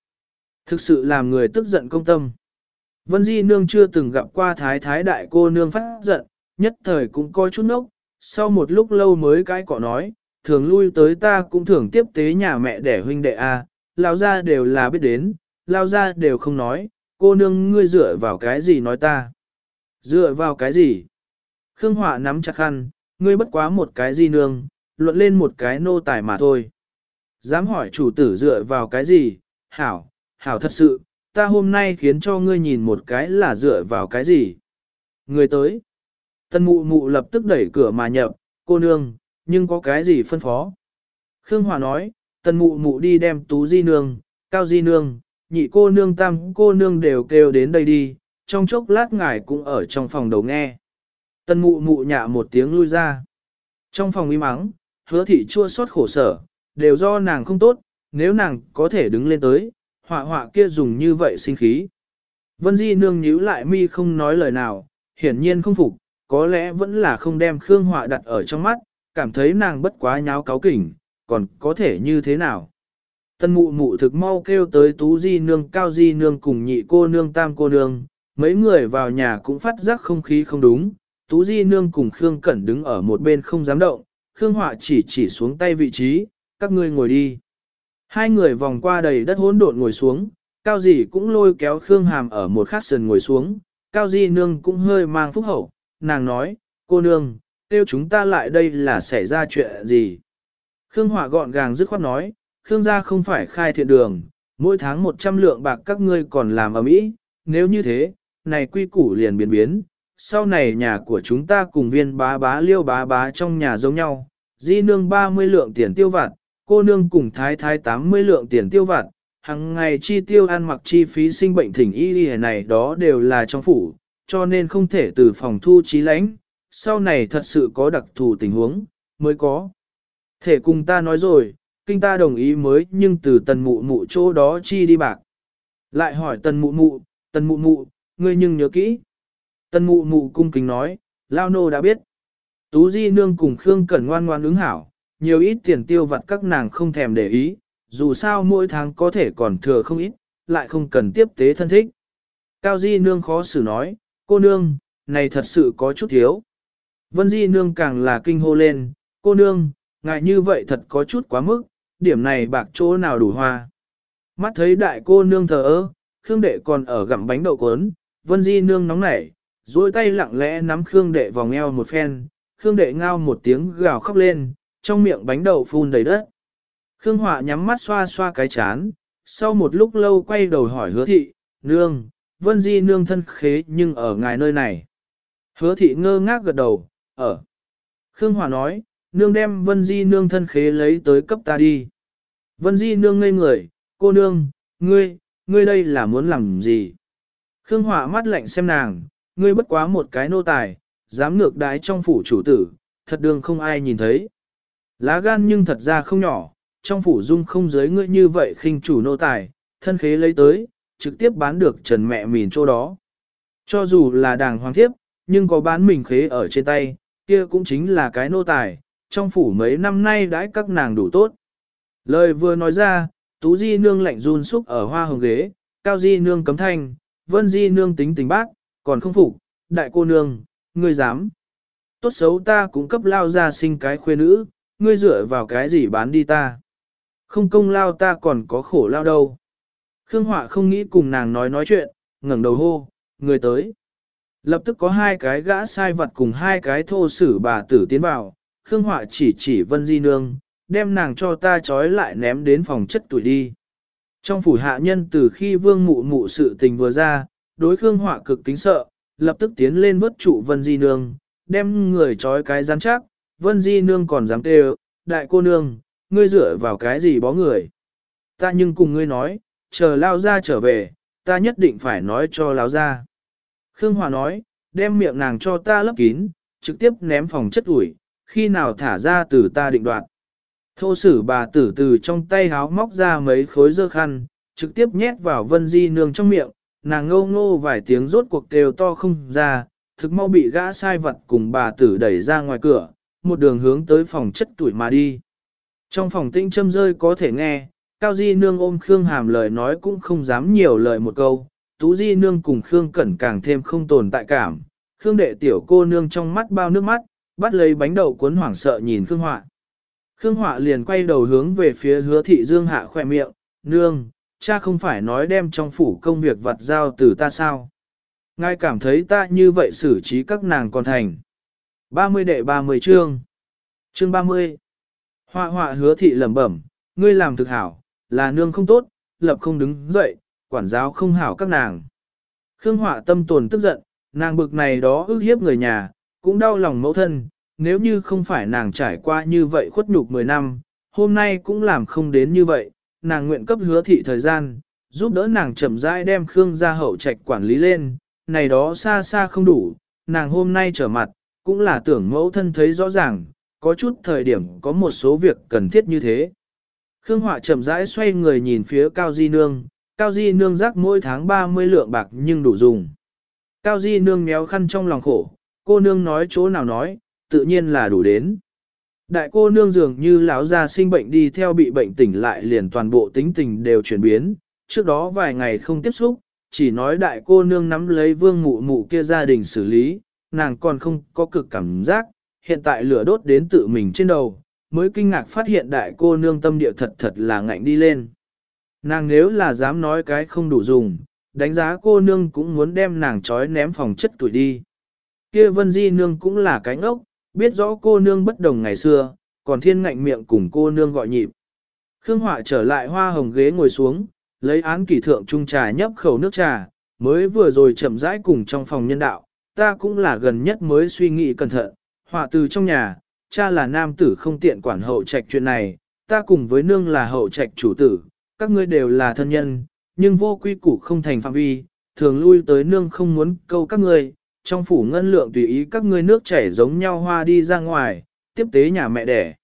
Thực sự làm người tức giận công tâm. Vân Di Nương chưa từng gặp qua thái thái đại cô nương phát giận, nhất thời cũng coi chút nốc, sau một lúc lâu mới cái cọ nói, thường lui tới ta cũng thường tiếp tế nhà mẹ đẻ huynh đệ A, lao ra đều là biết đến, lao ra đều không nói, cô nương ngươi dựa vào cái gì nói ta. Dựa vào cái gì? Khương Họa nắm chặt khăn, ngươi bất quá một cái gì nương, luận lên một cái nô tài mà thôi. Dám hỏi chủ tử dựa vào cái gì? Hảo, hảo thật sự, ta hôm nay khiến cho ngươi nhìn một cái là dựa vào cái gì? ngươi tới. Tân mụ mụ lập tức đẩy cửa mà nhập, cô nương, nhưng có cái gì phân phó? Khương Hòa nói, tân mụ mụ đi đem tú di nương, cao di nương, nhị cô nương tam cô nương đều kêu đến đây đi, trong chốc lát ngài cũng ở trong phòng đầu nghe. Tân mụ mụ nhạ một tiếng lui ra. Trong phòng im mắng, hứa thị chua xót khổ sở, đều do nàng không tốt, nếu nàng có thể đứng lên tới, họa họa kia dùng như vậy sinh khí. Vân Di nương nhíu lại mi không nói lời nào, hiển nhiên không phục, có lẽ vẫn là không đem Khương Họa đặt ở trong mắt, cảm thấy nàng bất quá nháo cáo kỉnh, còn có thể như thế nào. Tân mụ mụ thực mau kêu tới Tú Di nương cao Di nương cùng nhị cô nương tam cô nương, mấy người vào nhà cũng phát giác không khí không đúng, Tú Di nương cùng Khương Cẩn đứng ở một bên không dám động, Khương Họa chỉ chỉ xuống tay vị trí, các ngươi ngồi đi. Hai người vòng qua đầy đất hỗn độn ngồi xuống, Cao Dì cũng lôi kéo Khương Hàm ở một khát sườn ngồi xuống, Cao Di nương cũng hơi mang phúc hậu, nàng nói, cô nương, tiêu chúng ta lại đây là xảy ra chuyện gì. Khương Họa gọn gàng dứt khoát nói, Khương gia không phải khai thiện đường, mỗi tháng 100 lượng bạc các ngươi còn làm ở mỹ, nếu như thế, này quy củ liền biến biến, sau này nhà của chúng ta cùng viên bá bá liêu bá bá trong nhà giống nhau, di nương 30 lượng tiền tiêu vặt, cô nương cùng thái thái 80 lượng tiền tiêu vặt, hàng ngày chi tiêu ăn mặc chi phí sinh bệnh thỉnh y y này đó đều là trong phủ, cho nên không thể từ phòng thu trí lãnh, sau này thật sự có đặc thù tình huống, mới có. Thể cùng ta nói rồi, kinh ta đồng ý mới nhưng từ tần mụ mụ chỗ đó chi đi bạc. Lại hỏi tần mụ mụ, tần mụ mụ, ngươi nhưng nhớ kỹ. Tần mụ mụ cung kính nói, lao nô đã biết. Tú Di Nương cùng Khương Cẩn ngoan ngoan ứng hảo, nhiều ít tiền tiêu vặt các nàng không thèm để ý, dù sao mỗi tháng có thể còn thừa không ít, lại không cần tiếp tế thân thích. Cao Di Nương khó xử nói, cô nương, này thật sự có chút thiếu. Vân Di Nương càng là kinh hô lên, cô nương, ngại như vậy thật có chút quá mức, điểm này bạc chỗ nào đủ hoa. Mắt thấy đại cô nương thờ ơ, Khương đệ còn ở gặm bánh đậu cuốn, Vân Di Nương nóng nảy, duỗi tay lặng lẽ nắm Khương đệ vòng eo một phen, Khương đệ ngao một tiếng gào khóc lên, trong miệng bánh đậu phun đầy đất. Khương Họa nhắm mắt xoa xoa cái chán, sau một lúc lâu quay đầu hỏi hứa thị, nương, vân di nương thân khế nhưng ở ngài nơi này. Hứa thị ngơ ngác gật đầu, ở. Khương Hòa nói, nương đem vân di nương thân khế lấy tới cấp ta đi. Vân di nương ngây người, cô nương, ngươi, ngươi đây là muốn làm gì? Khương Hòa mắt lạnh xem nàng, ngươi bất quá một cái nô tài, dám ngược đái trong phủ chủ tử, thật đường không ai nhìn thấy. Lá gan nhưng thật ra không nhỏ, trong phủ dung không giới ngươi như vậy khinh chủ nô tài, thân khế lấy tới, trực tiếp bán được trần mẹ mìn chỗ đó. Cho dù là đàng hoàng thiếp, nhưng có bán mình khế ở trên tay, kia cũng chính là cái nô tài, trong phủ mấy năm nay đãi các nàng đủ tốt. Lời vừa nói ra, Tú Di Nương lạnh run xúc ở hoa hồng ghế, Cao Di Nương cấm thanh, Vân Di Nương tính tình bác, còn không phục, đại cô nương, ngươi dám. Tốt xấu ta cũng cấp lao ra sinh cái khuê nữ, ngươi dựa vào cái gì bán đi ta. Không công lao ta còn có khổ lao đâu. Khương Họa không nghĩ cùng nàng nói nói chuyện, ngẩng đầu hô, người tới. Lập tức có hai cái gã sai vật cùng hai cái thô sử bà tử tiến vào, Khương Họa chỉ chỉ Vân Di Nương, đem nàng cho ta trói lại ném đến phòng chất tuổi đi. Trong phủ hạ nhân từ khi vương mụ mụ sự tình vừa ra, đối Khương Họa cực kính sợ, lập tức tiến lên vớt trụ Vân Di Nương, đem người trói cái rắn chắc, Vân Di Nương còn dám kêu, đại cô nương, ngươi dựa vào cái gì bó người. Ta nhưng cùng ngươi nói, chờ lao ra trở về, ta nhất định phải nói cho lao ra. Khương Hòa nói, đem miệng nàng cho ta lấp kín, trực tiếp ném phòng chất ủi, khi nào thả ra từ ta định đoạt. Thô sử bà tử từ trong tay háo móc ra mấy khối dơ khăn, trực tiếp nhét vào vân di nương trong miệng, nàng ngô ngô vài tiếng rốt cuộc kêu to không ra, thực mau bị gã sai vật cùng bà tử đẩy ra ngoài cửa, một đường hướng tới phòng chất tuổi mà đi. Trong phòng tinh châm rơi có thể nghe, Cao Di Nương ôm Khương Hàm lời nói cũng không dám nhiều lời một câu, Tú Di Nương cùng Khương Cẩn càng thêm không tồn tại cảm. Khương đệ tiểu cô nương trong mắt bao nước mắt, bắt lấy bánh đậu cuốn hoảng sợ nhìn Khương Họa. Khương Họa liền quay đầu hướng về phía hứa thị Dương Hạ khỏe miệng, nương, cha không phải nói đem trong phủ công việc vặt giao từ ta sao. Ngài cảm thấy ta như vậy xử trí các nàng còn thành. 30 đệ 30 chương. Chương 30. Họa họa hứa thị lẩm bẩm, ngươi làm thực hảo, là nương không tốt, lập không đứng dậy, quản giáo không hảo các nàng. Khương họa tâm tồn tức giận, nàng bực này đó ước hiếp người nhà, cũng đau lòng mẫu thân, nếu như không phải nàng trải qua như vậy khuất nhục 10 năm, hôm nay cũng làm không đến như vậy, nàng nguyện cấp hứa thị thời gian, giúp đỡ nàng chậm rãi đem Khương gia hậu trạch quản lý lên, này đó xa xa không đủ, nàng hôm nay trở mặt, cũng là tưởng mẫu thân thấy rõ ràng, có chút thời điểm có một số việc cần thiết như thế. Khương Họa chậm rãi xoay người nhìn phía Cao Di Nương, Cao Di Nương rắc mỗi tháng 30 lượng bạc nhưng đủ dùng. Cao Di Nương méo khăn trong lòng khổ, cô nương nói chỗ nào nói, tự nhiên là đủ đến. Đại cô nương dường như lão già sinh bệnh đi theo bị bệnh tỉnh lại liền toàn bộ tính tình đều chuyển biến, trước đó vài ngày không tiếp xúc, chỉ nói đại cô nương nắm lấy vương mụ mụ kia gia đình xử lý, nàng còn không có cực cảm giác, hiện tại lửa đốt đến tự mình trên đầu, mới kinh ngạc phát hiện đại cô nương tâm địa thật thật là ngạnh đi lên. Nàng nếu là dám nói cái không đủ dùng, đánh giá cô nương cũng muốn đem nàng trói ném phòng chất tuổi đi. Kia vân di nương cũng là cánh ngốc, biết rõ cô nương bất đồng ngày xưa, còn thiên ngạnh miệng cùng cô nương gọi nhịp. Khương Họa trở lại hoa hồng ghế ngồi xuống, lấy án kỷ thượng trung trà nhấp khẩu nước trà, mới vừa rồi chậm rãi cùng trong phòng nhân đạo, ta cũng là gần nhất mới suy nghĩ cẩn thận, họa từ trong nhà, cha là nam tử không tiện quản hậu trạch chuyện này, ta cùng với nương là hậu trạch chủ tử, các ngươi đều là thân nhân, nhưng vô quy củ không thành phạm vi, thường lui tới nương không muốn câu các ngươi, trong phủ ngân lượng tùy ý các ngươi nước chảy giống nhau hoa đi ra ngoài, tiếp tế nhà mẹ đẻ.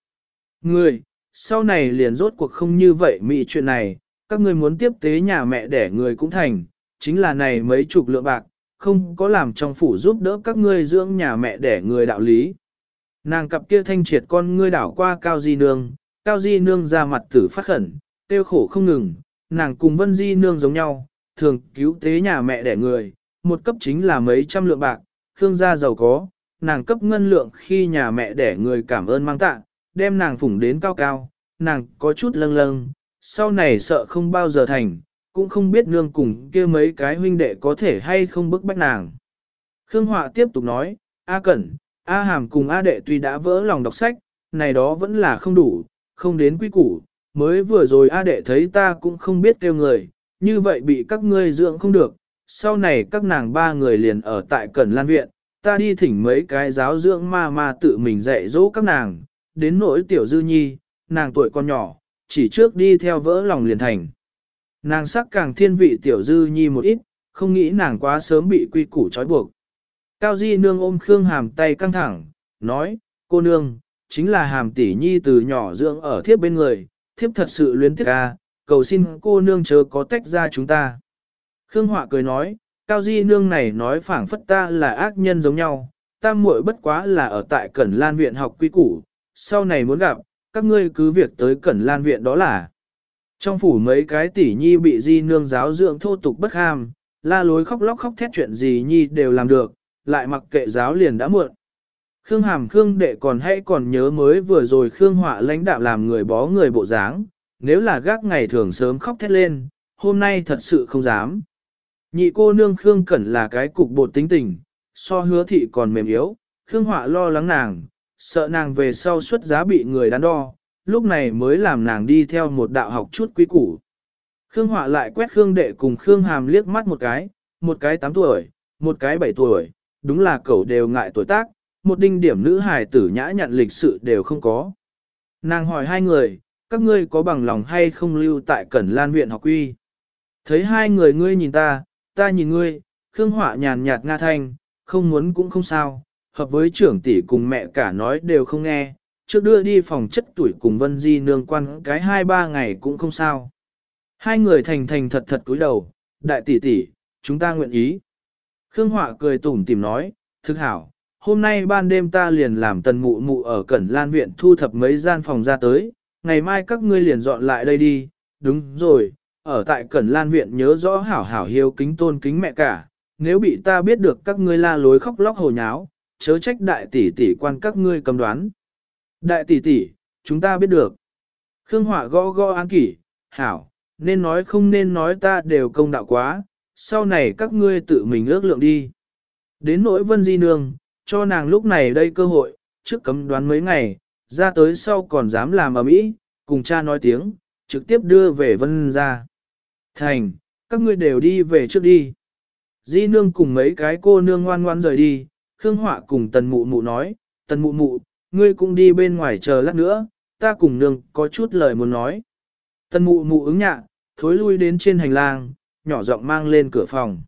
Ngươi, sau này liền rốt cuộc không như vậy mị chuyện này, các ngươi muốn tiếp tế nhà mẹ đẻ người cũng thành, chính là này mấy chục lượng bạc, không có làm trong phủ giúp đỡ các ngươi dưỡng nhà mẹ đẻ người đạo lý. Nàng cặp kia thanh triệt con ngươi đảo qua Cao Di Nương, Cao Di Nương ra mặt tử phát khẩn, tiêu khổ không ngừng, nàng cùng Vân Di Nương giống nhau, thường cứu tế nhà mẹ đẻ người, một cấp chính là mấy trăm lượng bạc, Khương gia giàu có, nàng cấp ngân lượng khi nhà mẹ đẻ người cảm ơn mang tạ, đem nàng phủng đến cao cao, nàng có chút lâng lâng, sau này sợ không bao giờ thành, cũng không biết nương cùng kia mấy cái huynh đệ có thể hay không bức bách nàng. Khương Họa tiếp tục nói, A Cẩn, A Hàm cùng A Đệ tuy đã vỡ lòng đọc sách, này đó vẫn là không đủ, không đến quy củ, mới vừa rồi A Đệ thấy ta cũng không biết kêu người, như vậy bị các ngươi dưỡng không được, sau này các nàng ba người liền ở tại Cẩn Lan Viện, ta đi thỉnh mấy cái giáo dưỡng ma ma tự mình dạy dỗ các nàng, đến nỗi tiểu dư nhi, nàng tuổi còn nhỏ, chỉ trước đi theo vỡ lòng liền thành. Nàng sắc càng thiên vị tiểu dư nhi một ít, không nghĩ nàng quá sớm bị quy củ trói buộc. Cao Di nương ôm Khương Hàm tay căng thẳng, nói, cô nương, chính là Hàm tỷ nhi từ nhỏ dưỡng ở thiếp bên người, thiếp thật sự luyến tiếc ca, cầu xin cô nương chớ có tách ra chúng ta. Khương Họa cười nói, Cao Di nương này nói phảng phất ta là ác nhân giống nhau, ta muội bất quá là ở tại Cẩn Lan Viện học quy củ, sau này muốn gặp, các ngươi cứ việc tới Cẩn Lan Viện đó là. Trong phủ mấy cái tỷ nhi bị di nương giáo dưỡng thô tục bất ham, la lối khóc lóc khóc thét chuyện gì nhi đều làm được, lại mặc kệ giáo liền đã muộn. Khương Hàm Khương đệ còn hay còn nhớ mới vừa rồi Khương Họa lãnh đạo làm người bó người bộ dáng, nếu là gác ngày thường sớm khóc thét lên, hôm nay thật sự không dám. Nhị cô nương Khương Cẩn là cái cục bột tính tình, so hứa thị còn mềm yếu, Khương Họa lo lắng nàng, sợ nàng về sau xuất giá bị người đắn đo, lúc này mới làm nàng đi theo một đạo học chút quý củ. Khương Họa lại quét Khương Đệ cùng Khương Hàm liếc mắt một cái, một cái 8 tuổi, một cái 7 tuổi, đúng là cậu đều ngại tuổi tác, một đinh điểm nữ hài tử nhã nhặn lịch sự đều không có. Nàng hỏi hai người, các ngươi có bằng lòng hay không lưu tại Cẩn Lan Viện học quy? Thấy hai người ngươi nhìn ta, ta nhìn ngươi, Khương Họa nhàn nhạt nga thanh, không muốn cũng không sao, hợp với trưởng tỷ cùng mẹ cả nói đều không nghe, trước đưa đi phòng chất tuổi cùng Vân Di nương quan cái hai ba ngày cũng không sao. Hai người thành thành thật thật cúi đầu, đại tỷ tỷ, chúng ta nguyện ý. Khương Họa cười tủm tìm nói, thức hảo, hôm nay ban đêm ta liền làm tần mụ mụ ở Cẩn Lan Viện thu thập mấy gian phòng ra tới, ngày mai các ngươi liền dọn lại đây đi, đúng rồi, ở tại Cẩn Lan Viện nhớ rõ hảo hảo hiếu kính tôn kính mẹ cả, nếu bị ta biết được các ngươi la lối khóc lóc hồ nháo, chớ trách đại tỷ tỷ quan các ngươi cầm đoán. Đại tỷ tỷ, chúng ta biết được. Khương Hỏa gõ gõ an kỷ, hảo, nên nói không nên nói ta đều công đạo quá, sau này các ngươi tự mình ước lượng đi. Đến nỗi vân di nương, cho nàng lúc này đây cơ hội, trước cấm đoán mấy ngày, ra tới sau còn dám làm ở mỹ, cùng cha nói tiếng, trực tiếp đưa về vân ra. Thành, các ngươi đều đi về trước đi. Di nương cùng mấy cái cô nương ngoan ngoan rời đi, Khương Họa cùng tần mụ mụ nói, tần mụ mụ, ngươi cũng đi bên ngoài chờ lát nữa, ta cùng nương có chút lời muốn nói. Tần mụ mụ ứng nhạ, thối lui đến trên hành lang, nhỏ giọng mang lên cửa phòng.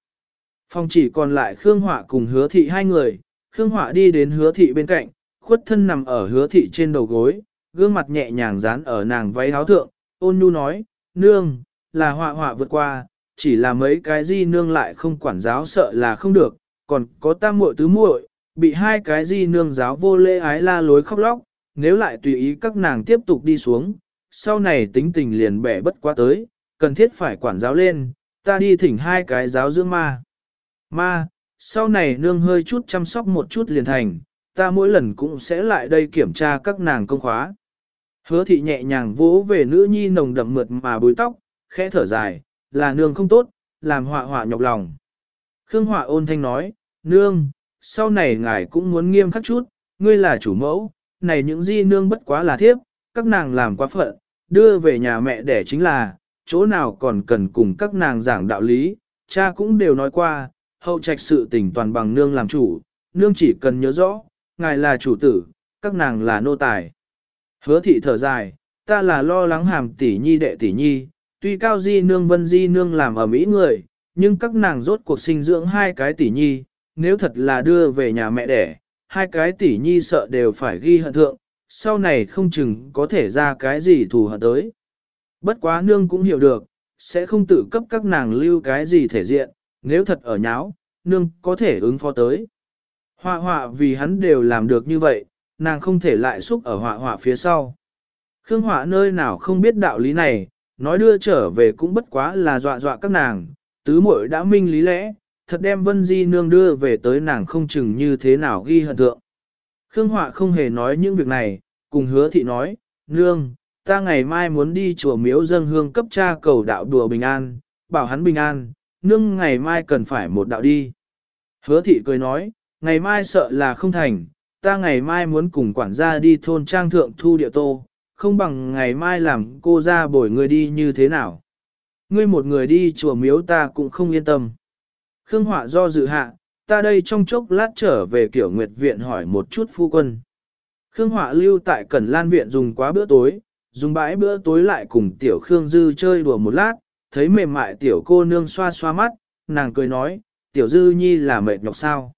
Phòng chỉ còn lại Khương Họa cùng hứa thị hai người, Khương Họa đi đến hứa thị bên cạnh, khuất thân nằm ở hứa thị trên đầu gối, gương mặt nhẹ nhàng dán ở nàng váy áo thượng, ôn nhu nói, nương, là họa họa vượt qua, chỉ là mấy cái gì nương lại không quản giáo sợ là không được, còn có tam muội tứ muội, bị hai cái gì nương giáo vô lễ ái la lối khóc lóc, nếu lại tùy ý các nàng tiếp tục đi xuống, sau này tính tình liền bẻ bất quá tới, cần thiết phải quản giáo lên, ta đi thỉnh hai cái giáo dưỡng ma. Ma, sau này nương hơi chút chăm sóc một chút liền thành, ta mỗi lần cũng sẽ lại đây kiểm tra các nàng công khóa. Hứa thị nhẹ nhàng vỗ về nữ nhi nồng đậm mượt mà bùi tóc, khẽ thở dài, là nương không tốt, làm họa họa nhọc lòng. Khương họa ôn thanh nói, nương, sau này ngài cũng muốn nghiêm khắc chút, ngươi là chủ mẫu, này những di nương bất quá là thiếp, các nàng làm quá phận, đưa về nhà mẹ đẻ chính là, chỗ nào còn cần cùng các nàng giảng đạo lý, cha cũng đều nói qua, hậu trạch sự tình toàn bằng nương làm chủ, nương chỉ cần nhớ rõ, ngài là chủ tử, các nàng là nô tài. Hứa thị thở dài, ta là lo lắng hàm tỷ nhi đệ tỷ nhi, tuy cao di nương vân di nương làm ở Mỹ người, nhưng các nàng rốt cuộc sinh dưỡng hai cái tỷ nhi, nếu thật là đưa về nhà mẹ đẻ, hai cái tỷ nhi sợ đều phải ghi hận thượng, sau này không chừng có thể ra cái gì thù hận tới. Bất quá nương cũng hiểu được, sẽ không tự cấp các nàng lưu cái gì thể diện, nếu thật ở nháo, nương có thể ứng phó tới. Họa họa vì hắn đều làm được như vậy, nàng không thể lại xúc ở họa họa phía sau. Khương họa nơi nào không biết đạo lý này, nói đưa trở về cũng bất quá là dọa dọa các nàng, tứ muội đã minh lý lẽ, thật đem vân di nương đưa về tới nàng không chừng như thế nào ghi hận thượng. Khương họa không hề nói những việc này, cùng hứa thị nói, nương, ta ngày mai muốn đi chùa miếu dân hương cấp cha cầu đạo đùa bình an, bảo hắn bình an, nương ngày mai cần phải một đạo đi. Hứa thị cười nói, ngày mai sợ là không thành, ta ngày mai muốn cùng quản gia đi thôn trang thượng thu địa tô, không bằng ngày mai làm cô ra bồi người đi như thế nào. Ngươi một người đi chùa miếu ta cũng không yên tâm. Khương Họa do dự hạ, ta đây trong chốc lát trở về kiểu nguyệt viện hỏi một chút phu quân. Khương Họa lưu tại Cẩn Lan viện dùng quá bữa tối, dùng bãi bữa tối lại cùng tiểu Khương Dư chơi đùa một lát, thấy mềm mại tiểu cô nương xoa xoa mắt, nàng cười nói, tiểu Dư nhi là mệt nhọc sao.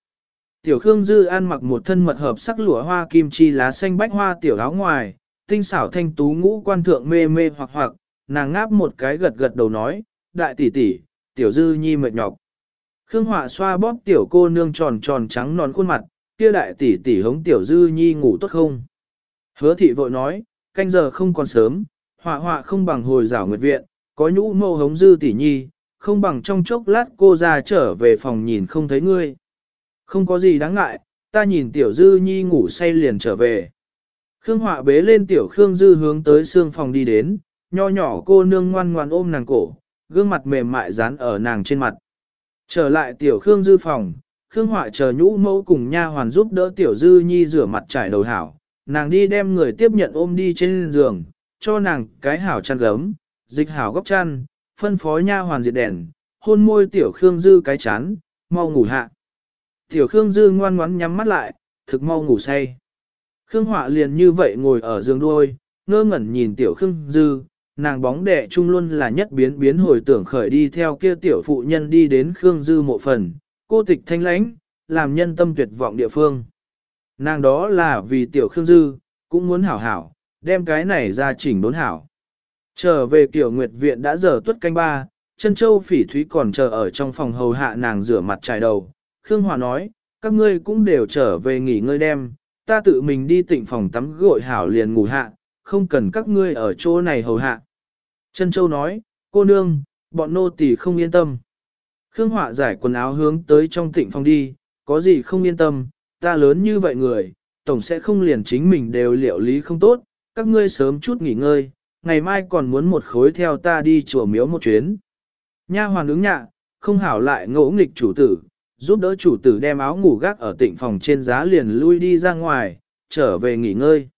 Tiểu Khương Dư ăn mặc một thân mật hợp sắc lụa hoa kim chi lá xanh bách hoa tiểu áo ngoài, tinh xảo thanh tú ngũ quan thượng mê mê hoặc hoặc, nàng ngáp một cái gật gật đầu nói, đại tỷ tỷ, tiểu Dư nhi mệt nhọc. Khương Họa xoa bóp tiểu cô nương tròn tròn trắng non khuôn mặt, kia đại tỷ tỷ hống tiểu Dư nhi ngủ tốt không? Hứa thị vội nói, canh giờ không còn sớm, họa họa không bằng hồi rảo nguyệt viện, có nhũ mâu hống Dư tỷ nhi, không bằng trong chốc lát cô ra trở về phòng nhìn không thấy ngươi. Không có gì đáng ngại, ta nhìn tiểu dư nhi ngủ say liền trở về. Khương Họa bế lên tiểu Khương Dư hướng tới xương phòng đi đến, nho nhỏ cô nương ngoan ngoan ôm nàng cổ, gương mặt mềm mại dán ở nàng trên mặt. Trở lại tiểu Khương Dư phòng, Khương Họa chờ nhũ mẫu cùng nha hoàn giúp đỡ tiểu Dư nhi rửa mặt trải đầu hảo, nàng đi đem người tiếp nhận ôm đi trên giường, cho nàng cái hảo chăn gấm, dịch hảo góc chăn, phân phó nha hoàn diệt đèn, hôn môi tiểu Khương Dư cái chán, mau ngủ hạ. Tiểu Khương Dư ngoan ngoắn nhắm mắt lại, thực mau ngủ say. Khương Họa liền như vậy ngồi ở giường đuôi, ngơ ngẩn nhìn Tiểu Khương Dư, nàng bóng đẻ chung luôn là nhất biến biến hồi tưởng khởi đi theo kia tiểu phụ nhân đi đến Khương Dư mộ phần, cô tịch thanh lãnh, làm nhân tâm tuyệt vọng địa phương. Nàng đó là vì Tiểu Khương Dư, cũng muốn hảo hảo, đem cái này ra chỉnh đốn hảo. Trở về Tiểu Nguyệt Viện đã giờ tuất canh ba, chân châu phỉ thúy còn chờ ở trong phòng hầu hạ nàng rửa mặt trải đầu, Khương Hòa nói, các ngươi cũng đều trở về nghỉ ngơi đêm, ta tự mình đi tịnh phòng tắm gội hảo liền ngủ hạ, không cần các ngươi ở chỗ này hầu hạ. Trân Châu nói, cô nương, bọn nô tỳ không yên tâm. Khương Họa giải quần áo hướng tới trong tịnh phòng đi, có gì không yên tâm, ta lớn như vậy người, tổng sẽ không liền chính mình đều liệu lý không tốt, các ngươi sớm chút nghỉ ngơi, ngày mai còn muốn một khối theo ta đi chùa miếu một chuyến. Nha hoàn ứng nhạ, không hảo lại ngỗ nghịch chủ tử, giúp đỡ chủ tử đem áo ngủ gác ở tịnh phòng trên giá liền lui đi ra ngoài, trở về nghỉ ngơi.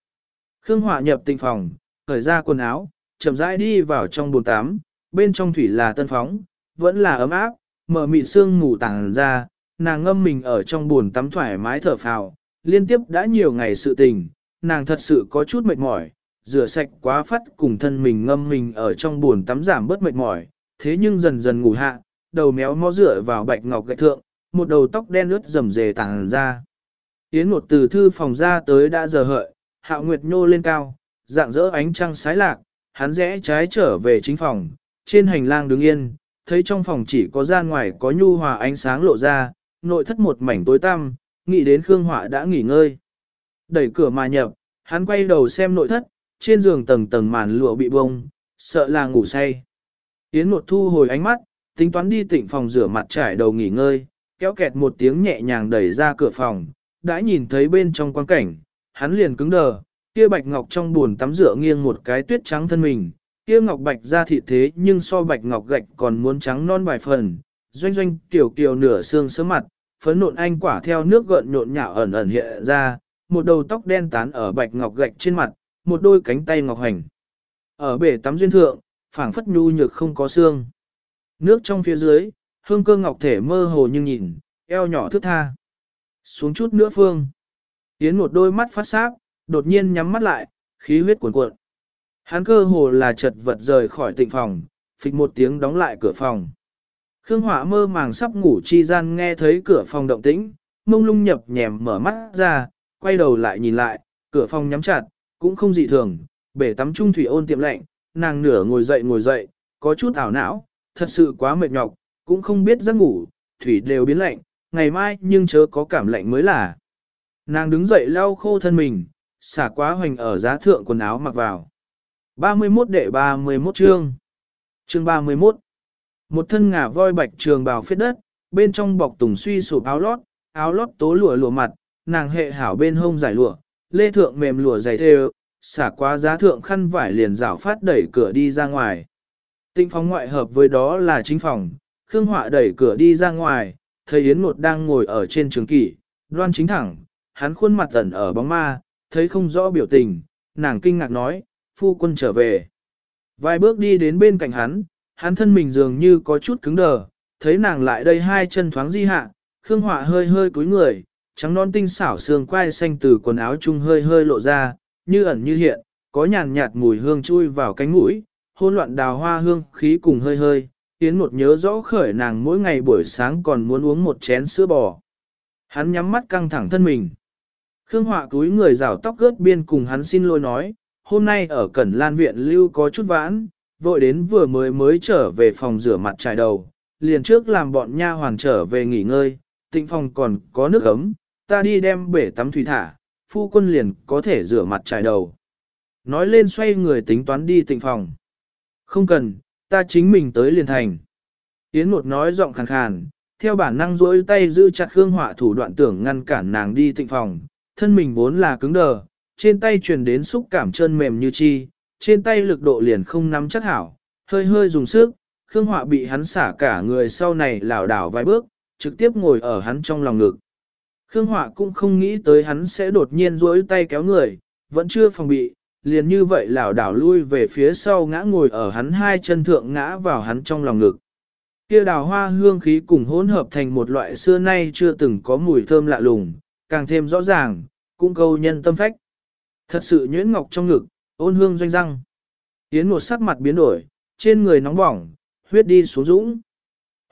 Khương Họa nhập tịnh phòng, khởi ra quần áo, chậm rãi đi vào trong bồn tắm, bên trong thủy là tân phóng, vẫn là ấm áp, mở mịn sương ngủ tàng ra, nàng ngâm mình ở trong bồn tắm thoải mái thở phào, liên tiếp đã nhiều ngày sự tình, nàng thật sự có chút mệt mỏi, rửa sạch quá phát cùng thân mình ngâm mình ở trong bồn tắm giảm bớt mệt mỏi, thế nhưng dần dần ngủ hạ, đầu méo mó rửa vào bạch ngọc gạch thượng, một đầu tóc đen ướt rầm rề tàng ra. Yến một từ thư phòng ra tới đã giờ hợi, hạo nguyệt nhô lên cao, dạng dỡ ánh trăng sái lạc, hắn rẽ trái trở về chính phòng, trên hành lang đứng yên, thấy trong phòng chỉ có gian ngoài có nhu hòa ánh sáng lộ ra, nội thất một mảnh tối tăm, nghĩ đến Khương Họa đã nghỉ ngơi. Đẩy cửa mà nhập, hắn quay đầu xem nội thất, trên giường tầng tầng màn lụa bị bông, sợ là ngủ say. Yến một thu hồi ánh mắt, tính toán đi tịnh phòng rửa mặt trải đầu nghỉ ngơi, kéo kẹt một tiếng nhẹ nhàng đẩy ra cửa phòng, đã nhìn thấy bên trong quang cảnh, hắn liền cứng đờ, kia bạch ngọc trong buồn tắm rửa nghiêng một cái tuyết trắng thân mình, kia ngọc bạch ra thị thế nhưng so bạch ngọc gạch còn muốn trắng non vài phần, doanh doanh tiểu kiều nửa xương sớm mặt, phấn nộn anh quả theo nước gợn nhộn nhạo ẩn ẩn hiện ra, một đầu tóc đen tán ở bạch ngọc gạch trên mặt, một đôi cánh tay ngọc hành. Ở bể tắm duyên thượng, phảng phất nhu nhược không có xương. Nước trong phía dưới, hương cơ ngọc thể mơ hồ nhưng nhìn, eo nhỏ thước tha. Xuống chút nữa phương. yến một đôi mắt phát sáp, đột nhiên nhắm mắt lại, khí huyết cuồn cuộn. Hắn cơ hồ là chật vật rời khỏi tịnh phòng, phịch một tiếng đóng lại cửa phòng. Khương Hỏa mơ màng sắp ngủ chi gian nghe thấy cửa phòng động tĩnh, mông lung nhập nhèm mở mắt ra, quay đầu lại nhìn lại, cửa phòng nhắm chặt, cũng không dị thường, bể tắm trung thủy ôn tiệm lạnh, nàng nửa ngồi dậy ngồi dậy, có chút ảo não, thật sự quá mệt nhọc, cũng không biết giấc ngủ, thủy đều biến lạnh, ngày mai nhưng chớ có cảm lạnh mới là. Nàng đứng dậy lau khô thân mình, xả quá hoành ở giá thượng quần áo mặc vào. 31 đệ 31 chương. Chương 31. Một thân ngả voi bạch trường bào phết đất, bên trong bọc tùng suy sụp áo lót, áo lót tố lụa lụa mặt, nàng hệ hảo bên hông giải lụa, lê thượng mềm lụa dày thêu, xả quá giá thượng khăn vải liền rảo phát đẩy cửa đi ra ngoài. Tinh phóng ngoại hợp với đó là chính phòng, Khương Họa đẩy cửa đi ra ngoài, thấy Yến Một đang ngồi ở trên trường kỷ, đoan chính thẳng, hắn khuôn mặt ẩn ở bóng ma, thấy không rõ biểu tình, nàng kinh ngạc nói, phu quân trở về. Vài bước đi đến bên cạnh hắn, hắn thân mình dường như có chút cứng đờ, thấy nàng lại đây hai chân thoáng di hạ, Khương Họa hơi hơi cúi người, trắng non tinh xảo xương quai xanh từ quần áo chung hơi hơi lộ ra, như ẩn như hiện, có nhàn nhạt mùi hương chui vào cánh mũi, hôn loạn đào hoa hương khí cùng hơi hơi, Yến một nhớ rõ khởi nàng mỗi ngày buổi sáng còn muốn uống một chén sữa bò. Hắn nhắm mắt căng thẳng thân mình. Khương Họa túi người rào tóc gớt biên cùng hắn xin lỗi nói, hôm nay ở Cẩn Lan Viện lưu có chút vãn, vội đến vừa mới mới trở về phòng rửa mặt trải đầu, liền trước làm bọn nha hoàn trở về nghỉ ngơi, tịnh phòng còn có nước ấm, ta đi đem bể tắm thủy thả, phu quân liền có thể rửa mặt trải đầu. Nói lên xoay người tính toán đi tịnh phòng. Không cần, ta chính mình tới liền thành. Yến một nói giọng khàn khàn, theo bản năng duỗi tay giữ chặt Khương Họa thủ đoạn tưởng ngăn cản nàng đi tịnh phòng, thân mình vốn là cứng đờ, trên tay truyền đến xúc cảm chân mềm như chi, trên tay lực độ liền không nắm chắc hảo, hơi hơi dùng sức, Khương Họa bị hắn xả cả người sau này lảo đảo vài bước, trực tiếp ngồi ở hắn trong lòng ngực. Khương Họa cũng không nghĩ tới hắn sẽ đột nhiên duỗi tay kéo người, vẫn chưa phòng bị, liền như vậy lảo đảo lui về phía sau ngã ngồi ở hắn hai chân thượng ngã vào hắn trong lòng ngực. Kia đào hoa hương khí cùng hỗn hợp thành một loại xưa nay chưa từng có mùi thơm lạ lùng, càng thêm rõ ràng, cũng câu nhân tâm phách. Thật sự nhuyễn ngọc trong ngực, ôn hương doanh răng. Yến một sắc mặt biến đổi, trên người nóng bỏng, huyết đi xuống dũng.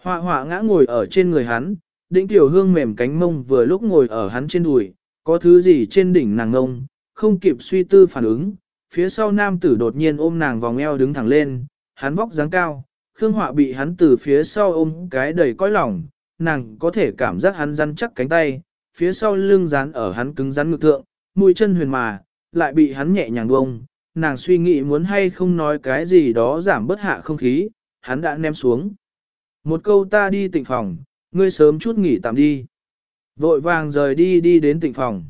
Họa họa ngã ngồi ở trên người hắn, đỉnh tiểu hương mềm cánh mông vừa lúc ngồi ở hắn trên đùi, có thứ gì trên đỉnh nàng ngông, không kịp suy tư phản ứng, phía sau nam tử đột nhiên ôm nàng vòng eo đứng thẳng lên, hắn vóc dáng cao, Khương Họa bị hắn từ phía sau ôm cái đầy cõi lòng, nàng có thể cảm giác hắn rắn chắc cánh tay, phía sau lưng dán ở hắn cứng rắn ngực thượng, mũi chân huyền mà, lại bị hắn nhẹ nhàng bông, nàng suy nghĩ muốn hay không nói cái gì đó giảm bớt hạ không khí, hắn đã ném xuống. Một câu ta đi tịnh phòng, ngươi sớm chút nghỉ tạm đi. Vội vàng rời đi đi đến tịnh phòng.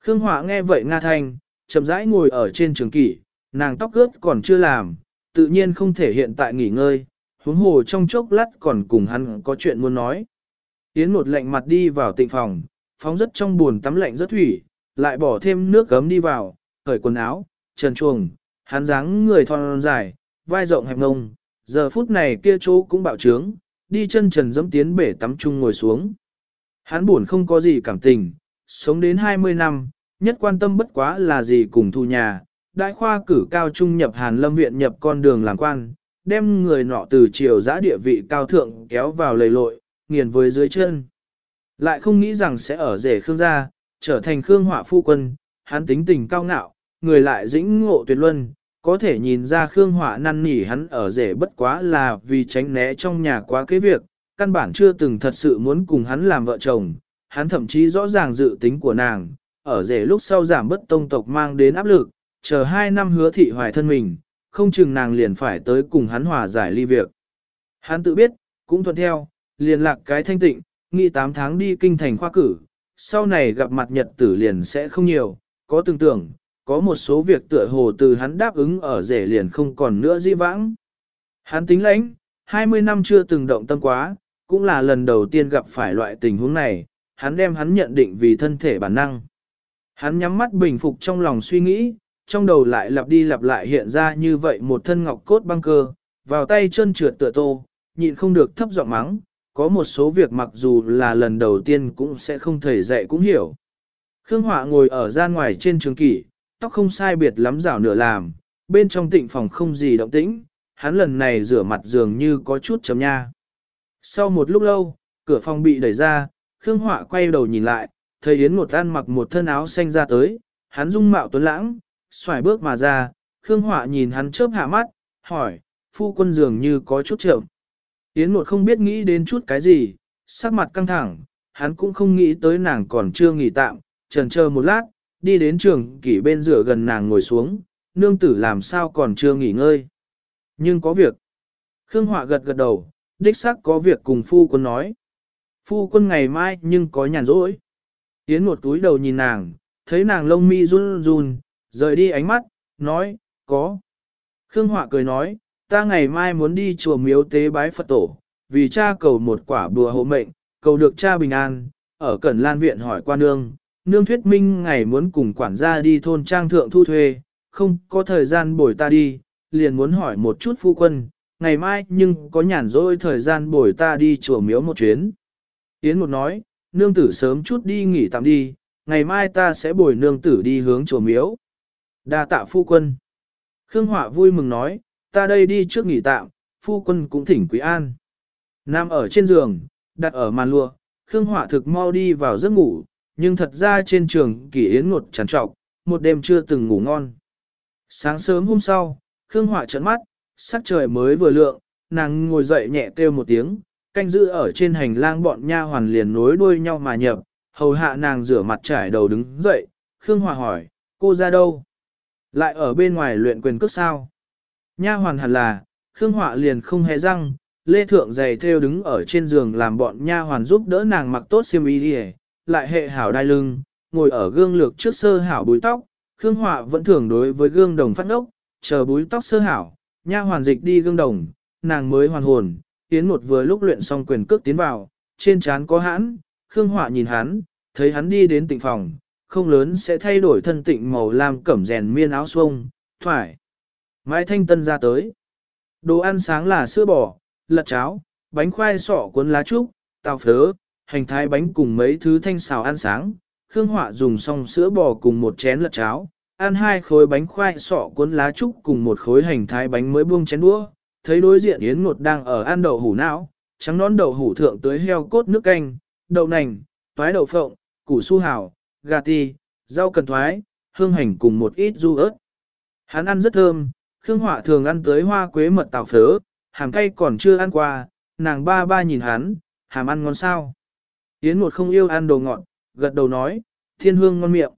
Khương Họa nghe vậy Nga Thanh, chậm rãi ngồi ở trên trường kỷ, nàng tóc ướt còn chưa làm, tự nhiên không thể hiện tại nghỉ ngơi, huống hồ trong chốc lát còn cùng hắn có chuyện muốn nói. Yến một lạnh mặt đi vào tịnh phòng, phóng rất trong buồn tắm lạnh rất thủy, lại bỏ thêm nước gấm đi vào, cởi quần áo, trần chuồng, hắn dáng người thon dài, vai rộng hẹp ngông, giờ phút này kia chỗ cũng bạo trướng, đi chân trần dẫm tiến bể tắm chung ngồi xuống. Hắn buồn không có gì cảm tình, sống đến 20 năm, nhất quan tâm bất quá là gì cùng thu nhà, đại khoa cử cao trung nhập Hàn Lâm viện nhập con đường làm quan, đem người nọ từ triều giã địa vị cao thượng kéo vào lầy lội, nghiền với dưới chân. Lại không nghĩ rằng sẽ ở rể Khương gia, trở thành Khương họa phu quân, hắn tính tình cao ngạo, người lại dĩnh ngộ tuyệt luân, có thể nhìn ra Khương họa năn nỉ hắn ở rể bất quá là vì tránh né trong nhà quá cái việc, căn bản chưa từng thật sự muốn cùng hắn làm vợ chồng, hắn thậm chí rõ ràng dự tính của nàng, ở rể lúc sau giảm bất tông tộc mang đến áp lực, chờ hai năm hứa thị hoài thân mình, không chừng nàng liền phải tới cùng hắn hòa giải ly việc. Hắn tự biết, cũng thuận theo, liền lạc cái thanh tịnh, nghĩ 8 tháng đi kinh thành khoa cử, sau này gặp mặt nhật tử liền sẽ không nhiều, có tưởng tưởng, có một số việc tựa hồ từ hắn đáp ứng ở rể liền không còn nữa di vãng. Hắn tính lãnh, 20 năm chưa từng động tâm quá, cũng là lần đầu tiên gặp phải loại tình huống này, hắn đem hắn nhận định vì thân thể bản năng. Hắn nhắm mắt bình phục trong lòng suy nghĩ, trong đầu lại lặp đi lặp lại hiện ra như vậy một thân ngọc cốt băng cơ, vào tay chân trượt tựa tô, nhịn không được thấp giọng mắng, có một số việc mặc dù là lần đầu tiên cũng sẽ không thầy dạy cũng hiểu. Khương Họa ngồi ở gian ngoài trên trường kỷ, tóc không sai biệt lắm rảo nửa làm, bên trong tịnh phòng không gì động tĩnh, hắn lần này rửa mặt dường như có chút chấm nha. Sau một lúc lâu, cửa phòng bị đẩy ra, Khương Họa quay đầu nhìn lại, thấy Yến một ăn mặc một thân áo xanh ra tới, hắn dung mạo tuấn lãng, xoài bước mà ra, Khương Họa nhìn hắn chớp hạ mắt, hỏi, phu quân dường như có chút chậm. Yến một không biết nghĩ đến chút cái gì, sắc mặt căng thẳng, hắn cũng không nghĩ tới nàng còn chưa nghỉ tạm, trần chờ một lát, đi đến trường kỷ bên rửa gần nàng ngồi xuống, nương tử làm sao còn chưa nghỉ ngơi. Nhưng có việc. Khương Họa gật gật đầu, đích xác có việc cùng phu quân nói. Phu quân ngày mai nhưng có nhàn rỗi. Yến một túi đầu nhìn nàng, thấy nàng lông mi run run, rời đi ánh mắt, nói, có. Khương Họa cười nói, ta ngày mai muốn đi chùa miếu tế bái Phật tổ, vì cha cầu một quả bùa hộ mệnh, cầu được cha bình an, ở Cẩn Lan Viện hỏi qua nương, nương thuyết minh ngày muốn cùng quản gia đi thôn trang thượng thu thuê, không có thời gian bồi ta đi, liền muốn hỏi một chút phu quân, ngày mai nhưng có nhàn rỗi thời gian bồi ta đi chùa miếu một chuyến. Yến một nói, nương tử sớm chút đi nghỉ tạm đi, ngày mai ta sẽ bồi nương tử đi hướng chùa miếu. Đa tạ phu quân. Khương Họa vui mừng nói, ta đây đi trước nghỉ tạm, phu quân cũng thỉnh quý an. Nam ở trên giường, đặt ở màn lụa, Khương Họa thực mau đi vào giấc ngủ, nhưng thật ra trên trường kỷ yến ngột tràn trọc, một đêm chưa từng ngủ ngon. Sáng sớm hôm sau, Khương Họa trợn mắt, sắc trời mới vừa lượng, nàng ngồi dậy nhẹ kêu một tiếng, canh giữ ở trên hành lang bọn nha hoàn liền nối đuôi nhau mà nhập, hầu hạ nàng rửa mặt trải đầu đứng dậy, Khương Họa hỏi, cô ra đâu? Lại ở bên ngoài luyện quyền cước sao? Nha hoàn hẳn là, Khương Họa liền không hề răng, Lê Thượng giày theo đứng ở trên giường làm bọn nha hoàn giúp đỡ nàng mặc tốt xiêm y đi lại hệ hảo đai lưng, ngồi ở gương lược trước sơ hảo búi tóc, Khương Họa vẫn thường đối với gương đồng phát ốc, chờ búi tóc sơ hảo, nha hoàn dịch đi gương đồng, nàng mới hoàn hồn, tiến một vừa lúc luyện xong quyền cước tiến vào, trên trán có hãn, Khương Họa nhìn hắn, thấy hắn đi đến tịnh phòng, không lớn sẽ thay đổi thân tịnh màu lam cẩm rèn miên áo xuông, thoải. Mai thanh tân ra tới. Đồ ăn sáng là sữa bò, lật cháo, bánh khoai sọ cuốn lá trúc, tàu phớ, hành thái bánh cùng mấy thứ thanh xào ăn sáng. Khương Họa dùng xong sữa bò cùng một chén lật cháo, ăn hai khối bánh khoai sọ cuốn lá trúc cùng một khối hành thái bánh mới buông chén đũa. Thấy đối diện Yến Ngột đang ở ăn đậu hủ não, trắng nón đậu hủ thượng tới heo cốt nước canh, đậu nành, toái đậu phộng, củ su hào, gà ti, rau cần thoái, hương hành cùng một ít du ớt. Hắn ăn rất thơm, Khương Họa thường ăn tới hoa quế mật tàu phớ, hàm cay còn chưa ăn qua, nàng ba ba nhìn hắn, hàm ăn ngon sao. Yến một không yêu ăn đồ ngọt, gật đầu nói, thiên hương ngon miệng.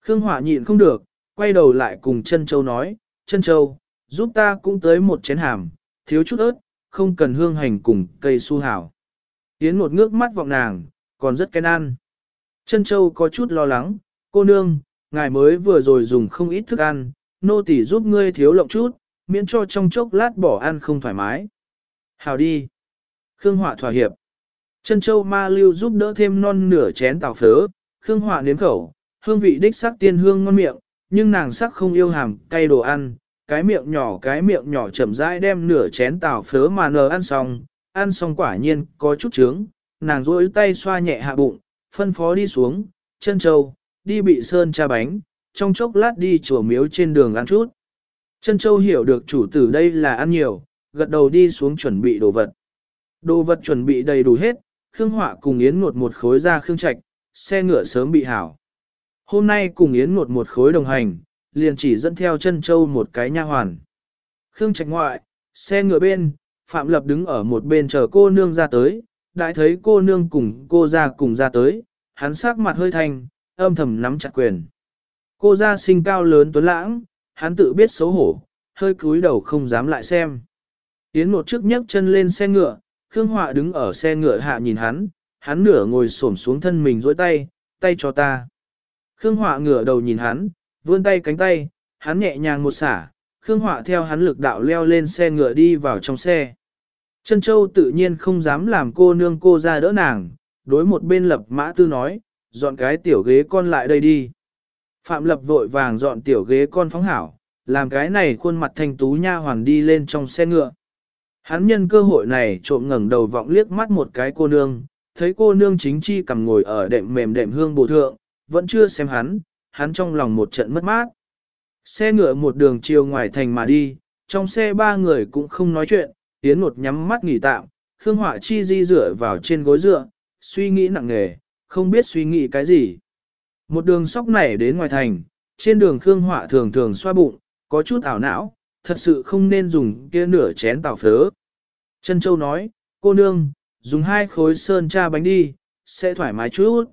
Khương Hỏa nhịn không được, quay đầu lại cùng chân châu nói, chân châu, giúp ta cũng tới một chén hàm, thiếu chút ớt, không cần hương hành cùng cây su hảo. Yến một ngước mắt vọng nàng, còn rất kén ăn. Chân châu có chút lo lắng, cô nương, ngài mới vừa rồi dùng không ít thức ăn, nô tỳ giúp ngươi thiếu lộng chút, miễn cho trong chốc lát bỏ ăn không thoải mái. Hào đi. Khương Hỏa thỏa hiệp. Chân châu ma lưu giúp đỡ thêm non nửa chén tàu phớ, Khương Họa nếm khẩu, hương vị đích sắc tiên hương ngon miệng, nhưng nàng sắc không yêu hàm cay đồ ăn, cái miệng nhỏ cái miệng nhỏ chậm rãi đem nửa chén tàu phớ mà nờ ăn xong, ăn xong quả nhiên có chút trướng, nàng rỗi tay xoa nhẹ hạ bụng, phân phó đi xuống, chân châu, đi bị sơn cha bánh, trong chốc lát đi chùa miếu trên đường ăn chút. Chân châu hiểu được chủ tử đây là ăn nhiều, gật đầu đi xuống chuẩn bị đồ vật. Đồ vật chuẩn bị đầy đủ hết, Khương Họa cùng Yến Ngột một khối ra Khương Trạch, xe ngựa sớm bị hảo. Hôm nay cùng Yến Ngột một khối đồng hành, liền chỉ dẫn theo chân châu một cái nha hoàn. Khương Trạch ngoại, xe ngựa bên, Phạm Lập đứng ở một bên chờ cô nương ra tới, đại thấy cô nương cùng cô ra cùng ra tới, hắn sắc mặt hơi thanh, âm thầm nắm chặt quyền. Cô ra sinh cao lớn tuấn lãng, hắn tự biết xấu hổ, hơi cúi đầu không dám lại xem. Yến một trước nhấc chân lên xe ngựa, Khương Họa đứng ở xe ngựa hạ nhìn hắn, hắn nửa ngồi xổm xuống thân mình dối tay, tay cho ta. Khương Họa ngửa đầu nhìn hắn, vươn tay cánh tay, hắn nhẹ nhàng một xả, Khương Họa theo hắn lực đạo leo lên xe ngựa đi vào trong xe. Trân Châu tự nhiên không dám làm cô nương cô ra đỡ nàng, đối một bên lập mã tư nói, dọn cái tiểu ghế con lại đây đi. Phạm lập vội vàng dọn tiểu ghế con phóng hảo, làm cái này khuôn mặt thanh tú nha hoàng đi lên trong xe ngựa. Hắn nhân cơ hội này trộm ngẩng đầu vọng liếc mắt một cái cô nương, thấy cô nương chính chi cầm ngồi ở đệm mềm đệm hương bổ thượng, vẫn chưa xem hắn, hắn trong lòng một trận mất mát. Xe ngựa một đường chiều ngoài thành mà đi, trong xe ba người cũng không nói chuyện, Yến một nhắm mắt nghỉ tạm, Khương Họa Chi di dựa vào trên gối dựa, suy nghĩ nặng nề, không biết suy nghĩ cái gì. Một đường sóc nảy đến ngoài thành, trên đường Khương Họa thường thường xoa bụng, có chút ảo não, thật sự không nên dùng kia nửa chén tàu phớ. Trân Châu nói, cô nương, dùng hai khối sơn cha bánh đi, sẽ thoải mái chút.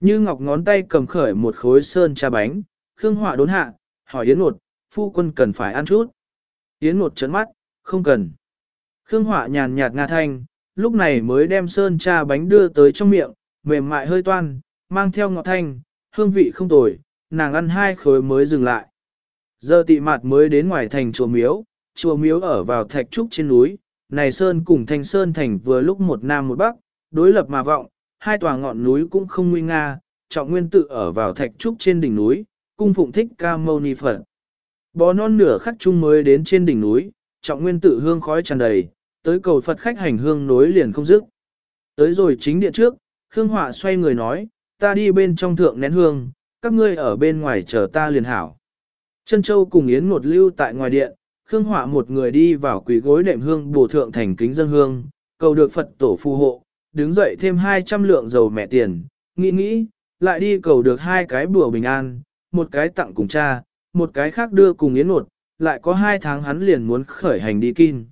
Như ngọc ngón tay cầm khởi một khối sơn cha bánh, Khương Họa đốn hạ, hỏi Yến Nột, phu quân cần phải ăn chút. Yến Nột trấn mắt, không cần. Khương Họa nhàn nhạt nga thanh, lúc này mới đem sơn cha bánh đưa tới trong miệng, mềm mại hơi toan, mang theo ngọt thanh, hương vị không tồi, nàng ăn hai khối mới dừng lại. Giờ tị mạt mới đến ngoài thành chùa miếu, chùa miếu ở vào thạch trúc trên núi, này sơn cùng thanh sơn thành vừa lúc một nam một bắc, đối lập mà vọng, hai tòa ngọn núi cũng không nguy nga, trọng nguyên tự ở vào thạch trúc trên đỉnh núi, cung phụng thích ca mâu ni phật. Bó non nửa khắc chung mới đến trên đỉnh núi, trọng nguyên tự hương khói tràn đầy, tới cầu Phật khách hành hương nối liền không dứt. Tới rồi chính điện trước, Khương Họa xoay người nói, ta đi bên trong thượng nén hương, các ngươi ở bên ngoài chờ ta liền hảo. Trân Châu cùng Yến Ngột lưu tại ngoài điện, Khương Họa một người đi vào quỷ gối đệm hương bổ thượng thành kính dân hương, cầu được Phật tổ phù hộ, đứng dậy thêm 200 lượng dầu mẹ tiền, nghĩ nghĩ, lại đi cầu được hai cái bùa bình an, một cái tặng cùng cha, một cái khác đưa cùng Yến Ngột, lại có hai tháng hắn liền muốn khởi hành đi kinh.